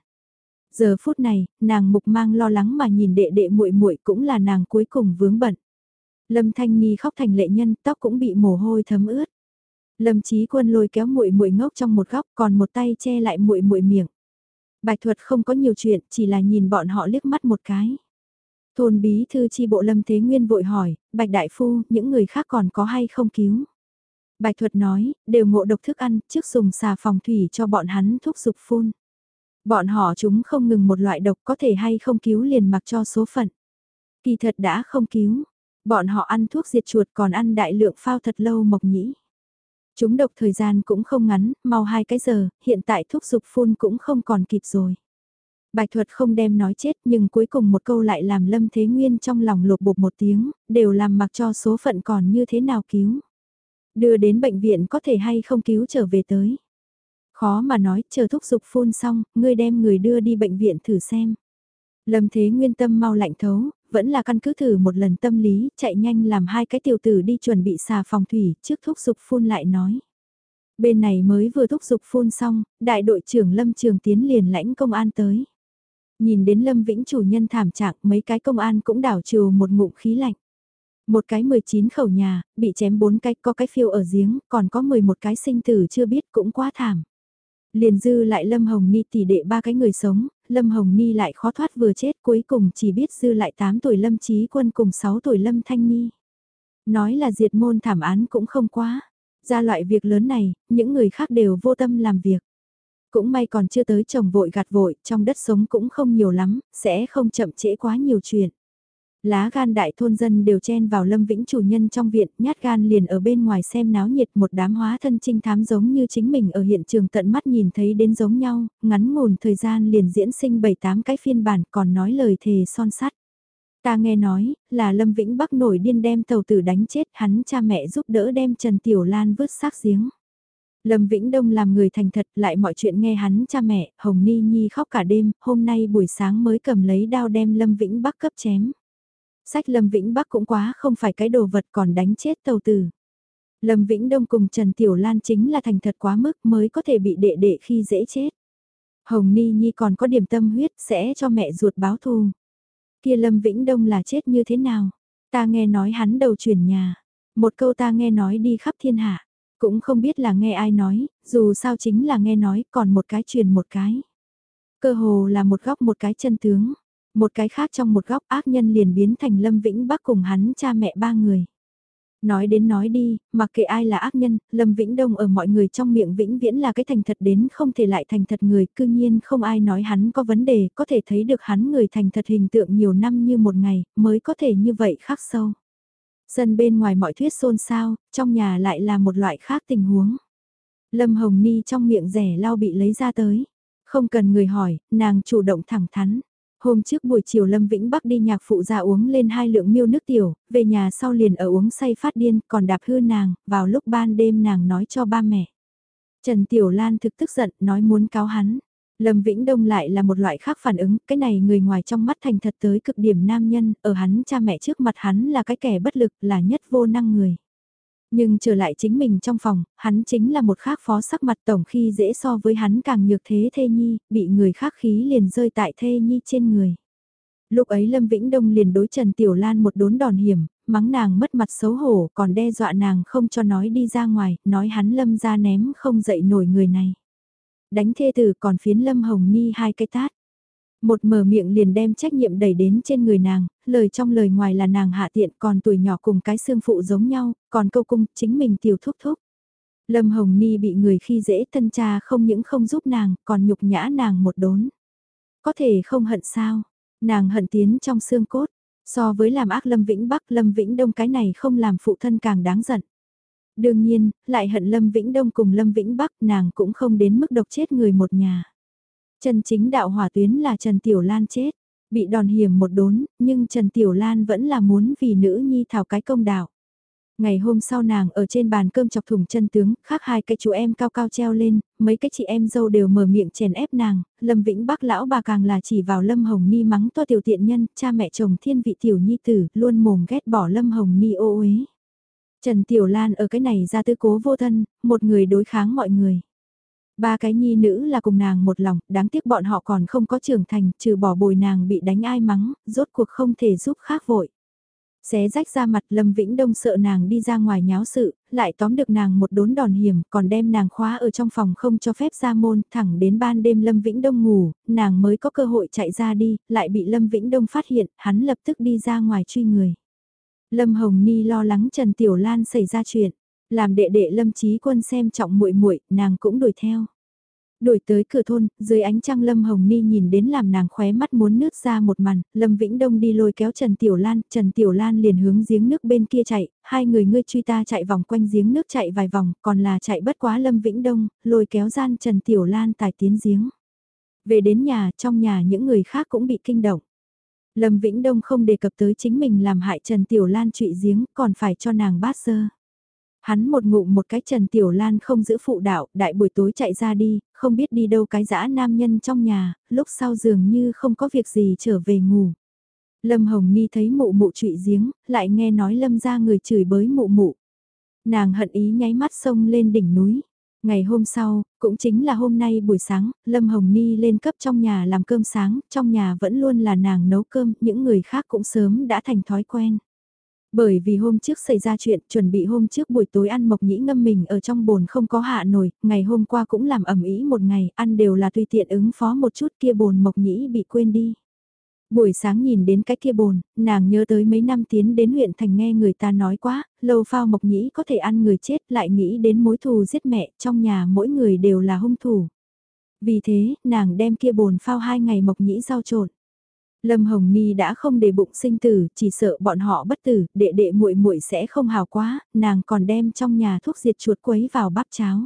[SPEAKER 1] Giờ phút này, nàng mục mang lo lắng mà nhìn đệ đệ muội muội cũng là nàng cuối cùng vướng bận. Lâm Thanh Ni khóc thành lệ nhân, tóc cũng bị mồ hôi thấm ướt. Lâm Chí Quân lôi kéo muội muội ngốc trong một góc, còn một tay che lại muội muội miệng. Bạch Thuật không có nhiều chuyện, chỉ là nhìn bọn họ liếc mắt một cái. Thôn bí thư chi bộ Lâm Thế Nguyên vội hỏi, Bạch Đại Phu, những người khác còn có hay không cứu? Bạch Thuật nói, đều ngộ độc thức ăn, trước dùng xà phòng thủy cho bọn hắn thuốc dục phun. Bọn họ chúng không ngừng một loại độc có thể hay không cứu liền mặc cho số phận. Kỳ thật đã không cứu. Bọn họ ăn thuốc diệt chuột còn ăn đại lượng phao thật lâu mộc nhĩ. Chúng độc thời gian cũng không ngắn, mau hai cái giờ, hiện tại thuốc dục phun cũng không còn kịp rồi. Bạch thuật không đem nói chết nhưng cuối cùng một câu lại làm Lâm Thế Nguyên trong lòng lột bột một tiếng, đều làm mặc cho số phận còn như thế nào cứu. Đưa đến bệnh viện có thể hay không cứu trở về tới. Khó mà nói, chờ thuốc dục phun xong, ngươi đem người đưa đi bệnh viện thử xem. Lâm Thế Nguyên tâm mau lạnh thấu, vẫn là căn cứ thử một lần tâm lý, chạy nhanh làm hai cái tiểu tử đi chuẩn bị xà phòng thủy, trước thuốc dục phun lại nói. Bên này mới vừa thúc dục phun xong, đại đội trưởng Lâm Trường Tiến liền lãnh công an tới. Nhìn đến Lâm Vĩnh chủ nhân thảm trạng mấy cái công an cũng đảo trừ một ngụm khí lạnh. Một cái 19 khẩu nhà, bị chém bốn cái, có cái phiêu ở giếng, còn có 11 cái sinh tử chưa biết cũng quá thảm. Liền dư lại Lâm Hồng Ni tỷ đệ ba cái người sống, Lâm Hồng Ni lại khó thoát vừa chết cuối cùng chỉ biết dư lại 8 tuổi Lâm Trí Quân cùng 6 tuổi Lâm Thanh Ni. Nói là diệt môn thảm án cũng không quá. Ra loại việc lớn này, những người khác đều vô tâm làm việc. Cũng may còn chưa tới chồng vội gạt vội, trong đất sống cũng không nhiều lắm, sẽ không chậm trễ quá nhiều chuyện. Lá gan đại thôn dân đều chen vào Lâm Vĩnh chủ nhân trong viện, nhát gan liền ở bên ngoài xem náo nhiệt một đám hóa thân trinh thám giống như chính mình ở hiện trường tận mắt nhìn thấy đến giống nhau, ngắn ngủn thời gian liền diễn sinh 7-8 cái phiên bản còn nói lời thề son sắt. Ta nghe nói, là Lâm Vĩnh Bắc nổi điên đem tàu tử đánh chết hắn cha mẹ giúp đỡ đem Trần Tiểu Lan vứt xác giếng. Lâm Vĩnh Đông làm người thành thật lại mọi chuyện nghe hắn cha mẹ, Hồng Ni Nhi khóc cả đêm, hôm nay buổi sáng mới cầm lấy đao đem Lâm Vĩnh Bắc cấp chém. Sách Lâm Vĩnh Bắc cũng quá không phải cái đồ vật còn đánh chết tàu tử. Lâm Vĩnh Đông cùng Trần Tiểu Lan chính là thành thật quá mức mới có thể bị đệ đệ khi dễ chết. Hồng Ni Nhi còn có điểm tâm huyết sẽ cho mẹ ruột báo thù. Kia Lâm Vĩnh Đông là chết như thế nào? Ta nghe nói hắn đầu chuyển nhà. Một câu ta nghe nói đi khắp thiên hạ. Cũng không biết là nghe ai nói, dù sao chính là nghe nói còn một cái truyền một cái. Cơ hồ là một góc một cái chân tướng. Một cái khác trong một góc ác nhân liền biến thành Lâm Vĩnh Bắc cùng hắn cha mẹ ba người. Nói đến nói đi, mặc kệ ai là ác nhân, Lâm Vĩnh Đông ở mọi người trong miệng Vĩnh Viễn là cái thành thật đến không thể lại thành thật người, cư nhiên không ai nói hắn có vấn đề, có thể thấy được hắn người thành thật hình tượng nhiều năm như một ngày, mới có thể như vậy khắc sâu. Sân bên ngoài mọi thuyết xôn xao, trong nhà lại là một loại khác tình huống. Lâm Hồng Ni trong miệng rẻ lau bị lấy ra tới. Không cần người hỏi, nàng chủ động thẳng thắn. Hôm trước buổi chiều Lâm Vĩnh Bắc đi nhạc phụ ra uống lên hai lượng miêu nước tiểu, về nhà sau liền ở uống say phát điên, còn đạp hư nàng, vào lúc ban đêm nàng nói cho ba mẹ. Trần Tiểu Lan thực tức giận, nói muốn cáo hắn. Lâm Vĩnh Đông lại là một loại khác phản ứng, cái này người ngoài trong mắt thành thật tới cực điểm nam nhân, ở hắn cha mẹ trước mặt hắn là cái kẻ bất lực, là nhất vô năng người. Nhưng trở lại chính mình trong phòng, hắn chính là một khác phó sắc mặt tổng khi dễ so với hắn càng nhược thế thê nhi, bị người khác khí liền rơi tại thê nhi trên người. Lúc ấy Lâm Vĩnh Đông liền đối Trần Tiểu Lan một đốn đòn hiểm, mắng nàng mất mặt xấu hổ còn đe dọa nàng không cho nói đi ra ngoài, nói hắn Lâm ra ném không dậy nổi người này. Đánh thê tử còn phiến Lâm Hồng Ni hai cái tát. Một mở miệng liền đem trách nhiệm đẩy đến trên người nàng, lời trong lời ngoài là nàng hạ tiện còn tuổi nhỏ cùng cái xương phụ giống nhau, còn câu cung chính mình tiểu thúc thúc. Lâm Hồng Ni bị người khi dễ thân cha không những không giúp nàng, còn nhục nhã nàng một đốn. Có thể không hận sao, nàng hận tiến trong xương cốt, so với làm ác Lâm Vĩnh Bắc Lâm Vĩnh Đông cái này không làm phụ thân càng đáng giận. Đương nhiên, lại hận Lâm Vĩnh Đông cùng Lâm Vĩnh Bắc nàng cũng không đến mức độc chết người một nhà. Chân chính đạo hỏa tuyến là Trần Tiểu Lan chết, bị đòn hiểm một đốn, nhưng Trần Tiểu Lan vẫn là muốn vì nữ nhi thảo cái công đạo. Ngày hôm sau nàng ở trên bàn cơm chọc thủng chân tướng, khác hai cái chú em cao cao treo lên, mấy cái chị em dâu đều mở miệng chèn ép nàng, Lâm Vĩnh Bắc lão bà càng là chỉ vào Lâm Hồng Ni mắng to tiểu tiện nhân, cha mẹ chồng thiên vị tiểu nhi tử, luôn mồm ghét bỏ Lâm Hồng Ni ô uế. Trần Tiểu Lan ở cái này ra tư cố vô thân, một người đối kháng mọi người. Ba cái nhi nữ là cùng nàng một lòng, đáng tiếc bọn họ còn không có trưởng thành, trừ bỏ bồi nàng bị đánh ai mắng, rốt cuộc không thể giúp khác vội. Xé rách ra mặt Lâm Vĩnh Đông sợ nàng đi ra ngoài nháo sự, lại tóm được nàng một đốn đòn hiểm, còn đem nàng khóa ở trong phòng không cho phép ra môn, thẳng đến ban đêm Lâm Vĩnh Đông ngủ, nàng mới có cơ hội chạy ra đi, lại bị Lâm Vĩnh Đông phát hiện, hắn lập tức đi ra ngoài truy người. Lâm Hồng Ni lo lắng Trần Tiểu Lan xảy ra chuyện, làm đệ đệ Lâm Chí Quân xem trọng muội muội, nàng cũng đuổi theo. Đuổi tới cửa thôn, dưới ánh trăng Lâm Hồng Ni nhìn đến làm nàng khóe mắt muốn nước ra một màn, Lâm Vĩnh Đông đi lôi kéo Trần Tiểu Lan, Trần Tiểu Lan liền hướng giếng nước bên kia chạy, hai người ngươi truy ta chạy vòng quanh giếng nước chạy vài vòng, còn là chạy bất quá Lâm Vĩnh Đông, lôi kéo gian Trần Tiểu Lan tài tiến giếng. Về đến nhà, trong nhà những người khác cũng bị kinh động. Lâm Vĩnh Đông không đề cập tới chính mình làm hại Trần Tiểu Lan trụy giếng, còn phải cho nàng bát sơ. Hắn một ngụm một cái Trần Tiểu Lan không giữ phụ đạo, đại buổi tối chạy ra đi, không biết đi đâu cái dã nam nhân trong nhà, lúc sau dường như không có việc gì trở về ngủ. Lâm Hồng Ni thấy mụ mụ trụy giếng, lại nghe nói Lâm ra người chửi bới mụ mụ. Nàng hận ý nháy mắt sông lên đỉnh núi. Ngày hôm sau, cũng chính là hôm nay buổi sáng, Lâm Hồng Ni lên cấp trong nhà làm cơm sáng, trong nhà vẫn luôn là nàng nấu cơm, những người khác cũng sớm đã thành thói quen. Bởi vì hôm trước xảy ra chuyện, chuẩn bị hôm trước buổi tối ăn mộc nhĩ ngâm mình ở trong bồn không có hạ nổi, ngày hôm qua cũng làm ẩm ý một ngày, ăn đều là tùy tiện ứng phó một chút kia bồn mộc nhĩ bị quên đi. Buổi sáng nhìn đến cái kia bồn, nàng nhớ tới mấy năm tiến đến huyện thành nghe người ta nói quá, lâu phao mộc nhĩ có thể ăn người chết lại nghĩ đến mối thù giết mẹ trong nhà mỗi người đều là hung thủ. Vì thế, nàng đem kia bồn phao hai ngày mộc nhĩ rau trộn. Lâm Hồng Ni đã không để bụng sinh tử, chỉ sợ bọn họ bất tử, đệ đệ muội muội sẽ không hào quá, nàng còn đem trong nhà thuốc diệt chuột quấy vào bắp cháo.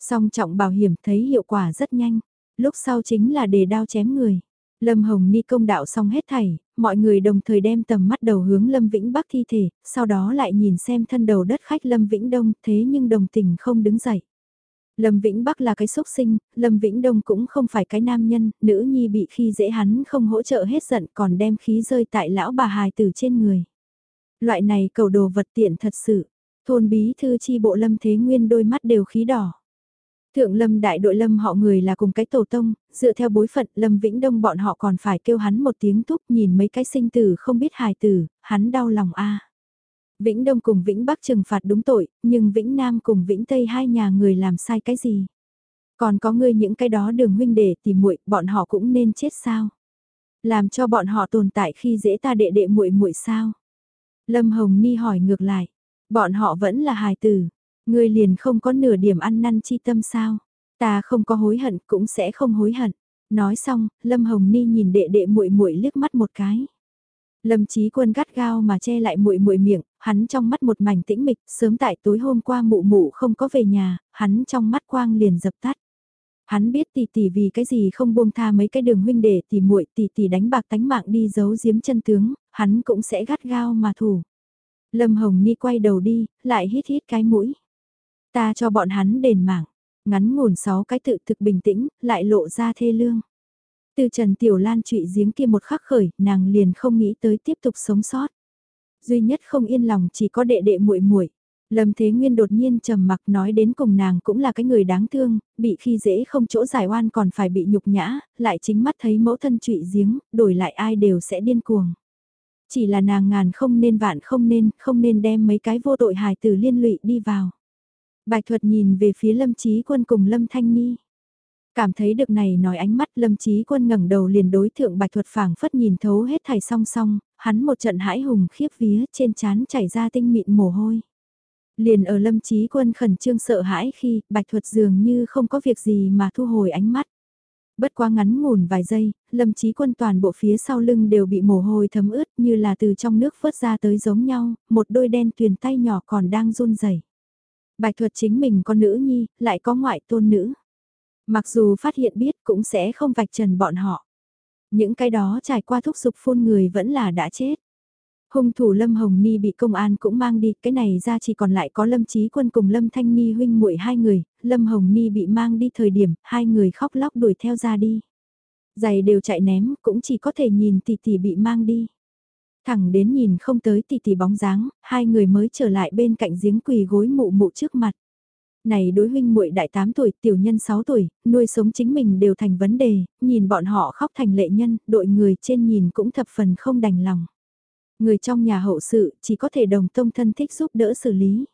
[SPEAKER 1] Song trọng bảo hiểm thấy hiệu quả rất nhanh, lúc sau chính là để đao chém người. Lâm Hồng Ni công đạo xong hết thảy, mọi người đồng thời đem tầm mắt đầu hướng Lâm Vĩnh Bắc thi thể, sau đó lại nhìn xem thân đầu đất khách Lâm Vĩnh Đông thế nhưng đồng tình không đứng dậy. Lâm Vĩnh Bắc là cái sốc sinh, Lâm Vĩnh Đông cũng không phải cái nam nhân, nữ nhi bị khi dễ hắn không hỗ trợ hết giận còn đem khí rơi tại lão bà hài tử trên người. Loại này cầu đồ vật tiện thật sự, thôn bí thư chi bộ Lâm Thế Nguyên đôi mắt đều khí đỏ. Thượng Lâm đại đội Lâm họ người là cùng cái tổ tông, dựa theo bối phận Lâm Vĩnh Đông bọn họ còn phải kêu hắn một tiếng thúc nhìn mấy cái sinh tử không biết hài tử, hắn đau lòng a. Vĩnh Đông cùng Vĩnh Bắc trừng phạt đúng tội, nhưng Vĩnh Nam cùng Vĩnh Tây hai nhà người làm sai cái gì? Còn có ngươi những cái đó đường huynh để tìm muội, bọn họ cũng nên chết sao? Làm cho bọn họ tồn tại khi dễ ta đệ đệ muội muội sao? Lâm Hồng Ni hỏi ngược lại, bọn họ vẫn là hài tử, ngươi liền không có nửa điểm ăn năn chi tâm sao? Ta không có hối hận cũng sẽ không hối hận. Nói xong, Lâm Hồng Ni nhìn đệ đệ muội muội liếc mắt một cái. Lâm Chí Quân gắt gao mà che lại muội muội miệng, hắn trong mắt một mảnh tĩnh mịch, sớm tại tối hôm qua mụ mụ không có về nhà, hắn trong mắt quang liền dập tắt. Hắn biết tỷ tỷ vì cái gì không buông tha mấy cái đường huynh để tỷ muội tỷ tỷ đánh bạc tánh mạng đi giấu giếm chân tướng, hắn cũng sẽ gắt gao mà thủ. Lâm Hồng Ni quay đầu đi, lại hít hít cái mũi. Ta cho bọn hắn đền mạng, ngắn ngủn sáu cái tự thực bình tĩnh, lại lộ ra thê lương. Từ Trần Tiểu Lan trụy giếng kia một khắc khởi, nàng liền không nghĩ tới tiếp tục sống sót. Duy nhất không yên lòng chỉ có đệ đệ muội muội. Lâm Thế Nguyên đột nhiên trầm mặc nói đến cùng nàng cũng là cái người đáng thương, bị khi dễ không chỗ giải oan còn phải bị nhục nhã, lại chính mắt thấy mẫu thân trụy giếng, đổi lại ai đều sẽ điên cuồng. Chỉ là nàng ngàn không nên vạn không nên, không nên đem mấy cái vô tội hài tử liên lụy đi vào. Bạch thuật nhìn về phía Lâm trí Quân cùng Lâm Thanh Ni. Cảm thấy được này nói ánh mắt lâm trí quân ngẩng đầu liền đối thượng bạch thuật phảng phất nhìn thấu hết thảy song song, hắn một trận hãi hùng khiếp vía trên chán chảy ra tinh mịn mồ hôi. Liền ở lâm trí quân khẩn trương sợ hãi khi bạch thuật dường như không có việc gì mà thu hồi ánh mắt. Bất quá ngắn ngủn vài giây, lâm trí quân toàn bộ phía sau lưng đều bị mồ hôi thấm ướt như là từ trong nước vớt ra tới giống nhau, một đôi đen tuyền tay nhỏ còn đang run rẩy. Bạch thuật chính mình có nữ nhi, lại có ngoại tôn nữ. Mặc dù phát hiện biết cũng sẽ không vạch trần bọn họ. Những cái đó trải qua thúc sục phun người vẫn là đã chết. Hung thủ Lâm Hồng Ni bị công an cũng mang đi, cái này ra chỉ còn lại có Lâm Chí Quân cùng Lâm Thanh Ni huynh muội hai người, Lâm Hồng Ni bị mang đi thời điểm, hai người khóc lóc đuổi theo ra đi. Giày đều chạy ném, cũng chỉ có thể nhìn tỷ tỷ bị mang đi. Thẳng đến nhìn không tới tỷ tỷ bóng dáng, hai người mới trở lại bên cạnh giếng quỳ gối mụ mụ trước mặt. Này đối huynh muội đại 8 tuổi, tiểu nhân 6 tuổi, nuôi sống chính mình đều thành vấn đề, nhìn bọn họ khóc thành lệ nhân, đội người trên nhìn cũng thập phần không đành lòng. Người trong nhà hậu sự chỉ có thể đồng tông thân thích giúp đỡ xử lý.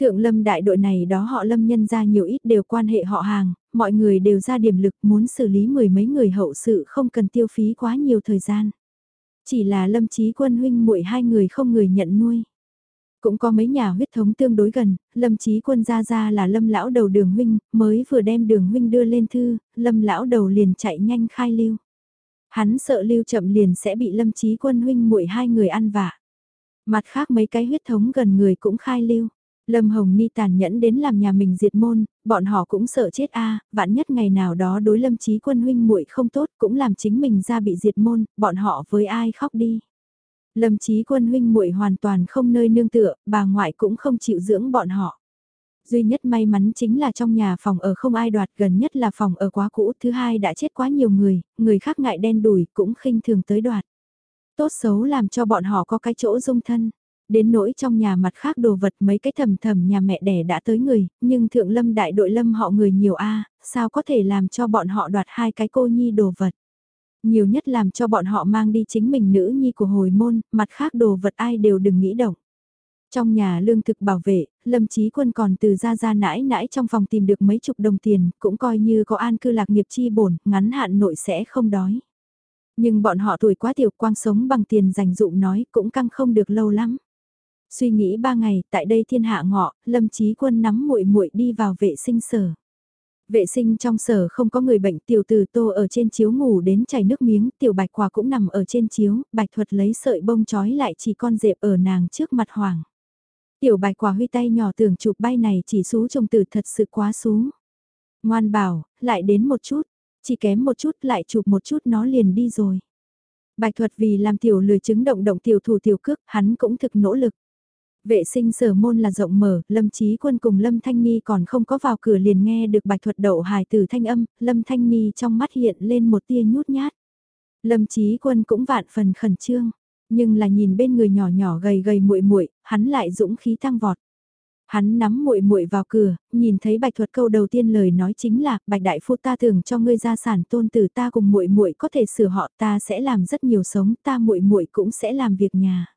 [SPEAKER 1] Thượng lâm đại đội này đó họ lâm nhân ra nhiều ít đều quan hệ họ hàng, mọi người đều ra điểm lực muốn xử lý mười mấy người hậu sự không cần tiêu phí quá nhiều thời gian. Chỉ là lâm trí quân huynh muội hai người không người nhận nuôi. Cũng có mấy nhà huyết thống tương đối gần, lâm trí quân ra ra là lâm lão đầu đường huynh, mới vừa đem đường huynh đưa lên thư, lâm lão đầu liền chạy nhanh khai lưu. Hắn sợ lưu chậm liền sẽ bị lâm trí quân huynh muội hai người ăn vạ. Mặt khác mấy cái huyết thống gần người cũng khai lưu. Lâm Hồng Ni tàn nhẫn đến làm nhà mình diệt môn, bọn họ cũng sợ chết a, vạn nhất ngày nào đó đối Lâm Chí Quân huynh muội không tốt, cũng làm chính mình ra bị diệt môn, bọn họ với ai khóc đi. Lâm Chí Quân huynh muội hoàn toàn không nơi nương tựa, bà ngoại cũng không chịu dưỡng bọn họ. Duy nhất may mắn chính là trong nhà phòng ở không ai đoạt gần nhất là phòng ở quá cũ, thứ hai đã chết quá nhiều người, người khác ngại đen đùi cũng khinh thường tới đoạt. Tốt xấu làm cho bọn họ có cái chỗ dung thân. Đến nỗi trong nhà mặt khác đồ vật mấy cái thầm thầm nhà mẹ đẻ đã tới người, nhưng thượng lâm đại đội lâm họ người nhiều a sao có thể làm cho bọn họ đoạt hai cái cô nhi đồ vật. Nhiều nhất làm cho bọn họ mang đi chính mình nữ nhi của hồi môn, mặt khác đồ vật ai đều đừng nghĩ động. Trong nhà lương thực bảo vệ, Lâm Chí Quân còn từ ra ra nãi nãi trong phòng tìm được mấy chục đồng tiền, cũng coi như có an cư lạc nghiệp chi bổn, ngắn hạn nội sẽ không đói. Nhưng bọn họ tuổi quá tiểu quang sống bằng tiền dành dụng nói cũng căng không được lâu lắm. Suy nghĩ ba ngày, tại đây thiên hạ ngọ, Lâm Chí Quân nắm muội muội đi vào vệ sinh sở. Vệ sinh trong sở không có người bệnh tiểu tử tô ở trên chiếu ngủ đến chảy nước miếng, tiểu bạch quả cũng nằm ở trên chiếu, bạch thuật lấy sợi bông trói lại chỉ con dẹp ở nàng trước mặt hoàng. Tiểu bạch quả huy tay nhỏ tưởng chụp bay này chỉ xú trông từ thật sự quá xú. Ngoan bảo, lại đến một chút, chỉ kém một chút lại chụp một chút nó liền đi rồi. Bạch thuật vì làm tiểu lười chứng động động tiểu thủ tiểu cước, hắn cũng thực nỗ lực. Vệ sinh sở môn là rộng mở, Lâm Chí Quân cùng Lâm Thanh Ni còn không có vào cửa liền nghe được bạch thuật đậu hài từ thanh âm, Lâm Thanh Ni trong mắt hiện lên một tia nhút nhát. Lâm Chí Quân cũng vạn phần khẩn trương, nhưng là nhìn bên người nhỏ nhỏ gầy gầy muội muội, hắn lại dũng khí tăng vọt. Hắn nắm muội muội vào cửa, nhìn thấy Bạch Thuật câu đầu tiên lời nói chính là, Bạch đại phu ta thường cho ngươi gia sản tôn tử ta cùng muội muội có thể sửa họ, ta sẽ làm rất nhiều sống, ta muội muội cũng sẽ làm việc nhà.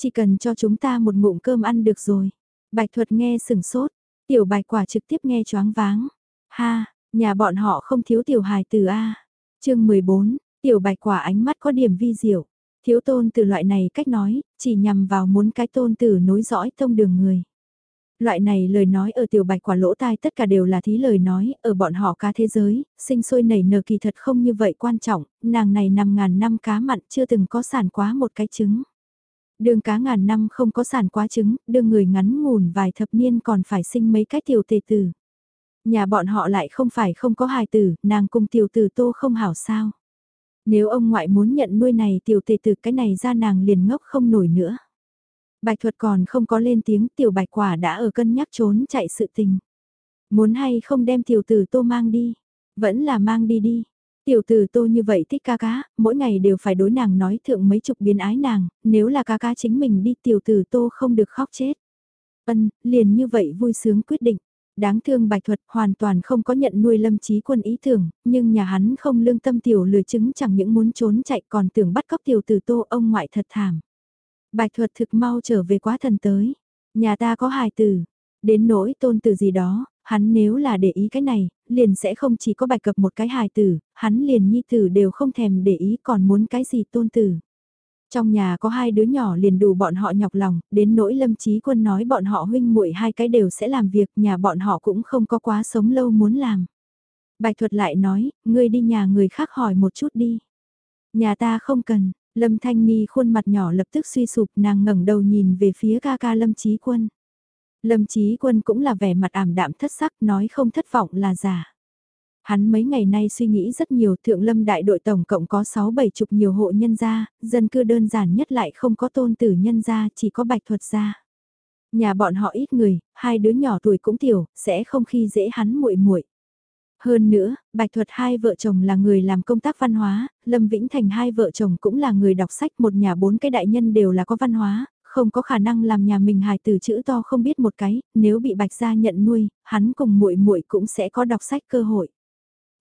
[SPEAKER 1] Chỉ cần cho chúng ta một ngụm cơm ăn được rồi. Bạch thuật nghe sừng sốt, tiểu bạch quả trực tiếp nghe choáng váng. Ha, nhà bọn họ không thiếu tiểu hài từ A. chương 14, tiểu bạch quả ánh mắt có điểm vi diệu. Thiếu tôn từ loại này cách nói, chỉ nhằm vào muốn cái tôn tử nối dõi thông đường người. Loại này lời nói ở tiểu bạch quả lỗ tai tất cả đều là thí lời nói, ở bọn họ cá thế giới, sinh sôi nảy nở kỳ thật không như vậy quan trọng, nàng này nằm ngàn năm cá mặn chưa từng có sản quá một cái trứng. Đường cá ngàn năm không có sản quá trứng, đường người ngắn ngủn vài thập niên còn phải sinh mấy cái tiểu tề tử. Nhà bọn họ lại không phải không có hài tử, nàng cùng tiểu tử tô không hảo sao. Nếu ông ngoại muốn nhận nuôi này tiểu tề tử cái này ra nàng liền ngốc không nổi nữa. Bạch thuật còn không có lên tiếng tiểu bạch quả đã ở cân nhắc trốn chạy sự tình. Muốn hay không đem tiểu tử tô mang đi, vẫn là mang đi đi, Tiểu tử tô như vậy thích ca cá, mỗi ngày đều phải đối nàng nói thượng mấy chục biến ái nàng, nếu là ca cá chính mình đi tiểu tử tô không được khóc chết. Ân, liền như vậy vui sướng quyết định. Đáng thương bạch thuật hoàn toàn không có nhận nuôi lâm trí quân ý tưởng, nhưng nhà hắn không lương tâm tiểu lừa chứng chẳng những muốn trốn chạy còn tưởng bắt cóc tiểu tử tô ông ngoại thật thảm. Bạch thuật thực mau trở về quá thần tới. Nhà ta có hài tử, Đến nỗi tôn từ gì đó, hắn nếu là để ý cái này, liền sẽ không chỉ có bạch cập một cái hài tử, hắn liền nhi tử đều không thèm để ý còn muốn cái gì tôn tử. Trong nhà có hai đứa nhỏ liền đủ bọn họ nhọc lòng, đến nỗi lâm trí quân nói bọn họ huynh muội hai cái đều sẽ làm việc, nhà bọn họ cũng không có quá sống lâu muốn làm. Bạch thuật lại nói, ngươi đi nhà người khác hỏi một chút đi. Nhà ta không cần, lâm thanh ni khuôn mặt nhỏ lập tức suy sụp nàng ngẩng đầu nhìn về phía ca ca lâm trí quân. Lâm Chí Quân cũng là vẻ mặt ảm đạm thất sắc nói không thất vọng là giả. Hắn mấy ngày nay suy nghĩ rất nhiều thượng lâm đại đội tổng cộng có 6-7 chục nhiều hộ nhân gia, dân cư đơn giản nhất lại không có tôn tử nhân gia chỉ có bạch thuật gia. Nhà bọn họ ít người, hai đứa nhỏ tuổi cũng tiểu, sẽ không khi dễ hắn muội muội. Hơn nữa, Bạch Thuật hai vợ chồng là người làm công tác văn hóa, Lâm Vĩnh Thành hai vợ chồng cũng là người đọc sách, một nhà bốn cái đại nhân đều là có văn hóa, không có khả năng làm nhà mình hài từ chữ to không biết một cái, nếu bị Bạch gia nhận nuôi, hắn cùng muội muội cũng sẽ có đọc sách cơ hội.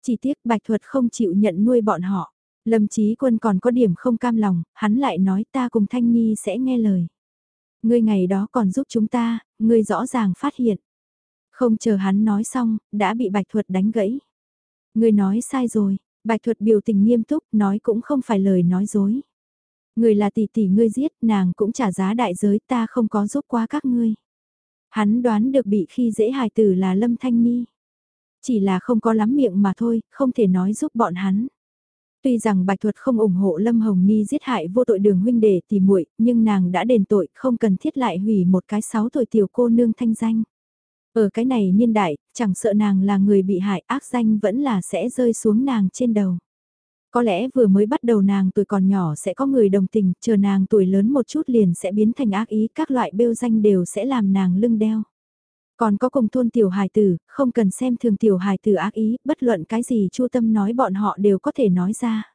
[SPEAKER 1] Chỉ tiếc Bạch Thuật không chịu nhận nuôi bọn họ. Lâm Chí Quân còn có điểm không cam lòng, hắn lại nói ta cùng Thanh Nhi sẽ nghe lời. Ngươi ngày đó còn giúp chúng ta, ngươi rõ ràng phát hiện. Không chờ hắn nói xong, đã bị Bạch Thuật đánh gãy. Ngươi nói sai rồi, Bạch Thuật biểu tình nghiêm túc, nói cũng không phải lời nói dối. Người là tỷ tỷ ngươi giết, nàng cũng trả giá đại giới ta không có giúp qua các ngươi. Hắn đoán được bị khi dễ hài tử là Lâm Thanh Nhi. Chỉ là không có lắm miệng mà thôi, không thể nói giúp bọn hắn. Tuy rằng Bạch Thuật không ủng hộ Lâm Hồng Ni giết hại vô tội đường huynh đệ tỷ muội, nhưng nàng đã đền tội, không cần thiết lại hủy một cái sáu tuổi tiểu cô nương thanh danh. Ở cái này niên đại, chẳng sợ nàng là người bị hại ác danh vẫn là sẽ rơi xuống nàng trên đầu. Có lẽ vừa mới bắt đầu nàng tuổi còn nhỏ sẽ có người đồng tình, chờ nàng tuổi lớn một chút liền sẽ biến thành ác ý, các loại bêu danh đều sẽ làm nàng lưng đeo. Còn có cùng thôn tiểu hài tử, không cần xem thường tiểu hài tử ác ý, bất luận cái gì chu tâm nói bọn họ đều có thể nói ra.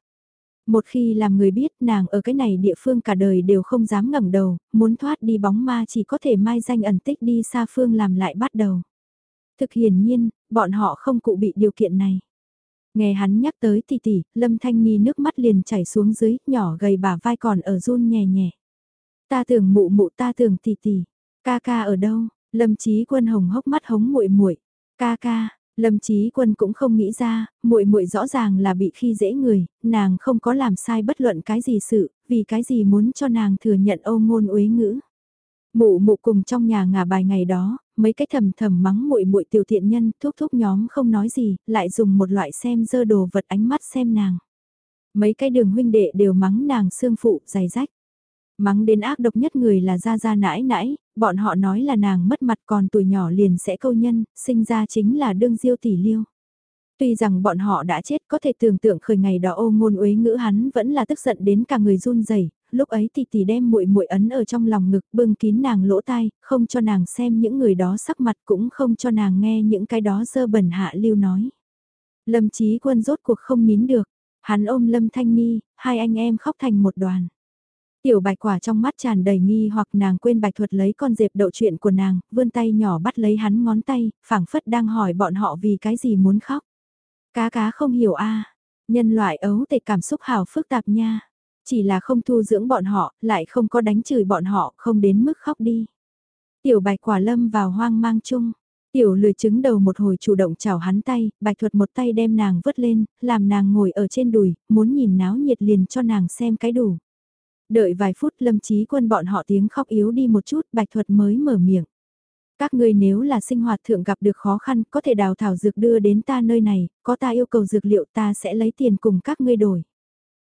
[SPEAKER 1] Một khi làm người biết nàng ở cái này địa phương cả đời đều không dám ngẩng đầu, muốn thoát đi bóng ma chỉ có thể mai danh ẩn tích đi xa phương làm lại bắt đầu. Thực hiển nhiên, bọn họ không cụ bị điều kiện này. Nghe hắn nhắc tới tỷ tỷ, Lâm Thanh Nhi nước mắt liền chảy xuống dưới, nhỏ gầy bả vai còn ở run nhẹ nhẹ. Ta tưởng mụ mụ ta tưởng tỷ tỷ, ca ca ở đâu? Lâm Chí Quân hồng hốc mắt hống muội muội, ca ca. Lâm Chí Quân cũng không nghĩ ra, muội muội rõ ràng là bị khi dễ người, nàng không có làm sai bất luận cái gì sự, vì cái gì muốn cho nàng thừa nhận âu ngôn uế ngữ. Mụ mụ cùng trong nhà ngả bài ngày đó, mấy cái thầm thầm mắng muội muội tiểu thiện nhân, thúc thúc nhóm không nói gì, lại dùng một loại xem dơ đồ vật ánh mắt xem nàng. Mấy cái đường huynh đệ đều mắng nàng xương phụ, dày rách. Mắng đến ác độc nhất người là gia gia nãi nãi, bọn họ nói là nàng mất mặt còn tuổi nhỏ liền sẽ câu nhân, sinh ra chính là đương diêu tỷ liêu. Tuy rằng bọn họ đã chết có thể tưởng tượng khởi ngày đó ô ngôn uế ngữ hắn vẫn là tức giận đến cả người run rẩy lúc ấy thì tỷ đem muội muội ấn ở trong lòng ngực bưng kín nàng lỗ tai, không cho nàng xem những người đó sắc mặt cũng không cho nàng nghe những cái đó dơ bẩn hạ lưu nói. Lâm Chí Quân rốt cuộc không nín được, hắn ôm Lâm Thanh Ni, hai anh em khóc thành một đoàn. Tiểu bạch quả trong mắt tràn đầy nghi hoặc nàng quên bạch thuật lấy con dẹp đậu chuyện của nàng, vươn tay nhỏ bắt lấy hắn ngón tay, phảng phất đang hỏi bọn họ vì cái gì muốn khóc. Cá cá không hiểu a nhân loại ấu tệ cảm xúc hào phức tạp nha. Chỉ là không thu dưỡng bọn họ, lại không có đánh chửi bọn họ, không đến mức khóc đi. Tiểu bạch quả lâm vào hoang mang chung. Tiểu lười chứng đầu một hồi chủ động chào hắn tay, bạch thuật một tay đem nàng vứt lên, làm nàng ngồi ở trên đùi, muốn nhìn náo nhiệt liền cho nàng xem cái đủ. Đợi vài phút lâm trí quân bọn họ tiếng khóc yếu đi một chút, bạch thuật mới mở miệng. Các ngươi nếu là sinh hoạt thượng gặp được khó khăn, có thể đào thảo dược đưa đến ta nơi này, có ta yêu cầu dược liệu ta sẽ lấy tiền cùng các ngươi đổi.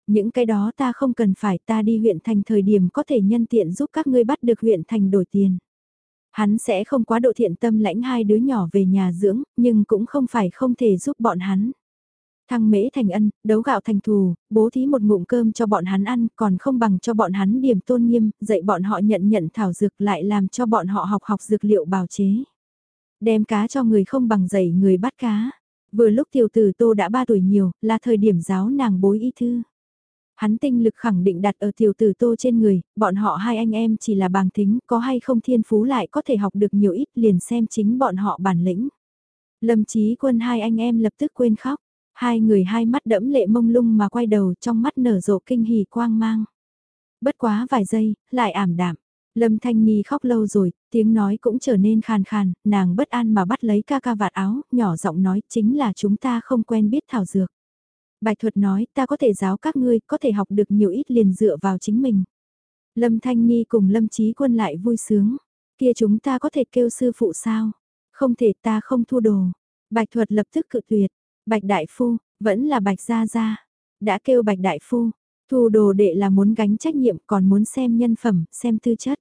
[SPEAKER 1] Những cái đó ta không cần phải ta đi huyện thành thời điểm có thể nhân tiện giúp các ngươi bắt được huyện thành đổi tiền. Hắn sẽ không quá độ thiện tâm lãnh hai đứa nhỏ về nhà dưỡng, nhưng cũng không phải không thể giúp bọn hắn. Thăng mễ thành ân, đấu gạo thành thù, bố thí một ngụm cơm cho bọn hắn ăn, còn không bằng cho bọn hắn điểm tôn nghiêm, dạy bọn họ nhận nhận thảo dược lại làm cho bọn họ học học dược liệu bào chế. Đem cá cho người không bằng dạy người bắt cá. Vừa lúc tiểu tử tô đã 3 tuổi nhiều, là thời điểm giáo nàng bối y thư. Hắn tinh lực khẳng định đặt ở tiểu tử tô trên người, bọn họ hai anh em chỉ là bàng tính, có hay không thiên phú lại có thể học được nhiều ít liền xem chính bọn họ bản lĩnh. Lâm chí quân hai anh em lập tức quên khóc, hai người hai mắt đẫm lệ mông lung mà quay đầu trong mắt nở rộ kinh hỉ quang mang. Bất quá vài giây, lại ảm đạm. Lâm Thanh Nhi khóc lâu rồi, tiếng nói cũng trở nên khàn khàn, nàng bất an mà bắt lấy ca ca vạt áo, nhỏ giọng nói chính là chúng ta không quen biết thảo dược. Bạch thuật nói ta có thể giáo các ngươi, có thể học được nhiều ít liền dựa vào chính mình. Lâm Thanh Nhi cùng Lâm Chí Quân lại vui sướng, kia chúng ta có thể kêu sư phụ sao? Không thể ta không thu đồ. Bạch thuật lập tức cự tuyệt, Bạch Đại Phu, vẫn là Bạch Gia Gia. Đã kêu Bạch Đại Phu, thu đồ đệ là muốn gánh trách nhiệm còn muốn xem nhân phẩm, xem tư chất.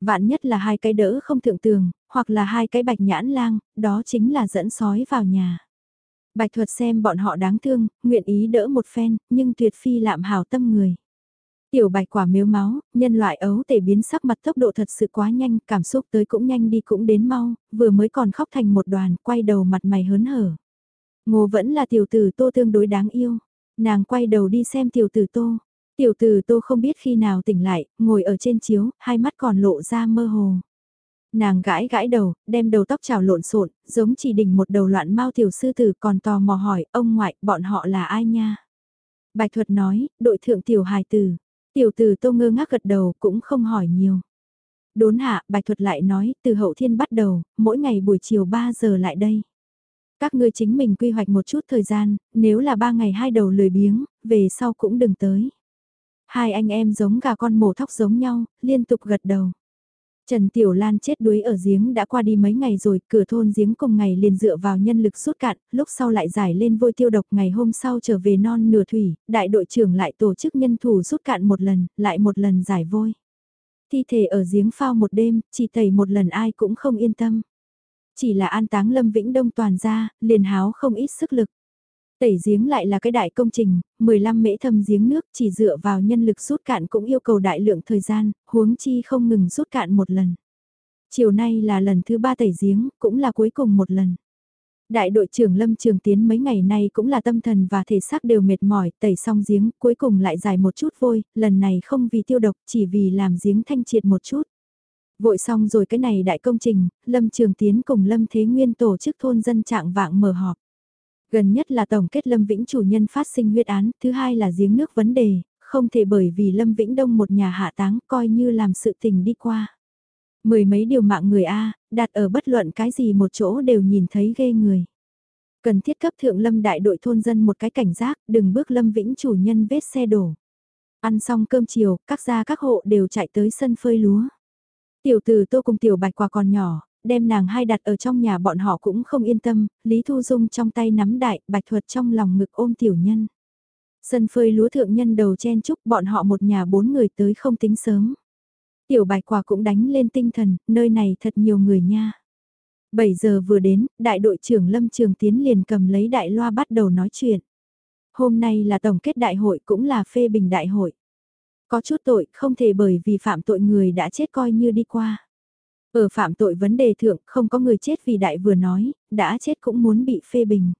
[SPEAKER 1] Vạn nhất là hai cái đỡ không thượng tường, hoặc là hai cái bạch nhãn lang, đó chính là dẫn sói vào nhà. Bạch thuật xem bọn họ đáng thương, nguyện ý đỡ một phen, nhưng tuyệt phi lạm hảo tâm người. Tiểu bạch quả miếu máu, nhân loại ấu tể biến sắc mặt tốc độ thật sự quá nhanh, cảm xúc tới cũng nhanh đi cũng đến mau, vừa mới còn khóc thành một đoàn, quay đầu mặt mày hớn hở. Ngô vẫn là tiểu tử tô tương đối đáng yêu. Nàng quay đầu đi xem tiểu tử tô. Tiểu tử tô không biết khi nào tỉnh lại, ngồi ở trên chiếu, hai mắt còn lộ ra mơ hồ. Nàng gãi gãi đầu, đem đầu tóc trào lộn xộn, giống chỉ đỉnh một đầu loạn mau tiểu sư tử còn tò mò hỏi, ông ngoại, bọn họ là ai nha? Bạch thuật nói, đội thượng tiểu hài tử. Tiểu tử tô ngơ ngác gật đầu cũng không hỏi nhiều. Đốn hạ, bạch thuật lại nói, từ hậu thiên bắt đầu, mỗi ngày buổi chiều 3 giờ lại đây. Các ngươi chính mình quy hoạch một chút thời gian, nếu là ba ngày hai đầu lười biếng, về sau cũng đừng tới. Hai anh em giống gà con mổ thóc giống nhau, liên tục gật đầu. Trần Tiểu Lan chết đuối ở giếng đã qua đi mấy ngày rồi, cửa thôn giếng cùng ngày liền dựa vào nhân lực rút cạn, lúc sau lại giải lên vôi tiêu độc ngày hôm sau trở về non nửa thủy, đại đội trưởng lại tổ chức nhân thủ rút cạn một lần, lại một lần giải vôi. Thi thể ở giếng phao một đêm, chỉ tẩy một lần ai cũng không yên tâm. Chỉ là an táng Lâm Vĩnh Đông toàn ra, liền háo không ít sức lực. Tẩy giếng lại là cái đại công trình, 15 mễ thâm giếng nước chỉ dựa vào nhân lực rút cạn cũng yêu cầu đại lượng thời gian, huống chi không ngừng rút cạn một lần. Chiều nay là lần thứ ba tẩy giếng, cũng là cuối cùng một lần. Đại đội trưởng Lâm Trường Tiến mấy ngày nay cũng là tâm thần và thể xác đều mệt mỏi, tẩy xong giếng, cuối cùng lại dài một chút vôi, lần này không vì tiêu độc, chỉ vì làm giếng thanh triệt một chút. Vội xong rồi cái này đại công trình, Lâm Trường Tiến cùng Lâm Thế Nguyên tổ chức thôn dân trạng vạng mở họp. Gần nhất là tổng kết Lâm Vĩnh chủ nhân phát sinh huyết án, thứ hai là giếng nước vấn đề, không thể bởi vì Lâm Vĩnh Đông một nhà hạ táng coi như làm sự tình đi qua. Mười mấy điều mạng người A, đặt ở bất luận cái gì một chỗ đều nhìn thấy ghê người. Cần thiết cấp thượng Lâm đại đội thôn dân một cái cảnh giác, đừng bước Lâm Vĩnh chủ nhân vết xe đổ. Ăn xong cơm chiều, các gia các hộ đều chạy tới sân phơi lúa. Tiểu từ tô cùng tiểu bạch quả còn nhỏ, đem nàng hai đặt ở trong nhà bọn họ cũng không yên tâm, Lý Thu Dung trong tay nắm đại, bạch thuật trong lòng ngực ôm tiểu nhân. Sân phơi lúa thượng nhân đầu chen chúc bọn họ một nhà bốn người tới không tính sớm. Tiểu bạch quả cũng đánh lên tinh thần, nơi này thật nhiều người nha. 7 giờ vừa đến, đại đội trưởng Lâm Trường Tiến liền cầm lấy đại loa bắt đầu nói chuyện. Hôm nay là tổng kết đại hội cũng là phê bình đại hội. Có chút tội không thể bởi vì phạm tội người đã chết coi như đi qua. Ở phạm tội vấn đề thượng không có người chết vì đại vừa nói, đã chết cũng muốn bị phê bình.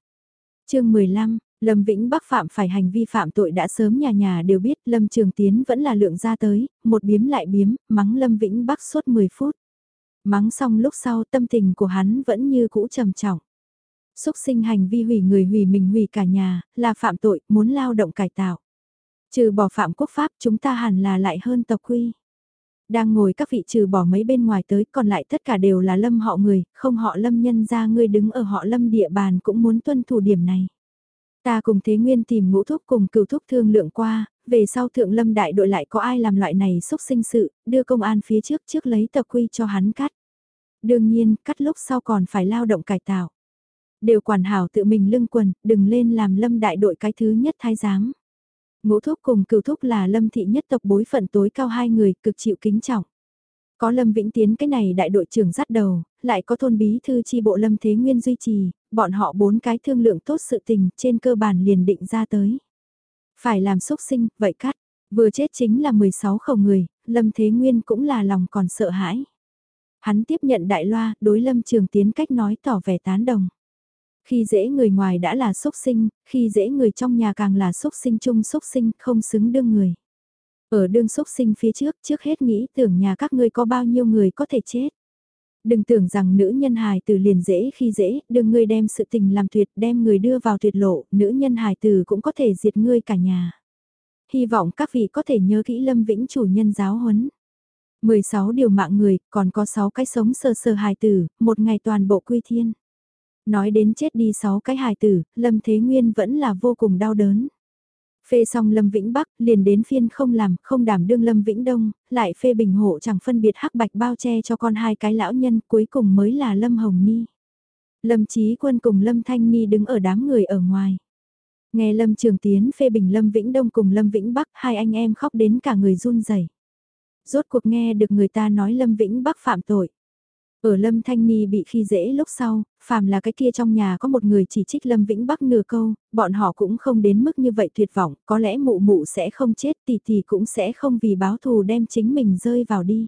[SPEAKER 1] chương 15, Lâm Vĩnh Bắc phạm phải hành vi phạm tội đã sớm nhà nhà đều biết Lâm Trường Tiến vẫn là lượng ra tới, một biếm lại biếm, mắng Lâm Vĩnh Bắc suốt 10 phút. Mắng xong lúc sau tâm tình của hắn vẫn như cũ trầm trọng. Xúc sinh hành vi hủy người hủy mình hủy cả nhà, là phạm tội, muốn lao động cải tạo. Trừ bỏ phạm quốc pháp chúng ta hẳn là lại hơn tộc quy. Đang ngồi các vị trừ bỏ mấy bên ngoài tới còn lại tất cả đều là lâm họ người, không họ lâm nhân ra ngươi đứng ở họ lâm địa bàn cũng muốn tuân thủ điểm này. Ta cùng Thế Nguyên tìm ngũ thúc cùng cựu thúc thương lượng qua, về sau thượng lâm đại đội lại có ai làm loại này xúc sinh sự, đưa công an phía trước trước lấy tập quy cho hắn cắt. Đương nhiên, cắt lúc sau còn phải lao động cải tạo. Đều quản hảo tự mình lưng quần, đừng lên làm lâm đại đội cái thứ nhất thái giám. Ngũ thúc cùng cửu thúc là lâm thị nhất tộc bối phận tối cao hai người cực chịu kính trọng. Có Lâm Vĩnh Tiến cái này đại đội trưởng dắt đầu, lại có thôn bí thư chi bộ Lâm Thế Nguyên duy trì, bọn họ bốn cái thương lượng tốt sự tình trên cơ bản liền định ra tới. Phải làm xúc sinh, vậy cắt, vừa chết chính là 16 khẩu người, Lâm Thế Nguyên cũng là lòng còn sợ hãi. Hắn tiếp nhận đại loa, đối Lâm Trường Tiến cách nói tỏ vẻ tán đồng. Khi dễ người ngoài đã là xúc sinh, khi dễ người trong nhà càng là xúc sinh chung xúc sinh, không xứng đương người. Ở đương xúc sinh phía trước, trước hết nghĩ tưởng nhà các ngươi có bao nhiêu người có thể chết. Đừng tưởng rằng nữ nhân hài tử liền dễ khi dễ, đừng ngươi đem sự tình làm tuyệt, đem người đưa vào tuyệt lộ, nữ nhân hài tử cũng có thể diệt ngươi cả nhà. Hy vọng các vị có thể nhớ kỹ Lâm Vĩnh chủ nhân giáo huấn. 16 điều mạng người, còn có 6 cái sống sờ sờ hài tử, một ngày toàn bộ quy thiên. Nói đến chết đi 6 cái hài tử, Lâm Thế Nguyên vẫn là vô cùng đau đớn. Phê xong Lâm Vĩnh Bắc, liền đến phiên không làm, không đảm đương Lâm Vĩnh Đông, lại phê bình hộ chẳng phân biệt hắc bạch bao che cho con hai cái lão nhân, cuối cùng mới là Lâm Hồng Ni. Lâm Chí Quân cùng Lâm Thanh Ni đứng ở đám người ở ngoài. Nghe Lâm Trường Tiến phê bình Lâm Vĩnh Đông cùng Lâm Vĩnh Bắc, hai anh em khóc đến cả người run rẩy. Rốt cuộc nghe được người ta nói Lâm Vĩnh Bắc phạm tội. Ở Lâm Thanh Ni bị khi dễ lúc sau, phàm là cái kia trong nhà có một người chỉ trích Lâm Vĩnh Bắc nửa câu, bọn họ cũng không đến mức như vậy tuyệt vọng, có lẽ mụ mụ sẽ không chết tỷ tỷ cũng sẽ không vì báo thù đem chính mình rơi vào đi.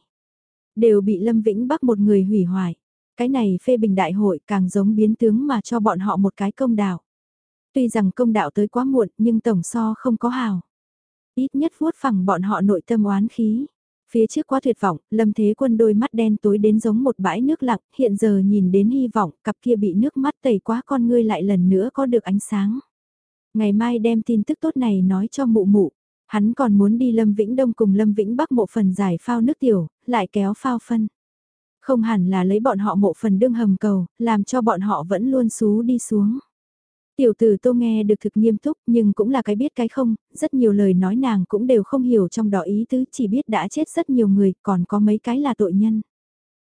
[SPEAKER 1] Đều bị Lâm Vĩnh Bắc một người hủy hoại. Cái này phê bình đại hội càng giống biến tướng mà cho bọn họ một cái công đạo. Tuy rằng công đạo tới quá muộn nhưng tổng so không có hào. Ít nhất vuốt phẳng bọn họ nội tâm oán khí. Phía trước quá tuyệt vọng, Lâm Thế Quân đôi mắt đen tối đến giống một bãi nước lặng, hiện giờ nhìn đến hy vọng, cặp kia bị nước mắt tẩy quá con ngươi lại lần nữa có được ánh sáng. Ngày mai đem tin tức tốt này nói cho mụ mụ, hắn còn muốn đi Lâm Vĩnh Đông cùng Lâm Vĩnh Bắc mộ phần giải phao nước tiểu, lại kéo phao phân. Không hẳn là lấy bọn họ mộ phần đương hầm cầu, làm cho bọn họ vẫn luôn xú đi xuống. Tiểu tử tô nghe được thực nghiêm túc nhưng cũng là cái biết cái không, rất nhiều lời nói nàng cũng đều không hiểu trong đó ý tứ chỉ biết đã chết rất nhiều người còn có mấy cái là tội nhân.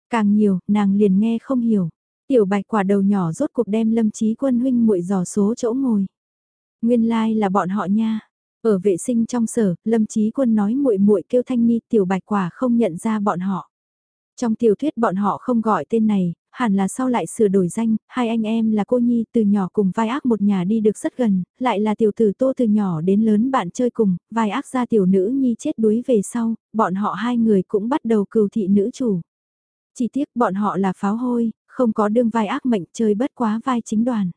[SPEAKER 1] Càng nhiều, nàng liền nghe không hiểu. Tiểu bạch quả đầu nhỏ rốt cuộc đem lâm trí quân huynh muội dò số chỗ ngồi. Nguyên lai like là bọn họ nha. Ở vệ sinh trong sở, lâm trí quân nói muội muội kêu thanh ni tiểu bạch quả không nhận ra bọn họ. Trong tiểu thuyết bọn họ không gọi tên này, hẳn là sau lại sửa đổi danh, hai anh em là cô Nhi từ nhỏ cùng vai ác một nhà đi được rất gần, lại là tiểu tử tô từ nhỏ đến lớn bạn chơi cùng, vai ác ra tiểu nữ Nhi chết đuối về sau, bọn họ hai người cũng bắt đầu cừu thị nữ chủ. Chỉ tiếc bọn họ là pháo hôi, không có đương vai ác mệnh chơi bất quá vai chính đoàn.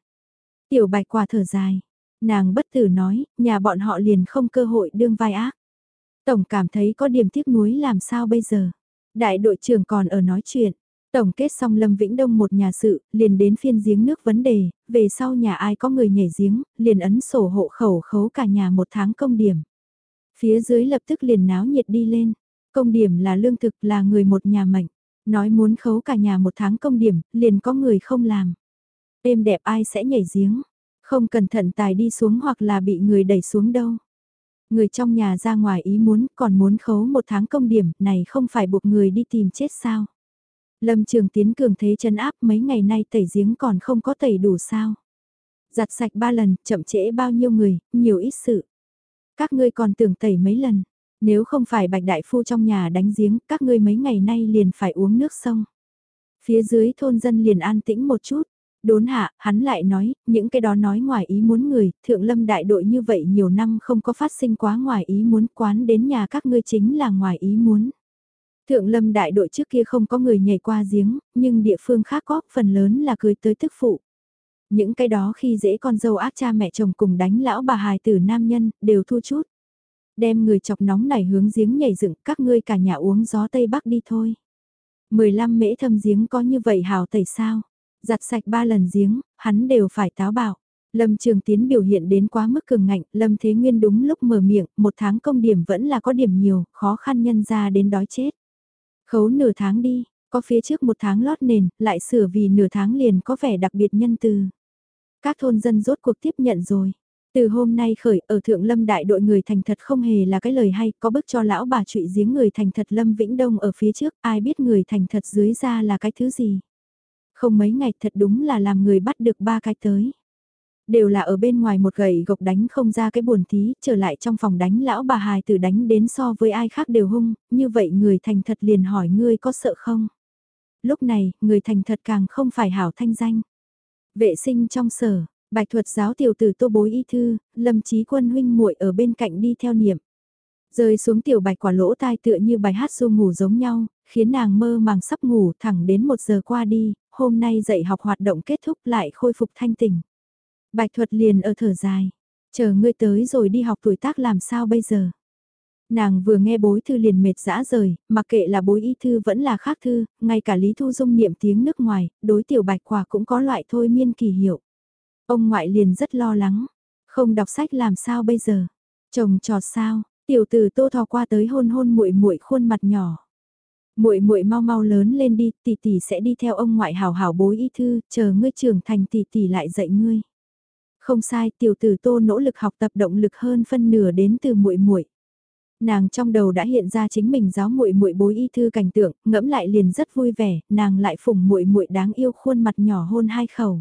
[SPEAKER 1] Tiểu bạch quả thở dài, nàng bất tử nói, nhà bọn họ liền không cơ hội đương vai ác. Tổng cảm thấy có điểm tiếc nuối làm sao bây giờ. Đại đội trưởng còn ở nói chuyện. Tổng kết xong Lâm Vĩnh Đông một nhà sự, liền đến phiên giếng nước vấn đề, về sau nhà ai có người nhảy giếng, liền ấn sổ hộ khẩu khấu cả nhà một tháng công điểm. Phía dưới lập tức liền náo nhiệt đi lên. Công điểm là lương thực là người một nhà mệnh. Nói muốn khấu cả nhà một tháng công điểm, liền có người không làm. Êm đẹp ai sẽ nhảy giếng. Không cẩn thận tài đi xuống hoặc là bị người đẩy xuống đâu. Người trong nhà ra ngoài ý muốn còn muốn khấu một tháng công điểm này không phải buộc người đi tìm chết sao. Lâm Trường Tiến cường thế chân áp mấy ngày nay tẩy giếng còn không có tẩy đủ sao. Giặt sạch ba lần, chậm trễ bao nhiêu người, nhiều ít sự. Các ngươi còn tưởng tẩy mấy lần, nếu không phải bạch đại phu trong nhà đánh giếng, các ngươi mấy ngày nay liền phải uống nước sông. Phía dưới thôn dân liền an tĩnh một chút, đốn hạ, hắn lại nói, những cái đó nói ngoài ý muốn người, thượng lâm đại đội như vậy nhiều năm không có phát sinh quá ngoài ý muốn quán đến nhà các ngươi chính là ngoài ý muốn. Thượng lâm đại đội trước kia không có người nhảy qua giếng, nhưng địa phương khác có, phần lớn là cười tới tức phụ. Những cái đó khi dễ con dâu ác cha mẹ chồng cùng đánh lão bà hài tử nam nhân, đều thu chút. Đem người chọc nóng nảy hướng giếng nhảy dựng, các ngươi cả nhà uống gió Tây Bắc đi thôi. 15 mễ thâm giếng có như vậy hào tẩy sao? Giặt sạch ba lần giếng, hắn đều phải táo bạo. Lâm Trường Tiến biểu hiện đến quá mức cường ngạnh, Lâm Thế Nguyên đúng lúc mở miệng, một tháng công điểm vẫn là có điểm nhiều, khó khăn nhân ra đến đói chết. Khấu nửa tháng đi, có phía trước một tháng lót nền, lại sửa vì nửa tháng liền có vẻ đặc biệt nhân từ. Các thôn dân rốt cuộc tiếp nhận rồi. Từ hôm nay khởi ở Thượng Lâm đại đội người thành thật không hề là cái lời hay, có bức cho lão bà trụy giếng người thành thật Lâm Vĩnh Đông ở phía trước, ai biết người thành thật dưới ra là cái thứ gì. Không mấy ngày thật đúng là làm người bắt được ba cái tới. Đều là ở bên ngoài một gậy gộc đánh không ra cái buồn tí, trở lại trong phòng đánh lão bà hài tử đánh đến so với ai khác đều hung, như vậy người thành thật liền hỏi ngươi có sợ không? Lúc này, người thành thật càng không phải hảo thanh danh. Vệ sinh trong sở, bạch thuật giáo tiểu tử tô bối y thư, lâm trí quân huynh muội ở bên cạnh đi theo niệm. Rơi xuống tiểu bạch quả lỗ tai tựa như bài hát du ngủ giống nhau, khiến nàng mơ màng sắp ngủ thẳng đến một giờ qua đi, hôm nay dạy học hoạt động kết thúc lại khôi phục thanh tỉnh. Bạch thuật liền ở thở dài, chờ ngươi tới rồi đi học tuổi tác làm sao bây giờ. Nàng vừa nghe bối thư liền mệt dã rời, mặc kệ là bối y thư vẫn là khác thư, ngay cả Lý Thu Dung niệm tiếng nước ngoài, đối tiểu bạch quả cũng có loại thôi miên kỳ hiệu. Ông ngoại liền rất lo lắng, không đọc sách làm sao bây giờ, chồng trọt sao, tiểu tử tô thò qua tới hôn hôn muội muội khuôn mặt nhỏ. Muội muội mau mau lớn lên đi, tỷ tỷ sẽ đi theo ông ngoại hảo hảo bối y thư, chờ ngươi trưởng thành tỷ tỷ lại dạy ngươi. Không sai, tiểu tử Tô nỗ lực học tập động lực hơn phân nửa đến từ muội muội. Nàng trong đầu đã hiện ra chính mình giáo muội muội bối y thư cảnh tượng, ngẫm lại liền rất vui vẻ, nàng lại phủng muội muội đáng yêu khuôn mặt nhỏ hôn hai khẩu.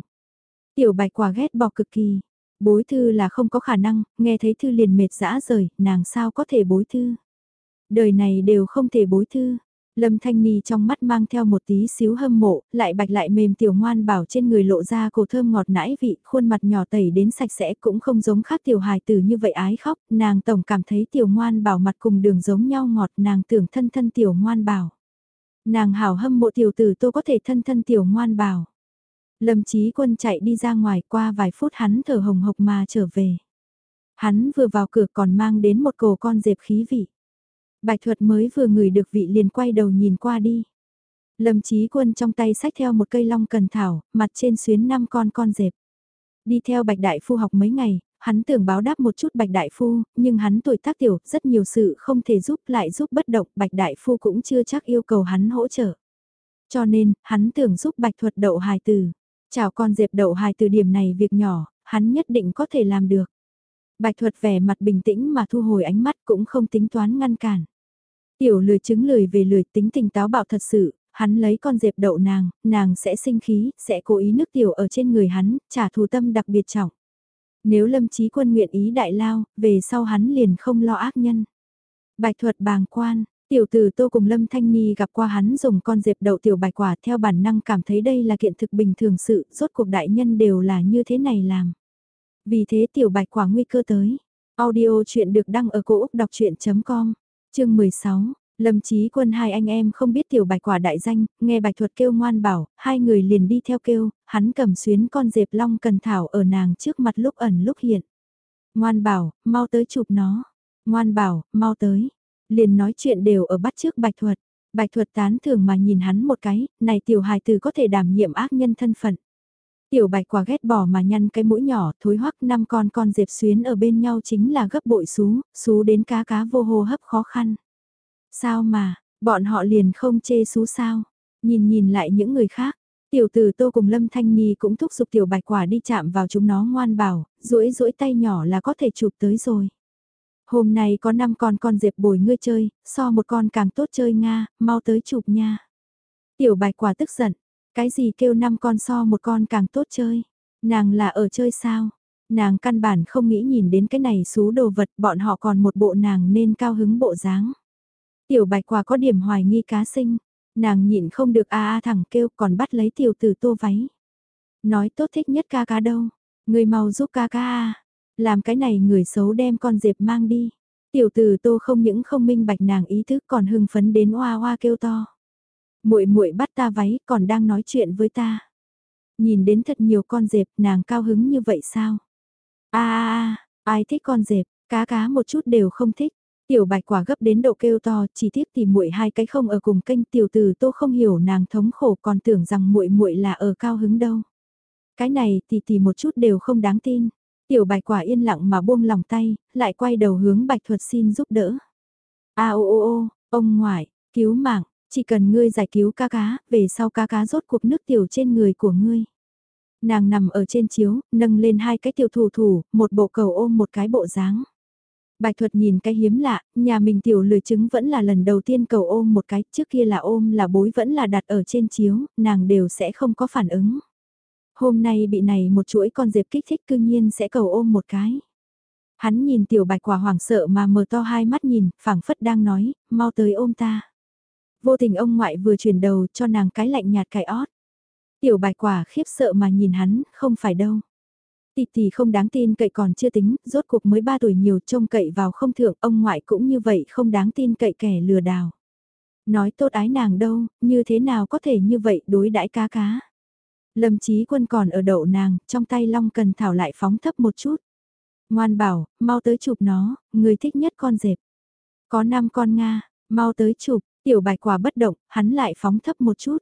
[SPEAKER 1] Tiểu bạch quả ghét bỏ cực kỳ, bối thư là không có khả năng, nghe thấy thư liền mệt dã rời, nàng sao có thể bối thư. Đời này đều không thể bối thư, Lâm Thanh Ni trong mắt mang theo một tí xíu hâm mộ, lại bạch lại mềm tiểu ngoan bảo trên người lộ ra cổ thơm ngọt nãi vị, khuôn mặt nhỏ tẩy đến sạch sẽ cũng không giống khác tiểu hài tử như vậy ái khóc, nàng tổng cảm thấy tiểu ngoan bảo mặt cùng đường giống nhau ngọt, nàng tưởng thân thân tiểu ngoan bảo. Nàng hảo hâm mộ tiểu tử tô có thể thân thân tiểu ngoan bảo. Lâm Chí Quân chạy đi ra ngoài qua vài phút hắn thở hồng hộc mà trở về. Hắn vừa vào cửa còn mang đến một cổ con dẹp khí vị. Bạch thuật mới vừa ngửi được vị liền quay đầu nhìn qua đi. Lâm Chí Quân trong tay sách theo một cây long cần thảo, mặt trên xuyến năm con con dẹp. Đi theo Bạch Đại Phu học mấy ngày, hắn tưởng báo đáp một chút Bạch Đại Phu, nhưng hắn tuổi tác tiểu, rất nhiều sự không thể giúp lại giúp bất động, Bạch Đại Phu cũng chưa chắc yêu cầu hắn hỗ trợ. Cho nên, hắn tưởng giúp Bạch Thuật đậu hài từ. Chào con dẹp đậu hài từ điểm này việc nhỏ, hắn nhất định có thể làm được. Bạch Thuật vẻ mặt bình tĩnh mà thu hồi ánh mắt cũng không tính toán ngăn cản. Tiểu lười chứng lười về lười tính tình táo bạo thật sự, hắn lấy con dẹp đậu nàng, nàng sẽ sinh khí, sẽ cố ý nước tiểu ở trên người hắn, trả thù tâm đặc biệt trọng. Nếu lâm trí quân nguyện ý đại lao, về sau hắn liền không lo ác nhân. Bạch thuật bàng quan, tiểu tử tô cùng lâm thanh ni gặp qua hắn dùng con dẹp đậu tiểu bạch quả theo bản năng cảm thấy đây là kiện thực bình thường sự, rốt cuộc đại nhân đều là như thế này làm. Vì thế tiểu bạch quả nguy cơ tới. Audio chuyện được đăng ở cổ Úc đọc chuyện.com chương 16, Lâm Chí Quân hai anh em không biết tiểu bạch quả đại danh, nghe bạch thuật kêu ngoan bảo, hai người liền đi theo kêu, hắn cầm xuyến con dẹp long cần thảo ở nàng trước mặt lúc ẩn lúc hiện. Ngoan bảo, mau tới chụp nó. Ngoan bảo, mau tới. Liền nói chuyện đều ở bắt trước bạch thuật. Bạch thuật tán thường mà nhìn hắn một cái, này tiểu hài tử có thể đảm nhiệm ác nhân thân phận. Tiểu bạch quả ghét bỏ mà nhăn cái mũi nhỏ, thối hoắc năm con con dẹp xuyến ở bên nhau chính là gấp bội xú, xú đến cá cá vô hô hấp khó khăn. Sao mà, bọn họ liền không chê xú sao? Nhìn nhìn lại những người khác, tiểu tử tô cùng Lâm Thanh Nhi cũng thúc giục tiểu bạch quả đi chạm vào chúng nó ngoan bảo, duỗi duỗi tay nhỏ là có thể chụp tới rồi. Hôm nay có 5 con con dẹp bồi ngươi chơi, so một con càng tốt chơi Nga, mau tới chụp nha. Tiểu bạch quả tức giận, cái gì kêu năm con so một con càng tốt chơi? Nàng là ở chơi sao? Nàng căn bản không nghĩ nhìn đến cái này xú đồ vật, bọn họ còn một bộ nàng nên cao hứng bộ dáng. Tiểu bạch quả có điểm hoài nghi cá sinh. Nàng nhịn không được a a thẳng kêu, còn bắt lấy tiểu tử tô váy. Nói tốt thích nhất ca ca đâu. Người mau giúp ca ca a Làm cái này người xấu đem con dẹp mang đi. Tiểu tử tô không những không minh bạch nàng ý thức còn hưng phấn đến oa oa kêu to muội muội bắt ta váy còn đang nói chuyện với ta. Nhìn đến thật nhiều con dẹp nàng cao hứng như vậy sao? a a ai thích con dẹp, cá cá một chút đều không thích. Tiểu bạch quả gấp đến độ kêu to, chỉ tiếc tìm muội hai cái không ở cùng kênh tiểu từ tô không hiểu nàng thống khổ còn tưởng rằng muội muội là ở cao hứng đâu. Cái này thì thì một chút đều không đáng tin. Tiểu bạch quả yên lặng mà buông lòng tay, lại quay đầu hướng bạch thuật xin giúp đỡ. A ô ô ô, ông ngoại, cứu mạng, chỉ cần ngươi giải cứu ca cá, về sau ca cá rốt cuộc nước tiểu trên người của ngươi. Nàng nằm ở trên chiếu, nâng lên hai cái tiểu thủ thủ, một bộ cầu ôm một cái bộ dáng. Bạch thuật nhìn cái hiếm lạ, nhà mình tiểu lười chứng vẫn là lần đầu tiên cầu ôm một cái, trước kia là ôm là bối vẫn là đặt ở trên chiếu, nàng đều sẽ không có phản ứng. Hôm nay bị này một chuỗi con dẹp kích thích cương nhiên sẽ cầu ôm một cái. Hắn nhìn tiểu bạch quả hoảng sợ mà mở to hai mắt nhìn, phảng phất đang nói, mau tới ôm ta. Vô tình ông ngoại vừa chuyển đầu cho nàng cái lạnh nhạt cái ót. Tiểu bạch quả khiếp sợ mà nhìn hắn, không phải đâu. tì tì không đáng tin cậy còn chưa tính, rốt cuộc mới 3 tuổi nhiều trông cậy vào không thượng, ông ngoại cũng như vậy không đáng tin cậy kẻ lừa đảo. Nói tốt ái nàng đâu, như thế nào có thể như vậy đối đãi cá cá. Lâm Chí Quân còn ở đậu nàng, trong tay Long Cần Thảo lại phóng thấp một chút. Ngoan bảo, mau tới chụp nó, người thích nhất con dẹp. Có 5 con Nga, mau tới chụp, Tiểu bạch quả bất động, hắn lại phóng thấp một chút.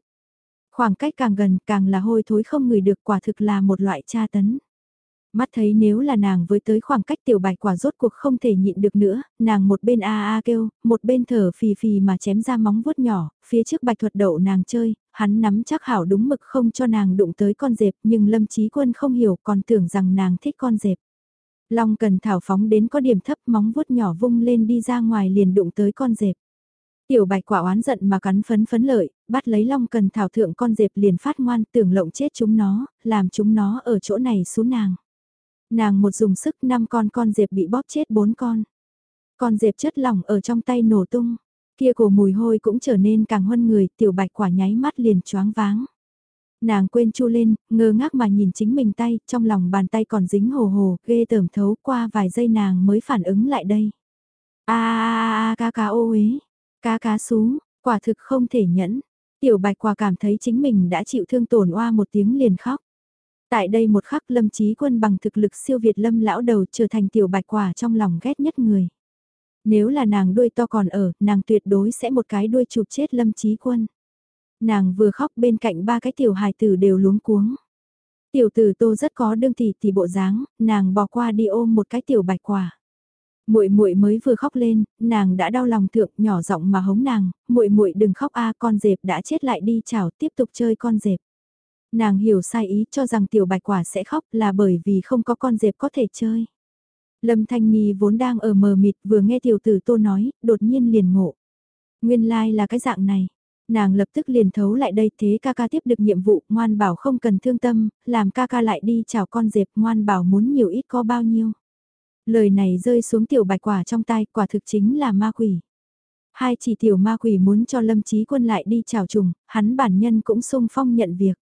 [SPEAKER 1] Khoảng cách càng gần càng là hôi thối không người được quả thực là một loại tra tấn. Mắt thấy nếu là nàng với tới khoảng cách tiểu bạch quả rốt cuộc không thể nhịn được nữa, nàng một bên a a kêu, một bên thở phì phì mà chém ra móng vuốt nhỏ, phía trước bạch thuật đậu nàng chơi, hắn nắm chắc hảo đúng mực không cho nàng đụng tới con dẹp nhưng lâm trí quân không hiểu còn tưởng rằng nàng thích con dẹp. Long cần thảo phóng đến có điểm thấp móng vuốt nhỏ vung lên đi ra ngoài liền đụng tới con dẹp. Tiểu bạch quả oán giận mà cắn phấn phấn lợi, bắt lấy long cần thảo thượng con dẹp liền phát ngoan tưởng lộng chết chúng nó, làm chúng nó ở chỗ này xuống nàng. Nàng một dùng sức năm con con dẹp bị bóp chết bốn con. Con dẹp chất lỏng ở trong tay nổ tung, kia cổ mùi hôi cũng trở nên càng huân người, tiểu bạch quả nháy mắt liền choáng váng. Nàng quên chu lên, ngơ ngác mà nhìn chính mình tay, trong lòng bàn tay còn dính hồ hồ, ghê tởm thấu qua vài giây nàng mới phản ứng lại đây. a a a ca ca ô uế, cá cá sú, quả thực không thể nhẫn. Tiểu bạch quả cảm thấy chính mình đã chịu thương tổn oa một tiếng liền khóc. Tại đây một khắc lâm trí quân bằng thực lực siêu việt lâm lão đầu trở thành tiểu bạch quả trong lòng ghét nhất người. Nếu là nàng đuôi to còn ở, nàng tuyệt đối sẽ một cái đuôi chụp chết lâm trí quân. Nàng vừa khóc bên cạnh ba cái tiểu hài tử đều luống cuống. Tiểu tử tô rất có đương tỷ tỷ bộ dáng, nàng bỏ qua đi ôm một cái tiểu bạch quả. Muội muội mới vừa khóc lên, nàng đã đau lòng thượng, nhỏ giọng mà hống nàng, "Muội muội đừng khóc a, con dẹp đã chết lại đi chào, tiếp tục chơi con dẹp." Nàng hiểu sai ý cho rằng tiểu bạch quả sẽ khóc là bởi vì không có con dẹp có thể chơi. Lâm Thanh Nhi vốn đang ở mờ mịt vừa nghe tiểu tử tô nói, đột nhiên liền ngộ. Nguyên lai like là cái dạng này. Nàng lập tức liền thấu lại đây thế ca ca tiếp được nhiệm vụ ngoan bảo không cần thương tâm, làm ca ca lại đi chào con dẹp ngoan bảo muốn nhiều ít có bao nhiêu. Lời này rơi xuống tiểu bạch quả trong tay quả thực chính là ma quỷ. Hai chỉ tiểu ma quỷ muốn cho lâm trí quân lại đi chào trùng, hắn bản nhân cũng sung phong nhận việc.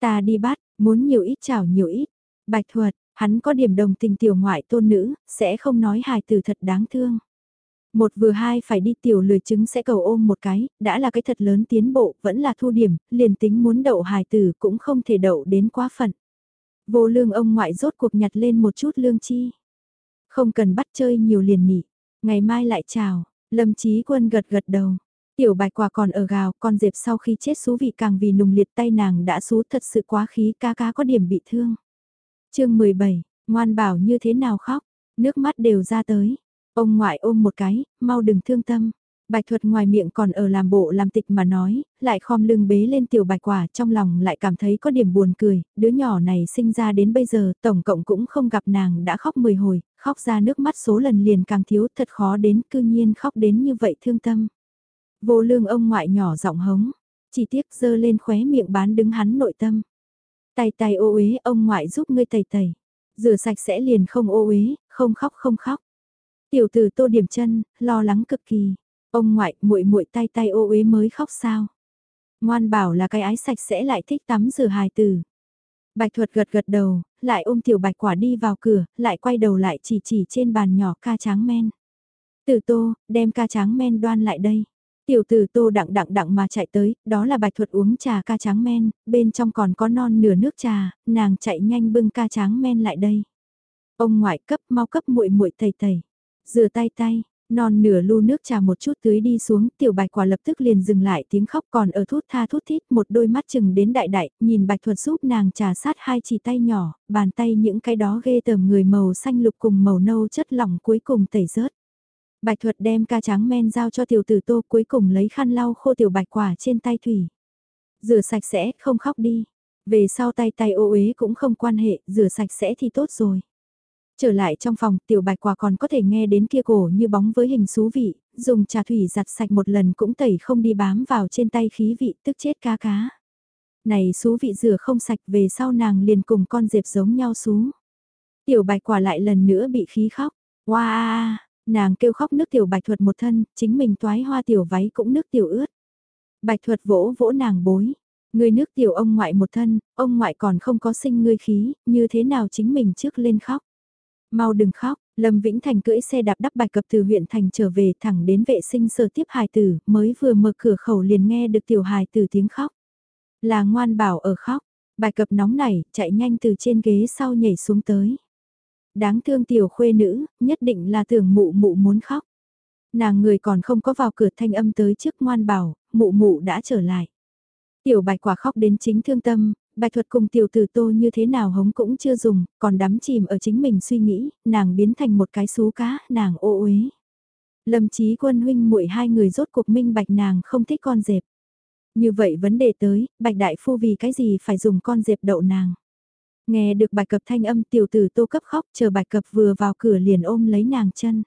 [SPEAKER 1] Ta đi bắt, muốn nhiều ít chào nhiều ít. Bạch thuật, hắn có điểm đồng tình tiểu ngoại tôn nữ, sẽ không nói hài từ thật đáng thương. Một vừa hai phải đi tiểu lười chứng sẽ cầu ôm một cái, đã là cái thật lớn tiến bộ, vẫn là thu điểm, liền tính muốn đậu hài tử cũng không thể đậu đến quá phận. Vô lương ông ngoại rốt cuộc nhặt lên một chút lương chi. Không cần bắt chơi nhiều liền nị. ngày mai lại chào, lâm chí quân gật gật đầu. Tiểu bạch quả còn ở gào, con dẹp sau khi chết xú vị càng vì nùng liệt tay nàng đã xú thật sự quá khí ca ca có điểm bị thương. chương 17, ngoan bảo như thế nào khóc, nước mắt đều ra tới. Ông ngoại ôm một cái, mau đừng thương tâm. Bạch thuật ngoài miệng còn ở làm bộ làm tịch mà nói, lại khom lưng bế lên tiểu bạch quả trong lòng lại cảm thấy có điểm buồn cười, đứa nhỏ này sinh ra đến bây giờ tổng cộng cũng không gặp nàng đã khóc 10 hồi, khóc ra nước mắt số lần liền càng thiếu thật khó đến cư nhiên khóc đến như vậy thương tâm. Vô lương ông ngoại nhỏ giọng hống, chỉ tiếc dơ lên khóe miệng bán đứng hắn nội tâm. Tay tay ô uế ông ngoại giúp ngươi tẩy tẩy, rửa sạch sẽ liền không ô uế, không khóc không khóc. Tiểu tử tô điểm chân, lo lắng cực kỳ. Ông ngoại, muội muội tay tay ô uế mới khóc sao? Ngoan bảo là cái ái sạch sẽ lại thích tắm rửa hài tử. Bạch thuật gật gật đầu, lại ôm tiểu bạch quả đi vào cửa, lại quay đầu lại chỉ chỉ trên bàn nhỏ ca tráng men. Tử tô, đem ca tráng men đoan lại đây. Tiểu tử tô đặng đặng đặng mà chạy tới, đó là bạch thuật uống trà ca tráng men, bên trong còn có non nửa nước trà, nàng chạy nhanh bưng ca tráng men lại đây. Ông ngoại cấp mau cấp muội muội tẩy tẩy. Rửa tay tay, non nửa lu nước trà một chút tưới đi xuống, tiểu bạch quả lập tức liền dừng lại tiếng khóc còn ở thút tha thút thít một đôi mắt chừng đến đại đại, nhìn bạch thuật giúp nàng trà sát hai chỉ tay nhỏ, bàn tay những cái đó ghê tởm người màu xanh lục cùng màu nâu chất lỏng cuối cùng tẩy rớt. Bạch thuật đem ca trắng men giao cho tiểu tử tô cuối cùng lấy khăn lau khô tiểu bạch quả trên tay thủy. Rửa sạch sẽ, không khóc đi. Về sau tay tay ô uế cũng không quan hệ, rửa sạch sẽ thì tốt rồi. Trở lại trong phòng, tiểu bạch quả còn có thể nghe đến kia cổ như bóng với hình xú vị, dùng trà thủy giặt sạch một lần cũng tẩy không đi bám vào trên tay khí vị tức chết cá cá. Này xú vị rửa không sạch về sau nàng liền cùng con dẹp giống nhau xú. Tiểu bạch quả lại lần nữa bị khí khóc. Wow, nàng kêu khóc nước tiểu bạch thuật một thân, chính mình toái hoa tiểu váy cũng nước tiểu ướt. Bạch thuật vỗ vỗ nàng bối. Người nước tiểu ông ngoại một thân, ông ngoại còn không có sinh ngươi khí, như thế nào chính mình trước lên khóc. Mau đừng khóc, Lâm Vĩnh Thành cưỡi xe đạp đắp bạch cập từ huyện thành trở về thẳng đến vệ sinh sở tiếp hài tử, mới vừa mở cửa khẩu liền nghe được tiểu hài tử tiếng khóc. Là ngoan bảo ở khóc, bài cập nóng nảy, chạy nhanh từ trên ghế sau nhảy xuống tới. Đáng thương tiểu khuê nữ, nhất định là tưởng mụ mụ muốn khóc. Nàng người còn không có vào cửa thanh âm tới trước ngoan bảo, mụ mụ đã trở lại. Tiểu bạch quả khóc đến chính thương tâm, bạch thuật cùng tiểu tử tô như thế nào hống cũng chưa dùng, còn đắm chìm ở chính mình suy nghĩ, nàng biến thành một cái xú cá, nàng ô uế. Lâm Chí Quân huynh muội hai người rốt cuộc minh bạch nàng không thích con dẹp. Như vậy vấn đề tới, bạch đại phu vì cái gì phải dùng con dẹp đậu nàng. Nghe được bài cập thanh âm tiểu tử tô cấp khóc chờ bài cập vừa vào cửa liền ôm lấy nàng chân.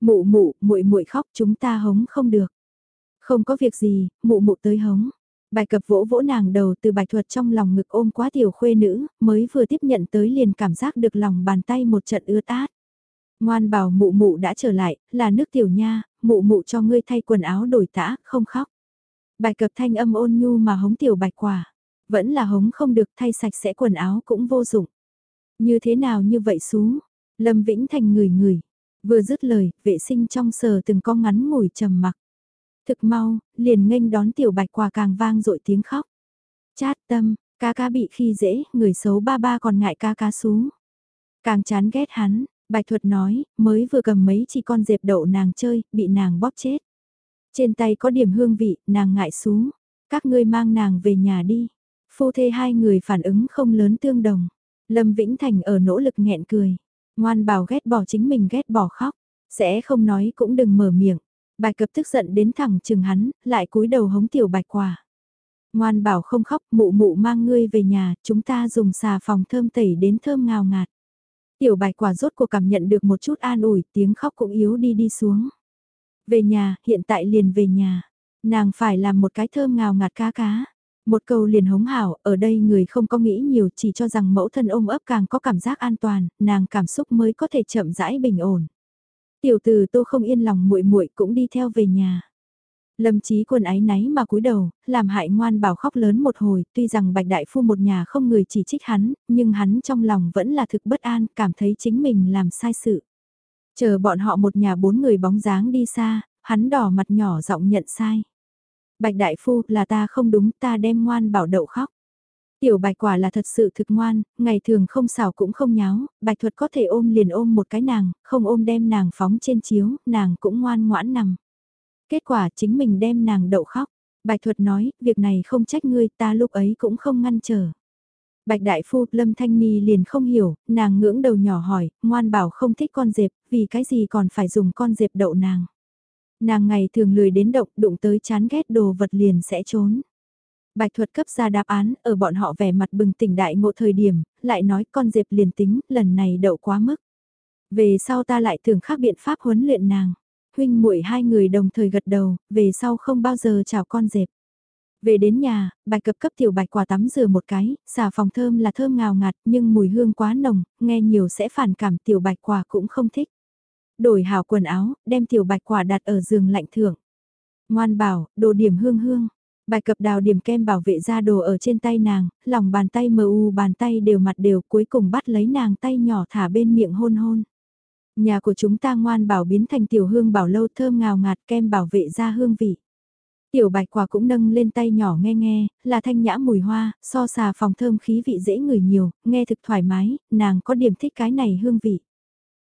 [SPEAKER 1] Mụ mụ, muội muội khóc chúng ta hống không được. Không có việc gì, mụ mụ tới hống. Bài cập vỗ vỗ nàng đầu từ bài thuật trong lòng ngực ôm quá tiểu khuê nữ, mới vừa tiếp nhận tới liền cảm giác được lòng bàn tay một trận ướt át. Ngoan bảo mụ mụ đã trở lại, là nước tiểu nha, mụ mụ cho ngươi thay quần áo đổi tã, không khóc. Bài cập thanh âm ôn nhu mà hống tiểu bạch quả. Vẫn là hống không được thay sạch sẽ quần áo cũng vô dụng. Như thế nào như vậy xú? Lâm Vĩnh Thành người người. Vừa dứt lời, vệ sinh trong sờ từng có ngắn ngủi trầm mặc. Thực mau, liền nghênh đón tiểu bạch quả càng vang dội tiếng khóc. Chát tâm, ca ca bị khi dễ, người xấu ba ba còn ngại ca ca xú. Càng chán ghét hắn, bạch thuật nói, mới vừa cầm mấy chỉ con dẹp đậu nàng chơi, bị nàng bóp chết. Trên tay có điểm hương vị, nàng ngại xú. Các ngươi mang nàng về nhà đi. Phu thê hai người phản ứng không lớn tương đồng. Lâm Vĩnh Thành ở nỗ lực nghẹn cười. Ngoan bảo ghét bỏ chính mình ghét bỏ khóc. Sẽ không nói cũng đừng mở miệng. Bạch cập tức giận đến thẳng chừng hắn, lại cúi đầu hống tiểu bạch quả. Ngoan bảo không khóc, mụ mụ mang ngươi về nhà, chúng ta dùng xà phòng thơm tẩy đến thơm ngào ngạt. Tiểu bạch quả rốt cuộc cảm nhận được một chút an ủi, tiếng khóc cũng yếu đi đi xuống. Về nhà, hiện tại liền về nhà. Nàng phải làm một cái thơm ngào ngạt cá cá. Một câu liền hống hảo, ở đây người không có nghĩ nhiều chỉ cho rằng mẫu thân ôm ấp càng có cảm giác an toàn, nàng cảm xúc mới có thể chậm rãi bình ổn. Tiểu từ tô không yên lòng muội muội cũng đi theo về nhà. Lâm Chí Quân ái náy mà cúi đầu, làm hại ngoan bảo khóc lớn một hồi, tuy rằng Bạch Đại Phu một nhà không người chỉ trích hắn, nhưng hắn trong lòng vẫn là thực bất an, cảm thấy chính mình làm sai sự. Chờ bọn họ một nhà bốn người bóng dáng đi xa, hắn đỏ mặt nhỏ giọng nhận sai. Bạch Đại Phu là ta không đúng ta đem ngoan bảo đậu khóc. Tiểu bạch quả là thật sự thực ngoan, ngày thường không xảo cũng không nháo, bạch thuật có thể ôm liền ôm một cái nàng, không ôm đem nàng phóng trên chiếu, nàng cũng ngoan ngoãn nằm. Kết quả chính mình đem nàng đậu khóc. Bạch thuật nói, việc này không trách ngươi, ta lúc ấy cũng không ngăn trở. Bạch đại phu Lâm Thanh Ni liền không hiểu, nàng ngưỡng đầu nhỏ hỏi, ngoan bảo không thích con dẹp, vì cái gì còn phải dùng con dẹp đậu nàng. Nàng ngày thường lười đến động, đụng tới chán ghét đồ vật liền sẽ trốn. Bạch thuật cấp ra đáp án, ở bọn họ vẻ mặt bừng tỉnh đại ngộ thời điểm, lại nói con dẹp liền tính, lần này đậu quá mức. Về sau ta lại thường khác biện pháp huấn luyện nàng. Huynh muội hai người đồng thời gật đầu, về sau không bao giờ chào con dẹp. Về đến nhà, bạch cập cấp tiểu bạch quả tắm rửa một cái, xà phòng thơm là thơm ngào ngạt nhưng mùi hương quá nồng, nghe nhiều sẽ phản cảm tiểu bạch quả cũng không thích. Đổi hào quần áo, đem tiểu bạch quả đặt ở giường lạnh thưởng. Ngoan bảo, đồ điểm hương hương. Bài cập đào điểm kem bảo vệ ra đồ ở trên tay nàng, lòng bàn tay mờ u bàn tay đều mặt đều cuối cùng bắt lấy nàng tay nhỏ thả bên miệng hôn hôn. Nhà của chúng ta ngoan bảo biến thành tiểu hương bảo lâu thơm ngào ngạt kem bảo vệ ra hương vị. Tiểu bạch quả cũng nâng lên tay nhỏ nghe nghe, là thanh nhã mùi hoa, so xà phòng thơm khí vị dễ ngửi nhiều, nghe thực thoải mái, nàng có điểm thích cái này hương vị.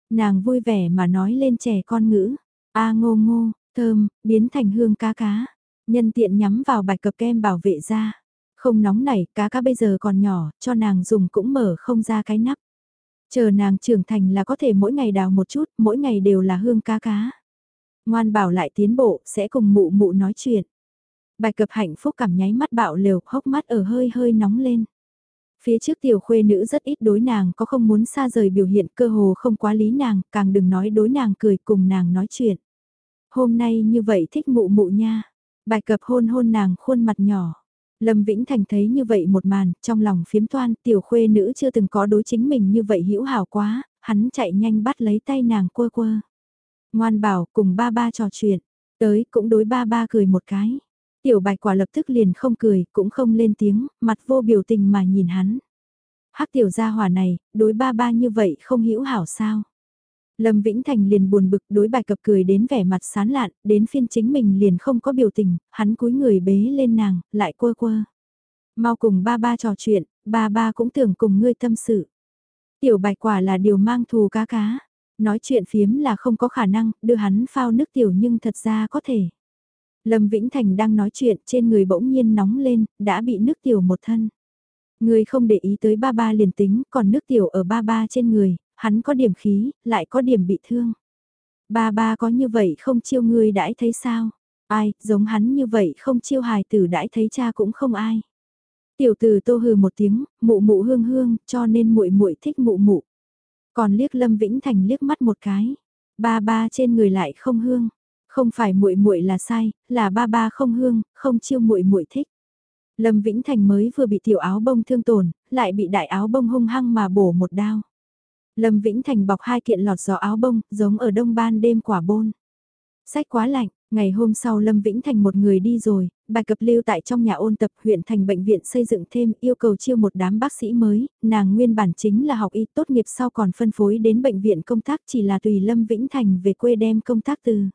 [SPEAKER 1] Nàng vui vẻ mà nói lên trẻ con ngữ, a ngô ngô, thơm, biến thành hương cá cá. Nhân tiện nhắm vào bạch cập kem bảo vệ ra. Không nóng nảy, cá cá bây giờ còn nhỏ, cho nàng dùng cũng mở không ra cái nắp. Chờ nàng trưởng thành là có thể mỗi ngày đào một chút, mỗi ngày đều là hương cá cá. Ngoan bảo lại tiến bộ, sẽ cùng mụ mụ nói chuyện. Bạch cập hạnh phúc cảm nháy mắt bạo liều, hốc mắt ở hơi hơi nóng lên. Phía trước tiểu khuê nữ rất ít đối nàng có không muốn xa rời biểu hiện cơ hồ không quá lý nàng, càng đừng nói đối nàng cười cùng nàng nói chuyện. Hôm nay như vậy thích mụ mụ nha. Bài cập hôn hôn nàng khuôn mặt nhỏ. Lâm Vĩnh Thành thấy như vậy một màn, trong lòng phiếm toan, tiểu khuê nữ chưa từng có đối chính mình như vậy hữu hảo quá, hắn chạy nhanh bắt lấy tay nàng quơ quơ. Ngoan bảo cùng ba ba trò chuyện, tới cũng đối ba ba cười một cái. Tiểu bạch quả lập tức liền không cười, cũng không lên tiếng, mặt vô biểu tình mà nhìn hắn. Hắc tiểu gia hỏa này, đối ba ba như vậy không hữu hảo sao? Lâm Vĩnh Thành liền buồn bực đối bài cập cười đến vẻ mặt sán lạn, đến phiên chính mình liền không có biểu tình, hắn cúi người bế lên nàng, lại quơ quơ. Mau cùng ba ba trò chuyện, ba ba cũng tưởng cùng ngươi tâm sự. Tiểu bạch quả là điều mang thù cá cá. Nói chuyện phiếm là không có khả năng, đưa hắn phao nước tiểu nhưng thật ra có thể. Lâm Vĩnh Thành đang nói chuyện trên người bỗng nhiên nóng lên, đã bị nước tiểu một thân. Người không để ý tới ba ba liền tính, còn nước tiểu ở ba ba trên người, hắn có điểm khí, lại có điểm bị thương. Ba ba có như vậy không chiêu người đãi thấy sao? Ai, giống hắn như vậy không chiêu hài tử đãi thấy cha cũng không ai. Tiểu tử tô hừ một tiếng, mụ mụ hương hương, cho nên muội muội thích mụ mụ. Còn liếc Lâm Vĩnh Thành liếc mắt một cái. Ba ba trên người lại không hương. Không phải muội muội là sai, là ba ba không hương, không chiêu muội muội thích. Lâm Vĩnh Thành mới vừa bị tiểu áo bông thương tổn, lại bị đại áo bông hung hăng mà bổ một đao. Lâm Vĩnh Thành bọc hai kiện lọt gió áo bông, giống ở đông ban đêm quả bôn. Sách quá lạnh, ngày hôm sau Lâm Vĩnh Thành một người đi rồi, bài cập lưu tại trong nhà ôn tập huyện thành bệnh viện xây dựng thêm yêu cầu chiêu một đám bác sĩ mới, nàng nguyên bản chính là học y tốt nghiệp sau còn phân phối đến bệnh viện công tác chỉ là tùy Lâm Vĩnh Thành về quê đem công tác từ.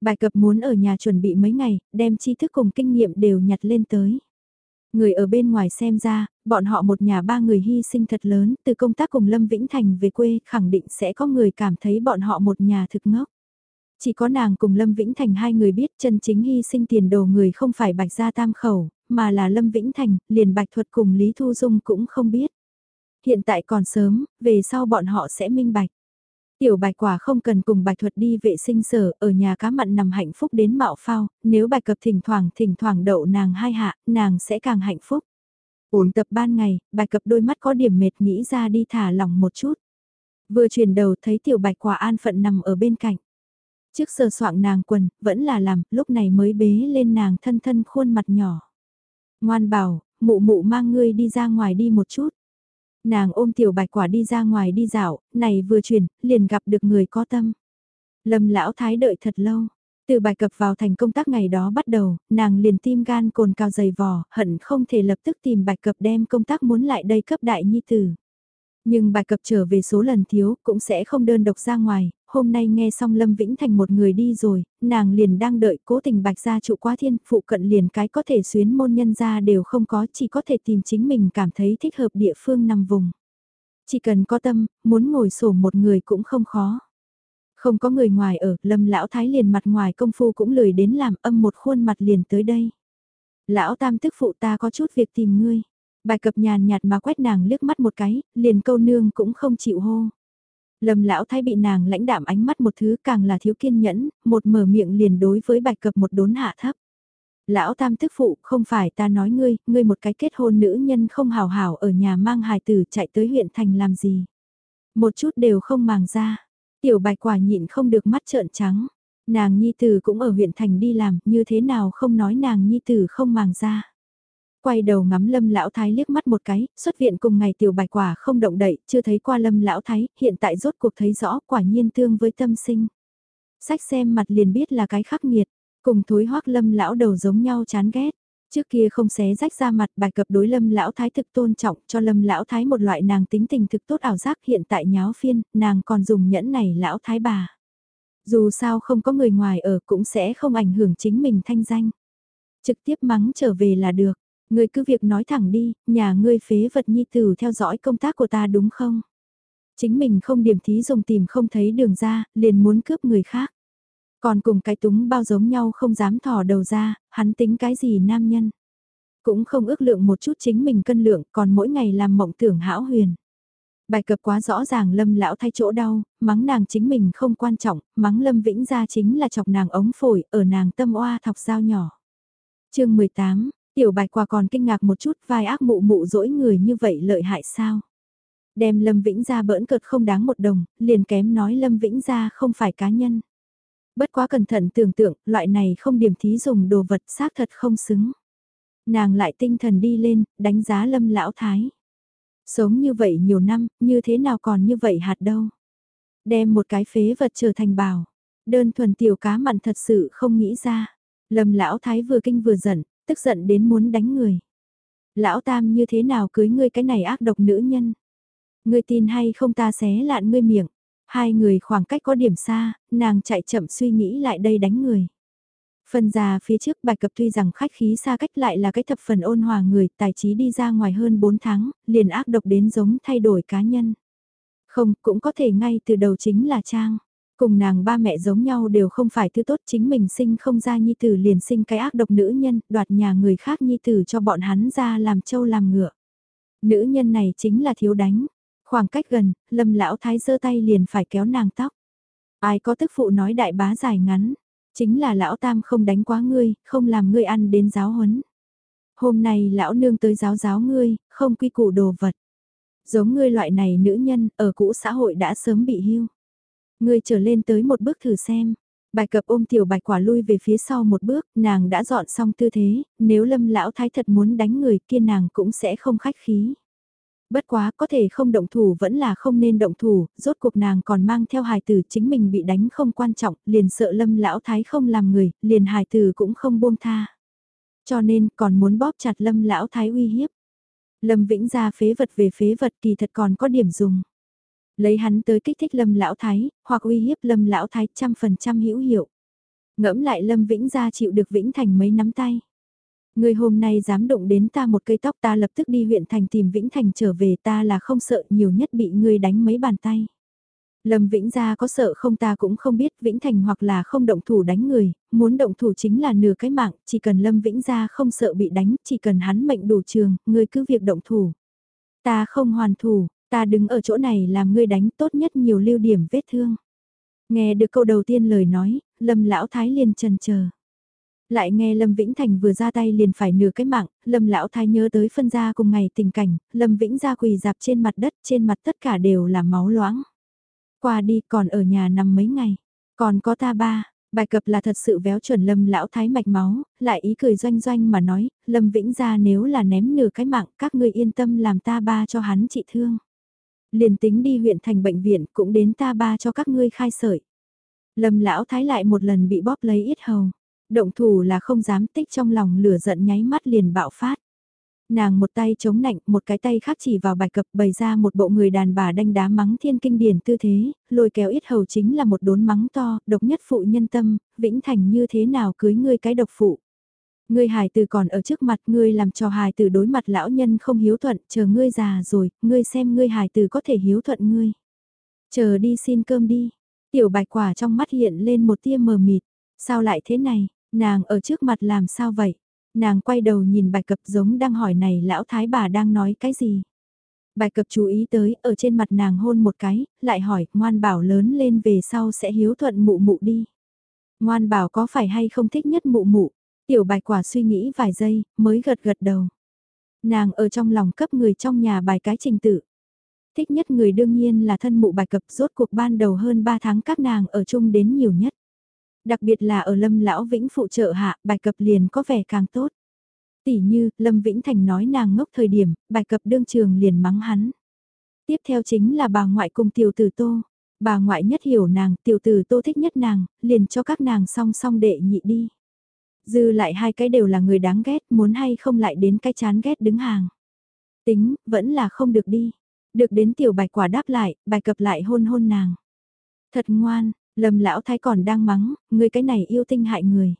[SPEAKER 1] Bài cập muốn ở nhà chuẩn bị mấy ngày, đem tri thức cùng kinh nghiệm đều nhặt lên tới. Người ở bên ngoài xem ra, bọn họ một nhà ba người hy sinh thật lớn, từ công tác cùng Lâm Vĩnh Thành về quê khẳng định sẽ có người cảm thấy bọn họ một nhà thực ngốc. Chỉ có nàng cùng Lâm Vĩnh Thành hai người biết chân chính hy sinh tiền đồ người không phải Bạch Gia Tam Khẩu, mà là Lâm Vĩnh Thành, liền Bạch Thuật cùng Lý Thu Dung cũng không biết. Hiện tại còn sớm, về sau bọn họ sẽ minh bạch. Tiểu bạch quả không cần cùng bạch thuật đi vệ sinh sở, ở nhà cá mặn nằm hạnh phúc đến mạo phao, nếu bạch cập thỉnh thoảng thỉnh thoảng đậu nàng hai hạ, nàng sẽ càng hạnh phúc. Ổn tập ban ngày, bạch cập đôi mắt có điểm mệt nghĩ ra đi thả lỏng một chút. Vừa chuyển đầu thấy tiểu bạch quả an phận nằm ở bên cạnh. Trước sờ soạn nàng quần, vẫn là làm, lúc này mới bế lên nàng thân thân khuôn mặt nhỏ. Ngoan bảo, mụ mụ mang ngươi đi ra ngoài đi một chút. Nàng ôm tiểu bạch quả đi ra ngoài đi dạo, này vừa chuyển, liền gặp được người có tâm. Lâm lão thái đợi thật lâu. Từ bài cập vào thành công tác ngày đó bắt đầu, nàng liền tim gan cồn cao dày vò, hận không thể lập tức tìm bạch cập đem công tác muốn lại đây cấp đại nhi tử. Nhưng bài cập trở về số lần thiếu cũng sẽ không đơn độc ra ngoài, hôm nay nghe xong Lâm Vĩnh Thành một người đi rồi, nàng liền đang đợi cố tình bạch gia trụ quá thiên, phụ cận liền cái có thể xuyến môn nhân ra đều không có, chỉ có thể tìm chính mình cảm thấy thích hợp địa phương nằm vùng. Chỉ cần có tâm, muốn ngồi sổ một người cũng không khó. Không có người ngoài ở, Lâm Lão Thái liền mặt ngoài công phu cũng lười đến làm âm một khuôn mặt liền tới đây. Lão Tam tức phụ ta có chút việc tìm ngươi. Bài cập nhàn nhạt mà quét nàng liếc mắt một cái, liền câu nương cũng không chịu hô. Lâm lão thái bị nàng lãnh đạm ánh mắt một thứ càng là thiếu kiên nhẫn, một mở miệng liền đối với bạch cập một đốn hạ thấp. Lão tam tức phụ, không phải ta nói ngươi, ngươi một cái kết hôn nữ nhân không hào hảo ở nhà mang hài tử chạy tới huyện thành làm gì. Một chút đều không màng ra. Tiểu bạch quả nhịn không được mắt trợn trắng. Nàng nhi tử cũng ở huyện thành đi làm, như thế nào không nói nàng nhi tử không màng ra quay đầu ngắm lâm lão thái liếc mắt một cái, xuất viện cùng ngày tiểu bạch quả không động đậy, chưa thấy qua lâm lão thái, hiện tại rốt cuộc thấy rõ quả nhiên tương với tâm sinh. Sách xem mặt liền biết là cái khắc nghiệt, cùng thối hoắc lâm lão đầu giống nhau chán ghét. Trước kia không xé rách ra mặt bài cập đối lâm lão thái thực tôn trọng cho lâm lão thái một loại nàng tính tình thực tốt ảo giác hiện tại nháo phiên, nàng còn dùng nhẫn này lão thái bà. Dù sao không có người ngoài ở cũng sẽ không ảnh hưởng chính mình thanh danh. Trực tiếp mắng trở về là được, Ngươi cứ việc nói thẳng đi, nhà ngươi phế vật nhi tử theo dõi công tác của ta đúng không? Chính mình không điểm thí dùng tìm không thấy đường ra, liền muốn cướp người khác. Còn cùng cái túng bao giống nhau không dám thò đầu ra, hắn tính cái gì nam nhân. Cũng không ước lượng một chút chính mình cân lượng, còn mỗi ngày làm mộng tưởng hão huyền. Bài cập quá rõ ràng lâm lão thay chỗ đau, mắng nàng chính mình không quan trọng, mắng lâm vĩnh ra chính là chọc nàng ống phổi, ở nàng tâm oa thọc dao nhỏ. chương 18, Tiểu bạch quả còn kinh ngạc một chút vai ác mụ mụ dỗi người như vậy lợi hại sao? Đem Lâm Vĩnh ra bỡn cợt không đáng một đồng, liền kém nói Lâm Vĩnh ra không phải cá nhân. Bất quá cẩn thận tưởng tượng, loại này không điểm thí dùng đồ vật xác thật không xứng. Nàng lại tinh thần đi lên, đánh giá Lâm Lão Thái. Sống như vậy nhiều năm, như thế nào còn như vậy hạt đâu. Đem một cái phế vật trở thành bào. Đơn thuần tiểu cá mặn thật sự không nghĩ ra. Lâm Lão Thái vừa kinh vừa giận, tức giận đến muốn đánh người. Lão Tam như thế nào cưới ngươi cái này ác độc nữ nhân? Ngươi tin hay không ta xé lạn ngươi miệng. Hai người khoảng cách có điểm xa, nàng chạy chậm suy nghĩ lại đây đánh người. Phần già phía trước bạch cập tuy rằng khách khí xa cách lại là cái thập phần ôn hòa người, tài trí đi ra ngoài hơn 4 tháng, liền ác độc đến giống thay đổi cá nhân. Không, cũng có thể ngay từ đầu chính là Trang. Cùng nàng ba mẹ giống nhau đều không phải thứ tốt chính mình sinh không ra nhi tử liền sinh cái ác độc nữ nhân, đoạt nhà người khác nhi tử cho bọn hắn ra làm trâu làm ngựa. Nữ nhân này chính là thiếu đánh. Khoảng cách gần, lâm lão thái giơ tay liền phải kéo nàng tóc. Ai có tức phụ nói đại bá dài ngắn, chính là lão tam không đánh quá ngươi, không làm ngươi ăn đến giáo huấn. Hôm nay lão nương tới giáo giáo ngươi, không quy củ đồ vật. Giống ngươi loại này nữ nhân, ở cũ xã hội đã sớm bị hưu. Ngươi trở lên tới một bước thử xem. Bài cập ôm tiểu bạch quả lui về phía sau một bước, nàng đã dọn xong tư thế, nếu lâm lão thái thật muốn đánh người kia nàng cũng sẽ không khách khí. Bất quá có thể không động thủ vẫn là không nên động thủ, rốt cuộc nàng còn mang theo hài tử chính mình bị đánh không quan trọng, liền sợ lâm lão thái không làm người, liền hài tử cũng không buông tha. Cho nên còn muốn bóp chặt lâm lão thái uy hiếp. Lâm Vĩnh ra phế vật về phế vật kỳ thật còn có điểm dùng. Lấy hắn tới kích thích lâm lão thái, hoặc uy hiếp lâm lão thái trăm phần trăm hữu hiệu. Ngẫm lại lâm Vĩnh ra chịu được Vĩnh Thành mấy nắm tay. Người hôm nay dám động đến ta một cây tóc ta lập tức đi huyện thành tìm Vĩnh Thành trở về ta là không sợ nhiều nhất bị ngươi đánh mấy bàn tay. Lâm Vĩnh gia có sợ không ta cũng không biết Vĩnh Thành hoặc là không động thủ đánh người, muốn động thủ chính là nửa cái mạng, chỉ cần Lâm Vĩnh gia không sợ bị đánh, chỉ cần hắn mệnh đủ trường, người cứ việc động thủ. Ta không hoàn thủ, ta đứng ở chỗ này làm ngươi đánh tốt nhất nhiều lưu điểm vết thương. Nghe được câu đầu tiên lời nói, Lâm Lão Thái liền trần chờ lại nghe Lâm Vĩnh Thành vừa ra tay liền phải nửa cái mạng, Lâm Lão Thái nhớ tới phân gia cùng ngày tình cảnh, Lâm Vĩnh ra quỳ dạp trên mặt đất, trên mặt tất cả đều là máu loãng. Qua đi còn ở nhà nằm mấy ngày, còn có ta ba, bài cập là thật sự véo chuẩn Lâm Lão Thái mạch máu, lại ý cười doanh doanh mà nói, Lâm Vĩnh ra nếu là ném nửa cái mạng các ngươi yên tâm làm ta ba cho hắn trị thương. Liền tính đi huyện thành bệnh viện cũng đến ta ba cho các ngươi khai sởi. Lâm Lão Thái lại một lần bị bóp lấy ít hầu Động thủ là không dám tích trong lòng lửa giận nháy mắt liền bạo phát. Nàng một tay chống nạnh, một cái tay khác chỉ vào bài cập bày ra một bộ người đàn bà đanh đá mắng thiên kinh điển tư thế, lôi kéo ít hầu chính là một đốn mắng to, độc nhất phụ nhân tâm, vĩnh thành như thế nào cưới ngươi cái độc phụ. Ngươi hài tử còn ở trước mặt ngươi làm cho hài tử đối mặt lão nhân không hiếu thuận, chờ ngươi già rồi, ngươi xem ngươi hài tử có thể hiếu thuận ngươi. Chờ đi xin cơm đi. Tiểu bạch quả trong mắt hiện lên một tia mờ mịt. Sao lại thế này? Nàng ở trước mặt làm sao vậy? Nàng quay đầu nhìn bạch cập giống đang hỏi này lão thái bà đang nói cái gì? Bạch cập chú ý tới, ở trên mặt nàng hôn một cái, lại hỏi, ngoan bảo lớn lên về sau sẽ hiếu thuận mụ mụ đi. Ngoan bảo có phải hay không thích nhất mụ mụ? Tiểu bạch quả suy nghĩ vài giây, mới gật gật đầu. Nàng ở trong lòng cấp người trong nhà bài cái trình tự. Thích nhất người đương nhiên là thân mụ bài cập rốt cuộc ban đầu hơn 3 tháng các nàng ở chung đến nhiều nhất. Đặc biệt là ở Lâm Lão Vĩnh phụ trợ hạ, bài cập liền có vẻ càng tốt. Tỷ như, Lâm Vĩnh Thành nói nàng ngốc thời điểm, bài cập đương trường liền mắng hắn. Tiếp theo chính là bà ngoại cùng tiểu tử tô. Bà ngoại nhất hiểu nàng, tiểu tử tô thích nhất nàng, liền cho các nàng song song đệ nhị đi. Dư lại hai cái đều là người đáng ghét, muốn hay không lại đến cái chán ghét đứng hàng. Tính, vẫn là không được đi. Được đến tiểu bạch quả đáp lại, bài cập lại hôn hôn nàng. Thật ngoan, Lâm lão thái còn đang mắng, người cái này yêu tinh hại người.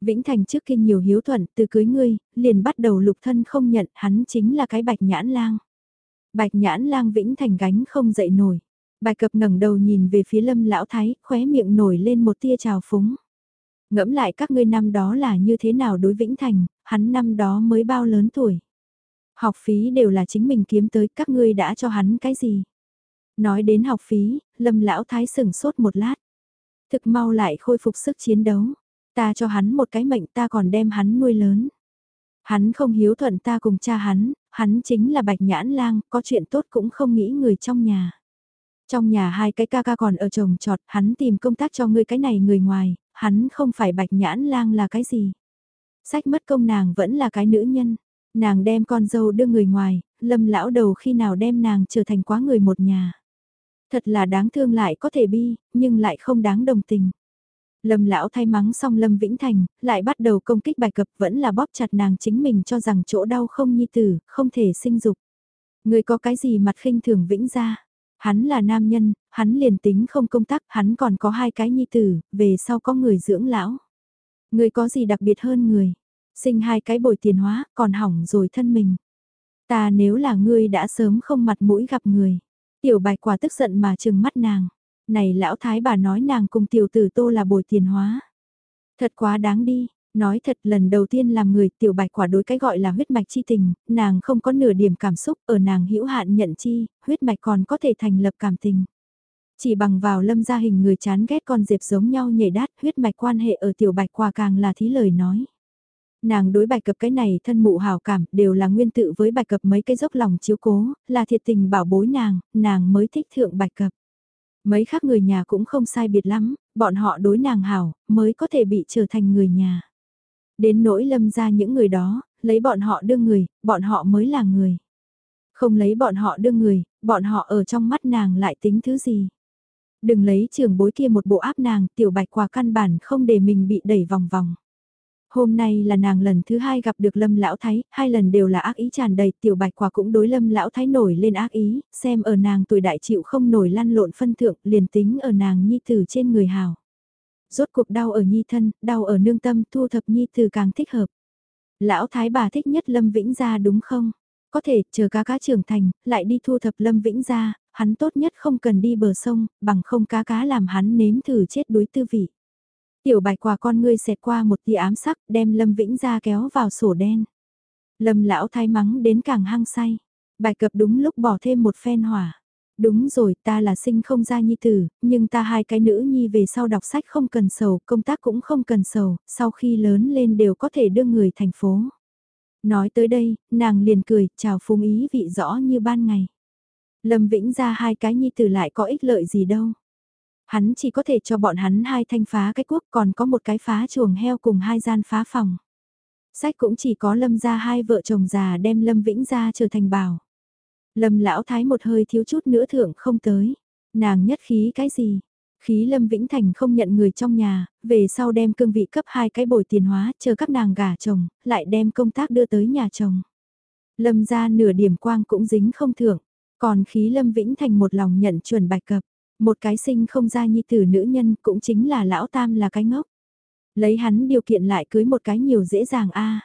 [SPEAKER 1] Vĩnh Thành trước kia nhiều hiếu thuận, từ cưới ngươi, liền bắt đầu lục thân không nhận, hắn chính là cái bạch nhãn lang. Bạch nhãn lang Vĩnh Thành gánh không dậy nổi. Bạch cập ngẩng đầu nhìn về phía lâm lão thái, khóe miệng nổi lên một tia trào phúng. Ngẫm lại các ngươi năm đó là như thế nào đối Vĩnh Thành, hắn năm đó mới bao lớn tuổi. Học phí đều là chính mình kiếm tới, các ngươi đã cho hắn cái gì? Nói đến học phí, lâm lão thái sừng sốt một lát. Thực mau lại khôi phục sức chiến đấu. Ta cho hắn một cái mệnh ta còn đem hắn nuôi lớn. Hắn không hiếu thuận ta cùng cha hắn, hắn chính là bạch nhãn lang, có chuyện tốt cũng không nghĩ người trong nhà. Trong nhà hai cái ca ca còn ở chồng trọt, hắn tìm công tác cho ngươi cái này người ngoài, hắn không phải bạch nhãn lang là cái gì. Sách mất công nàng vẫn là cái nữ nhân, nàng đem con dâu đưa người ngoài, lâm lão đầu khi nào đem nàng trở thành quá người một nhà. Thật là đáng thương lại có thể bi, nhưng lại không đáng đồng tình. Lâm lão thay mắng xong Lâm Vĩnh Thành, lại bắt đầu công kích bài cập vẫn là bóp chặt nàng chính mình cho rằng chỗ đau không nhi tử, không thể sinh dục. Người có cái gì mặt khinh thường Vĩnh ra. Hắn là nam nhân, hắn liền tính không công tác, hắn còn có hai cái nhi tử, về sau có người dưỡng lão. Người có gì đặc biệt hơn người, sinh hai cái bồi tiền hóa, còn hỏng rồi thân mình. Ta nếu là ngươi đã sớm không mặt mũi gặp người. Tiểu bạch quả tức giận mà trừng mắt nàng. Này lão thái bà nói nàng cùng tiểu tử tô là bồi tiền hóa. Thật quá đáng đi, Nói thật lần đầu tiên làm người tiểu bạch quả đối cái gọi là huyết mạch chi tình, nàng không có nửa điểm cảm xúc ở nàng hữu hạn nhận chi, huyết mạch còn có thể thành lập cảm tình. Chỉ bằng vào lâm gia hình người chán ghét con diệp giống nhau nhảy đát huyết mạch quan hệ ở tiểu bạch quả càng là thí lời nói. Nàng đối bạch cập cái này thân mụ hào cảm đều là nguyên tự với bạch cập mấy cái dốc lòng chiếu cố, là thiệt tình bảo bối nàng, nàng mới thích thượng bạch cập. Mấy khác người nhà cũng không sai biệt lắm, bọn họ đối nàng hảo, mới có thể bị trở thành người nhà. Đến nỗi lâm ra những người đó, lấy bọn họ đương người, bọn họ mới là người. Không lấy bọn họ đương người, bọn họ ở trong mắt nàng lại tính thứ gì. Đừng lấy trường bối kia một bộ áp nàng, tiểu bạch quả căn bản không để mình bị đẩy vòng vòng. Hôm nay là nàng lần thứ hai gặp được Lâm Lão Thái, hai lần đều là ác ý tràn đầy, tiểu bạch quả cũng đối Lâm Lão Thái nổi lên ác ý, xem ở nàng tuổi đại chịu không nổi lăn lộn phân thượng, liền tính ở nàng nhi tử trên người hào. Rốt cuộc đau ở nhi thân, đau ở nương tâm, thu thập nhi tử càng thích hợp. Lão Thái bà thích nhất Lâm Vĩnh Gia đúng không? Có thể, chờ cá cá trưởng thành, lại đi thu thập Lâm Vĩnh Gia, hắn tốt nhất không cần đi bờ sông, bằng không cá cá làm hắn nếm thử chết đuối tư vị. Tiểu bạch quả con ngươi xẹt qua một tia ám sắc, đem Lâm Vĩnh ra kéo vào sổ đen. Lâm lão thái mắng đến càng hăng say. Bạch cập đúng lúc bỏ thêm một phen hỏa. Đúng rồi, ta là sinh không ra nhi tử, nhưng ta hai cái nữ nhi về sau đọc sách không cần sầu, công tác cũng không cần sầu, sau khi lớn lên đều có thể đưa người thành phố. Nói tới đây, nàng liền cười, chào phung ý vị rõ như ban ngày. Lâm Vĩnh ra hai cái nhi tử lại có ích lợi gì đâu. Hắn chỉ có thể cho bọn hắn hai thanh phá cái quốc còn có một cái phá chuồng heo cùng hai gian phá phòng. Sách cũng chỉ có lâm ra hai vợ chồng già đem lâm vĩnh ra trở thành bảo. Lâm lão thái một hơi thiếu chút nữa thượng không tới. Nàng nhất khí cái gì? Khí lâm vĩnh thành không nhận người trong nhà, về sau đem cương vị cấp hai cái bồi tiền hóa, chờ các nàng gả chồng, lại đem công tác đưa tới nhà chồng. Lâm ra nửa điểm quang cũng dính không thượng, còn khí lâm vĩnh thành một lòng nhận chuẩn bạch cập. Một cái sinh không ra nhi tử nữ nhân cũng chính là lão tam là cái ngốc. Lấy hắn điều kiện lại cưới một cái nhiều dễ dàng a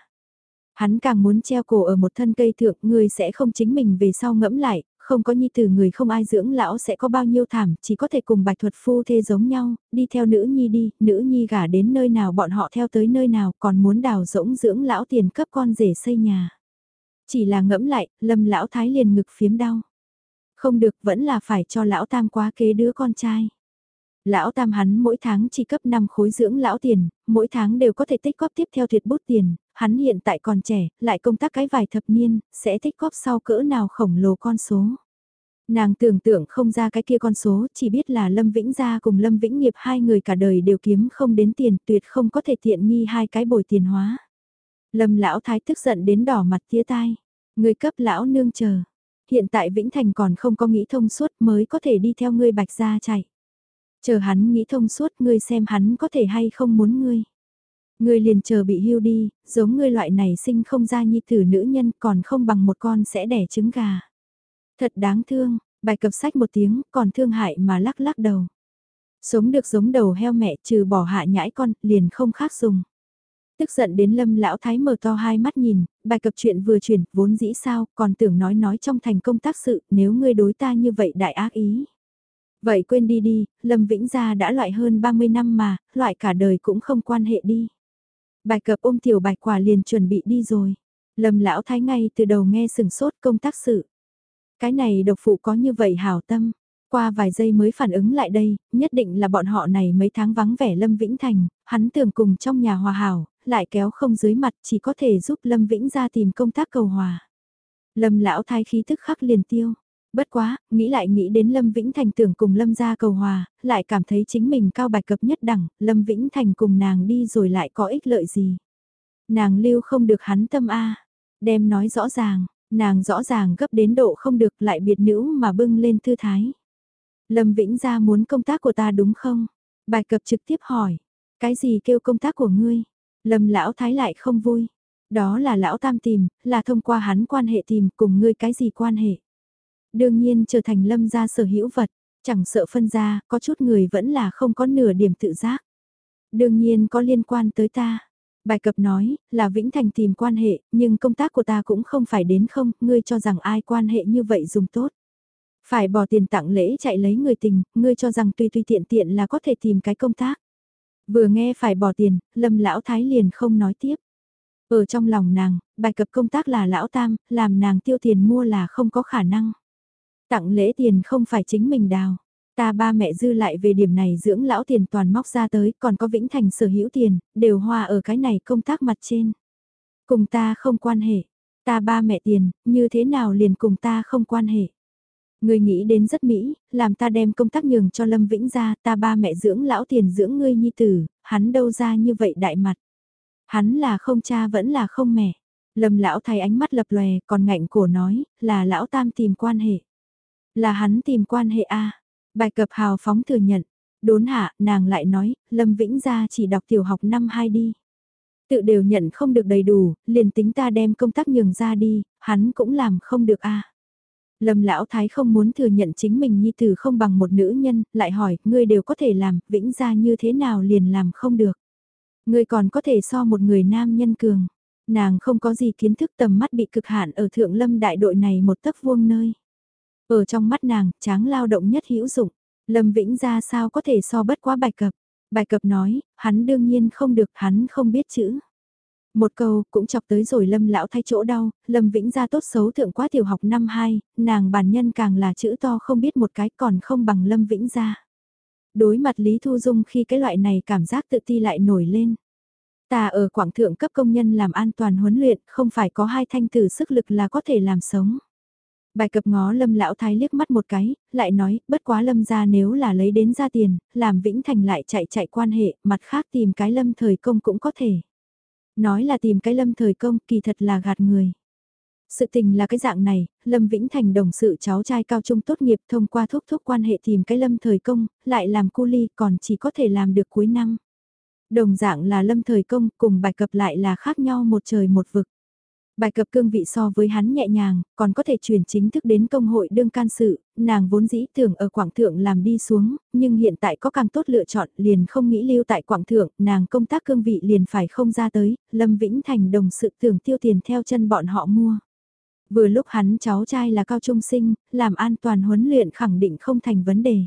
[SPEAKER 1] Hắn càng muốn treo cổ ở một thân cây thượng, người sẽ không chính mình về sau ngẫm lại, không có nhi tử người không ai dưỡng lão sẽ có bao nhiêu thảm, chỉ có thể cùng bạch thuật phu thê giống nhau, đi theo nữ nhi đi, nữ nhi gả đến nơi nào bọn họ theo tới nơi nào còn muốn đào rỗng dưỡng lão tiền cấp con rể xây nhà. Chỉ là ngẫm lại, lâm lão thái liền ngực phiếm đau. Không được vẫn là phải cho lão tam quá kế đứa con trai. Lão tam hắn mỗi tháng chỉ cấp 5 khối dưỡng lão tiền, mỗi tháng đều có thể tích góp tiếp theo thiệt bút tiền, hắn hiện tại còn trẻ, lại công tác cái vài thập niên, sẽ tích góp sau cỡ nào khổng lồ con số. Nàng tưởng tượng không ra cái kia con số, chỉ biết là Lâm Vĩnh Gia cùng Lâm Vĩnh Nghiệp hai người cả đời đều kiếm không đến tiền, tuyệt không có thể tiện nghi hai cái bồi tiền hóa. Lâm lão thái tức giận đến đỏ mặt tía tai, người cấp lão nương chờ. Hiện tại Vĩnh Thành còn không có nghĩ thông suốt mới có thể đi theo ngươi bạch ra chạy. Chờ hắn nghĩ thông suốt ngươi xem hắn có thể hay không muốn ngươi. Ngươi liền chờ bị hưu đi, giống ngươi loại này sinh không ra nhi tử nữ nhân còn không bằng một con sẽ đẻ trứng gà. Thật đáng thương, bài cập sách một tiếng còn thương hại mà lắc lắc đầu. Sống được giống đầu heo mẹ trừ bỏ hạ nhãi con liền không khác dùng tức giận đến lâm lão thái mở to hai mắt nhìn, bài cập chuyện vừa chuyển, vốn dĩ sao, còn tưởng nói nói trong thành công tác sự, nếu ngươi đối ta như vậy đại ác ý. Vậy quên đi đi, lâm vĩnh gia đã loại hơn 30 năm mà, loại cả đời cũng không quan hệ đi. Bài cập ôm tiểu bạch quả liền chuẩn bị đi rồi. Lâm lão thái ngay từ đầu nghe sừng sốt công tác sự. Cái này độc phụ có như vậy hảo tâm. Qua vài giây mới phản ứng lại đây, nhất định là bọn họ này mấy tháng vắng vẻ Lâm Vĩnh Thành, hắn tưởng cùng trong nhà hòa hảo, lại kéo không dưới mặt chỉ có thể giúp Lâm Vĩnh ra tìm công tác cầu hòa. Lâm lão thái khí tức khắc liền tiêu. Bất quá, nghĩ lại nghĩ đến Lâm Vĩnh Thành tưởng cùng Lâm ra cầu hòa, lại cảm thấy chính mình cao bạch cập nhất đẳng, Lâm Vĩnh Thành cùng nàng đi rồi lại có ích lợi gì. Nàng lưu không được hắn tâm A, đem nói rõ ràng, nàng rõ ràng gấp đến độ không được lại biệt nữ mà bưng lên thư thái. Lâm Vĩnh gia muốn công tác của ta đúng không? Bài cập trực tiếp hỏi, cái gì kêu công tác của ngươi? Lâm lão thái lại không vui. Đó là lão tam tìm, là thông qua hắn quan hệ tìm cùng ngươi cái gì quan hệ. Đương nhiên trở thành lâm gia sở hữu vật, chẳng sợ phân ra, có chút người vẫn là không có nửa điểm tự giác. Đương nhiên có liên quan tới ta. Bài cập nói, là Vĩnh Thành tìm quan hệ, nhưng công tác của ta cũng không phải đến không, ngươi cho rằng ai quan hệ như vậy dùng tốt. Phải bỏ tiền tặng lễ chạy lấy người tình, ngươi cho rằng tùy tùy tiện tiện là có thể tìm cái công tác. Vừa nghe phải bỏ tiền, lâm lão thái liền không nói tiếp. Ở trong lòng nàng, bài cập công tác là lão tam, làm nàng tiêu tiền mua là không có khả năng. Tặng lễ tiền không phải chính mình đào. Ta ba mẹ dư lại về điểm này dưỡng lão tiền toàn móc ra tới, còn có Vĩnh Thành sở hữu tiền, đều hoa ở cái này công tác mặt trên. Cùng ta không quan hệ, ta ba mẹ tiền, như thế nào liền cùng ta không quan hệ. Ngươi nghĩ đến rất mỹ, làm ta đem công tác nhường cho Lâm Vĩnh ra, ta ba mẹ dưỡng lão tiền dưỡng ngươi nhi tử, hắn đâu ra như vậy đại mặt. Hắn là không cha vẫn là không mẹ. Lâm lão thay ánh mắt lập lòe, còn ngạnh cổ nói, là lão tam tìm quan hệ. Là hắn tìm quan hệ a Bài cập hào phóng thừa nhận. Đốn hạ, nàng lại nói, Lâm Vĩnh gia chỉ đọc tiểu học năm 2 đi. Tự đều nhận không được đầy đủ, liền tính ta đem công tác nhường ra đi, hắn cũng làm không được a Lâm lão thái không muốn thừa nhận chính mình nhi tử không bằng một nữ nhân, lại hỏi, ngươi đều có thể làm, vĩnh ra như thế nào liền làm không được. Ngươi còn có thể so một người nam nhân cường. Nàng không có gì kiến thức tầm mắt bị cực hạn ở thượng lâm đại đội này một tấc vuông nơi. Ở trong mắt nàng, tráng lao động nhất hữu dụng. Lâm Vĩnh ra sao có thể so bất quá bài cập. Bài cập nói, hắn đương nhiên không được, hắn không biết chữ. Một câu cũng chọc tới rồi Lâm lão thay chỗ đau, Lâm Vĩnh ra tốt xấu thượng quá tiểu học năm 2, nàng bản nhân càng là chữ to không biết một cái còn không bằng Lâm Vĩnh ra. Đối mặt Lý Thu Dung khi cái loại này cảm giác tự ti lại nổi lên. Ta ở quảng thượng cấp công nhân làm an toàn huấn luyện, không phải có hai thanh tử sức lực là có thể làm sống. Bài cập ngó lâm lão thái liếc mắt một cái, lại nói, bất quá lâm ra nếu là lấy đến ra tiền, làm Vĩnh Thành lại chạy chạy quan hệ, mặt khác tìm cái lâm thời công cũng có thể. Nói là tìm cái lâm thời công, kỳ thật là gạt người. Sự tình là cái dạng này, Lâm Vĩnh Thành đồng sự cháu trai cao trung tốt nghiệp thông qua thúc thúc quan hệ tìm cái lâm thời công, lại làm cu ly còn chỉ có thể làm được cuối năm. Đồng dạng là lâm thời công cùng bài cập lại là khác nhau một trời một vực. Bài cập cương vị so với hắn nhẹ nhàng, còn có thể chuyển chính thức đến công hội đương can sự, nàng vốn dĩ tưởng ở Quảng Thượng làm đi xuống, nhưng hiện tại có càng tốt lựa chọn liền không nghĩ lưu tại Quảng Thượng, nàng công tác cương vị liền phải không ra tới, Lâm Vĩnh Thành đồng sự tưởng tiêu tiền theo chân bọn họ mua. Vừa lúc hắn cháu trai là cao trung sinh, làm an toàn huấn luyện khẳng định không thành vấn đề.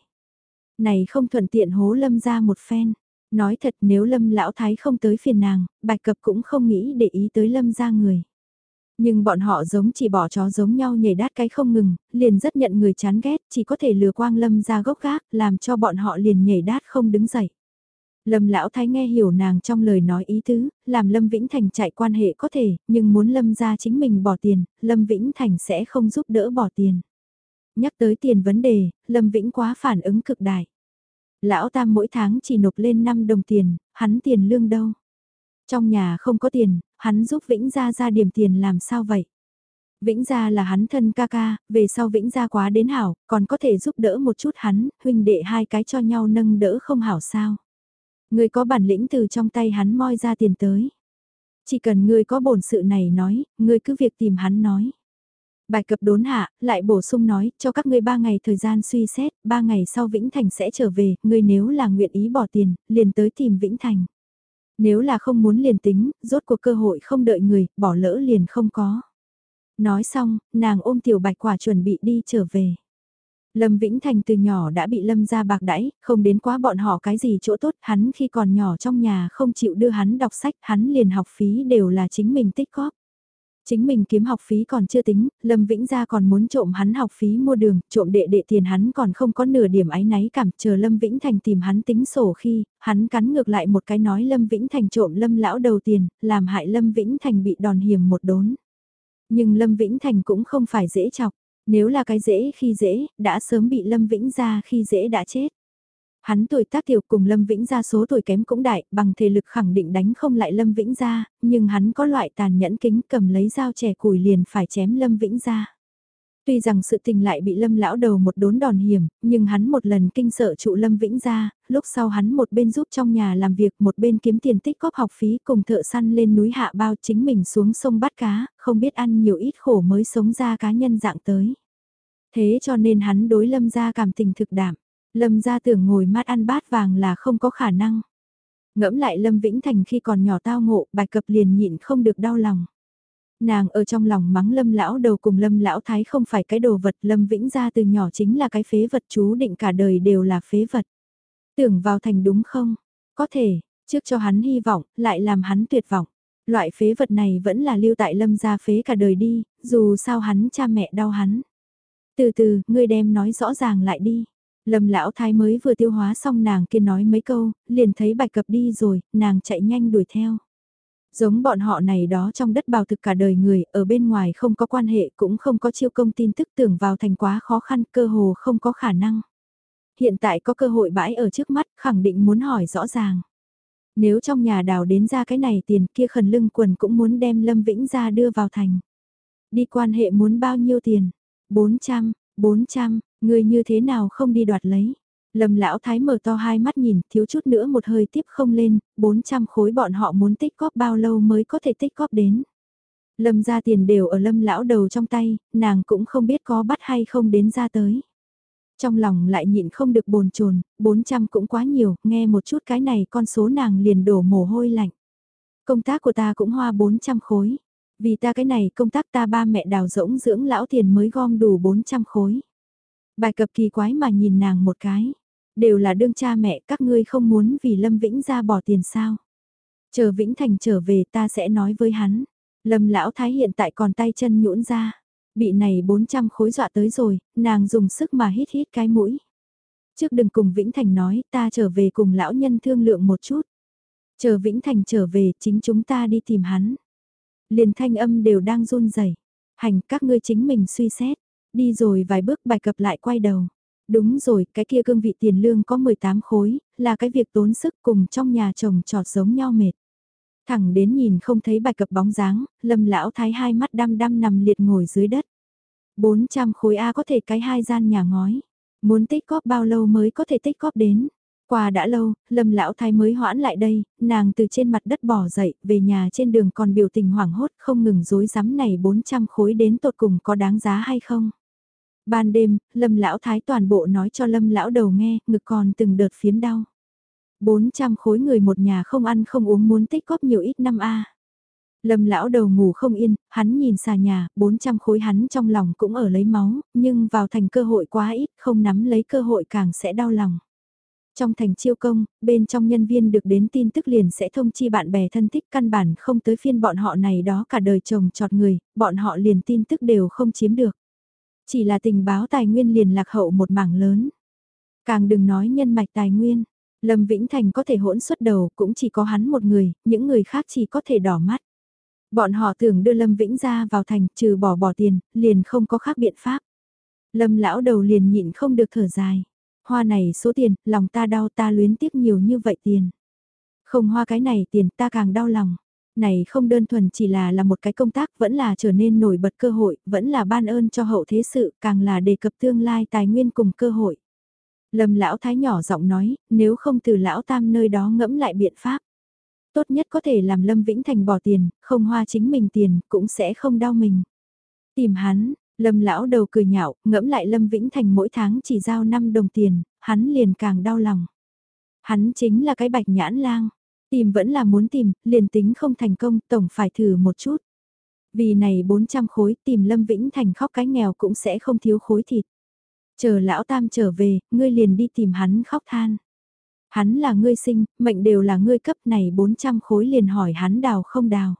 [SPEAKER 1] Này không thuận tiện hố Lâm ra một phen. Nói thật nếu Lâm lão thái không tới phiền nàng, bạch cập cũng không nghĩ để ý tới Lâm ra người. Nhưng bọn họ giống chỉ bỏ chó giống nhau nhảy đát cái không ngừng, liền rất nhận người chán ghét, chỉ có thể lừa quang lâm ra gốc gác, làm cho bọn họ liền nhảy đát không đứng dậy. Lâm lão thái nghe hiểu nàng trong lời nói ý tứ, làm Lâm Vĩnh Thành chạy quan hệ có thể, nhưng muốn Lâm ra chính mình bỏ tiền, Lâm Vĩnh Thành sẽ không giúp đỡ bỏ tiền. Nhắc tới tiền vấn đề, Lâm Vĩnh quá phản ứng cực đại. Lão Tam mỗi tháng chỉ nộp lên 5 đồng tiền, hắn tiền lương đâu. Trong nhà không có tiền, hắn giúp Vĩnh Gia ra điểm tiền làm sao vậy? Vĩnh Gia là hắn thân ca ca, về sau Vĩnh Gia quá đến hảo, còn có thể giúp đỡ một chút hắn, huynh đệ hai cái cho nhau nâng đỡ không hảo sao? Người có bản lĩnh từ trong tay hắn moi ra tiền tới. Chỉ cần ngươi có bổn sự này nói, ngươi cứ việc tìm hắn nói. Bài cập đốn hạ, lại bổ sung nói, cho các ngươi ba ngày thời gian suy xét, ba ngày sau Vĩnh Thành sẽ trở về, ngươi nếu là nguyện ý bỏ tiền, liền tới tìm Vĩnh Thành. Nếu là không muốn liền tính, rốt cuộc cơ hội không đợi người, bỏ lỡ liền không có. Nói xong, nàng ôm tiểu bạch quả chuẩn bị đi trở về. Lâm Vĩnh Thành từ nhỏ đã bị Lâm ra bạc đãi, không đến quá bọn họ cái gì chỗ tốt, hắn khi còn nhỏ trong nhà không chịu đưa hắn đọc sách, hắn liền học phí đều là chính mình tích góp. Chính mình kiếm học phí còn chưa tính, Lâm Vĩnh Gia còn muốn trộm hắn học phí mua đường, trộm đệ đệ tiền hắn còn không có nửa điểm ái náy cảm, chờ Lâm Vĩnh Thành tìm hắn tính sổ khi, hắn cắn ngược lại một cái nói Lâm Vĩnh Thành trộm Lâm lão đầu tiền, làm hại Lâm Vĩnh Thành bị đòn hiểm một đốn. Nhưng Lâm Vĩnh Thành cũng không phải dễ chọc, nếu là cái dễ khi dễ, đã sớm bị Lâm Vĩnh Gia khi dễ đã chết. Hắn tuổi tác tiểu cùng Lâm Vĩnh Gia số tuổi kém cũng đại, bằng thể lực khẳng định đánh không lại Lâm Vĩnh Gia, nhưng hắn có loại tàn nhẫn kính cầm lấy dao trẻ củi liền phải chém Lâm Vĩnh Gia. Tuy rằng sự tình lại bị Lâm lão đầu một đốn đòn hiểm, nhưng hắn một lần kinh sợ trụ Lâm Vĩnh Gia, lúc sau hắn một bên giúp trong nhà làm việc một bên kiếm tiền tích góp học phí cùng thợ săn lên núi hạ bao chính mình xuống sông bắt cá, không biết ăn nhiều ít khổ mới sống ra cá nhân dạng tới. Thế cho nên hắn đối Lâm gia cảm tình thực đảm. Lâm gia tưởng ngồi mát ăn bát vàng là không có khả năng. Ngẫm lại Lâm Vĩnh Thành khi còn nhỏ tao ngộ, bài cập liền nhịn không được đau lòng. Nàng ở trong lòng mắng Lâm lão đầu cùng Lâm lão thái không phải cái đồ vật, Lâm Vĩnh gia từ nhỏ chính là cái phế vật chú định cả đời đều là phế vật. Tưởng vào thành đúng không? Có thể, Trước cho hắn hy vọng, lại làm hắn tuyệt vọng. Loại phế vật này vẫn là lưu tại lâm gia phế cả đời đi, dù sao hắn cha mẹ đau hắn. Từ từ, ngươi đem nói rõ ràng lại đi. Lâm lão thái mới vừa tiêu hóa xong nàng kia nói mấy câu, liền thấy bạch cập đi rồi, nàng chạy nhanh đuổi theo. Giống bọn họ này đó trong đất bào thực cả đời người, ở bên ngoài không có quan hệ cũng không có chiêu công tin tức tưởng vào thành quá khó khăn, cơ hồ không có khả năng. Hiện tại có cơ hội bãi ở trước mắt, khẳng định muốn hỏi rõ ràng. Nếu trong nhà đào đến ra cái này tiền kia khẩn lưng quần cũng muốn đem Lâm Vĩnh ra đưa vào thành. Đi quan hệ muốn bao nhiêu tiền? 400, 400, người như thế nào không đi đoạt lấy? Lâm lão thái mở to hai mắt nhìn, thiếu chút nữa một hơi tiếp không lên, 400 khối bọn họ muốn tích góp bao lâu mới có thể tích góp đến. Lâm ra tiền đều ở lâm lão đầu trong tay, nàng cũng không biết có bắt hay không đến ra tới. Trong lòng lại nhịn không được bồn chồn 400 cũng quá nhiều, nghe một chút cái này con số nàng liền đổ mồ hôi lạnh. Công tác của ta cũng hoa 400 khối. Vì ta cái này công tác ta ba mẹ đào rỗng dưỡng lão tiền mới gom đủ 400 khối. Bài cập kỳ quái mà nhìn nàng một cái. Đều là đương cha mẹ các ngươi không muốn vì Lâm Vĩnh ra bỏ tiền sao. Chờ Vĩnh Thành trở về ta sẽ nói với hắn. Lâm lão thái hiện tại còn tay chân nhũn ra. Bị này 400 khối dọa tới rồi, nàng dùng sức mà hít hít cái mũi. Trước đừng cùng Vĩnh Thành nói ta trở về cùng lão nhân thương lượng một chút. Chờ Vĩnh Thành trở về chính chúng ta đi tìm hắn. Liền thanh âm đều đang run rẩy Hành các ngươi chính mình suy xét. Đi rồi vài bước bài cập lại quay đầu. Đúng rồi, cái kia cương vị tiền lương có 18 khối, là cái việc tốn sức cùng trong nhà chồng trọt giống nhau mệt. Thẳng đến nhìn không thấy bạch cập bóng dáng, lâm lão thái hai mắt đăm đăm nằm liệt ngồi dưới đất. 400 khối A có thể cái hai gian nhà ngói. Muốn tích góp bao lâu mới có thể tích góp đến. Qua đã lâu, lâm lão thái mới hoãn lại đây, nàng từ trên mặt đất bỏ dậy, về nhà trên đường còn biểu tình hoảng hốt không ngừng dối rắm này 400 khối đến tột cùng có đáng giá hay không. Ban đêm, lâm lão thái toàn bộ nói cho lâm lão đầu nghe, ngực còn từng đợt phiếm đau. 400 khối người một nhà không ăn không uống muốn tích góp nhiều ít năm a. Lâm lão đầu ngủ không yên, hắn nhìn xà nhà, 400 khối hắn trong lòng cũng ở lấy máu, nhưng vào thành cơ hội quá ít, không nắm lấy cơ hội càng sẽ đau lòng. Trong thành chiêu công, bên trong nhân viên được đến tin tức liền sẽ thông chi bạn bè thân thích căn bản không tới phiên bọn họ này đó cả đời chồng chọt người, bọn họ liền tin tức đều không chiếm được. Chỉ là tình báo tài nguyên liền lạc hậu một mảng lớn. Càng đừng nói nhân mạch tài nguyên. Lâm Vĩnh Thành có thể hỗn xuất đầu cũng chỉ có hắn một người, những người khác chỉ có thể đỏ mắt. Bọn họ tưởng đưa Lâm Vĩnh ra vào thành trừ bỏ bỏ tiền, liền không có khác biện pháp. Lâm lão đầu liền nhịn không được thở dài. Hoa này số tiền, lòng ta đau ta luyến tiếc nhiều như vậy tiền. Không hoa cái này tiền ta càng đau lòng này không đơn thuần chỉ là là một cái công tác vẫn là trở nên nổi bật cơ hội, vẫn là ban ơn cho hậu thế sự, càng là đề cập tương lai tài nguyên cùng cơ hội. Lâm lão thái nhỏ giọng nói, nếu không từ lão tam nơi đó ngẫm lại biện pháp. Tốt nhất có thể làm Lâm Vĩnh Thành bỏ tiền, không hoa chính mình tiền, cũng sẽ không đau mình. Tìm hắn, Lâm lão đầu cười nhạo, ngẫm lại Lâm Vĩnh Thành mỗi tháng chỉ giao 5 đồng tiền, hắn liền càng đau lòng. Hắn chính là cái bạch nhãn lang, Tìm vẫn là muốn tìm, liền tính không thành công, tổng phải thử một chút. Vì này 400 khối tìm Lâm Vĩnh Thành khóc cái nghèo cũng sẽ không thiếu khối thịt. Chờ lão tam trở về, ngươi liền đi tìm hắn khóc than. Hắn là ngươi sinh, mệnh đều là ngươi cấp này 400 khối liền hỏi hắn đào không đào.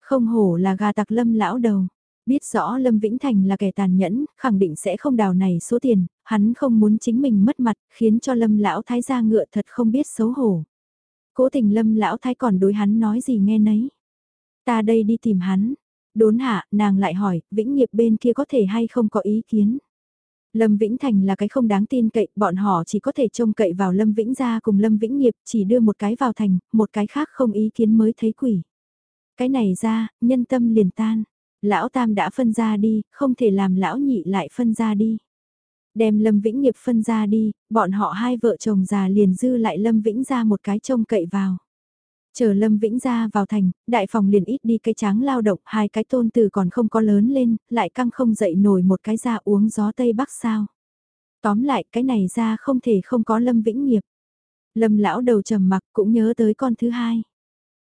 [SPEAKER 1] Không hổ là gà tặc lâm lão đầu. Biết rõ Lâm Vĩnh Thành là kẻ tàn nhẫn, khẳng định sẽ không đào này số tiền, hắn không muốn chính mình mất mặt, khiến cho Lâm lão thái gia ngựa thật không biết xấu hổ. Cố tình lâm lão thái còn đối hắn nói gì nghe nấy. Ta đây đi tìm hắn. Đốn hạ, nàng lại hỏi, vĩnh nghiệp bên kia có thể hay không có ý kiến. Lâm Vĩnh Thành là cái không đáng tin cậy, bọn họ chỉ có thể trông cậy vào Lâm Vĩnh gia cùng Lâm Vĩnh Nghiệp, chỉ đưa một cái vào thành, một cái khác không ý kiến mới thấy quỷ. Cái này ra, nhân tâm liền tan. Lão Tam đã phân ra đi, không thể làm lão nhị lại phân ra đi. Đem Lâm Vĩnh nghiệp phân ra đi, bọn họ hai vợ chồng già liền dư lại Lâm Vĩnh ra một cái trông cậy vào. Chờ Lâm Vĩnh ra vào thành, đại phòng liền ít đi cái tráng lao động, hai cái tôn từ còn không có lớn lên, lại căng không dậy nổi một cái ra uống gió Tây Bắc sao. Tóm lại cái này ra không thể không có Lâm Vĩnh nghiệp. Lâm lão đầu trầm mặc cũng nhớ tới con thứ hai.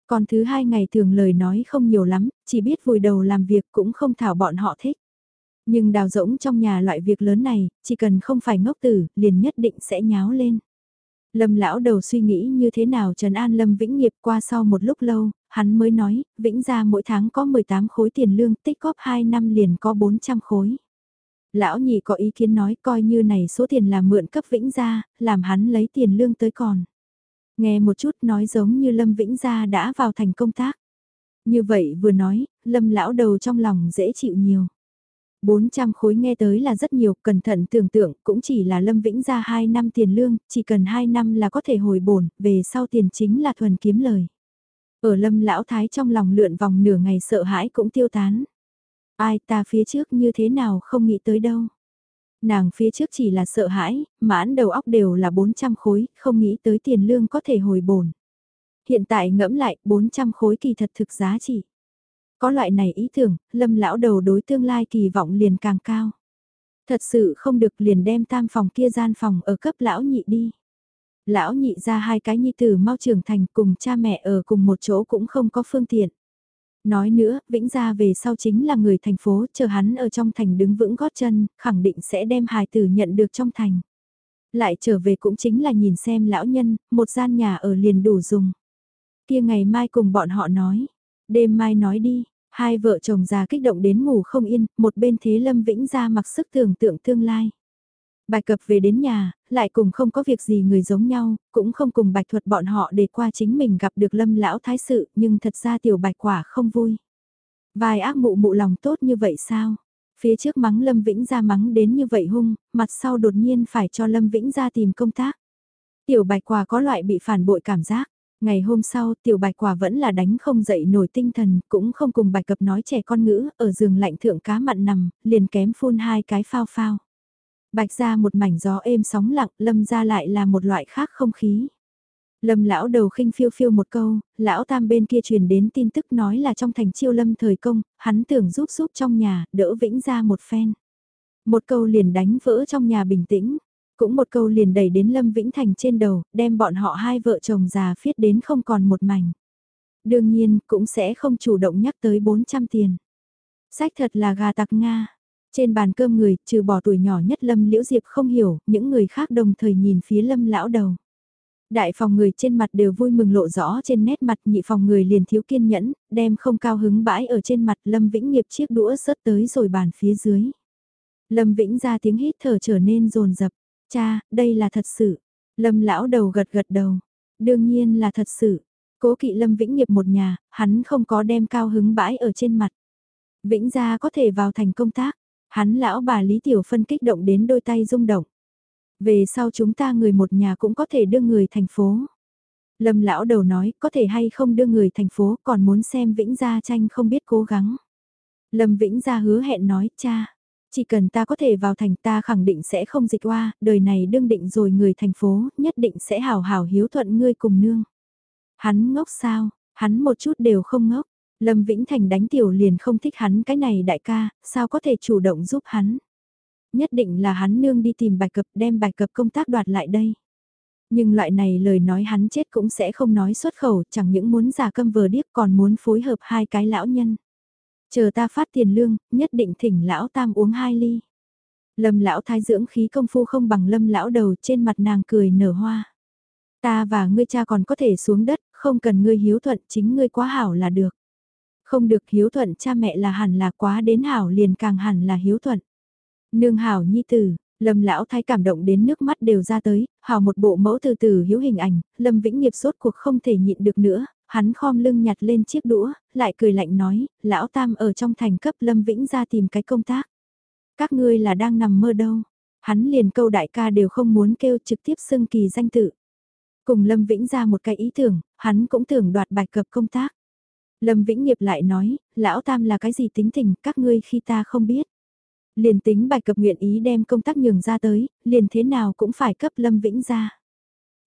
[SPEAKER 1] Con thứ hai ngày thường lời nói không nhiều lắm, chỉ biết vùi đầu làm việc cũng không thảo bọn họ thích. Nhưng đào rỗng trong nhà loại việc lớn này, chỉ cần không phải ngốc tử, liền nhất định sẽ nháo lên. Lâm lão đầu suy nghĩ như thế nào trần an Lâm Vĩnh Nghiệp qua sau một lúc lâu, hắn mới nói, Vĩnh ra mỗi tháng có 18 khối tiền lương tích góp 2 năm liền có 400 khối. Lão nhị có ý kiến nói coi như này số tiền là mượn cấp Vĩnh ra, làm hắn lấy tiền lương tới còn. Nghe một chút nói giống như Lâm Vĩnh Gia đã vào thành công tác. Như vậy vừa nói, Lâm lão đầu trong lòng dễ chịu nhiều. 400 khối nghe tới là rất nhiều, cẩn thận tưởng tượng, cũng chỉ là Lâm Vĩnh ra 2 năm tiền lương, chỉ cần 2 năm là có thể hồi bổn, về sau tiền chính là thuần kiếm lời. Ở Lâm lão thái trong lòng lượn vòng nửa ngày sợ hãi cũng tiêu tán. Ai ta phía trước như thế nào không nghĩ tới đâu. Nàng phía trước chỉ là sợ hãi, mãn đầu óc đều là 400 khối, không nghĩ tới tiền lương có thể hồi bổn. Hiện tại ngẫm lại, 400 khối kỳ thật thực giá trị. Có loại này ý tưởng, lâm lão đầu đối tương lai kỳ vọng liền càng cao. Thật sự không được liền đem tam phòng kia gian phòng ở cấp lão nhị đi. Lão nhị ra hai cái nhi tử mau trưởng thành cùng cha mẹ ở cùng một chỗ cũng không có phương tiện. Nói nữa, Vĩnh Gia về sau chính là người thành phố, chờ hắn ở trong thành đứng vững gót chân, khẳng định sẽ đem hài tử nhận được trong thành. Lại trở về cũng chính là nhìn xem lão nhân, một gian nhà ở liền đủ dùng. Kia ngày mai cùng bọn họ nói, đêm mai nói đi, hai vợ chồng già kích động đến ngủ không yên, một bên thế Lâm Vĩnh Gia mặc sức tưởng tượng tương lai. Bài cập về đến nhà, lại cùng không có việc gì người giống nhau, cũng không cùng bạch thuật bọn họ để qua chính mình gặp được lâm lão thái sự, nhưng thật ra tiểu bạch quả không vui. Vài ác mụ mụ lòng tốt như vậy sao? Phía trước mắng Lâm Vĩnh ra mắng đến như vậy hung, mặt sau đột nhiên phải cho Lâm Vĩnh ra tìm công tác. Tiểu bạch quả có loại bị phản bội cảm giác. Ngày hôm sau, tiểu bạch quả vẫn là đánh không dậy nổi tinh thần, cũng không cùng bạch cập nói trẻ con ngữ, ở giường lạnh thượng cá mặn nằm, liền kém phun hai cái phao phao. Bạch ra một mảnh gió êm sóng lặng, lâm ra lại là một loại khác không khí. Lâm lão đầu khinh phiêu phiêu một câu, lão tam bên kia truyền đến tin tức nói là trong thành chiêu lâm thời công, hắn tưởng giúp giúp trong nhà, đỡ vĩnh ra một phen. Một câu liền đánh vỡ trong nhà bình tĩnh, cũng một câu liền đẩy đến Lâm Vĩnh Thành trên đầu, đem bọn họ hai vợ chồng già phiết đến không còn một mảnh. Đương nhiên, cũng sẽ không chủ động nhắc tới 400 tiền. Sách thật là gà tặc Nga, trên bàn cơm người, trừ bỏ tuổi nhỏ nhất Lâm Liễu Diệp không hiểu, những người khác đồng thời nhìn phía Lâm lão đầu. Đại phòng người trên mặt đều vui mừng lộ rõ trên nét mặt nhị phòng người liền thiếu kiên nhẫn, đem không cao hứng bãi ở trên mặt Lâm Vĩnh nghiệp chiếc đũa sớt tới rồi bàn phía dưới. Lâm Vĩnh ra tiếng hít thở trở nên rồn rập, cha, đây là thật sự. Lâm lão đầu gật gật đầu, đương nhiên là thật sự. Cố kỵ Lâm Vĩnh nghiệp một nhà, hắn không có đem cao hứng bãi ở trên mặt. Vĩnh gia có thể vào thành công tác, Hắn lão bà Lý Tiểu Phân kích động đến đôi tay rung động. Về sau chúng ta người một nhà cũng có thể đưa người thành phố. Lâm lão đầu nói có thể hay không đưa người thành phố còn muốn xem Vĩnh Gia tranh không biết cố gắng. Lâm Vĩnh Gia hứa hẹn nói cha, chỉ cần ta có thể vào thành ta khẳng định sẽ không dịch qua, đời này đương định rồi người thành phố nhất định sẽ hào hào hiếu thuận ngươi cùng nương. Hắn ngốc sao, hắn một chút đều không ngốc, Lâm Vĩnh Thành đánh tiểu liền không thích hắn cái này đại ca, sao có thể chủ động giúp hắn. Nhất định là hắn nương đi tìm bài cập đem bài cập công tác đoạt lại đây. Nhưng loại này lời nói hắn chết cũng sẽ không nói xuất khẩu, chẳng những muốn giả câm vờ điếc còn muốn phối hợp hai cái lão nhân. Chờ ta phát tiền lương, nhất định thỉnh lão tam uống hai ly. Lâm lão thái dưỡng khí công phu không bằng lâm lão đầu trên mặt nàng cười nở hoa. Ta và ngươi cha còn có thể xuống đất, không cần ngươi hiếu thuận chính ngươi quá hảo là được. Không được hiếu thuận cha mẹ là hẳn là quá đến hảo liền càng hẳn là hiếu thuận. Nương hảo nhi tử, Lâm lão thái cảm động đến nước mắt đều ra tới, hào một bộ mẫu từ từ hiếu hình ảnh, Lâm Vĩnh Nghiệp sốt cuộc không thể nhịn được nữa, hắn khom lưng nhặt lên chiếc đũa, lại cười lạnh nói, lão tam ở trong thành cấp Lâm Vĩnh ra tìm cái công tác. Các ngươi là đang nằm mơ đâu, hắn liền câu đại ca đều không muốn kêu trực tiếp xưng kỳ danh tự. Cùng Lâm Vĩnh ra một cái ý tưởng, hắn cũng tưởng đoạt bạch cập công tác. Lâm Vĩnh Nghiệp lại nói, lão tam là cái gì tính tình các ngươi khi ta không biết. Liền tính bài cập nguyện ý đem công tác nhường ra tới, liền thế nào cũng phải cấp Lâm Vĩnh ra.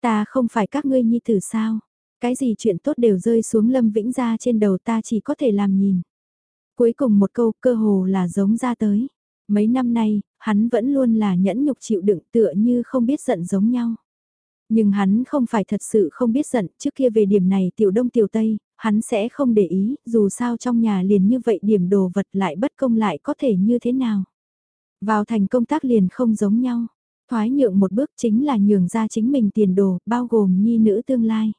[SPEAKER 1] Ta không phải các ngươi nhi tử sao, cái gì chuyện tốt đều rơi xuống Lâm Vĩnh ra trên đầu ta chỉ có thể làm nhìn. Cuối cùng một câu cơ hồ là giống ra tới. Mấy năm nay, hắn vẫn luôn là nhẫn nhục chịu đựng tựa như không biết giận giống nhau. Nhưng hắn không phải thật sự không biết giận, trước kia về điểm này tiểu đông tiểu tây, hắn sẽ không để ý, dù sao trong nhà liền như vậy điểm đồ vật lại bất công lại có thể như thế nào. Vào thành công tác liền không giống nhau. Thoái nhượng một bước chính là nhường ra chính mình tiền đồ, bao gồm nhi nữ tương lai.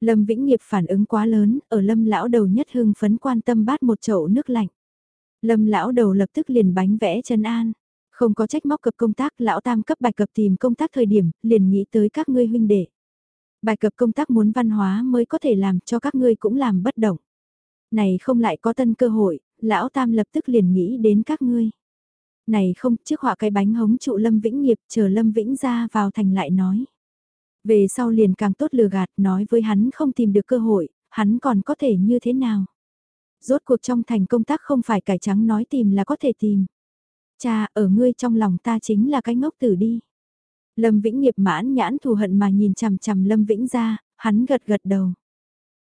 [SPEAKER 1] Lâm Vĩnh Nghiệp phản ứng quá lớn, ở Lâm lão đầu nhất hưng phấn quan tâm bát một chậu nước lạnh. Lâm lão đầu lập tức liền bánh vẽ chân an. Không có trách móc cập công tác, lão tam cấp bài cập tìm công tác thời điểm, liền nghĩ tới các ngươi huynh đệ. Bài cập công tác muốn văn hóa mới có thể làm cho các ngươi cũng làm bất động. Này không lại có tân cơ hội, lão tam lập tức liền nghĩ đến các ngươi. Này không, trước họa cái bánh hống trụ Lâm Vĩnh nghiệp, chờ Lâm Vĩnh ra vào thành lại nói. Về sau liền càng tốt lừa gạt, nói với hắn không tìm được cơ hội, hắn còn có thể như thế nào. Rốt cuộc trong thành công tác không phải cải trắng nói tìm là có thể tìm. Cha, ở ngươi trong lòng ta chính là cái ngốc tử đi. Lâm Vĩnh nghiệp mãn nhãn thù hận mà nhìn chằm chằm Lâm Vĩnh ra, hắn gật gật đầu.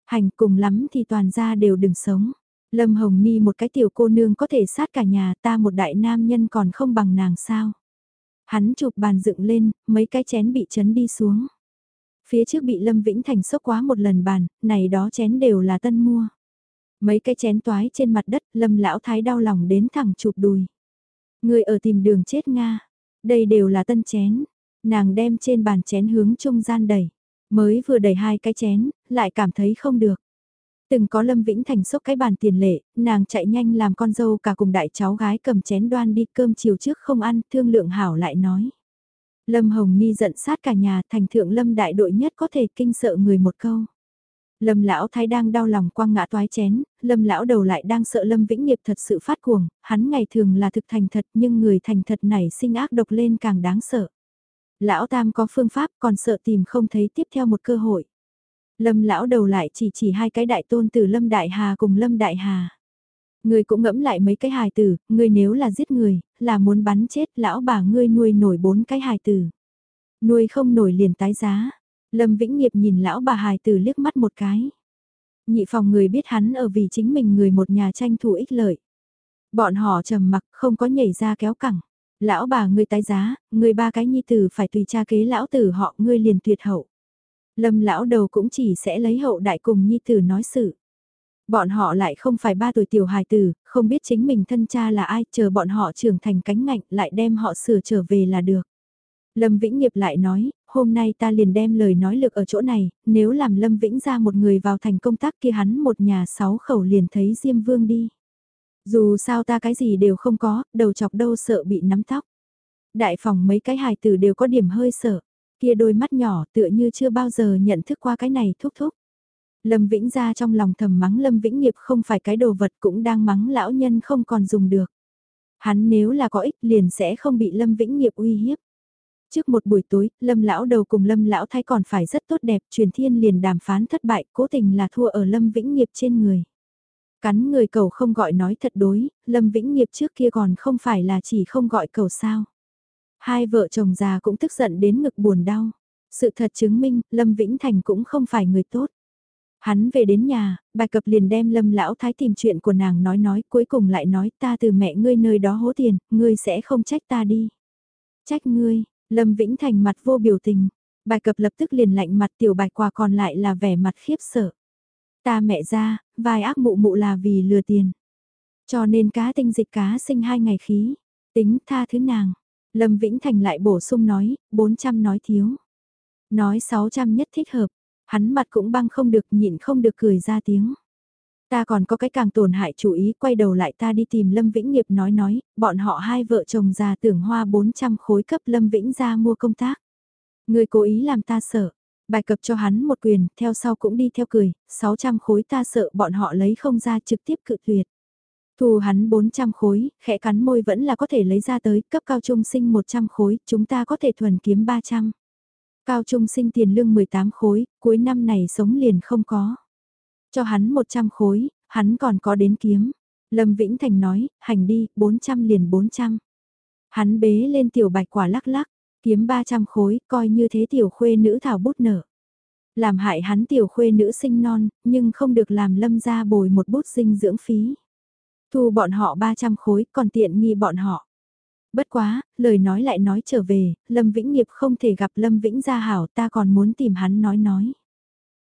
[SPEAKER 1] Hành cùng lắm thì toàn ra đều đừng sống. Lâm Hồng Ni một cái tiểu cô nương có thể sát cả nhà ta một đại nam nhân còn không bằng nàng sao. Hắn chụp bàn dựng lên, mấy cái chén bị chấn đi xuống. Phía trước bị Lâm Vĩnh Thành sốc quá một lần bàn, này đó chén đều là tân mua. Mấy cái chén toái trên mặt đất, Lâm Lão Thái đau lòng đến thẳng chụp đùi. Người ở tìm đường chết Nga, đây đều là tân chén. Nàng đem trên bàn chén hướng trung gian đẩy. Mới vừa đẩy hai cái chén, lại cảm thấy không được. Từng có Lâm Vĩnh Thành sốc cái bàn tiền lệ, nàng chạy nhanh làm con dâu cả cùng đại cháu gái cầm chén đoan đi cơm chiều trước không ăn, thương lượng hảo lại nói. Lâm Hồng Ni giận sát cả nhà thành thượng Lâm đại đội nhất có thể kinh sợ người một câu. Lâm lão thái đang đau lòng quăng ngã toái chén, Lâm lão đầu lại đang sợ Lâm Vĩnh Nghiệp thật sự phát cuồng, hắn ngày thường là thực thành thật nhưng người thành thật này sinh ác độc lên càng đáng sợ. Lão tam có phương pháp còn sợ tìm không thấy tiếp theo một cơ hội. Lâm lão đầu lại chỉ chỉ hai cái đại tôn từ Lâm Đại Hà cùng Lâm Đại Hà. Ngươi cũng ngẫm lại mấy cái hài tử, ngươi nếu là giết người, là muốn bắn chết lão bà ngươi nuôi nổi bốn cái hài tử. Nuôi không nổi liền tái giá. Lâm Vĩnh Nghiệp nhìn lão bà hài tử liếc mắt một cái. Nhị phòng người biết hắn ở vì chính mình người một nhà tranh thủ ích lợi. Bọn họ trầm mặc không có nhảy ra kéo cẳng. Lão bà ngươi tái giá, ngươi ba cái nhi tử phải tùy cha kế lão tử họ ngươi liền tuyệt hậu. Lâm lão đầu cũng chỉ sẽ lấy hậu đại cùng nhi tử nói sự. Bọn họ lại không phải ba tuổi tiểu hài tử, không biết chính mình thân cha là ai, chờ bọn họ trưởng thành cánh ngạnh lại đem họ sửa trở về là được. Lâm Vĩnh Nghiệp lại nói, hôm nay ta liền đem lời nói lực ở chỗ này, nếu làm Lâm Vĩnh ra một người vào thành công tác kia hắn một nhà sáu khẩu liền thấy Diêm Vương đi. Dù sao ta cái gì đều không có, đầu chọc đâu sợ bị nắm tóc. Đại phòng mấy cái hài tử đều có điểm hơi sợ, kia đôi mắt nhỏ tựa như chưa bao giờ nhận thức qua cái này thúc thúc. Lâm Vĩnh ra trong lòng thầm mắng Lâm Vĩnh nghiệp không phải cái đồ vật cũng đang mắng lão nhân không còn dùng được. Hắn nếu là có ích liền sẽ không bị Lâm Vĩnh nghiệp uy hiếp. Trước một buổi tối, Lâm lão đầu cùng Lâm lão thái còn phải rất tốt đẹp, truyền thiên liền đàm phán thất bại, cố tình là thua ở Lâm Vĩnh nghiệp trên người. Cắn người cầu không gọi nói thật đối, Lâm Vĩnh nghiệp trước kia còn không phải là chỉ không gọi cầu sao. Hai vợ chồng già cũng tức giận đến ngực buồn đau. Sự thật chứng minh, Lâm Vĩnh Thành cũng không phải người tốt. Hắn về đến nhà, bài cập liền đem lâm lão thái tìm chuyện của nàng nói nói, cuối cùng lại nói ta từ mẹ ngươi nơi đó hố tiền, ngươi sẽ không trách ta đi. Trách ngươi, lâm vĩnh thành mặt vô biểu tình, bài cập lập tức liền lạnh mặt tiểu bạch quà còn lại là vẻ mặt khiếp sợ. Ta mẹ ra, vài ác mụ mụ là vì lừa tiền. Cho nên cá tinh dịch cá sinh hai ngày khí, tính tha thứ nàng. Lâm Vĩnh Thành lại bổ sung nói, 400 nói thiếu. Nói 600 nhất thích hợp, Hắn mặt cũng băng không được nhịn không được cười ra tiếng. Ta còn có cái càng tổn hại chủ ý quay đầu lại ta đi tìm Lâm Vĩnh Nghiệp nói nói, bọn họ hai vợ chồng già tưởng hoa 400 khối cấp Lâm Vĩnh ra mua công tác. Người cố ý làm ta sợ, bài cập cho hắn một quyền, theo sau cũng đi theo cười, 600 khối ta sợ bọn họ lấy không ra trực tiếp cự tuyệt. Thù hắn 400 khối, khẽ cắn môi vẫn là có thể lấy ra tới, cấp cao trung sinh 100 khối, chúng ta có thể thuần kiếm 300. Cao trung sinh tiền lương 18 khối, cuối năm này sống liền không có. Cho hắn 100 khối, hắn còn có đến kiếm. Lâm Vĩnh Thành nói, hành đi, 400 liền 400. Hắn bế lên tiểu bạch quả lắc lắc, kiếm 300 khối, coi như thế tiểu khuê nữ thảo bút nở. Làm hại hắn tiểu khuê nữ sinh non, nhưng không được làm lâm ra bồi một bút dinh dưỡng phí. Thu bọn họ 300 khối, còn tiện nghi bọn họ. Bất quá, lời nói lại nói trở về, Lâm Vĩnh Nghiệp không thể gặp Lâm Vĩnh Gia Hảo ta còn muốn tìm hắn nói nói.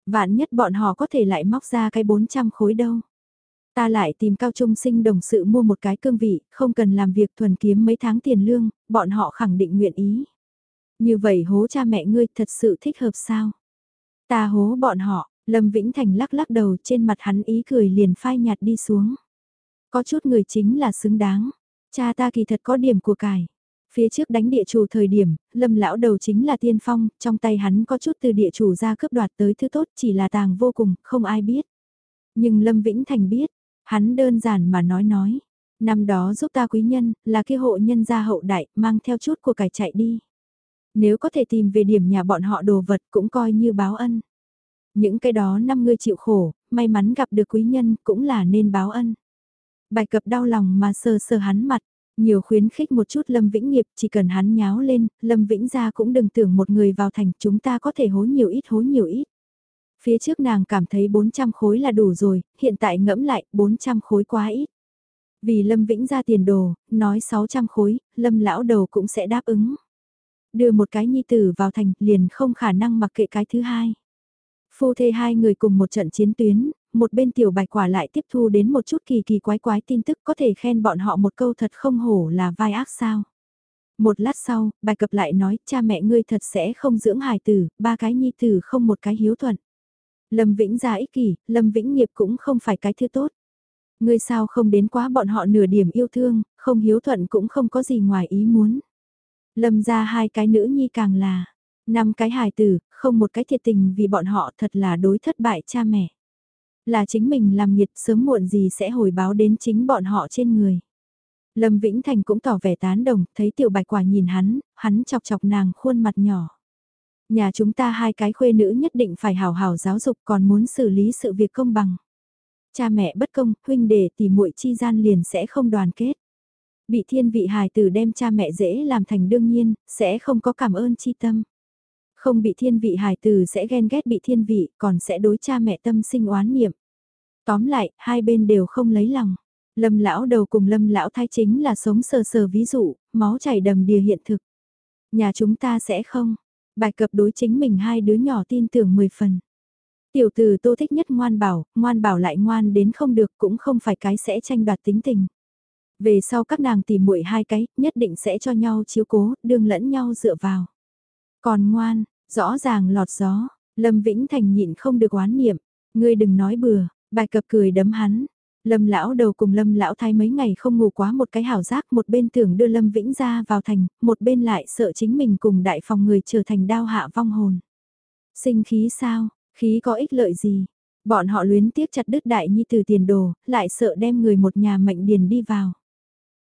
[SPEAKER 1] Vạn nhất bọn họ có thể lại móc ra cái 400 khối đâu. Ta lại tìm cao trung sinh đồng sự mua một cái cương vị, không cần làm việc thuần kiếm mấy tháng tiền lương, bọn họ khẳng định nguyện ý. Như vậy hố cha mẹ ngươi thật sự thích hợp sao? Ta hố bọn họ, Lâm Vĩnh Thành lắc lắc đầu trên mặt hắn ý cười liền phai nhạt đi xuống. Có chút người chính là xứng đáng. Cha ta kỳ thật có điểm của cải. Phía trước đánh địa chủ thời điểm, lâm lão đầu chính là tiên phong, trong tay hắn có chút từ địa chủ ra cướp đoạt tới thứ tốt chỉ là tàng vô cùng, không ai biết. Nhưng Lâm Vĩnh Thành biết, hắn đơn giản mà nói nói. Năm đó giúp ta quý nhân, là kia hộ nhân gia hậu đại, mang theo chút của cải chạy đi. Nếu có thể tìm về điểm nhà bọn họ đồ vật cũng coi như báo ân. Những cái đó năm ngươi chịu khổ, may mắn gặp được quý nhân cũng là nên báo ân. Bài cập đau lòng mà sờ sờ hắn mặt, nhiều khuyến khích một chút Lâm Vĩnh nghiệp chỉ cần hắn nháo lên, Lâm Vĩnh ra cũng đừng tưởng một người vào thành chúng ta có thể hối nhiều ít hối nhiều ít. Phía trước nàng cảm thấy 400 khối là đủ rồi, hiện tại ngẫm lại 400 khối quá ít. Vì Lâm Vĩnh ra tiền đồ, nói 600 khối, Lâm lão đầu cũng sẽ đáp ứng. Đưa một cái nhi tử vào thành liền không khả năng mặc kệ cái thứ hai. Phu thê hai người cùng một trận chiến tuyến, một bên tiểu bạch quả lại tiếp thu đến một chút kỳ kỳ quái quái tin tức có thể khen bọn họ một câu thật không hổ là vai ác sao. Một lát sau, bài cập lại nói cha mẹ ngươi thật sẽ không dưỡng hài tử, ba cái nhi tử không một cái hiếu thuận. Lâm Vĩnh ra ích kỷ, Lâm Vĩnh nghiệp cũng không phải cái thứ tốt. Ngươi sao không đến quá bọn họ nửa điểm yêu thương, không hiếu thuận cũng không có gì ngoài ý muốn. Lâm ra hai cái nữ nhi càng là, năm cái hài tử, không một cái thiệt tình vì bọn họ thật là đối thất bại cha mẹ. Là chính mình làm nhiệt sớm muộn gì sẽ hồi báo đến chính bọn họ trên người. Lâm Vĩnh Thành cũng tỏ vẻ tán đồng, thấy tiểu bạch quả nhìn hắn, hắn chọc chọc nàng khuôn mặt nhỏ. Nhà chúng ta hai cái khuê nữ nhất định phải hào hào giáo dục còn muốn xử lý sự việc công bằng. Cha mẹ bất công, huynh đệ tỷ muội chi gian liền sẽ không đoàn kết. Bị thiên vị hài tử đem cha mẹ dễ làm thành đương nhiên, sẽ không có cảm ơn chi tâm. Không bị thiên vị hài tử sẽ ghen ghét bị thiên vị, còn sẽ đối cha mẹ tâm sinh oán niệm. Tóm lại, hai bên đều không lấy lòng. Lâm lão đầu cùng lâm lão thái chính là sống sờ sờ ví dụ, máu chảy đầm đìa hiện thực. Nhà chúng ta sẽ không. Bài cập đối chính mình hai đứa nhỏ tin tưởng 10 phần. Tiểu tử tô thích nhất ngoan bảo, ngoan bảo lại ngoan đến không được cũng không phải cái sẽ tranh đoạt tính tình. Về sau các nàng tìm muội hai cái, nhất định sẽ cho nhau chiếu cố, đương lẫn nhau dựa vào. Còn ngoan, rõ ràng lọt gió, Lâm Vĩnh Thành nhịn không được oán niệm, ngươi đừng nói bừa, bài cập cười đấm hắn. Lâm lão đầu cùng Lâm lão thái mấy ngày không ngủ quá một cái hảo giác, một bên tưởng đưa Lâm Vĩnh ra vào thành, một bên lại sợ chính mình cùng đại phòng người trở thành đao hạ vong hồn. Sinh khí sao, khí có ích lợi gì? Bọn họ luyến tiếc chặt đứt đại nhi từ tiền đồ, lại sợ đem người một nhà mệnh điền đi vào.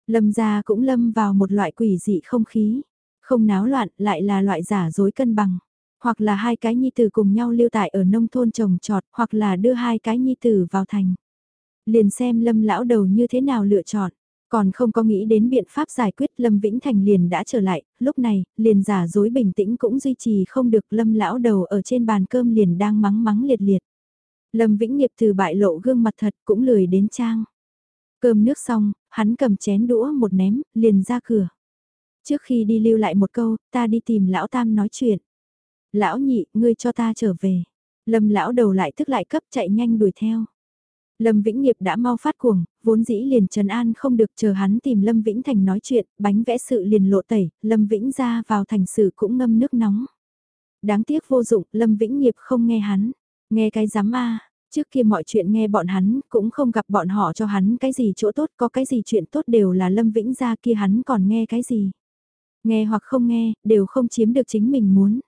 [SPEAKER 1] Lâm gia cũng lâm vào một loại quỷ dị không khí, không náo loạn lại là loại giả dối cân bằng. Hoặc là hai cái nhi tử cùng nhau lưu tại ở nông thôn trồng trọt, hoặc là đưa hai cái nhi tử vào thành. Liền xem lâm lão đầu như thế nào lựa chọn. Còn không có nghĩ đến biện pháp giải quyết Lâm Vĩnh Thành liền đã trở lại, lúc này, liền giả dối bình tĩnh cũng duy trì không được Lâm lão đầu ở trên bàn cơm liền đang mắng mắng liệt liệt. Lâm Vĩnh Nghiệp từ bại lộ gương mặt thật cũng lười đến trang. Cơm nước xong, hắn cầm chén đũa một ném, liền ra cửa. Trước khi đi lưu lại một câu, ta đi tìm lão tam nói chuyện. Lão nhị, ngươi cho ta trở về. Lâm lão đầu lại tức lại cấp chạy nhanh đuổi theo. Lâm Vĩnh Nghiệp đã mau phát cuồng, vốn dĩ liền trần an không được chờ hắn tìm Lâm Vĩnh Thành nói chuyện, bánh vẽ sự liền lộ tẩy, Lâm Vĩnh ra vào thành sự cũng ngâm nước nóng. Đáng tiếc vô dụng, Lâm Vĩnh Nghiệp không nghe hắn, nghe cái giám a trước kia mọi chuyện nghe bọn hắn, cũng không gặp bọn họ cho hắn cái gì chỗ tốt, có cái gì chuyện tốt đều là Lâm Vĩnh ra kia hắn còn nghe cái gì. Nghe hoặc không nghe, đều không chiếm được chính mình muốn.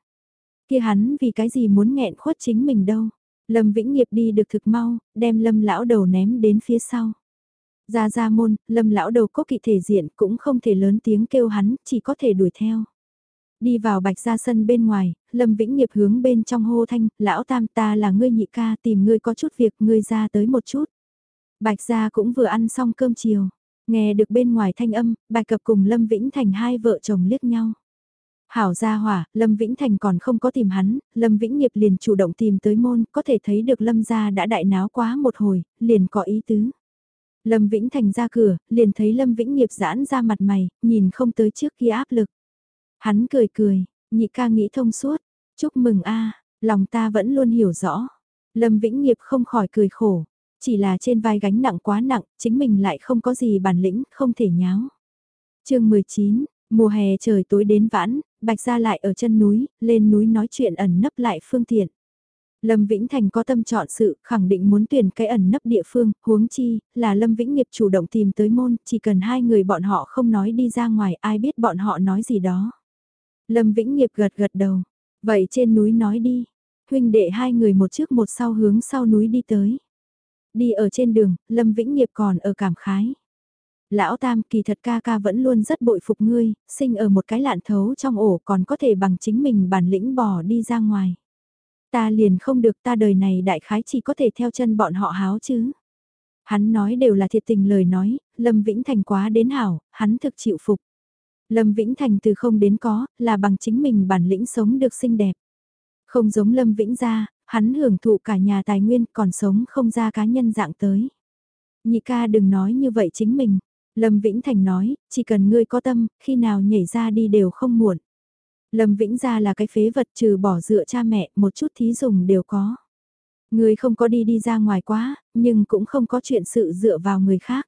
[SPEAKER 1] Kia hắn vì cái gì muốn nghẹn khuất chính mình đâu. Lâm Vĩnh Nghiệp đi được thực mau, đem Lâm lão đầu ném đến phía sau. Ra ra môn, Lâm lão đầu có kỵ thể diện cũng không thể lớn tiếng kêu hắn, chỉ có thể đuổi theo. Đi vào bạch ra sân bên ngoài, Lâm Vĩnh Nghiệp hướng bên trong hô thanh, lão tam ta là ngươi nhị ca tìm ngươi có chút việc ngươi ra tới một chút. Bạch gia cũng vừa ăn xong cơm chiều, nghe được bên ngoài thanh âm, bạch cập cùng Lâm Vĩnh Thành hai vợ chồng liếc nhau. Hảo gia hỏa, Lâm Vĩnh Thành còn không có tìm hắn, Lâm Vĩnh Nghiệp liền chủ động tìm tới môn, có thể thấy được Lâm gia đã đại náo quá một hồi, liền có ý tứ. Lâm Vĩnh Thành ra cửa, liền thấy Lâm Vĩnh Nghiệp giãn ra mặt mày, nhìn không tới trước kia áp lực. Hắn cười cười, nhị ca nghĩ thông suốt, chúc mừng a lòng ta vẫn luôn hiểu rõ. Lâm Vĩnh Nghiệp không khỏi cười khổ, chỉ là trên vai gánh nặng quá nặng, chính mình lại không có gì bản lĩnh, không thể nháo. chương 19, Mùa hè trời tối đến vãn, Bạch Gia lại ở chân núi, lên núi nói chuyện ẩn nấp lại phương tiện. Lâm Vĩnh Thành có tâm chọn sự, khẳng định muốn tuyển cái ẩn nấp địa phương, huống chi, là Lâm Vĩnh Nghiệp chủ động tìm tới môn, chỉ cần hai người bọn họ không nói đi ra ngoài ai biết bọn họ nói gì đó. Lâm Vĩnh Nghiệp gật gật đầu, vậy trên núi nói đi, huynh đệ hai người một trước một sau hướng sau núi đi tới. Đi ở trên đường, Lâm Vĩnh Nghiệp còn ở cảm khái. Lão Tam kỳ thật ca ca vẫn luôn rất bội phục ngươi, sinh ở một cái lạn thấu trong ổ còn có thể bằng chính mình bản lĩnh bò đi ra ngoài. Ta liền không được ta đời này đại khái chỉ có thể theo chân bọn họ háo chứ. Hắn nói đều là thiệt tình lời nói, Lâm Vĩnh Thành quá đến hảo, hắn thực chịu phục. Lâm Vĩnh Thành từ không đến có, là bằng chính mình bản lĩnh sống được xinh đẹp. Không giống Lâm Vĩnh ra, hắn hưởng thụ cả nhà tài nguyên còn sống không ra cá nhân dạng tới. Nhị ca đừng nói như vậy chính mình. Lâm Vĩnh Thành nói, chỉ cần ngươi có tâm, khi nào nhảy ra đi đều không muộn. Lâm Vĩnh ra là cái phế vật trừ bỏ dựa cha mẹ, một chút thí dùng đều có. Ngươi không có đi đi ra ngoài quá, nhưng cũng không có chuyện sự dựa vào người khác.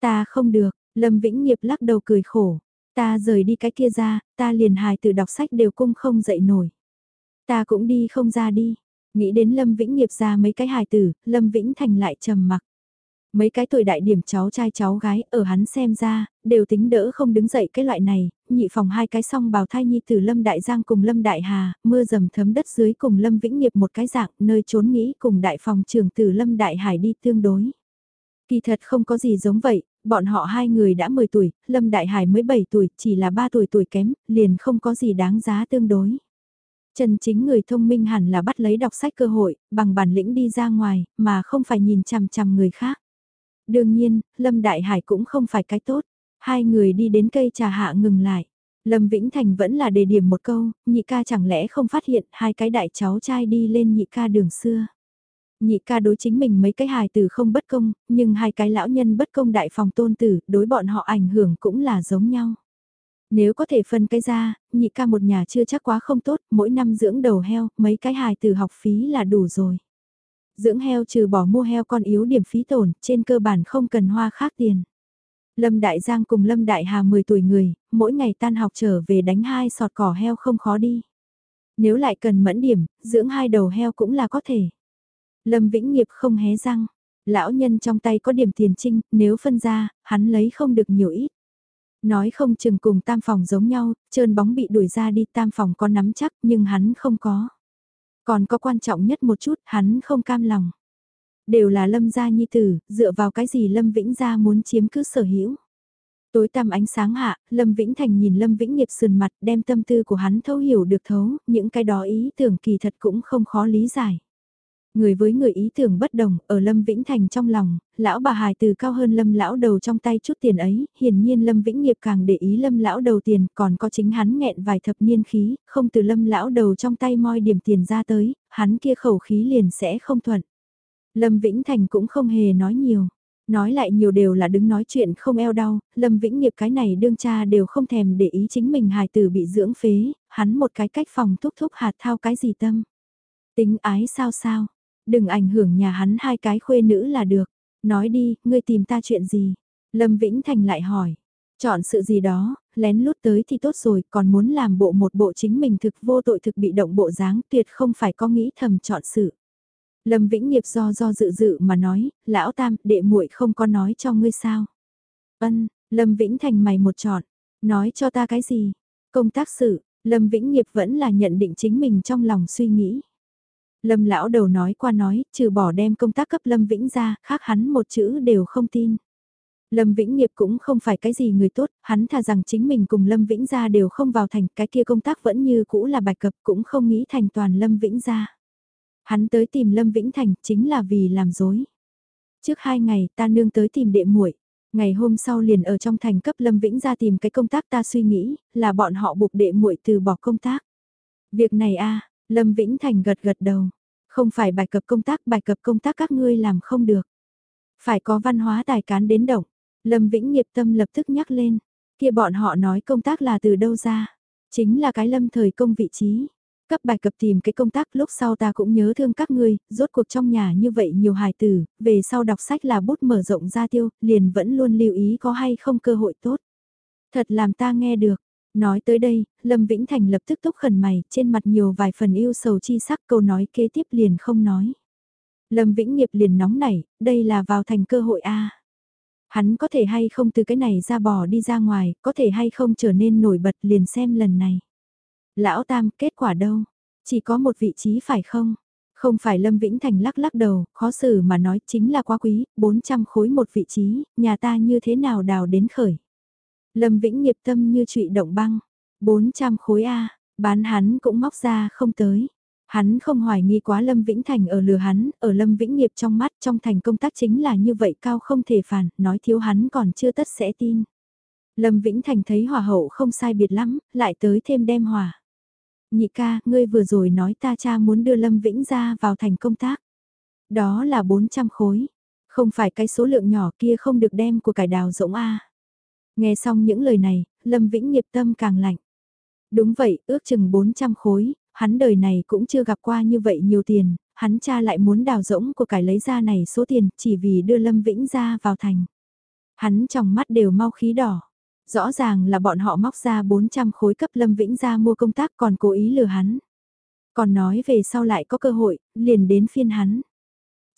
[SPEAKER 1] Ta không được, Lâm Vĩnh nghiệp lắc đầu cười khổ. Ta rời đi cái kia ra, ta liền hài từ đọc sách đều cung không dậy nổi. Ta cũng đi không ra đi. Nghĩ đến Lâm Vĩnh nghiệp ra mấy cái hài tử, Lâm Vĩnh Thành lại trầm mặc. Mấy cái tuổi đại điểm cháu trai cháu gái ở hắn xem ra, đều tính đỡ không đứng dậy cái loại này, nhị phòng hai cái song bào thai nhi từ Lâm Đại Giang cùng Lâm Đại Hà, mưa dầm thấm đất dưới cùng Lâm Vĩnh Nghiệp một cái dạng nơi trốn nghĩ cùng đại phòng trưởng từ Lâm Đại Hải đi tương đối. Kỳ thật không có gì giống vậy, bọn họ hai người đã 10 tuổi, Lâm Đại Hải mới 7 tuổi, chỉ là 3 tuổi tuổi kém, liền không có gì đáng giá tương đối. Chân chính người thông minh hẳn là bắt lấy đọc sách cơ hội, bằng bản lĩnh đi ra ngoài, mà không phải nhìn chằm chằm người khác. Đương nhiên, Lâm Đại Hải cũng không phải cái tốt. Hai người đi đến cây trà hạ ngừng lại. Lâm Vĩnh Thành vẫn là đề điểm một câu, nhị ca chẳng lẽ không phát hiện hai cái đại cháu trai đi lên nhị ca đường xưa. Nhị ca đối chính mình mấy cái hài tử không bất công, nhưng hai cái lão nhân bất công đại phòng tôn tử, đối bọn họ ảnh hưởng cũng là giống nhau. Nếu có thể phân cái ra, nhị ca một nhà chưa chắc quá không tốt, mỗi năm dưỡng đầu heo, mấy cái hài tử học phí là đủ rồi. Dưỡng heo trừ bỏ mua heo con yếu điểm phí tổn, trên cơ bản không cần hoa khác tiền. Lâm Đại Giang cùng Lâm Đại Hà 10 tuổi người, mỗi ngày tan học trở về đánh hai sọt cỏ heo không khó đi. Nếu lại cần mẫn điểm, dưỡng hai đầu heo cũng là có thể. Lâm Vĩnh Nghiệp không hé răng. Lão nhân trong tay có điểm tiền trinh, nếu phân ra, hắn lấy không được nhiều ít. Nói không chừng cùng tam phòng giống nhau, trơn bóng bị đuổi ra đi tam phòng có nắm chắc nhưng hắn không có. Còn có quan trọng nhất một chút, hắn không cam lòng. Đều là lâm gia nhi tử, dựa vào cái gì lâm vĩnh gia muốn chiếm cứ sở hữu. Tối tăm ánh sáng hạ, Lâm Vĩnh Thành nhìn Lâm Vĩnh Nghiệp sườn mặt đem tâm tư của hắn thấu hiểu được thấu, những cái đó ý tưởng kỳ thật cũng không khó lý giải. Người với người ý tưởng bất đồng, ở Lâm Vĩnh Thành trong lòng, lão bà hài từ cao hơn Lâm lão đầu trong tay chút tiền ấy, hiển nhiên Lâm Vĩnh Nghiệp càng để ý Lâm lão đầu tiền, còn có chính hắn nghẹn vài thập niên khí, không từ Lâm lão đầu trong tay moi điểm tiền ra tới, hắn kia khẩu khí liền sẽ không thuận. Lâm Vĩnh Thành cũng không hề nói nhiều. Nói lại nhiều đều là đứng nói chuyện không eo đau, Lâm Vĩnh Nghiệp cái này đương cha đều không thèm để ý chính mình hài tử bị dưỡng phế, hắn một cái cách phòng thúc thúc hạt thao cái gì tâm. Tính ái sao sao, đừng ảnh hưởng nhà hắn hai cái khuê nữ là được. Nói đi, ngươi tìm ta chuyện gì? Lâm Vĩnh Thành lại hỏi. Chọn sự gì đó, lén lút tới thì tốt rồi, còn muốn làm bộ một bộ chính mình thực vô tội thực bị động bộ dáng tuyệt không phải có nghĩ thầm chọn sự. Lâm Vĩnh Nghiệp do do dự dự mà nói, lão tam, đệ muội không có nói cho ngươi sao. Ân, Lâm Vĩnh Thành mày một chọn, nói cho ta cái gì? Công tác sự, Lâm Vĩnh Nghiệp vẫn là nhận định chính mình trong lòng suy nghĩ. Lâm lão đầu nói qua nói, trừ bỏ đem công tác cấp Lâm Vĩnh ra, khác hắn một chữ đều không tin. Lâm Vĩnh Nghiệp cũng không phải cái gì người tốt, hắn thà rằng chính mình cùng Lâm Vĩnh gia đều không vào thành, cái kia công tác vẫn như cũ là bạch cập cũng không nghĩ thành toàn Lâm Vĩnh gia. Hắn tới tìm Lâm Vĩnh Thành chính là vì làm dối. Trước hai ngày ta nương tới tìm đệ muội Ngày hôm sau liền ở trong thành cấp Lâm Vĩnh ra tìm cái công tác ta suy nghĩ, là bọn họ buộc đệ muội từ bỏ công tác. Việc này a Lâm Vĩnh Thành gật gật đầu. Không phải bài cập công tác, bài cập công tác các ngươi làm không được. Phải có văn hóa tài cán đến động. Lâm Vĩnh nghiệp tâm lập tức nhắc lên. Kia bọn họ nói công tác là từ đâu ra. Chính là cái lâm thời công vị trí. Cấp bài cập tìm cái công tác lúc sau ta cũng nhớ thương các ngươi, rốt cuộc trong nhà như vậy nhiều hài tử, về sau đọc sách là bút mở rộng ra tiêu, liền vẫn luôn lưu ý có hay không cơ hội tốt. Thật làm ta nghe được, Nói tới đây, Lâm Vĩnh Thành lập tức túc khẩn mày, trên mặt nhiều vài phần yêu sầu chi sắc câu nói kế tiếp liền không nói. Lâm Vĩnh Nghiệp liền nóng nảy, đây là vào thành cơ hội A. Hắn có thể hay không từ cái này ra bò đi ra ngoài, có thể hay không trở nên nổi bật liền xem lần này. Lão Tam, kết quả đâu? Chỉ có một vị trí phải không? Không phải Lâm Vĩnh Thành lắc lắc đầu, khó xử mà nói chính là quá quý, 400 khối một vị trí, nhà ta như thế nào đào đến khởi. Lâm Vĩnh nghiệp tâm như trụy động băng, 400 khối A, bán hắn cũng móc ra không tới. Hắn không hoài nghi quá Lâm Vĩnh Thành ở lừa hắn, ở Lâm Vĩnh nghiệp trong mắt trong thành công tác chính là như vậy cao không thể phản, nói thiếu hắn còn chưa tất sẽ tin. Lâm Vĩnh Thành thấy hòa hậu không sai biệt lắm, lại tới thêm đem hòa. Nhị ca, ngươi vừa rồi nói ta cha muốn đưa Lâm Vĩnh ra vào thành công tác. Đó là 400 khối. Không phải cái số lượng nhỏ kia không được đem của cải đào rỗng A. Nghe xong những lời này, Lâm Vĩnh nghiệp tâm càng lạnh. Đúng vậy, ước chừng 400 khối, hắn đời này cũng chưa gặp qua như vậy nhiều tiền, hắn cha lại muốn đào rỗng của cải lấy ra này số tiền chỉ vì đưa Lâm Vĩnh ra vào thành. Hắn trong mắt đều mau khí đỏ. Rõ ràng là bọn họ móc ra 400 khối cấp Lâm Vĩnh ra mua công tác còn cố ý lừa hắn. Còn nói về sau lại có cơ hội, liền đến phiên hắn.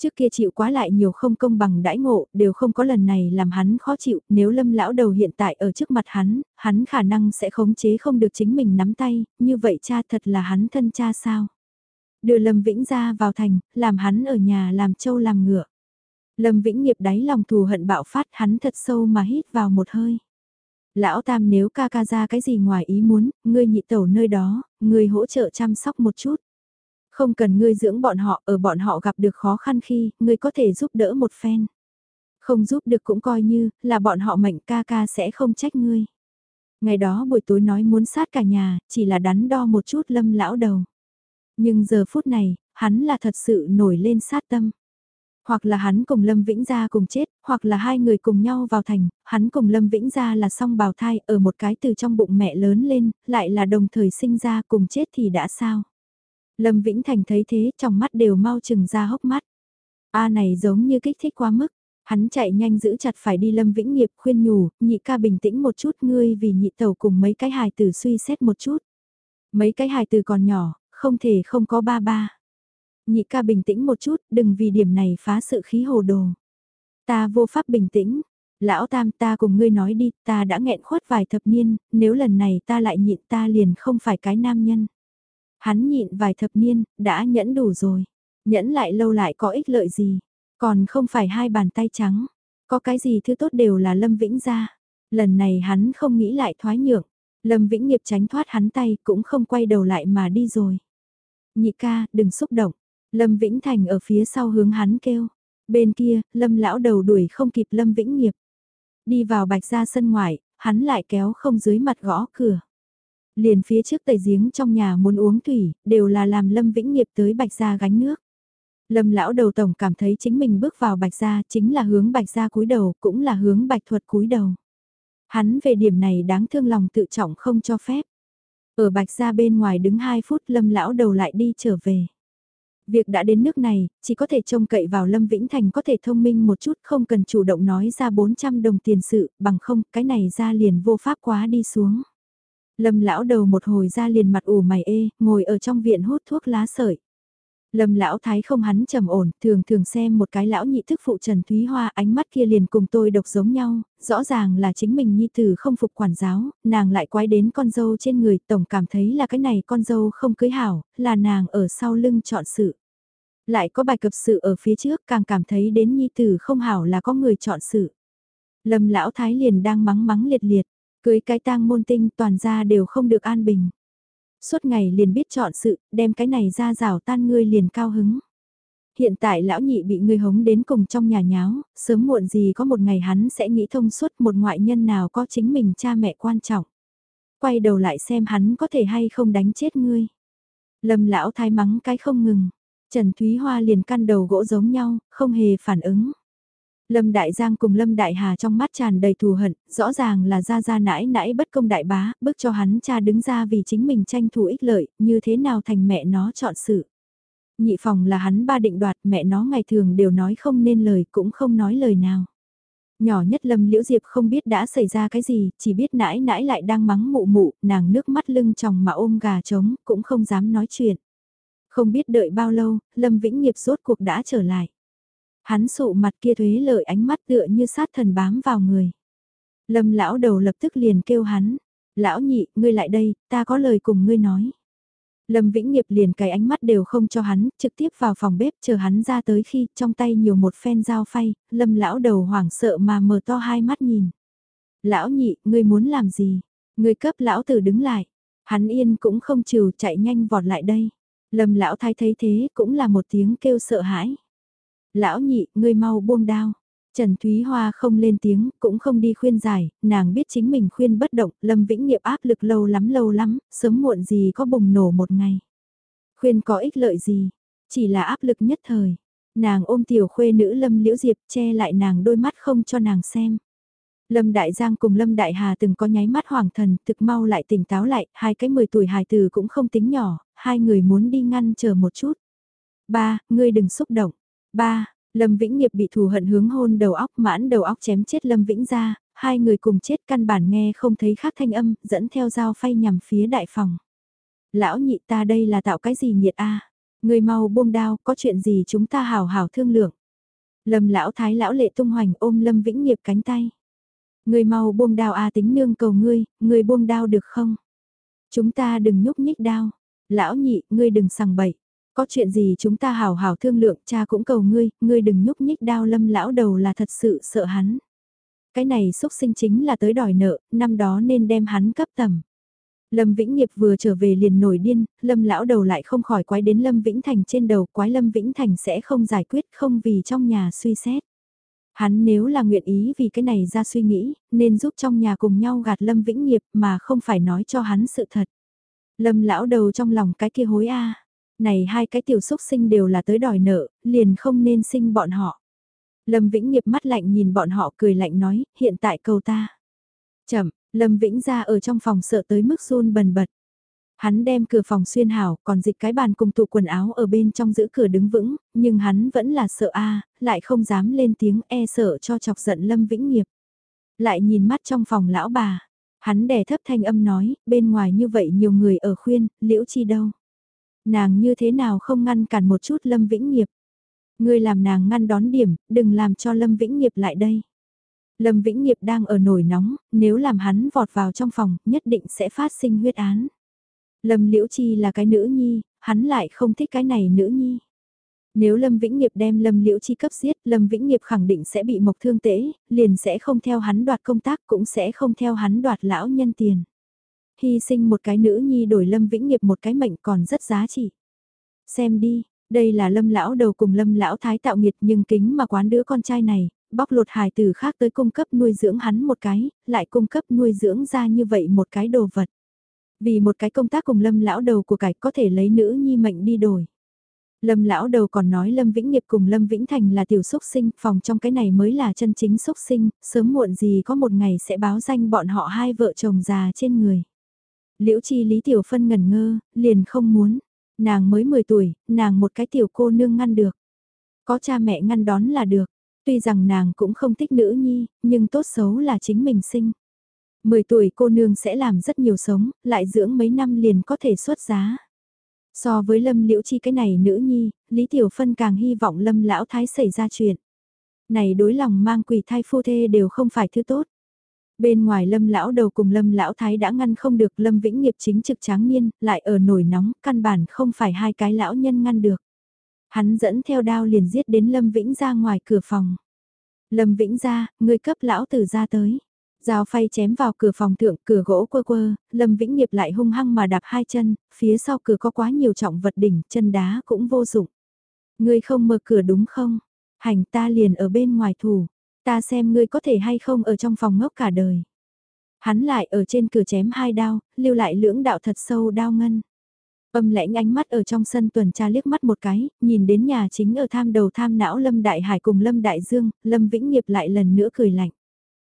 [SPEAKER 1] Trước kia chịu quá lại nhiều không công bằng đãi ngộ, đều không có lần này làm hắn khó chịu, nếu lâm lão đầu hiện tại ở trước mặt hắn, hắn khả năng sẽ khống chế không được chính mình nắm tay, như vậy cha thật là hắn thân cha sao. Đưa Lâm Vĩnh ra vào thành, làm hắn ở nhà làm trâu làm ngựa. Lâm Vĩnh nghiệp đáy lòng thù hận bạo phát hắn thật sâu mà hít vào một hơi. Lão Tam nếu ca ca ra cái gì ngoài ý muốn, ngươi nhị tẩu nơi đó, ngươi hỗ trợ chăm sóc một chút. Không cần ngươi dưỡng bọn họ, ở bọn họ gặp được khó khăn khi, ngươi có thể giúp đỡ một phen. Không giúp được cũng coi như, là bọn họ mệnh ca ca sẽ không trách ngươi. Ngày đó buổi tối nói muốn sát cả nhà, chỉ là đắn đo một chút lâm lão đầu. Nhưng giờ phút này, hắn là thật sự nổi lên sát tâm. Hoặc là hắn cùng Lâm Vĩnh Gia cùng chết, hoặc là hai người cùng nhau vào thành, hắn cùng Lâm Vĩnh Gia là song bào thai ở một cái từ trong bụng mẹ lớn lên, lại là đồng thời sinh ra cùng chết thì đã sao. Lâm Vĩnh Thành thấy thế trong mắt đều mau chừng ra hốc mắt. A này giống như kích thích quá mức. Hắn chạy nhanh giữ chặt phải đi Lâm Vĩnh Nghiệp khuyên nhủ, nhị ca bình tĩnh một chút ngươi vì nhị tàu cùng mấy cái hài tử suy xét một chút. Mấy cái hài tử còn nhỏ, không thể không có ba ba. Nhị ca bình tĩnh một chút, đừng vì điểm này phá sự khí hồ đồ. Ta vô pháp bình tĩnh. Lão Tam ta cùng ngươi nói đi, ta đã nghẹn khuất vài thập niên, nếu lần này ta lại nhịn ta liền không phải cái nam nhân. Hắn nhịn vài thập niên, đã nhẫn đủ rồi. Nhẫn lại lâu lại có ích lợi gì. Còn không phải hai bàn tay trắng. Có cái gì thứ tốt đều là Lâm Vĩnh ra. Lần này hắn không nghĩ lại thoái nhượng. Lâm Vĩnh nghiệp tránh thoát hắn tay cũng không quay đầu lại mà đi rồi. Nhị ca, đừng xúc động. Lâm Vĩnh Thành ở phía sau hướng hắn kêu. Bên kia, Lâm lão đầu đuổi không kịp Lâm Vĩnh nghiệp. Đi vào bạch ra sân ngoài, hắn lại kéo không dưới mặt gõ cửa. Liền phía trước tầy giếng trong nhà muốn uống thủy, đều là làm Lâm Vĩnh Nghiệp tới Bạch Gia gánh nước. Lâm lão đầu tổng cảm thấy chính mình bước vào Bạch Gia chính là hướng Bạch Gia cúi đầu, cũng là hướng Bạch Thuật cúi đầu. Hắn về điểm này đáng thương lòng tự trọng không cho phép. Ở Bạch Gia bên ngoài đứng 2 phút Lâm lão đầu lại đi trở về. Việc đã đến nước này, chỉ có thể trông cậy vào Lâm Vĩnh Thành có thể thông minh một chút không cần chủ động nói ra 400 đồng tiền sự, bằng không cái này ra liền vô pháp quá đi xuống. Lâm lão đầu một hồi ra liền mặt ủ mày ê, ngồi ở trong viện hút thuốc lá sợi. Lâm lão thái không hắn trầm ổn, thường thường xem một cái lão nhị thức phụ Trần Thúy Hoa ánh mắt kia liền cùng tôi độc giống nhau, rõ ràng là chính mình nhi tử không phục quản giáo, nàng lại quái đến con dâu trên người, tổng cảm thấy là cái này con dâu không cưới hảo, là nàng ở sau lưng chọn sự. Lại có bài cập sự ở phía trước càng cảm thấy đến nhi tử không hảo là có người chọn sự. Lâm lão thái liền đang mắng mắng liệt liệt, Cưới cái tang môn tinh toàn ra đều không được an bình. Suốt ngày liền biết chọn sự, đem cái này ra rào tan ngươi liền cao hứng. Hiện tại lão nhị bị ngươi hống đến cùng trong nhà nháo, sớm muộn gì có một ngày hắn sẽ nghĩ thông suốt một ngoại nhân nào có chính mình cha mẹ quan trọng. Quay đầu lại xem hắn có thể hay không đánh chết ngươi. Lâm lão thái mắng cái không ngừng. Trần Thúy Hoa liền căn đầu gỗ giống nhau, không hề phản ứng. Lâm Đại Giang cùng Lâm Đại Hà trong mắt tràn đầy thù hận, rõ ràng là ra ra nãi nãi bất công đại bá, bức cho hắn cha đứng ra vì chính mình tranh thủ ích lợi, như thế nào thành mẹ nó chọn sự. Nhị phòng là hắn ba định đoạt mẹ nó ngày thường đều nói không nên lời cũng không nói lời nào. Nhỏ nhất Lâm Liễu Diệp không biết đã xảy ra cái gì, chỉ biết nãi nãi lại đang mắng mụ mụ, nàng nước mắt lưng tròng mà ôm gà trống, cũng không dám nói chuyện. Không biết đợi bao lâu, Lâm Vĩnh Nghiệp rốt cuộc đã trở lại. Hắn sụ mặt kia thuế lợi ánh mắt tựa như sát thần bám vào người. Lâm lão đầu lập tức liền kêu hắn, lão nhị, ngươi lại đây, ta có lời cùng ngươi nói. Lâm Vĩnh Nghiệp liền cái ánh mắt đều không cho hắn, trực tiếp vào phòng bếp chờ hắn ra tới khi trong tay nhiều một phen dao phay, Lâm lão đầu hoảng sợ mà mở to hai mắt nhìn. Lão nhị, ngươi muốn làm gì? Ngươi cấp lão tử đứng lại. Hắn yên cũng không chịu chạy nhanh vọt lại đây. Lâm lão thái thấy thế cũng là một tiếng kêu sợ hãi. Lão nhị, ngươi mau buông đao. Trần Thúy Hoa không lên tiếng, cũng không đi khuyên giải, nàng biết chính mình khuyên bất động, Lâm Vĩnh Nghiệp áp lực lâu lắm lâu lắm, sớm muộn gì có bùng nổ một ngày. Khuyên có ích lợi gì, chỉ là áp lực nhất thời. Nàng ôm tiểu khuê nữ Lâm Liễu Diệp che lại nàng đôi mắt không cho nàng xem. Lâm Đại Giang cùng Lâm Đại Hà từng có nháy mắt hoàng thần, thực mau lại tỉnh táo lại, hai cái 10 tuổi hài tử cũng không tính nhỏ, hai người muốn đi ngăn chờ một chút. Ba, ngươi đừng xúc động. Ba, Lâm Vĩnh Nghiệp bị thù hận hướng hôn đầu óc mãn đầu óc chém chết Lâm Vĩnh ra, hai người cùng chết căn bản nghe không thấy khác thanh âm, dẫn theo dao phay nhằm phía đại phòng. Lão nhị ta đây là tạo cái gì nhiệt a Người mau buông đao, có chuyện gì chúng ta hào hào thương lượng. Lâm lão thái lão lệ tung hoành ôm Lâm Vĩnh Nghiệp cánh tay. Người mau buông đao a tính nương cầu ngươi, người buông đao được không? Chúng ta đừng nhúc nhích đao. Lão nhị, ngươi đừng sằng bậy. Có chuyện gì chúng ta hào hào thương lượng, cha cũng cầu ngươi, ngươi đừng nhúc nhích đao lâm lão đầu là thật sự sợ hắn. Cái này xúc sinh chính là tới đòi nợ, năm đó nên đem hắn cấp tầm. Lâm Vĩnh Nghiệp vừa trở về liền nổi điên, Lâm lão đầu lại không khỏi quái đến Lâm Vĩnh Thành trên đầu, quái Lâm Vĩnh Thành sẽ không giải quyết không vì trong nhà suy xét. Hắn nếu là nguyện ý vì cái này ra suy nghĩ, nên giúp trong nhà cùng nhau gạt Lâm Vĩnh Nghiệp mà không phải nói cho hắn sự thật. Lâm lão đầu trong lòng cái kia hối a này hai cái tiểu xúc sinh đều là tới đòi nợ, liền không nên sinh bọn họ. Lâm Vĩnh nghiệp mắt lạnh nhìn bọn họ cười lạnh nói, hiện tại cầu ta. Chậm, Lâm Vĩnh ra ở trong phòng sợ tới mức run bần bật. Hắn đem cửa phòng xuyên hảo, còn dịch cái bàn cùng tụ quần áo ở bên trong giữ cửa đứng vững, nhưng hắn vẫn là sợ a, lại không dám lên tiếng e sợ cho chọc giận Lâm Vĩnh nghiệp. Lại nhìn mắt trong phòng lão bà, hắn đè thấp thanh âm nói, bên ngoài như vậy nhiều người ở khuyên, liễu chi đâu. Nàng như thế nào không ngăn cản một chút Lâm Vĩnh Nghiệp. Ngươi làm nàng ngăn đón điểm, đừng làm cho Lâm Vĩnh Nghiệp lại đây. Lâm Vĩnh Nghiệp đang ở nổi nóng, nếu làm hắn vọt vào trong phòng, nhất định sẽ phát sinh huyết án. Lâm Liễu Chi là cái nữ nhi, hắn lại không thích cái này nữ nhi. Nếu Lâm Vĩnh Nghiệp đem Lâm Liễu Chi cấp giết, Lâm Vĩnh Nghiệp khẳng định sẽ bị mộc thương tễ, liền sẽ không theo hắn đoạt công tác cũng sẽ không theo hắn đoạt lão nhân tiền hy sinh một cái nữ nhi đổi Lâm Vĩnh Nghiệp một cái mệnh còn rất giá trị. Xem đi, đây là Lâm lão đầu cùng Lâm lão thái tạo nghiệt nhưng kính mà quán đứa con trai này, bóc lột hài tử khác tới cung cấp nuôi dưỡng hắn một cái, lại cung cấp nuôi dưỡng ra như vậy một cái đồ vật. Vì một cái công tác cùng Lâm lão đầu của cải có thể lấy nữ nhi mệnh đi đổi. Lâm lão đầu còn nói Lâm Vĩnh Nghiệp cùng Lâm Vĩnh Thành là tiểu xúc sinh, phòng trong cái này mới là chân chính xúc sinh, sớm muộn gì có một ngày sẽ báo danh bọn họ hai vợ chồng già trên người. Liễu chi Lý Tiểu Phân ngần ngơ, liền không muốn. Nàng mới 10 tuổi, nàng một cái tiểu cô nương ngăn được. Có cha mẹ ngăn đón là được. Tuy rằng nàng cũng không thích nữ nhi, nhưng tốt xấu là chính mình sinh. 10 tuổi cô nương sẽ làm rất nhiều sống, lại dưỡng mấy năm liền có thể xuất giá. So với Lâm Liễu Chi cái này nữ nhi, Lý Tiểu Phân càng hy vọng Lâm Lão Thái xảy ra chuyện. Này đối lòng mang quỷ thai phu thê đều không phải thứ tốt. Bên ngoài lâm lão đầu cùng lâm lão thái đã ngăn không được lâm vĩnh nghiệp chính trực tráng niên, lại ở nổi nóng, căn bản không phải hai cái lão nhân ngăn được. Hắn dẫn theo đao liền giết đến lâm vĩnh ra ngoài cửa phòng. Lâm vĩnh ra, người cấp lão tử ra tới. Dao phay chém vào cửa phòng thượng, cửa gỗ quơ quơ, Lâm Vĩnh Nghiệp lại hung hăng mà đạp hai chân, phía sau cửa có quá nhiều trọng vật đỉnh, chân đá cũng vô dụng. Ngươi không mở cửa đúng không? Hành ta liền ở bên ngoài thủ, Ta xem ngươi có thể hay không ở trong phòng ngốc cả đời. Hắn lại ở trên cửa chém hai đao, lưu lại lưỡng đạo thật sâu đao ngân. Âm lãnh ánh mắt ở trong sân tuần tra liếc mắt một cái, nhìn đến nhà chính ở tham đầu tham não Lâm Đại Hải cùng Lâm Đại Dương, Lâm Vĩnh Nghiệp lại lần nữa cười lạnh.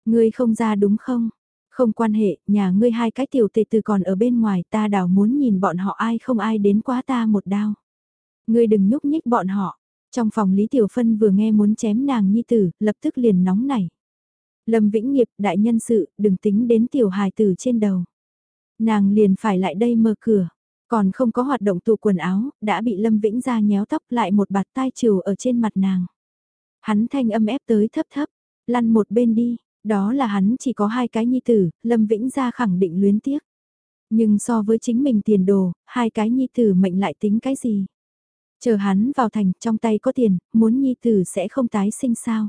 [SPEAKER 1] Ngươi không ra đúng không? Không quan hệ, nhà ngươi hai cái tiểu tệ từ còn ở bên ngoài ta đảo muốn nhìn bọn họ ai không ai đến quá ta một đao. Ngươi đừng nhúc nhích bọn họ, trong phòng Lý Tiểu Phân vừa nghe muốn chém nàng nhi tử, lập tức liền nóng nảy. Lâm Vĩnh Nghiệp, đại nhân sự, đừng tính đến tiểu hài tử trên đầu. Nàng liền phải lại đây mở cửa, còn không có hoạt động tụ quần áo, đã bị Lâm Vĩnh ra nhéo tóc lại một bạt tai trừ ở trên mặt nàng. Hắn thanh âm ép tới thấp thấp, lăn một bên đi, đó là hắn chỉ có hai cái nhi tử, Lâm Vĩnh ra khẳng định luyến tiếc. Nhưng so với chính mình tiền đồ, hai cái nhi tử mệnh lại tính cái gì? Chờ hắn vào thành, trong tay có tiền, muốn nhi tử sẽ không tái sinh sao?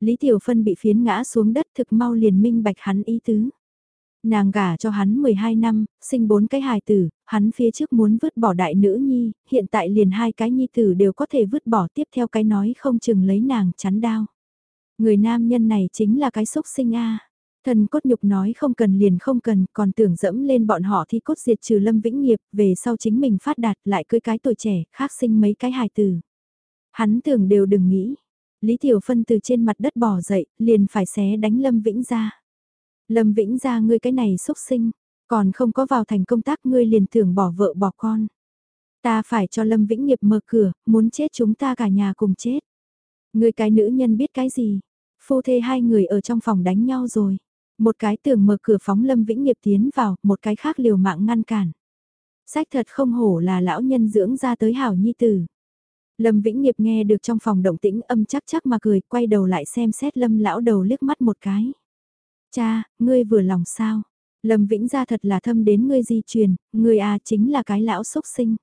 [SPEAKER 1] Lý Tiểu Phân bị phiến ngã xuống đất thực mau liền minh bạch hắn ý tứ. Nàng gả cho hắn 12 năm, sinh bốn cái hài tử, hắn phía trước muốn vứt bỏ đại nữ nhi, hiện tại liền hai cái nhi tử đều có thể vứt bỏ tiếp theo cái nói không chừng lấy nàng chắn đao. Người nam nhân này chính là cái xúc sinh a. Thần cốt nhục nói không cần liền không cần, còn tưởng dẫm lên bọn họ thi cốt diệt trừ lâm vĩnh nghiệp, về sau chính mình phát đạt lại cưới cái tuổi trẻ, khác sinh mấy cái hài tử. Hắn tưởng đều đừng nghĩ. Lý Tiểu Phân từ trên mặt đất bò dậy, liền phải xé đánh Lâm Vĩnh ra. Lâm Vĩnh ra ngươi cái này xúc sinh, còn không có vào thành công tác ngươi liền tưởng bỏ vợ bỏ con. Ta phải cho Lâm Vĩnh nghiệp mở cửa, muốn chết chúng ta cả nhà cùng chết. Ngươi cái nữ nhân biết cái gì? Phu thê hai người ở trong phòng đánh nhau rồi. Một cái tường mở cửa phóng Lâm Vĩnh nghiệp tiến vào, một cái khác liều mạng ngăn cản. Sách thật không hổ là lão nhân dưỡng ra tới hảo nhi tử. Lâm Vĩnh Nghiệp nghe được trong phòng động tĩnh âm chắc chắc mà cười, quay đầu lại xem xét Lâm lão đầu liếc mắt một cái. Cha, ngươi vừa lòng sao? Lâm Vĩnh ra thật là thâm đến ngươi di truyền, ngươi à chính là cái lão xúc sinh.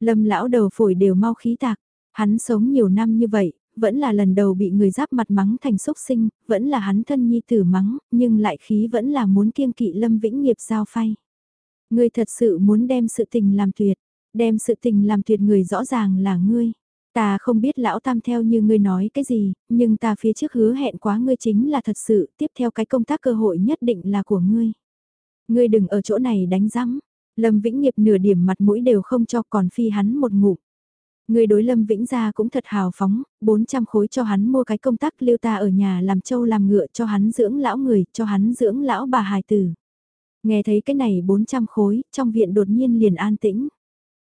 [SPEAKER 1] Lâm lão đầu phổi đều mau khí tạc, hắn sống nhiều năm như vậy, vẫn là lần đầu bị người giáp mặt mắng thành xúc sinh, vẫn là hắn thân nhi tử mắng, nhưng lại khí vẫn là muốn kiêng kỵ Lâm Vĩnh Nghiệp giao phay. Ngươi thật sự muốn đem sự tình làm tuyệt, đem sự tình làm tuyệt người rõ ràng là ngươi. Ta không biết lão tam theo như ngươi nói cái gì, nhưng ta phía trước hứa hẹn quá ngươi chính là thật sự, tiếp theo cái công tác cơ hội nhất định là của ngươi. Ngươi đừng ở chỗ này đánh rắm. Lâm Vĩnh Nghiệp nửa điểm mặt mũi đều không cho còn phi hắn một ngủ. Người đối Lâm Vĩnh gia cũng thật hào phóng, 400 khối cho hắn mua cái công tác lưu ta ở nhà làm trâu làm ngựa cho hắn dưỡng lão người, cho hắn dưỡng lão bà hài tử. Nghe thấy cái này 400 khối, trong viện đột nhiên liền an tĩnh.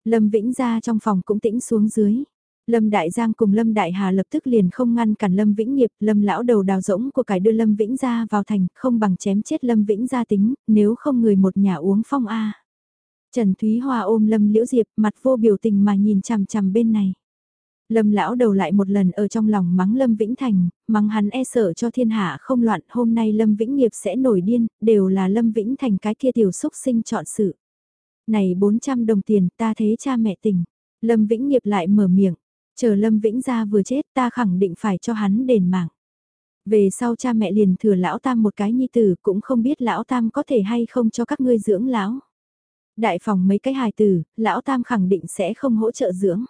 [SPEAKER 1] Lâm Vĩnh gia trong phòng cũng tĩnh xuống dưới. Lâm Đại Giang cùng Lâm Đại Hà lập tức liền không ngăn cản Lâm Vĩnh Nghiệp, Lâm lão đầu đào rỗng của cải đưa Lâm Vĩnh ra vào thành, không bằng chém chết Lâm Vĩnh gia tính, nếu không người một nhà uống phong A. Trần Thúy Hoa ôm Lâm Liễu Diệp, mặt vô biểu tình mà nhìn chằm chằm bên này. Lâm lão đầu lại một lần ở trong lòng mắng Lâm Vĩnh Thành, mắng hắn e sợ cho thiên hạ không loạn, hôm nay Lâm Vĩnh Nghiệp sẽ nổi điên, đều là Lâm Vĩnh Thành cái kia tiểu xúc sinh chọn sự. Này 400 đồng tiền ta thế cha mẹ tình. Lâm Vĩnh Nghiệp lại mở miệng, Chờ Lâm Vĩnh gia vừa chết ta khẳng định phải cho hắn đền mạng. Về sau cha mẹ liền thừa lão tam một cái nhi tử cũng không biết lão tam có thể hay không cho các ngươi dưỡng lão. Đại phòng mấy cái hài tử, lão tam khẳng định sẽ không hỗ trợ dưỡng.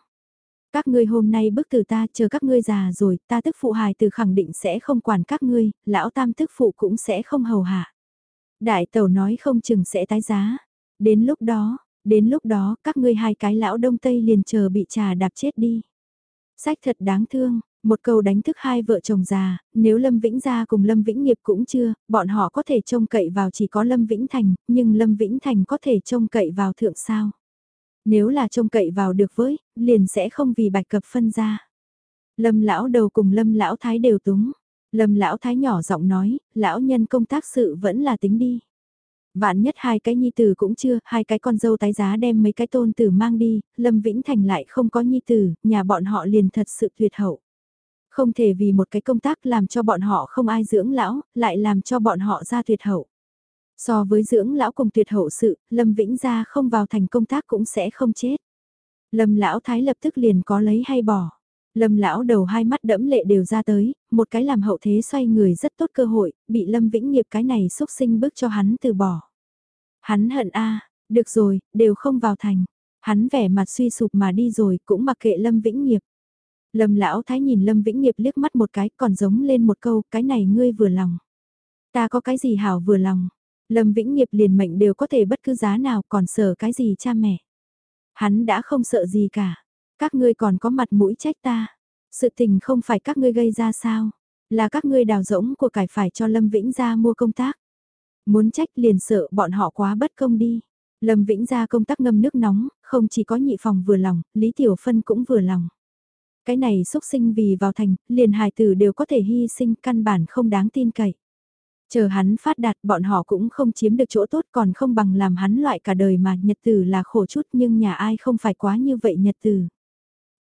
[SPEAKER 1] Các ngươi hôm nay bức từ ta chờ các ngươi già rồi, ta tức phụ hài tử khẳng định sẽ không quản các ngươi, lão tam tức phụ cũng sẽ không hầu hạ. Đại tẩu nói không chừng sẽ tái giá. Đến lúc đó, đến lúc đó các ngươi hai cái lão đông tây liền chờ bị trà đạp chết đi. Sách thật đáng thương, một câu đánh thức hai vợ chồng già, nếu Lâm Vĩnh gia cùng Lâm Vĩnh nghiệp cũng chưa, bọn họ có thể trông cậy vào chỉ có Lâm Vĩnh Thành, nhưng Lâm Vĩnh Thành có thể trông cậy vào thượng sao. Nếu là trông cậy vào được với, liền sẽ không vì bạch cập phân ra. Lâm lão đầu cùng Lâm lão thái đều túng. Lâm lão thái nhỏ giọng nói, lão nhân công tác sự vẫn là tính đi. Vạn nhất hai cái nhi tử cũng chưa, hai cái con dâu tái giá đem mấy cái tôn tử mang đi, Lâm Vĩnh Thành lại không có nhi tử, nhà bọn họ liền thật sự tuyệt hậu. Không thể vì một cái công tác làm cho bọn họ không ai dưỡng lão, lại làm cho bọn họ ra tuyệt hậu. So với dưỡng lão cùng tuyệt hậu sự, Lâm Vĩnh gia không vào thành công tác cũng sẽ không chết. Lâm lão thái lập tức liền có lấy hay bỏ. Lâm lão đầu hai mắt đẫm lệ đều ra tới, một cái làm hậu thế xoay người rất tốt cơ hội, bị Lâm Vĩnh Nghiệp cái này xúc sinh bước cho hắn từ bỏ. Hắn hận a, được rồi, đều không vào thành. Hắn vẻ mặt suy sụp mà đi rồi, cũng mặc kệ Lâm Vĩnh Nghiệp. Lâm lão thái nhìn Lâm Vĩnh Nghiệp liếc mắt một cái, còn giống lên một câu, cái này ngươi vừa lòng. Ta có cái gì hảo vừa lòng. Lâm Vĩnh Nghiệp liền mệnh đều có thể bất cứ giá nào, còn sợ cái gì cha mẹ. Hắn đã không sợ gì cả các ngươi còn có mặt mũi trách ta. Sự tình không phải các ngươi gây ra sao? Là các ngươi đào rỗng của cải phải cho Lâm Vĩnh ra mua công tác. Muốn trách liền sợ bọn họ quá bất công đi. Lâm Vĩnh ra công tác ngâm nước nóng, không chỉ có nhị phòng vừa lòng, Lý Tiểu Phân cũng vừa lòng. Cái này xúc sinh vì vào thành, liền hài tử đều có thể hy sinh căn bản không đáng tin cậy. Chờ hắn phát đạt bọn họ cũng không chiếm được chỗ tốt còn không bằng làm hắn loại cả đời mà nhật tử là khổ chút nhưng nhà ai không phải quá như vậy nhật tử.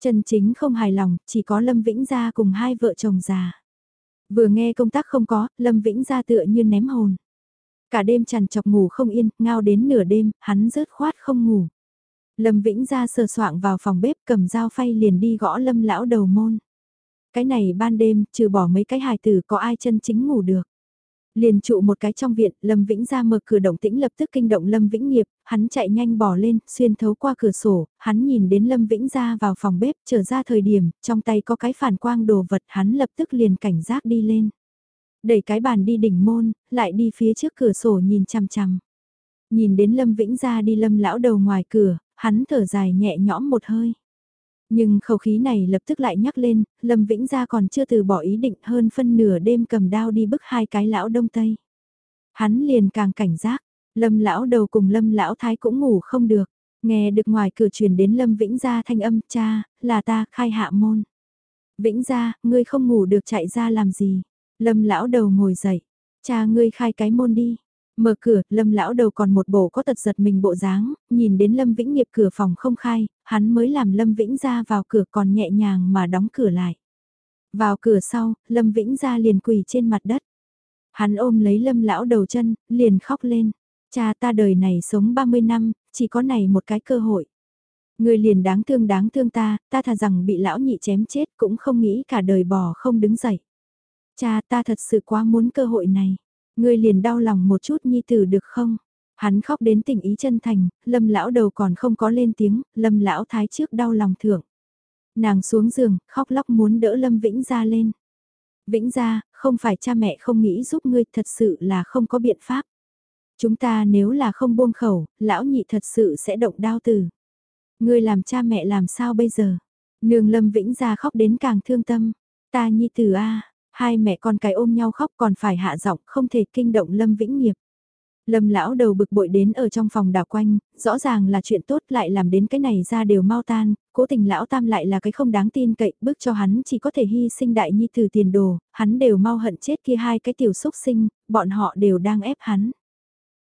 [SPEAKER 1] Chân chính không hài lòng, chỉ có Lâm Vĩnh Gia cùng hai vợ chồng già. Vừa nghe công tác không có, Lâm Vĩnh Gia tựa như ném hồn. Cả đêm chằn chọc ngủ không yên, ngao đến nửa đêm, hắn rớt khoát không ngủ. Lâm Vĩnh Gia sờ soạng vào phòng bếp cầm dao phay liền đi gõ Lâm lão đầu môn. Cái này ban đêm, trừ bỏ mấy cái hài tử có ai chân chính ngủ được. Liền trụ một cái trong viện, Lâm Vĩnh ra mở cửa động tĩnh lập tức kinh động Lâm Vĩnh nghiệp, hắn chạy nhanh bỏ lên, xuyên thấu qua cửa sổ, hắn nhìn đến Lâm Vĩnh ra vào phòng bếp, trở ra thời điểm, trong tay có cái phản quang đồ vật, hắn lập tức liền cảnh giác đi lên. Đẩy cái bàn đi đỉnh môn, lại đi phía trước cửa sổ nhìn chằm chằm. Nhìn đến Lâm Vĩnh ra đi Lâm lão đầu ngoài cửa, hắn thở dài nhẹ nhõm một hơi. Nhưng khẩu khí này lập tức lại nhắc lên, Lâm Vĩnh Gia còn chưa từ bỏ ý định hơn phân nửa đêm cầm đao đi bức hai cái lão đông tây. Hắn liền càng cảnh giác, Lâm lão đầu cùng Lâm lão thái cũng ngủ không được, nghe được ngoài cửa truyền đến Lâm Vĩnh Gia thanh âm cha, là ta khai hạ môn. Vĩnh Gia, ngươi không ngủ được chạy ra làm gì? Lâm lão đầu ngồi dậy, cha ngươi khai cái môn đi. Mở cửa, Lâm lão đầu còn một bộ có tật giật mình bộ dáng, nhìn đến Lâm Vĩnh nghiệp cửa phòng không khai, hắn mới làm Lâm Vĩnh ra vào cửa còn nhẹ nhàng mà đóng cửa lại. Vào cửa sau, Lâm Vĩnh ra liền quỳ trên mặt đất. Hắn ôm lấy Lâm lão đầu chân, liền khóc lên. Cha ta đời này sống 30 năm, chỉ có này một cái cơ hội. Người liền đáng thương đáng thương ta, ta thà rằng bị lão nhị chém chết cũng không nghĩ cả đời bò không đứng dậy. Cha ta thật sự quá muốn cơ hội này. Ngươi liền đau lòng một chút nhi tử được không? Hắn khóc đến tình ý chân thành, lâm lão đầu còn không có lên tiếng, lâm lão thái trước đau lòng thưởng. Nàng xuống giường, khóc lóc muốn đỡ lâm vĩnh ra lên. Vĩnh ra, không phải cha mẹ không nghĩ giúp ngươi thật sự là không có biện pháp. Chúng ta nếu là không buông khẩu, lão nhị thật sự sẽ động đau tử. Ngươi làm cha mẹ làm sao bây giờ? Nương lâm vĩnh ra khóc đến càng thương tâm. Ta nhi tử a Hai mẹ con cái ôm nhau khóc còn phải hạ giọng không thể kinh động Lâm Vĩnh Nghiệp. Lâm lão đầu bực bội đến ở trong phòng đảo quanh, rõ ràng là chuyện tốt lại làm đến cái này ra đều mau tan, cố tình lão tam lại là cái không đáng tin cậy, bước cho hắn chỉ có thể hy sinh đại nhi từ tiền đồ, hắn đều mau hận chết kia hai cái tiểu xúc sinh, bọn họ đều đang ép hắn.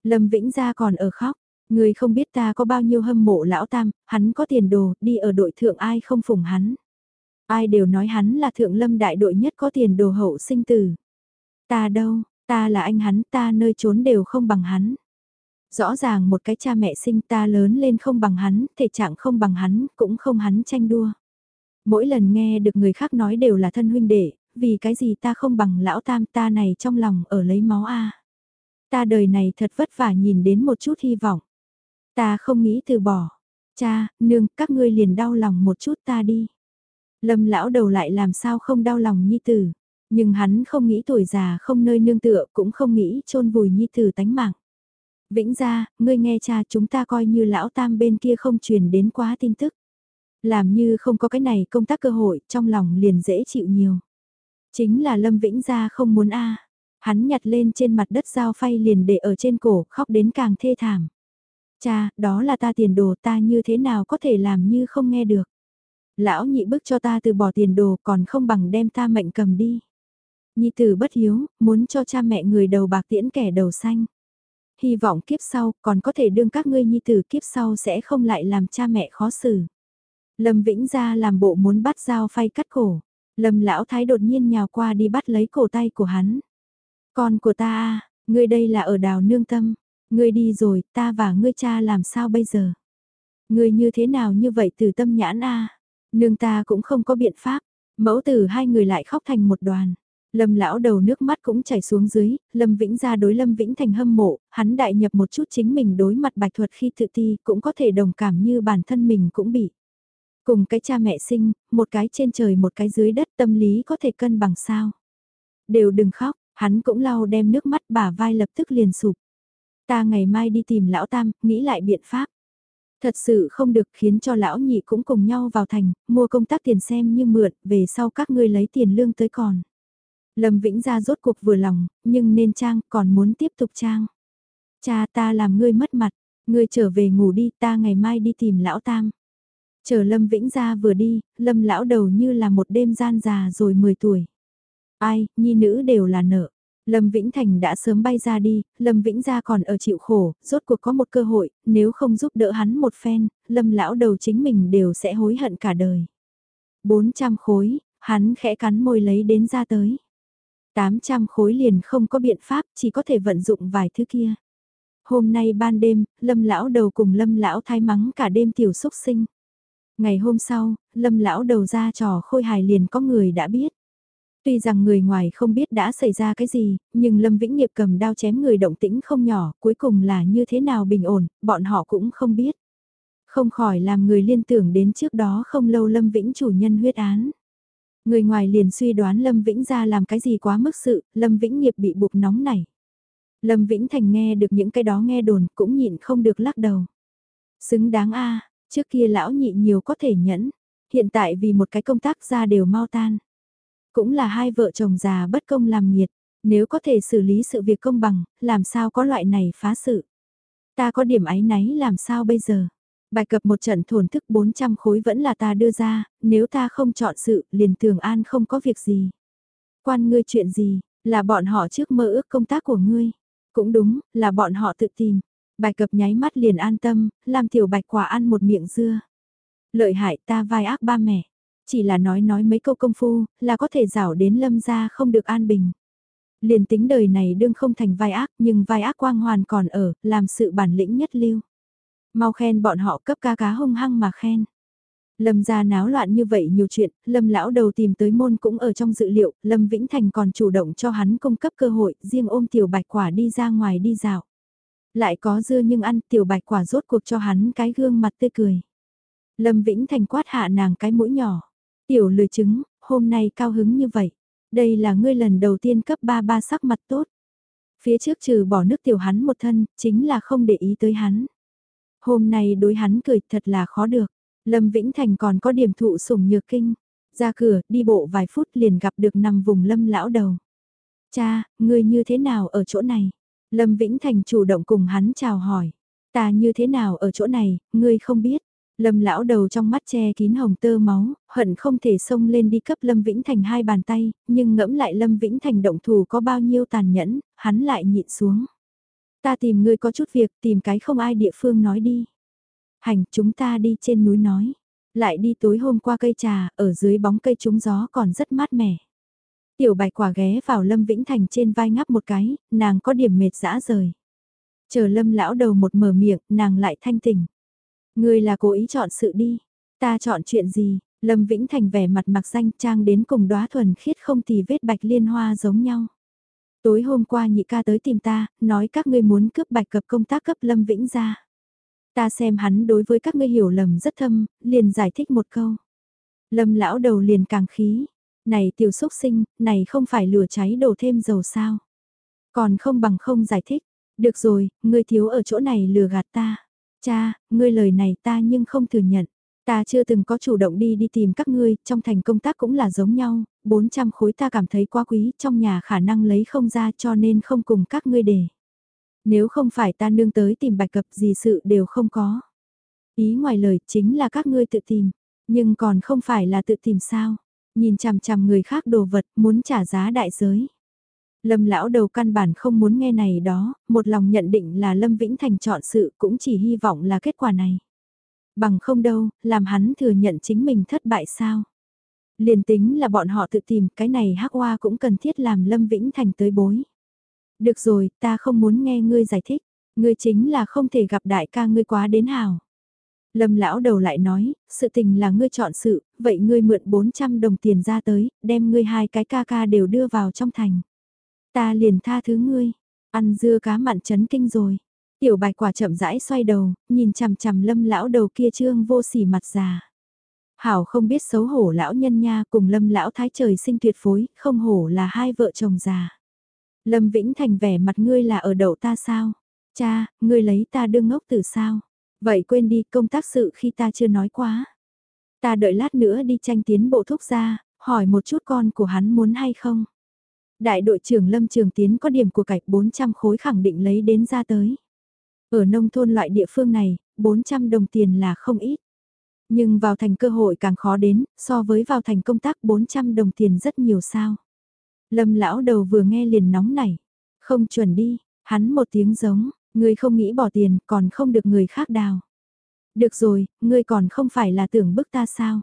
[SPEAKER 1] Lâm Vĩnh gia còn ở khóc, người không biết ta có bao nhiêu hâm mộ lão tam, hắn có tiền đồ, đi ở đội thượng ai không phụng hắn. Ai đều nói hắn là thượng lâm đại đội nhất có tiền đồ hậu sinh tử. Ta đâu, ta là anh hắn, ta nơi trốn đều không bằng hắn. Rõ ràng một cái cha mẹ sinh ta lớn lên không bằng hắn, thể trạng không bằng hắn, cũng không hắn tranh đua. Mỗi lần nghe được người khác nói đều là thân huynh đệ, vì cái gì ta không bằng lão tam ta này trong lòng ở lấy máu a Ta đời này thật vất vả nhìn đến một chút hy vọng. Ta không nghĩ từ bỏ. Cha, nương, các ngươi liền đau lòng một chút ta đi. Lâm lão đầu lại làm sao không đau lòng nhi tử, nhưng hắn không nghĩ tuổi già không nơi nương tựa cũng không nghĩ chôn vùi nhi tử tánh mạng. Vĩnh ra, ngươi nghe cha chúng ta coi như lão tam bên kia không truyền đến quá tin tức. Làm như không có cái này công tác cơ hội trong lòng liền dễ chịu nhiều. Chính là Lâm Vĩnh ra không muốn a Hắn nhặt lên trên mặt đất dao phay liền để ở trên cổ khóc đến càng thê thảm. Cha, đó là ta tiền đồ ta như thế nào có thể làm như không nghe được. Lão nhị bức cho ta từ bỏ tiền đồ còn không bằng đem ta mệnh cầm đi. Nhi tử bất hiếu, muốn cho cha mẹ người đầu bạc tiễn kẻ đầu xanh. Hy vọng kiếp sau còn có thể đương các ngươi nhi tử kiếp sau sẽ không lại làm cha mẹ khó xử. Lâm Vĩnh ra làm bộ muốn bắt dao phay cắt cổ. Lâm lão thái đột nhiên nhào qua đi bắt lấy cổ tay của hắn. Con của ta à, ngươi đây là ở đào nương tâm. Ngươi đi rồi, ta và ngươi cha làm sao bây giờ? Ngươi như thế nào như vậy từ tâm nhãn a? Nương ta cũng không có biện pháp, mẫu tử hai người lại khóc thành một đoàn. Lâm lão đầu nước mắt cũng chảy xuống dưới, Lâm Vĩnh ra đối Lâm Vĩnh thành hâm mộ, hắn đại nhập một chút chính mình đối mặt bạch thuật khi tự ti cũng có thể đồng cảm như bản thân mình cũng bị. Cùng cái cha mẹ sinh, một cái trên trời một cái dưới đất tâm lý có thể cân bằng sao. Đều đừng khóc, hắn cũng lau đem nước mắt bả vai lập tức liền sụp. Ta ngày mai đi tìm lão tam, nghĩ lại biện pháp. Thật sự không được khiến cho lão nhị cũng cùng nhau vào thành, mua công tác tiền xem như mượn, về sau các ngươi lấy tiền lương tới còn. Lâm Vĩnh ra rốt cuộc vừa lòng, nhưng nên trang, còn muốn tiếp tục trang. Cha ta làm ngươi mất mặt, ngươi trở về ngủ đi, ta ngày mai đi tìm lão tam. Chờ Lâm Vĩnh ra vừa đi, Lâm lão đầu như là một đêm gian già rồi 10 tuổi. Ai, nhi nữ đều là nợ. Lâm Vĩnh Thành đã sớm bay ra đi, Lâm Vĩnh gia còn ở chịu khổ, rốt cuộc có một cơ hội, nếu không giúp đỡ hắn một phen, Lâm lão đầu chính mình đều sẽ hối hận cả đời. 400 khối, hắn khẽ cắn môi lấy đến ra tới. 800 khối liền không có biện pháp, chỉ có thể vận dụng vài thứ kia. Hôm nay ban đêm, Lâm lão đầu cùng Lâm lão thái mắng cả đêm tiểu xúc sinh. Ngày hôm sau, Lâm lão đầu ra trò khôi hài liền có người đã biết. Tuy rằng người ngoài không biết đã xảy ra cái gì, nhưng Lâm Vĩnh Nghiệp cầm đao chém người động tĩnh không nhỏ, cuối cùng là như thế nào bình ổn, bọn họ cũng không biết. Không khỏi làm người liên tưởng đến trước đó không lâu Lâm Vĩnh chủ nhân huyết án. Người ngoài liền suy đoán Lâm Vĩnh ra làm cái gì quá mức sự, Lâm Vĩnh Nghiệp bị buộc nóng này. Lâm Vĩnh Thành nghe được những cái đó nghe đồn cũng nhịn không được lắc đầu. Xứng đáng a trước kia lão nhị nhiều có thể nhẫn, hiện tại vì một cái công tác ra đều mau tan. Cũng là hai vợ chồng già bất công làm nhiệt, nếu có thể xử lý sự việc công bằng, làm sao có loại này phá sự. Ta có điểm ái náy làm sao bây giờ? Bài cập một trận thổn thức 400 khối vẫn là ta đưa ra, nếu ta không chọn sự, liền tường an không có việc gì. Quan ngươi chuyện gì, là bọn họ trước mơ ước công tác của ngươi. Cũng đúng, là bọn họ tự tìm. Bài cập nháy mắt liền an tâm, làm tiểu bạch quả ăn một miệng dưa. Lợi hại ta vai ác ba mẹ. Chỉ là nói nói mấy câu công phu, là có thể rảo đến lâm gia không được an bình. Liền tính đời này đương không thành vai ác nhưng vai ác quang hoàn còn ở, làm sự bản lĩnh nhất lưu. Mau khen bọn họ cấp ca cá hung hăng mà khen. Lâm gia náo loạn như vậy nhiều chuyện, Lâm lão đầu tìm tới môn cũng ở trong dự liệu, Lâm Vĩnh Thành còn chủ động cho hắn cung cấp cơ hội, riêng ôm tiểu bạch quả đi ra ngoài đi dạo. Lại có dưa nhưng ăn tiểu bạch quả rốt cuộc cho hắn cái gương mặt tươi cười. Lâm Vĩnh Thành quát hạ nàng cái mũi nhỏ. Tiểu lười chứng, hôm nay cao hứng như vậy. Đây là ngươi lần đầu tiên cấp ba ba sắc mặt tốt. Phía trước trừ bỏ nước tiểu hắn một thân, chính là không để ý tới hắn. Hôm nay đối hắn cười thật là khó được. Lâm Vĩnh Thành còn có điểm thụ sủng nhược kinh. Ra cửa, đi bộ vài phút liền gặp được nằm vùng lâm lão đầu. Cha, ngươi như thế nào ở chỗ này? Lâm Vĩnh Thành chủ động cùng hắn chào hỏi. Ta như thế nào ở chỗ này, ngươi không biết. Lâm lão đầu trong mắt che kín hồng tơ máu, hận không thể xông lên đi cấp Lâm Vĩnh Thành hai bàn tay, nhưng ngẫm lại Lâm Vĩnh Thành động thủ có bao nhiêu tàn nhẫn, hắn lại nhịn xuống. Ta tìm ngươi có chút việc, tìm cái không ai địa phương nói đi. Hành, chúng ta đi trên núi nói. Lại đi tối hôm qua cây trà, ở dưới bóng cây trúng gió còn rất mát mẻ. Tiểu bạch quả ghé vào Lâm Vĩnh Thành trên vai ngắp một cái, nàng có điểm mệt dã rời. Chờ Lâm lão đầu một mở miệng, nàng lại thanh tỉnh. Ngươi là cố ý chọn sự đi. Ta chọn chuyện gì? Lâm Vĩnh Thành vẻ mặt mặc danh trang đến cùng đóa thuần khiết không tì vết bạch liên hoa giống nhau. Tối hôm qua nhị ca tới tìm ta, nói các ngươi muốn cướp bạch cập công tác cấp Lâm Vĩnh ra. Ta xem hắn đối với các ngươi hiểu lầm rất thâm, liền giải thích một câu. Lâm lão đầu liền càng khí. Này tiểu xúc sinh, này không phải lửa cháy đổ thêm dầu sao. Còn không bằng không giải thích. Được rồi, ngươi thiếu ở chỗ này lừa gạt ta. Cha, ngươi lời này ta nhưng không thừa nhận. Ta chưa từng có chủ động đi đi tìm các ngươi, trong thành công tác cũng là giống nhau, 400 khối ta cảm thấy quá quý, trong nhà khả năng lấy không ra cho nên không cùng các ngươi để. Nếu không phải ta nương tới tìm bạch cập gì sự đều không có. Ý ngoài lời chính là các ngươi tự tìm, nhưng còn không phải là tự tìm sao. Nhìn chằm chằm người khác đồ vật muốn trả giá đại giới. Lâm lão đầu căn bản không muốn nghe này đó, một lòng nhận định là Lâm Vĩnh Thành chọn sự cũng chỉ hy vọng là kết quả này. Bằng không đâu, làm hắn thừa nhận chính mình thất bại sao. Liền tính là bọn họ tự tìm cái này hắc hoa cũng cần thiết làm Lâm Vĩnh Thành tới bối. Được rồi, ta không muốn nghe ngươi giải thích, ngươi chính là không thể gặp đại ca ngươi quá đến hào. Lâm lão đầu lại nói, sự tình là ngươi chọn sự, vậy ngươi mượn 400 đồng tiền ra tới, đem ngươi hai cái ca ca đều đưa vào trong thành. Ta liền tha thứ ngươi, ăn dưa cá mặn chấn kinh rồi. Tiểu bạch quả chậm rãi xoay đầu, nhìn chằm chằm lâm lão đầu kia trương vô sỉ mặt già. Hảo không biết xấu hổ lão nhân nha cùng lâm lão thái trời sinh tuyệt phối, không hổ là hai vợ chồng già. Lâm Vĩnh Thành vẻ mặt ngươi là ở đậu ta sao? Cha, ngươi lấy ta đương ngốc từ sao? Vậy quên đi công tác sự khi ta chưa nói quá. Ta đợi lát nữa đi tranh tiến bộ thúc ra, hỏi một chút con của hắn muốn hay không? Đại đội trưởng Lâm Trường Tiến có điểm của cải 400 khối khẳng định lấy đến ra tới. Ở nông thôn loại địa phương này, 400 đồng tiền là không ít. Nhưng vào thành cơ hội càng khó đến, so với vào thành công tác 400 đồng tiền rất nhiều sao. Lâm lão đầu vừa nghe liền nóng nảy. Không chuẩn đi, hắn một tiếng giống, ngươi không nghĩ bỏ tiền còn không được người khác đào. Được rồi, ngươi còn không phải là tưởng bức ta sao.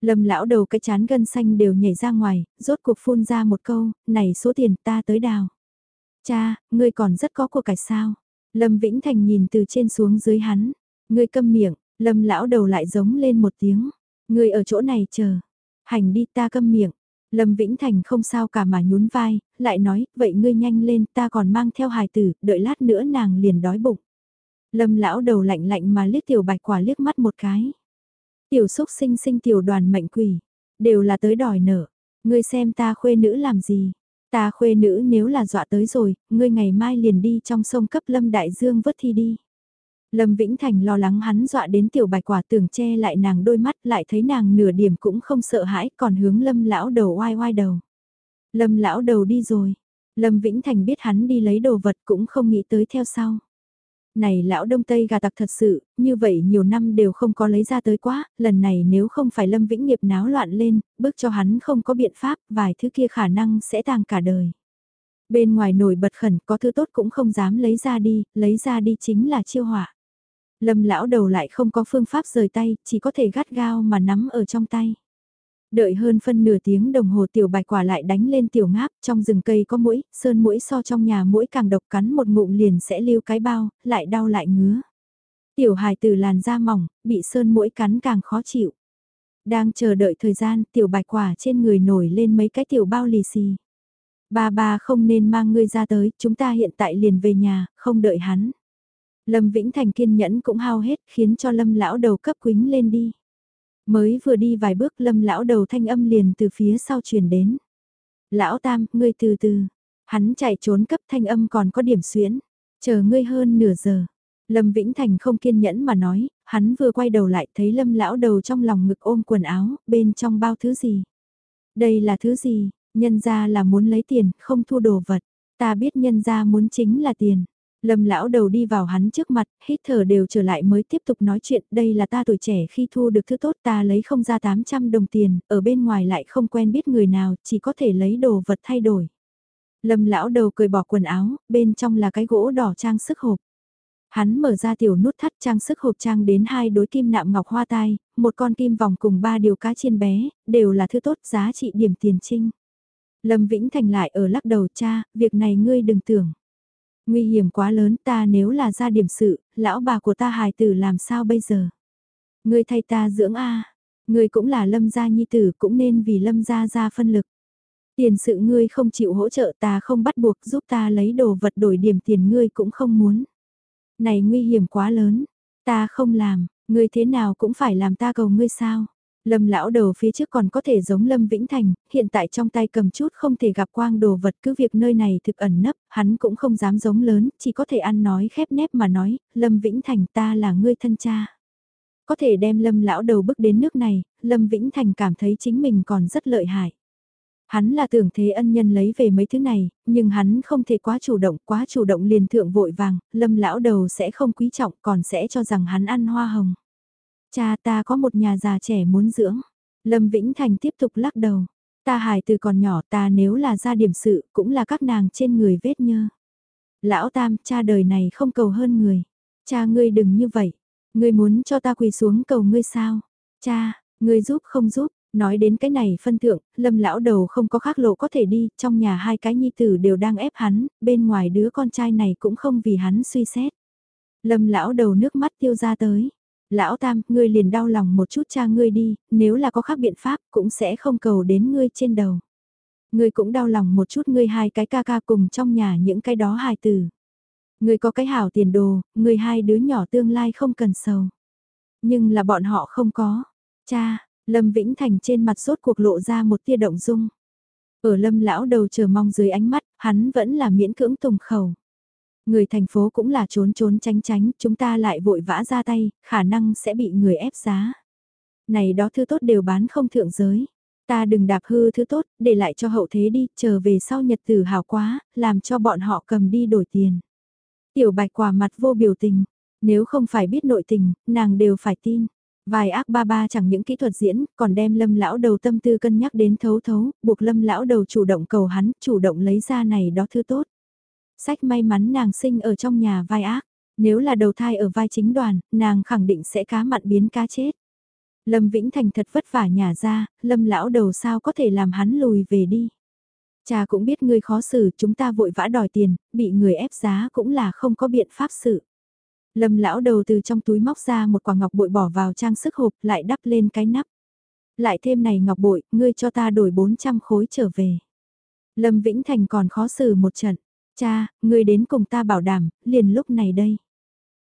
[SPEAKER 1] Lâm lão đầu cái chán gân xanh đều nhảy ra ngoài, rốt cuộc phun ra một câu, này số tiền ta tới đào. Cha, ngươi còn rất có của cải sao. Lâm Vĩnh Thành nhìn từ trên xuống dưới hắn. Ngươi câm miệng, Lâm lão đầu lại giống lên một tiếng. Ngươi ở chỗ này chờ. Hành đi ta câm miệng. Lâm Vĩnh Thành không sao cả mà nhún vai, lại nói, vậy ngươi nhanh lên ta còn mang theo hài tử, đợi lát nữa nàng liền đói bụng. Lâm lão đầu lạnh lạnh mà liếc tiểu bạch quả liếc mắt một cái. Tiểu xúc sinh sinh tiểu đoàn mệnh quỷ, đều là tới đòi nợ. Ngươi xem ta khuê nữ làm gì? Ta khuê nữ nếu là dọa tới rồi, ngươi ngày mai liền đi trong sông cấp Lâm Đại Dương vớt thi đi. Lâm Vĩnh Thành lo lắng hắn dọa đến tiểu bạch quả tưởng che lại nàng đôi mắt lại thấy nàng nửa điểm cũng không sợ hãi còn hướng Lâm lão đầu oai oai đầu. Lâm lão đầu đi rồi. Lâm Vĩnh Thành biết hắn đi lấy đồ vật cũng không nghĩ tới theo sau này lão đông tây gà tặc thật sự, như vậy nhiều năm đều không có lấy ra tới quá, lần này nếu không phải Lâm Vĩnh Nghiệp náo loạn lên, bước cho hắn không có biện pháp, vài thứ kia khả năng sẽ tàng cả đời. Bên ngoài nổi bật khẩn có thứ tốt cũng không dám lấy ra đi, lấy ra đi chính là chiêu họa. Lâm lão đầu lại không có phương pháp rời tay, chỉ có thể gắt gao mà nắm ở trong tay. Đợi hơn phân nửa tiếng đồng hồ tiểu bạch quả lại đánh lên tiểu ngáp, trong rừng cây có mũi, sơn mũi so trong nhà mũi càng độc cắn một ngụm liền sẽ lưu cái bao, lại đau lại ngứa. Tiểu hài từ làn da mỏng, bị sơn mũi cắn càng khó chịu. Đang chờ đợi thời gian, tiểu bạch quả trên người nổi lên mấy cái tiểu bao lì xì. Ba ba không nên mang ngươi ra tới, chúng ta hiện tại liền về nhà, không đợi hắn. Lâm Vĩnh Thành kiên nhẫn cũng hao hết, khiến cho Lâm lão đầu cấp quính lên đi. Mới vừa đi vài bước lâm lão đầu thanh âm liền từ phía sau truyền đến. Lão tam, ngươi từ từ. Hắn chạy trốn cấp thanh âm còn có điểm xuyễn. Chờ ngươi hơn nửa giờ. Lâm Vĩnh Thành không kiên nhẫn mà nói, hắn vừa quay đầu lại thấy lâm lão đầu trong lòng ngực ôm quần áo, bên trong bao thứ gì. Đây là thứ gì, nhân ra là muốn lấy tiền, không thu đồ vật. Ta biết nhân ra muốn chính là tiền. Lâm lão đầu đi vào hắn trước mặt, hít thở đều trở lại mới tiếp tục nói chuyện, đây là ta tuổi trẻ khi thu được thứ tốt ta lấy không ra 800 đồng tiền, ở bên ngoài lại không quen biết người nào, chỉ có thể lấy đồ vật thay đổi. Lâm lão đầu cười bỏ quần áo, bên trong là cái gỗ đỏ trang sức hộp. Hắn mở ra tiểu nút thắt trang sức hộp trang đến hai đối kim nạm ngọc hoa tai, một con kim vòng cùng ba điều cá chiên bé, đều là thứ tốt giá trị điểm tiền trinh. Lâm Vĩnh Thành lại ở lắc đầu cha, việc này ngươi đừng tưởng. Nguy hiểm quá lớn ta nếu là ra điểm sự, lão bà của ta hài tử làm sao bây giờ? Ngươi thay ta dưỡng A, ngươi cũng là lâm gia nhi tử cũng nên vì lâm gia ra phân lực. Tiền sự ngươi không chịu hỗ trợ ta không bắt buộc giúp ta lấy đồ vật đổi điểm tiền ngươi cũng không muốn. Này nguy hiểm quá lớn, ta không làm, ngươi thế nào cũng phải làm ta cầu ngươi sao? Lâm lão đầu phía trước còn có thể giống Lâm Vĩnh Thành, hiện tại trong tay cầm chút không thể gặp quang đồ vật cứ việc nơi này thực ẩn nấp, hắn cũng không dám giống lớn, chỉ có thể ăn nói khép nép mà nói, Lâm Vĩnh Thành ta là ngươi thân cha. Có thể đem Lâm lão đầu bước đến nước này, Lâm Vĩnh Thành cảm thấy chính mình còn rất lợi hại. Hắn là tưởng thế ân nhân lấy về mấy thứ này, nhưng hắn không thể quá chủ động, quá chủ động liền thượng vội vàng, Lâm lão đầu sẽ không quý trọng còn sẽ cho rằng hắn ăn hoa hồng. Cha ta có một nhà già trẻ muốn dưỡng. Lâm Vĩnh Thành tiếp tục lắc đầu. Ta hài từ còn nhỏ ta nếu là ra điểm sự cũng là các nàng trên người vết nhơ. Lão Tam, cha đời này không cầu hơn người. Cha ngươi đừng như vậy. Ngươi muốn cho ta quỳ xuống cầu ngươi sao? Cha, ngươi giúp không giúp? Nói đến cái này phân thượng, lâm lão đầu không có khác lộ có thể đi, trong nhà hai cái nhi tử đều đang ép hắn, bên ngoài đứa con trai này cũng không vì hắn suy xét. Lâm lão đầu nước mắt tiêu ra tới, Lão Tam, ngươi liền đau lòng một chút cha ngươi đi, nếu là có khác biện pháp cũng sẽ không cầu đến ngươi trên đầu. Ngươi cũng đau lòng một chút ngươi hai cái ca ca cùng trong nhà những cái đó hài tử. Ngươi có cái hảo tiền đồ, ngươi hai đứa nhỏ tương lai không cần sầu. Nhưng là bọn họ không có. Cha, Lâm Vĩnh Thành trên mặt sốt cuộc lộ ra một tia động dung. Ở lâm lão đầu chờ mong dưới ánh mắt, hắn vẫn là miễn cưỡng tùng khẩu. Người thành phố cũng là trốn trốn tránh tránh, chúng ta lại vội vã ra tay, khả năng sẽ bị người ép giá. Này đó thứ tốt đều bán không thượng giới. Ta đừng đạp hư thứ tốt, để lại cho hậu thế đi, chờ về sau nhật tử hào quá, làm cho bọn họ cầm đi đổi tiền. Tiểu bạch quả mặt vô biểu tình, nếu không phải biết nội tình, nàng đều phải tin. Vài ác ba ba chẳng những kỹ thuật diễn, còn đem lâm lão đầu tâm tư cân nhắc đến thấu thấu, buộc lâm lão đầu chủ động cầu hắn, chủ động lấy ra này đó thứ tốt. Sách may mắn nàng sinh ở trong nhà vai ác, nếu là đầu thai ở vai chính đoàn, nàng khẳng định sẽ cá mặn biến cá chết. Lâm Vĩnh Thành thật vất vả nhà ra, lâm lão đầu sao có thể làm hắn lùi về đi. Cha cũng biết ngươi khó xử, chúng ta vội vã đòi tiền, bị người ép giá cũng là không có biện pháp xử Lâm lão đầu từ trong túi móc ra một quả ngọc bội bỏ vào trang sức hộp lại đắp lên cái nắp. Lại thêm này ngọc bội, ngươi cho ta đổi 400 khối trở về. Lâm Vĩnh Thành còn khó xử một trận. Cha, ngươi đến cùng ta bảo đảm, liền lúc này đây.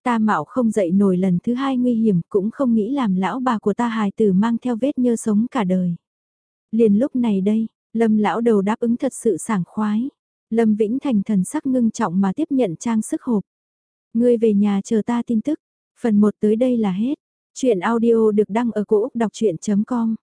[SPEAKER 1] Ta mạo không dậy nổi lần thứ hai nguy hiểm cũng không nghĩ làm lão bà của ta hài tử mang theo vết nhơ sống cả đời. Liền lúc này đây, Lâm lão đầu đáp ứng thật sự sảng khoái. Lâm Vĩnh Thành thần sắc ngưng trọng mà tiếp nhận trang sức hộp. Ngươi về nhà chờ ta tin tức. Phần 1 tới đây là hết. Chuyện audio được đăng ở cổ Úc đọc chuyện.com